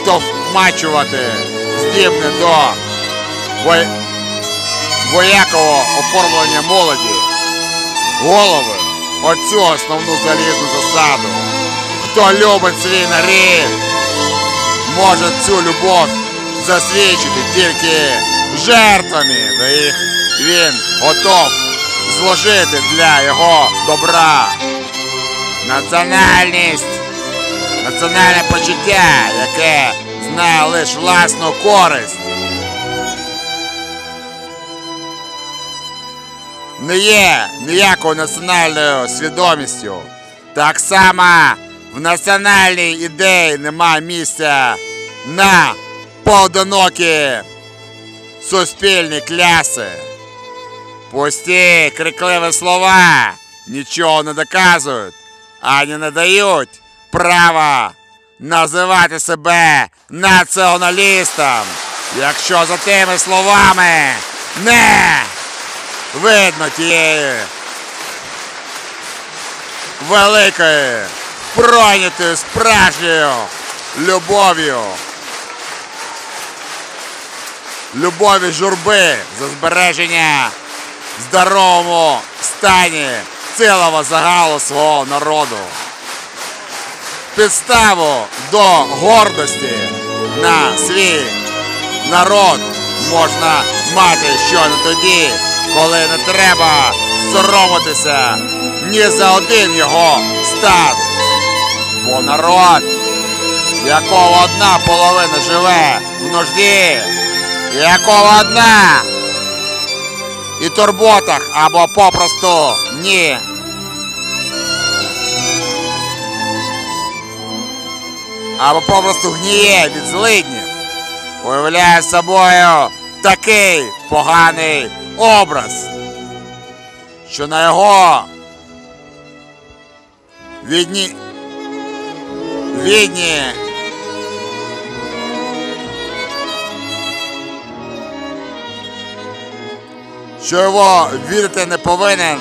втовмачувати здібне до вой, воякового оформлення молоді голови оцю основну залізну засаду. Хто любить свій нарід, може цю любов засвідчити тільки жертвами, до їх він готов зложити для його добра. Національність, національне почуття, яке знає лише власну користь. Не є ніякою національною свідомістю. Так само в національній ідеї немає місця на поодинокі суспільні кляси. Пусті крикливі слова нічого не доказують, ані не дають права називати себе націоналістом, якщо за тими словами не видно тієї великої, пройнятої справжньою любов'ю. Любові журби за збереження здоровому стані цілого загалу свого народу. Підставу до гордості на свій народ можна мати щойно тоді, коли не треба соромитися ні за один його стан. Бо народ, якого одна половина живе в нужді, якого одна і турботах або попросту ні. Або попросту гніє від злиднів, уявляє собою такий поганий образ, що на його відні відні що його вірити не повинен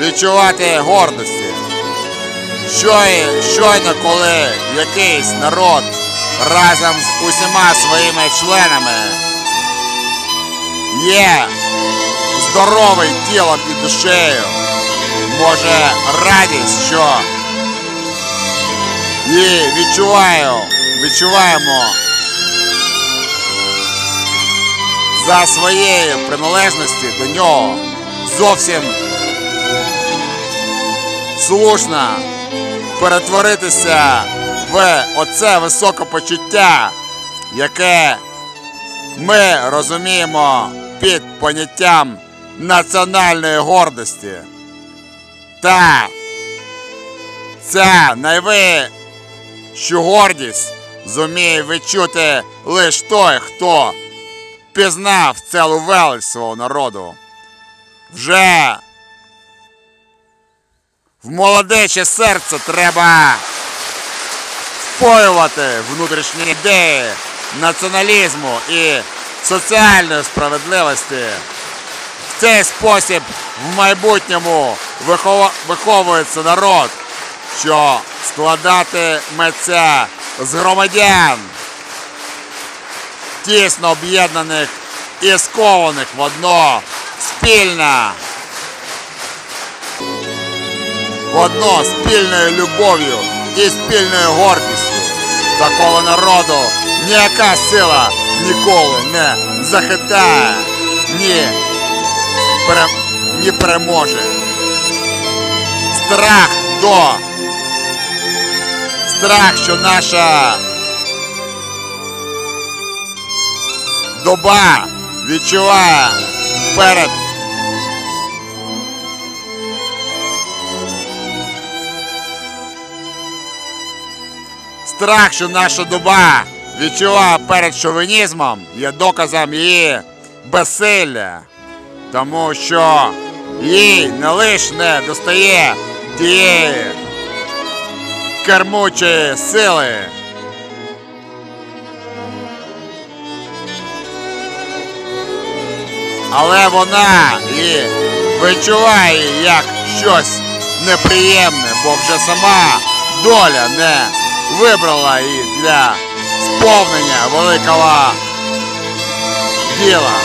відчувати гордості. Щой- Щойно, коли якийсь народ разом з усіма своїми членами є здоровий тілом і душею. Може, радість, що і відчуваю, відчуваємо за своєї приналежності до нього зовсім слушно перетворитися в оце високе почуття, яке ми розуміємо під поняттям національної гордості. Та ця найвищу гордість зуміє відчути лише той, хто пізнав цілу велич свого народу. Вже в молодече серце треба впоювати внутрішні ідеї націоналізму і соціальної справедливості. В цей спосіб в майбутньому виховується народ, що складатиметься з громадян, тісно об'єднаних і скованих в одно спільне в одно спільною любов'ю і спільною гордістю. Такого народу ніяка сила ніколи не захитає, ні, пере, ні переможе. Страх до страх, що наша доба відчуває перед Страх, що наша доба відчуває перед шовінізмом, є доказом її безсилля, тому що їй не лише не достає тієї кермучої сили. Але вона і відчуває як щось неприємне, бо вже сама доля не вибрала її для сповнення великого діла.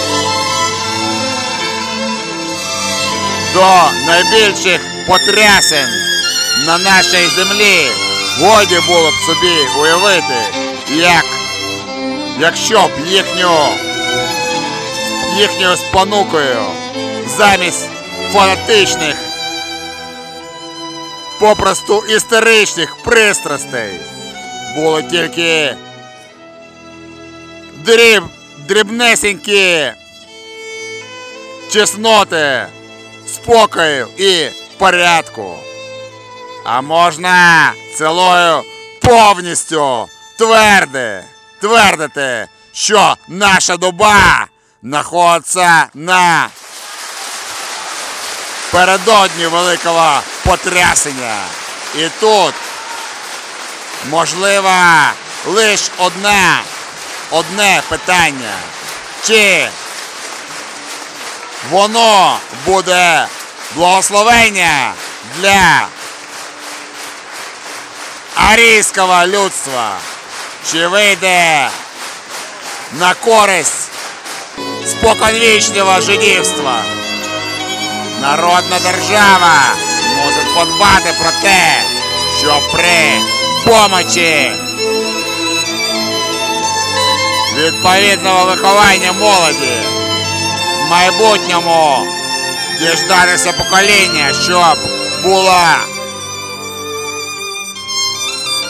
До найбільших потрясень на нашій землі годі було б собі уявити, як якщо б їхню їхньою спонукою замість фанатичних попросту істеричних пристрастей. Було тільки дріб, дрібнесенькі чесноти, спокою і порядку. А можна цілою повністю тверди, твердити, що наша доба знаходиться на передодні великого потрясення. І тут можливо лише одне, одне питання. Чи воно буде благословення для арійського людства? Чи вийде на користь споконвічного жидівства? Народна держава мусить подбати про те, що при помочі відповідного виховання молоді в майбутньому діждатися покоління, щоб було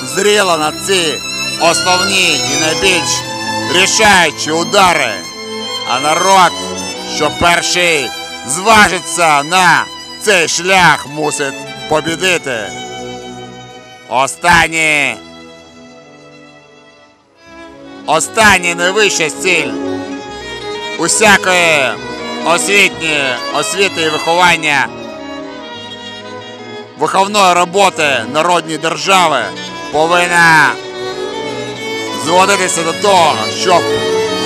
зріло на ці основні і найбільш рішаючі удари, а народ, що перший зважиться на цей шлях, мусить побідити. Останні. Останній найвища ціль усякої освітньої освіти і виховання виховної роботи народній держави повинна зводитися до того, щоб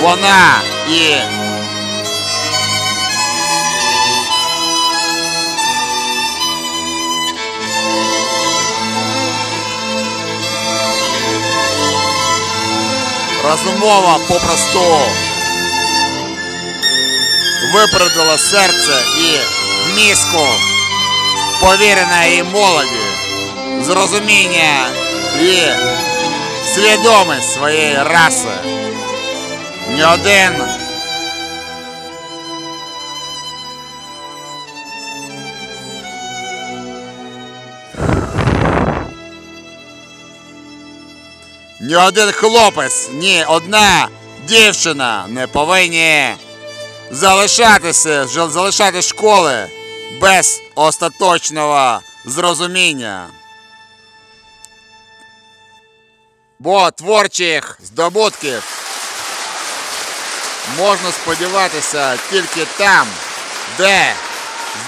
вона і розумова попросту випередило серце і в мізку повіреної молоді, зрозуміння і свідомість своєї раси. Ні один Ні один хлопець, ні одна дівчина не повинні залишатися, залишати школи без остаточного зрозуміння. Бо творчих здобутків можна сподіватися тільки там, де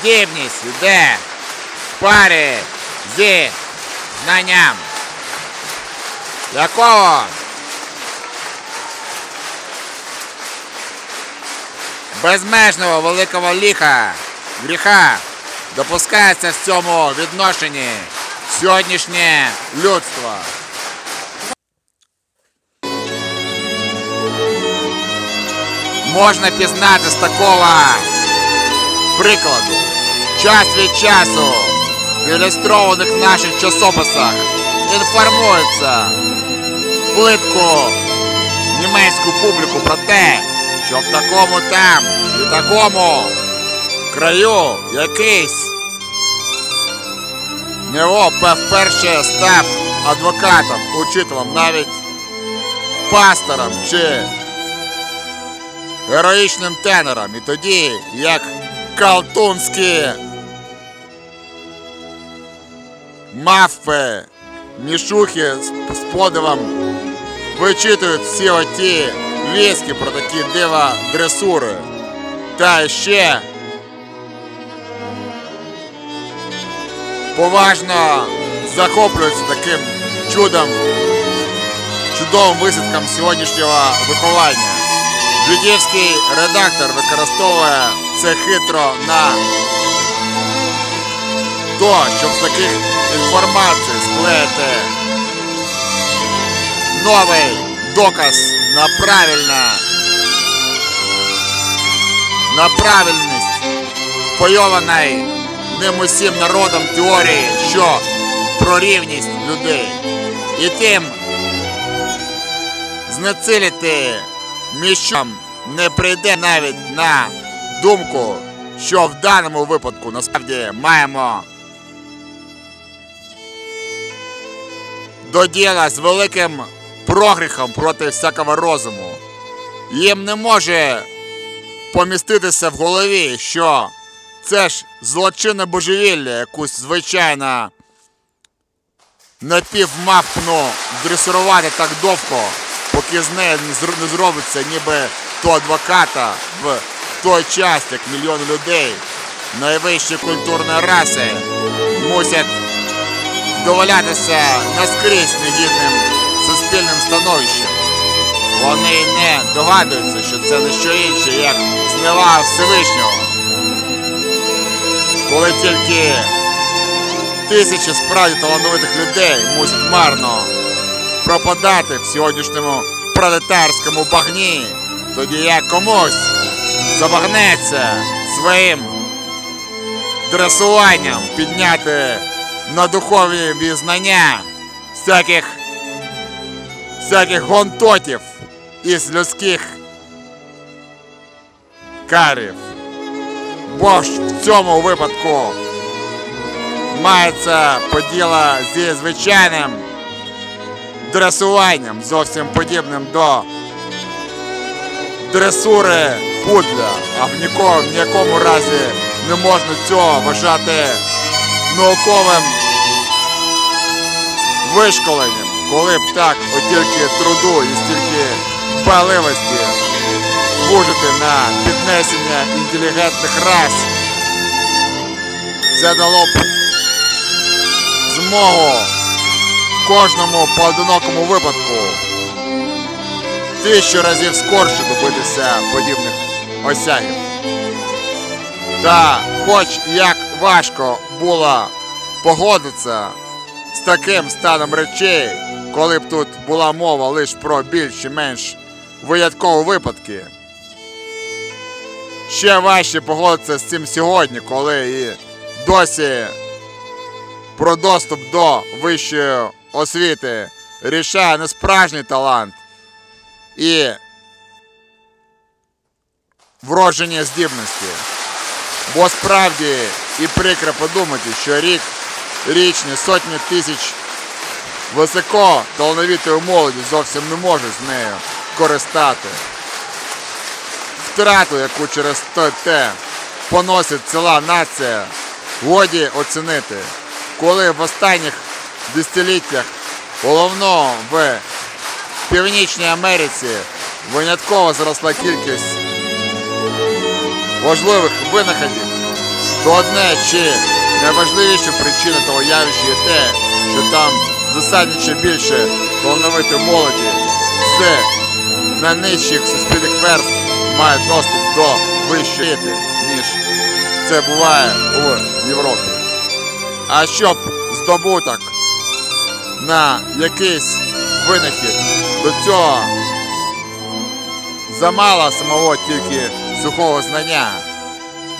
здібність йде в парі зі знанням. Якого? Безмежного великого ліха, гріха допускається в цьому відношенні сьогоднішнє людство. Можна пізнати з такого прикладу. Час від часу в ілюстрованих наших часописах інформується плитку німецьку публіку про те, що в такому там і такому краю якийсь Нео вперше став адвокатом, учителем, навіть пастором чи героїчним тенором. І тоді, як калтунські мавпи, мішухи з подивом вичитують всі оті віски про такі дива дресури. Та ще поважно захоплюються таким чудом, чудовим висадком сьогоднішнього виховання. Жидівський редактор використовує це хитро на то, щоб з таких інформацій склеїти новий доказ на правильне на правильність впойованої ним усім народом теорії, що про рівність людей. І тим знецілити міщам не прийде навіть на думку, що в даному випадку насправді маємо до діла з великим прогріхом проти всякого розуму. Їм не може поміститися в голові, що це ж злочинне божевілля, якусь звичайно напівмапну дресирувати так довго, поки з нею не зр- не зробиться ніби то адвоката в той час, як мільйони людей найвищі культурної раси мусять вдоволятися наскрізь негідним суспільним становищем. Вони не догадуються, що це не що інше, як зневага Всевишнього. Коли тільки тисячі справді талановитих людей мусять марно пропадати в сьогоднішньому пролетарському багні, тоді як комусь забагнеться своїм дресуванням підняти на духові візнання всяких всяких гонтотів із людських карів. Бо ж в цьому випадку мається поділа зі звичайним дресуванням, зовсім подібним до дресури пудля, а в нікому, в ніякому разі не можна цього вважати науковим вишколенням, коли б так от тільки труду і стільки паливості вужити на піднесення інтелігентних рас. Це дало б змогу кожному поодинокому випадку тисячу разів скорше добитися подібних осягів. Та хоч як важко було погодитися з таким станом речей, коли б тут була мова лише про більш чи менш виняткові випадки. ще важче погодитися з цим сьогодні, коли і досі про доступ до вищої освіти рішає не справжній талант і вроджені здібності. Бо справді і прикро подумати, що рік, річні сотні тисяч високо талановитої молоді зовсім не можуть з нею користати. Втрату, яку через те поносить ціла нація, годі оцінити, коли в останніх десятиліттях головно в Північній Америці винятково зросла кількість важливих винаходів, то одне чи найважливіша причина того явища є те, що там засадниче більше талановитої молоді з найнижчих суспільних верств має доступ до вищої ніж це буває у Європі. А щоб здобуток на якийсь винахід до цього замало самого тільки сухого знання.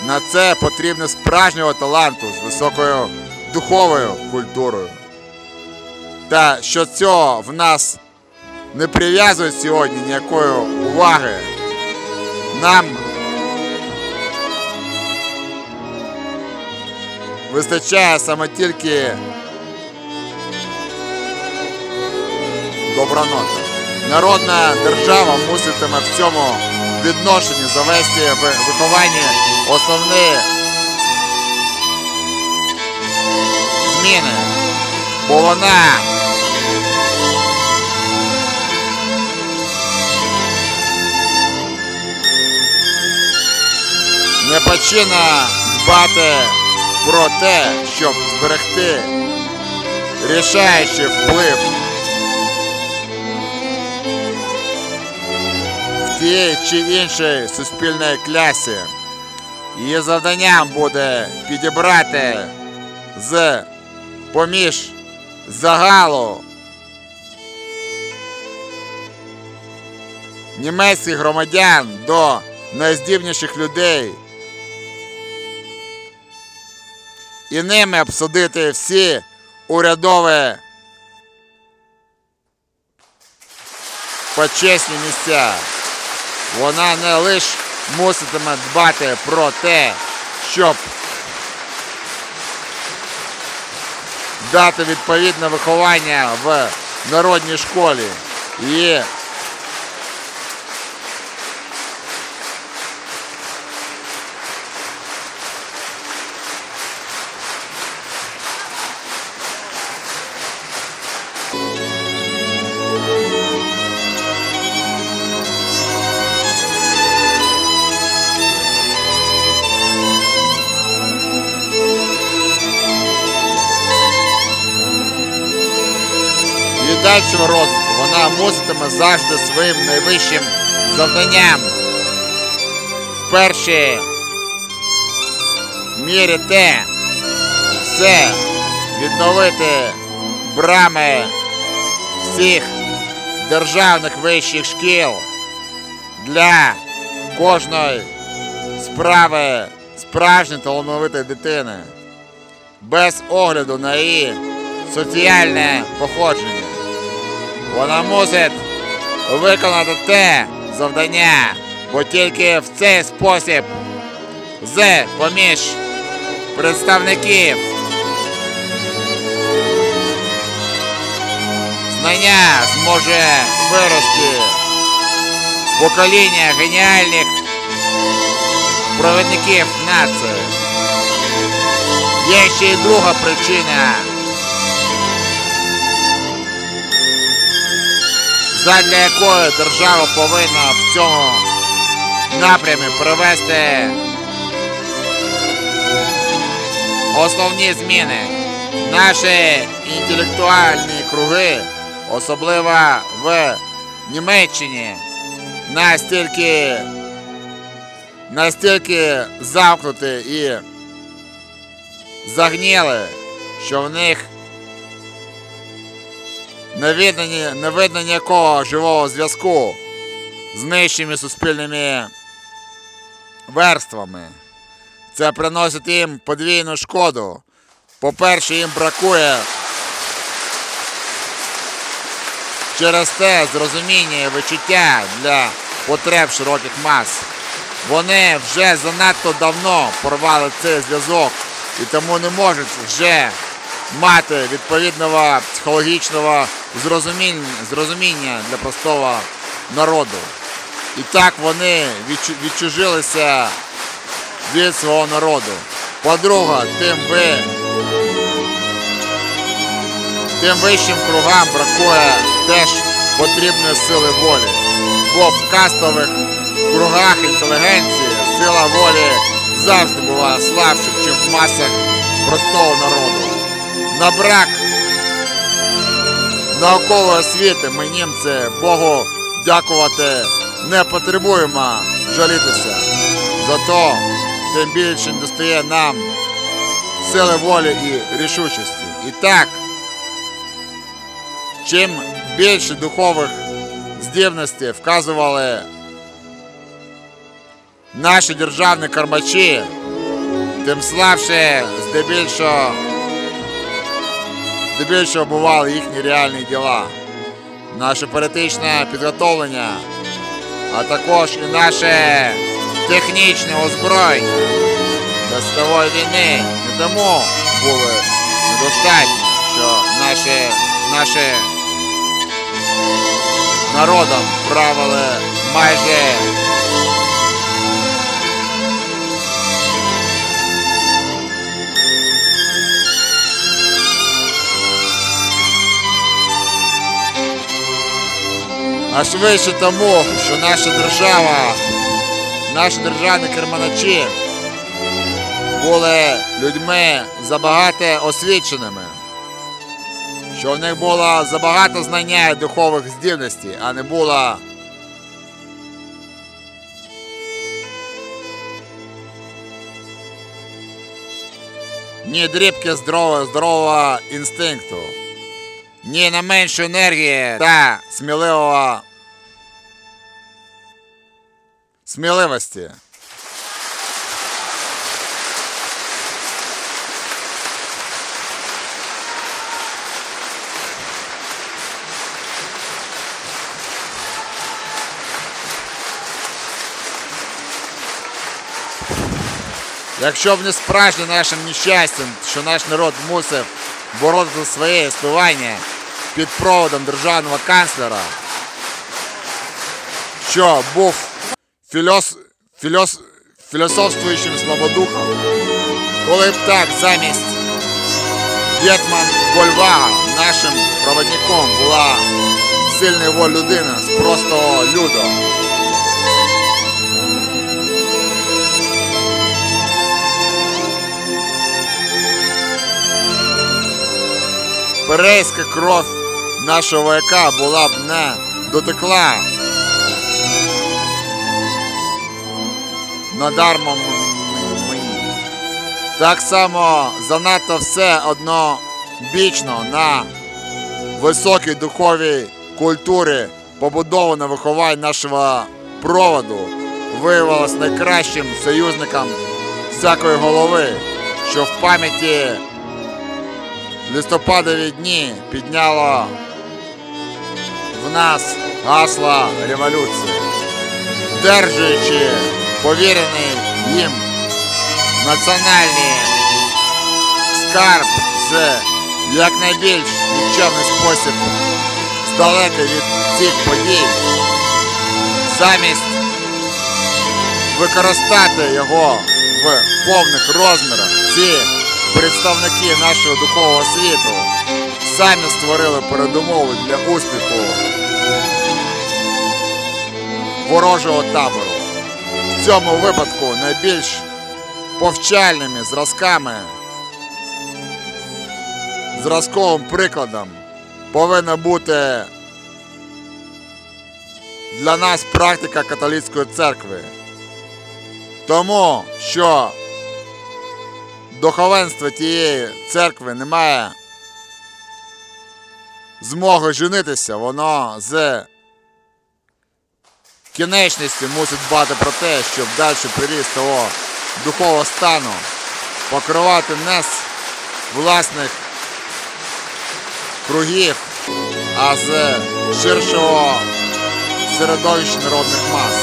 На це потрібно справжнього таланту з високою духовою культурою. Та що цього в нас не прив'язують сьогодні ніякої уваги, нам вистачає саме тільки добронота. Народна держава муситиме в цьому відношенні завести в вихованні основні зміни, бо вона не почина дбати про те, щоб зберегти рішаючий вплив тієї чи іншої суспільної клясі. Її завданням буде підібрати з поміж загалу німецьких громадян до найздібніших людей і ними обсудити всі урядові почесні місця. Вона не лише муситиме дбати про те, щоб дати відповідне виховання в народній школі. І і розвитку. Вона муситиме завжди своїм найвищим завданням. В першій мірі те все відновити брами всіх державних вищих шкіл для кожної справи справжньої талановитої дитини. Без огляду на її соціальне походження. Вона мусить виконати те завдання, бо тільки в цей спосіб з поміж представників знання зможе вирости покоління геніальних провідників нації. Є ще й друга причина. Задля якої держава повинна в цьому напрямі провести основні зміни. Наші інтелектуальні круги, особливо в Німеччині, настільки, настільки замкнуті і загніли, що в них не видно, ні- ніякого живого зв'язку з нижчими суспільними верствами. Це приносить їм подвійну шкоду. По-перше, їм бракує через те зрозуміння і відчуття для потреб широких мас. Вони вже занадто давно порвали цей зв'язок і тому не можуть вже мати відповідного психологічного зрозуміння, зрозуміння для простого народу. І так вони відчужилися від свого народу. По-друге, тим ви тим вищим кругам бракує теж потрібної сили волі. Бо в кастових кругах інтелігенції сила волі завжди була слабша, ніж в масах простого народу. На брак наукової освіти ми німці Богу дякувати не потребуємо жалітися. Зато тим більше достає нам сили волі і рішучості. І так, чим більше духових здібностей вказували наші державні кармачі, тим слабше здебільшого, здебільшого бували їхні реальні діла. Наше політичне підготовлення, а також і наше технічне озброєння до світової війни не тому були недостатні, що наші, наші народом правили майже а швидше тому, що наша держава, наші державні керманачі були людьми забагато освіченими, що в них було забагато знання і духових здібностей, а не було ні дрібки здорового, здорового інстинкту, ні не менше енергії та сміливого сміливості. Якщо б не справжнє нашим нещастям, що наш народ мусив боротися за своє існування під проводом державного канцлера, що був філос... Філос... філософствуючим слабодухом, коли б так замість Гетман Гольвага нашим проводником була сильна воль людина з простого люду. Перейська кров нашого вояка була б не дотекла надармо мені. Так само занадто все однобічно на високій духовій культурі побудоване виховання нашого проводу виявилось найкращим союзником всякої голови, що в пам'яті листопадові дні підняло в нас гасло революції, держуючи повірений їм національний скарб з якнайбільш нікчемний спосіб здалека від цих подій, замість використати його в повних розмірах, ці представники нашого духового світу самі створили передумови для успіху ворожого табору. Цьому випадку найбільш повчальними зразками, зразковим прикладом повинна бути для нас практика католицької церкви. Тому що духовенство тієї церкви не має змоги женитися, воно з кінечності мусить дбати про те, щоб далі приріст того духового стану покривати не з власних кругів, а з ширшого середовища народних мас.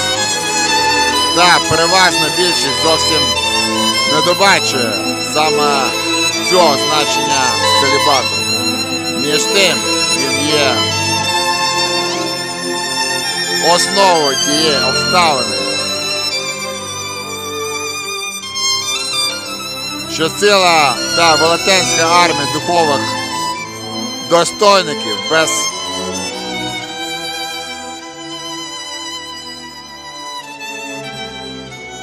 Та переважна більшість зовсім не добачує саме цього значення целібату. Між тим він є основою тієї обставини, що ціла та велетенська армія духових достойників без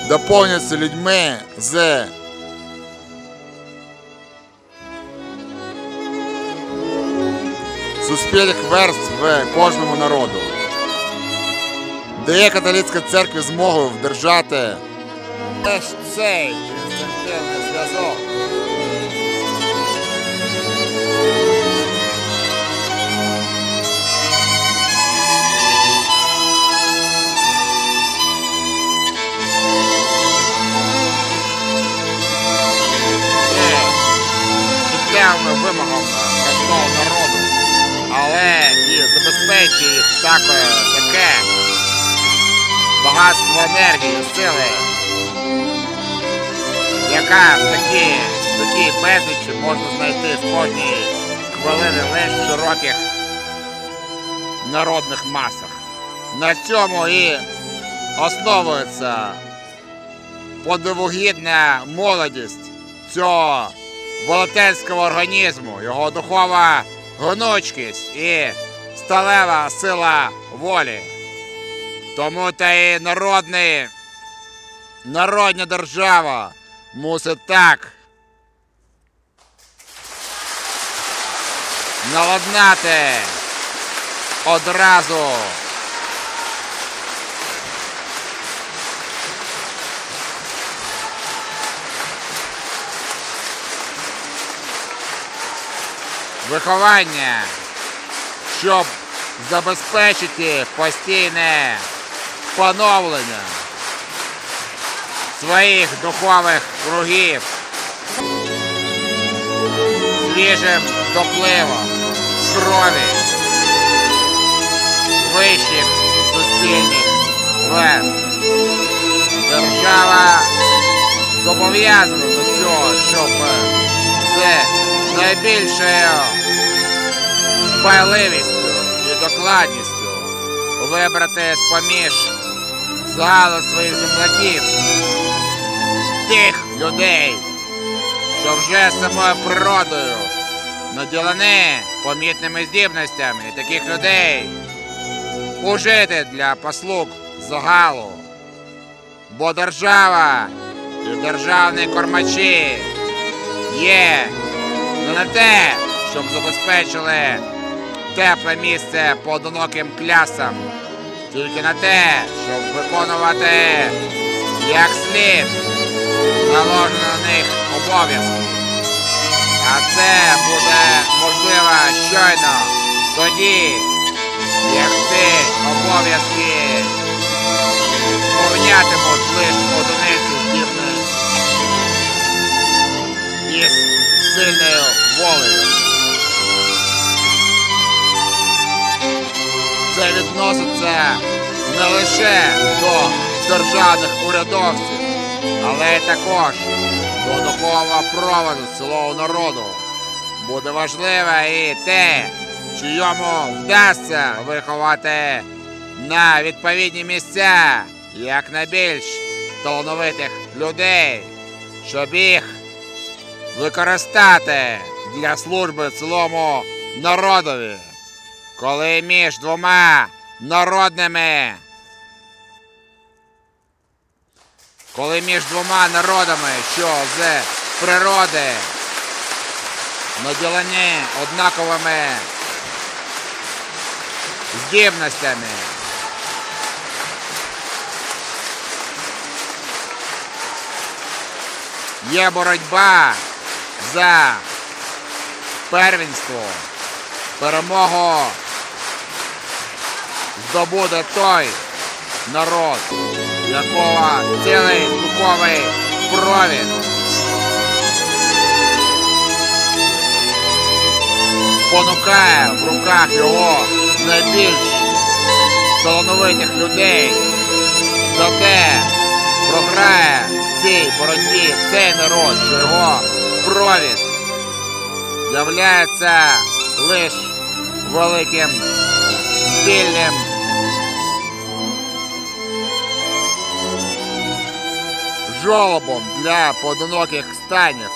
доповнюється людьми з суспільних верств в кожному народу. Дає католицька церкві змогу вдержати теж цей інстинктивний зв'язок. кожного народу, але і забезпечує таке багатство енергії, сили, яка в такій, в такій безлічі можна знайти в кожній хвилини лише в широких народних масах. На цьому і основується подивогідна молодість цього велетенського організму, його духова гнучкість і сталева сила волі. Тому та і народний, народна держава мусить так наладнати одразу. Виховання, щоб забезпечити постійне поновлення своїх духових кругів свіжим допливом крові вищих суспільних верств. Держава зобов'язана до цього, щоб з найбільшою дбайливістю і докладністю вибрати з-поміж загалу своїх земляків тих людей, що вже самою природою наділені помітними здібностями таких людей ужити для послуг загалу. Бо держава і державні кормачі є не на те, щоб забезпечили тепле місце поодиноким клясам, тільки на те, щоб виконувати як слід наложені на них обов'язки. А це буде можливо щойно тоді, як ці обов'язки сповнятимуть лише одиниці здібних із сильною волею. Відноситься не лише до державних урядовців, але й також до духовного проводу цілого народу. Буде важливо і те, чи йому вдасться виховати на відповідні місця як найбільш талановитих людей, щоб їх використати для служби цілому народові, коли між двома народними, коли між двома народами, що з природи наділені однаковими здібностями. Є боротьба за первенство, перемогу здобуде той, народ, якого цілий духовий провід спонукає в руках його найбільш талановитих людей, зате програє в цій боротьбі цей народ, що його провід являється лише великим спільним жолобом для поодиноких станів.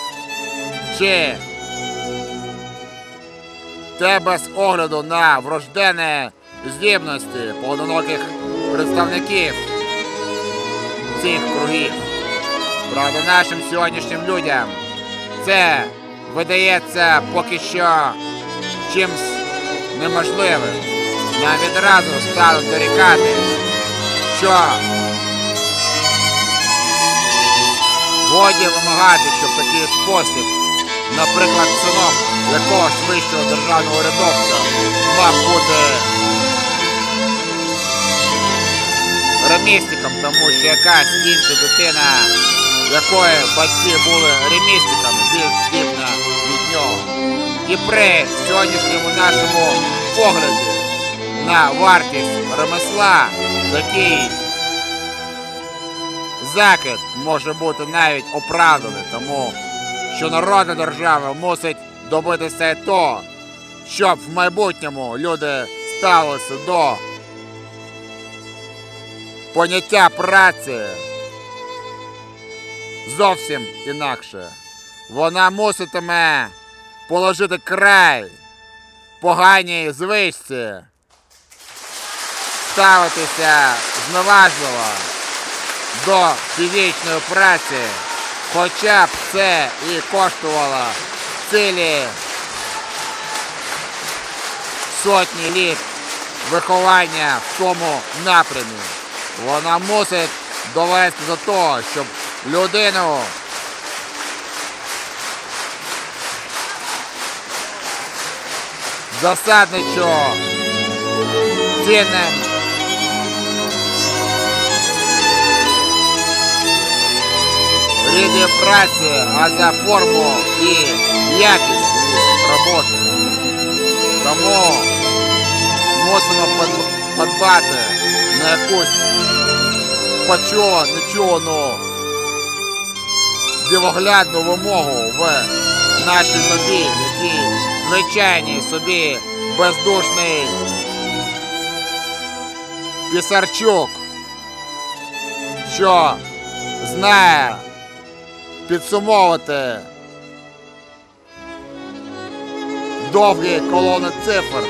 Чи те без огляду на врожденні здібності поодиноких представників цих кругів. Правда, нашим сьогоднішнім людям це видається поки що чимсь неможливим. Нам відразу стали дорікати, що годі вимагати, щоб такий спосіб, наприклад, синок якогось вищого державного рядовця мав бути ремісником, тому що якась інша дитина, якої батьки були ремісниками, більш здібна від нього. І при сьогоднішньому нашому погляді на вартість ремесла такий закид може бути навіть оправданий, тому що народна держава мусить добитися то, щоб в майбутньому люди ставилися до поняття праці зовсім інакше. Вона муситиме положити край поганій звичці, ставитися зневажливо до фізичної праці, хоча б це і коштувало цілі сотні літ виховання в тому напрямі. Вона мусить довести до того, щоб людину засадничо цінним рівні праці, а за форму і якість роботи. Тому мусимо подбати на якусь почула, нечувану дивоглядну вимогу в нашій добі, який звичайній собі бездушний Пісарчук, що знає підсумовувати. Довгі колони цифр.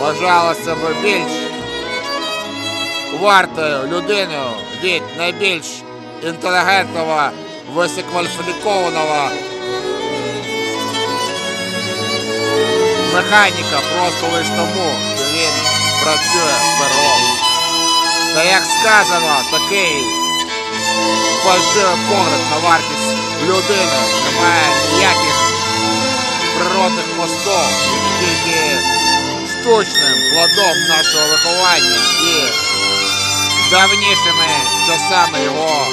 Вважалося б більш вартою людиною від найбільш інтелігентного, висококваліфікованого механіка. Просто лише тому, що він працює пером. Та як сказано, такий фальшивий погляд на вартість людини немає ніяких природних мостов, тільки штучним плодом нашого виховання і давнішими часами його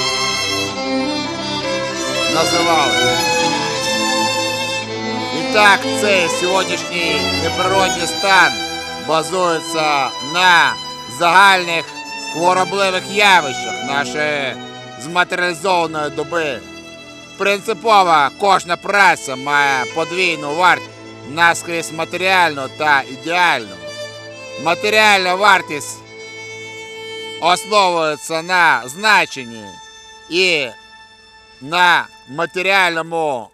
називали. І так, цей сьогоднішній неприродний стан базується на загальних хворобливих явищах нашої матеріалізованої доби. Принципово кожна праця має подвійну вартість наскрізь матеріальну та ідеальну. Матеріальна вартість основується на значенні і на матеріальному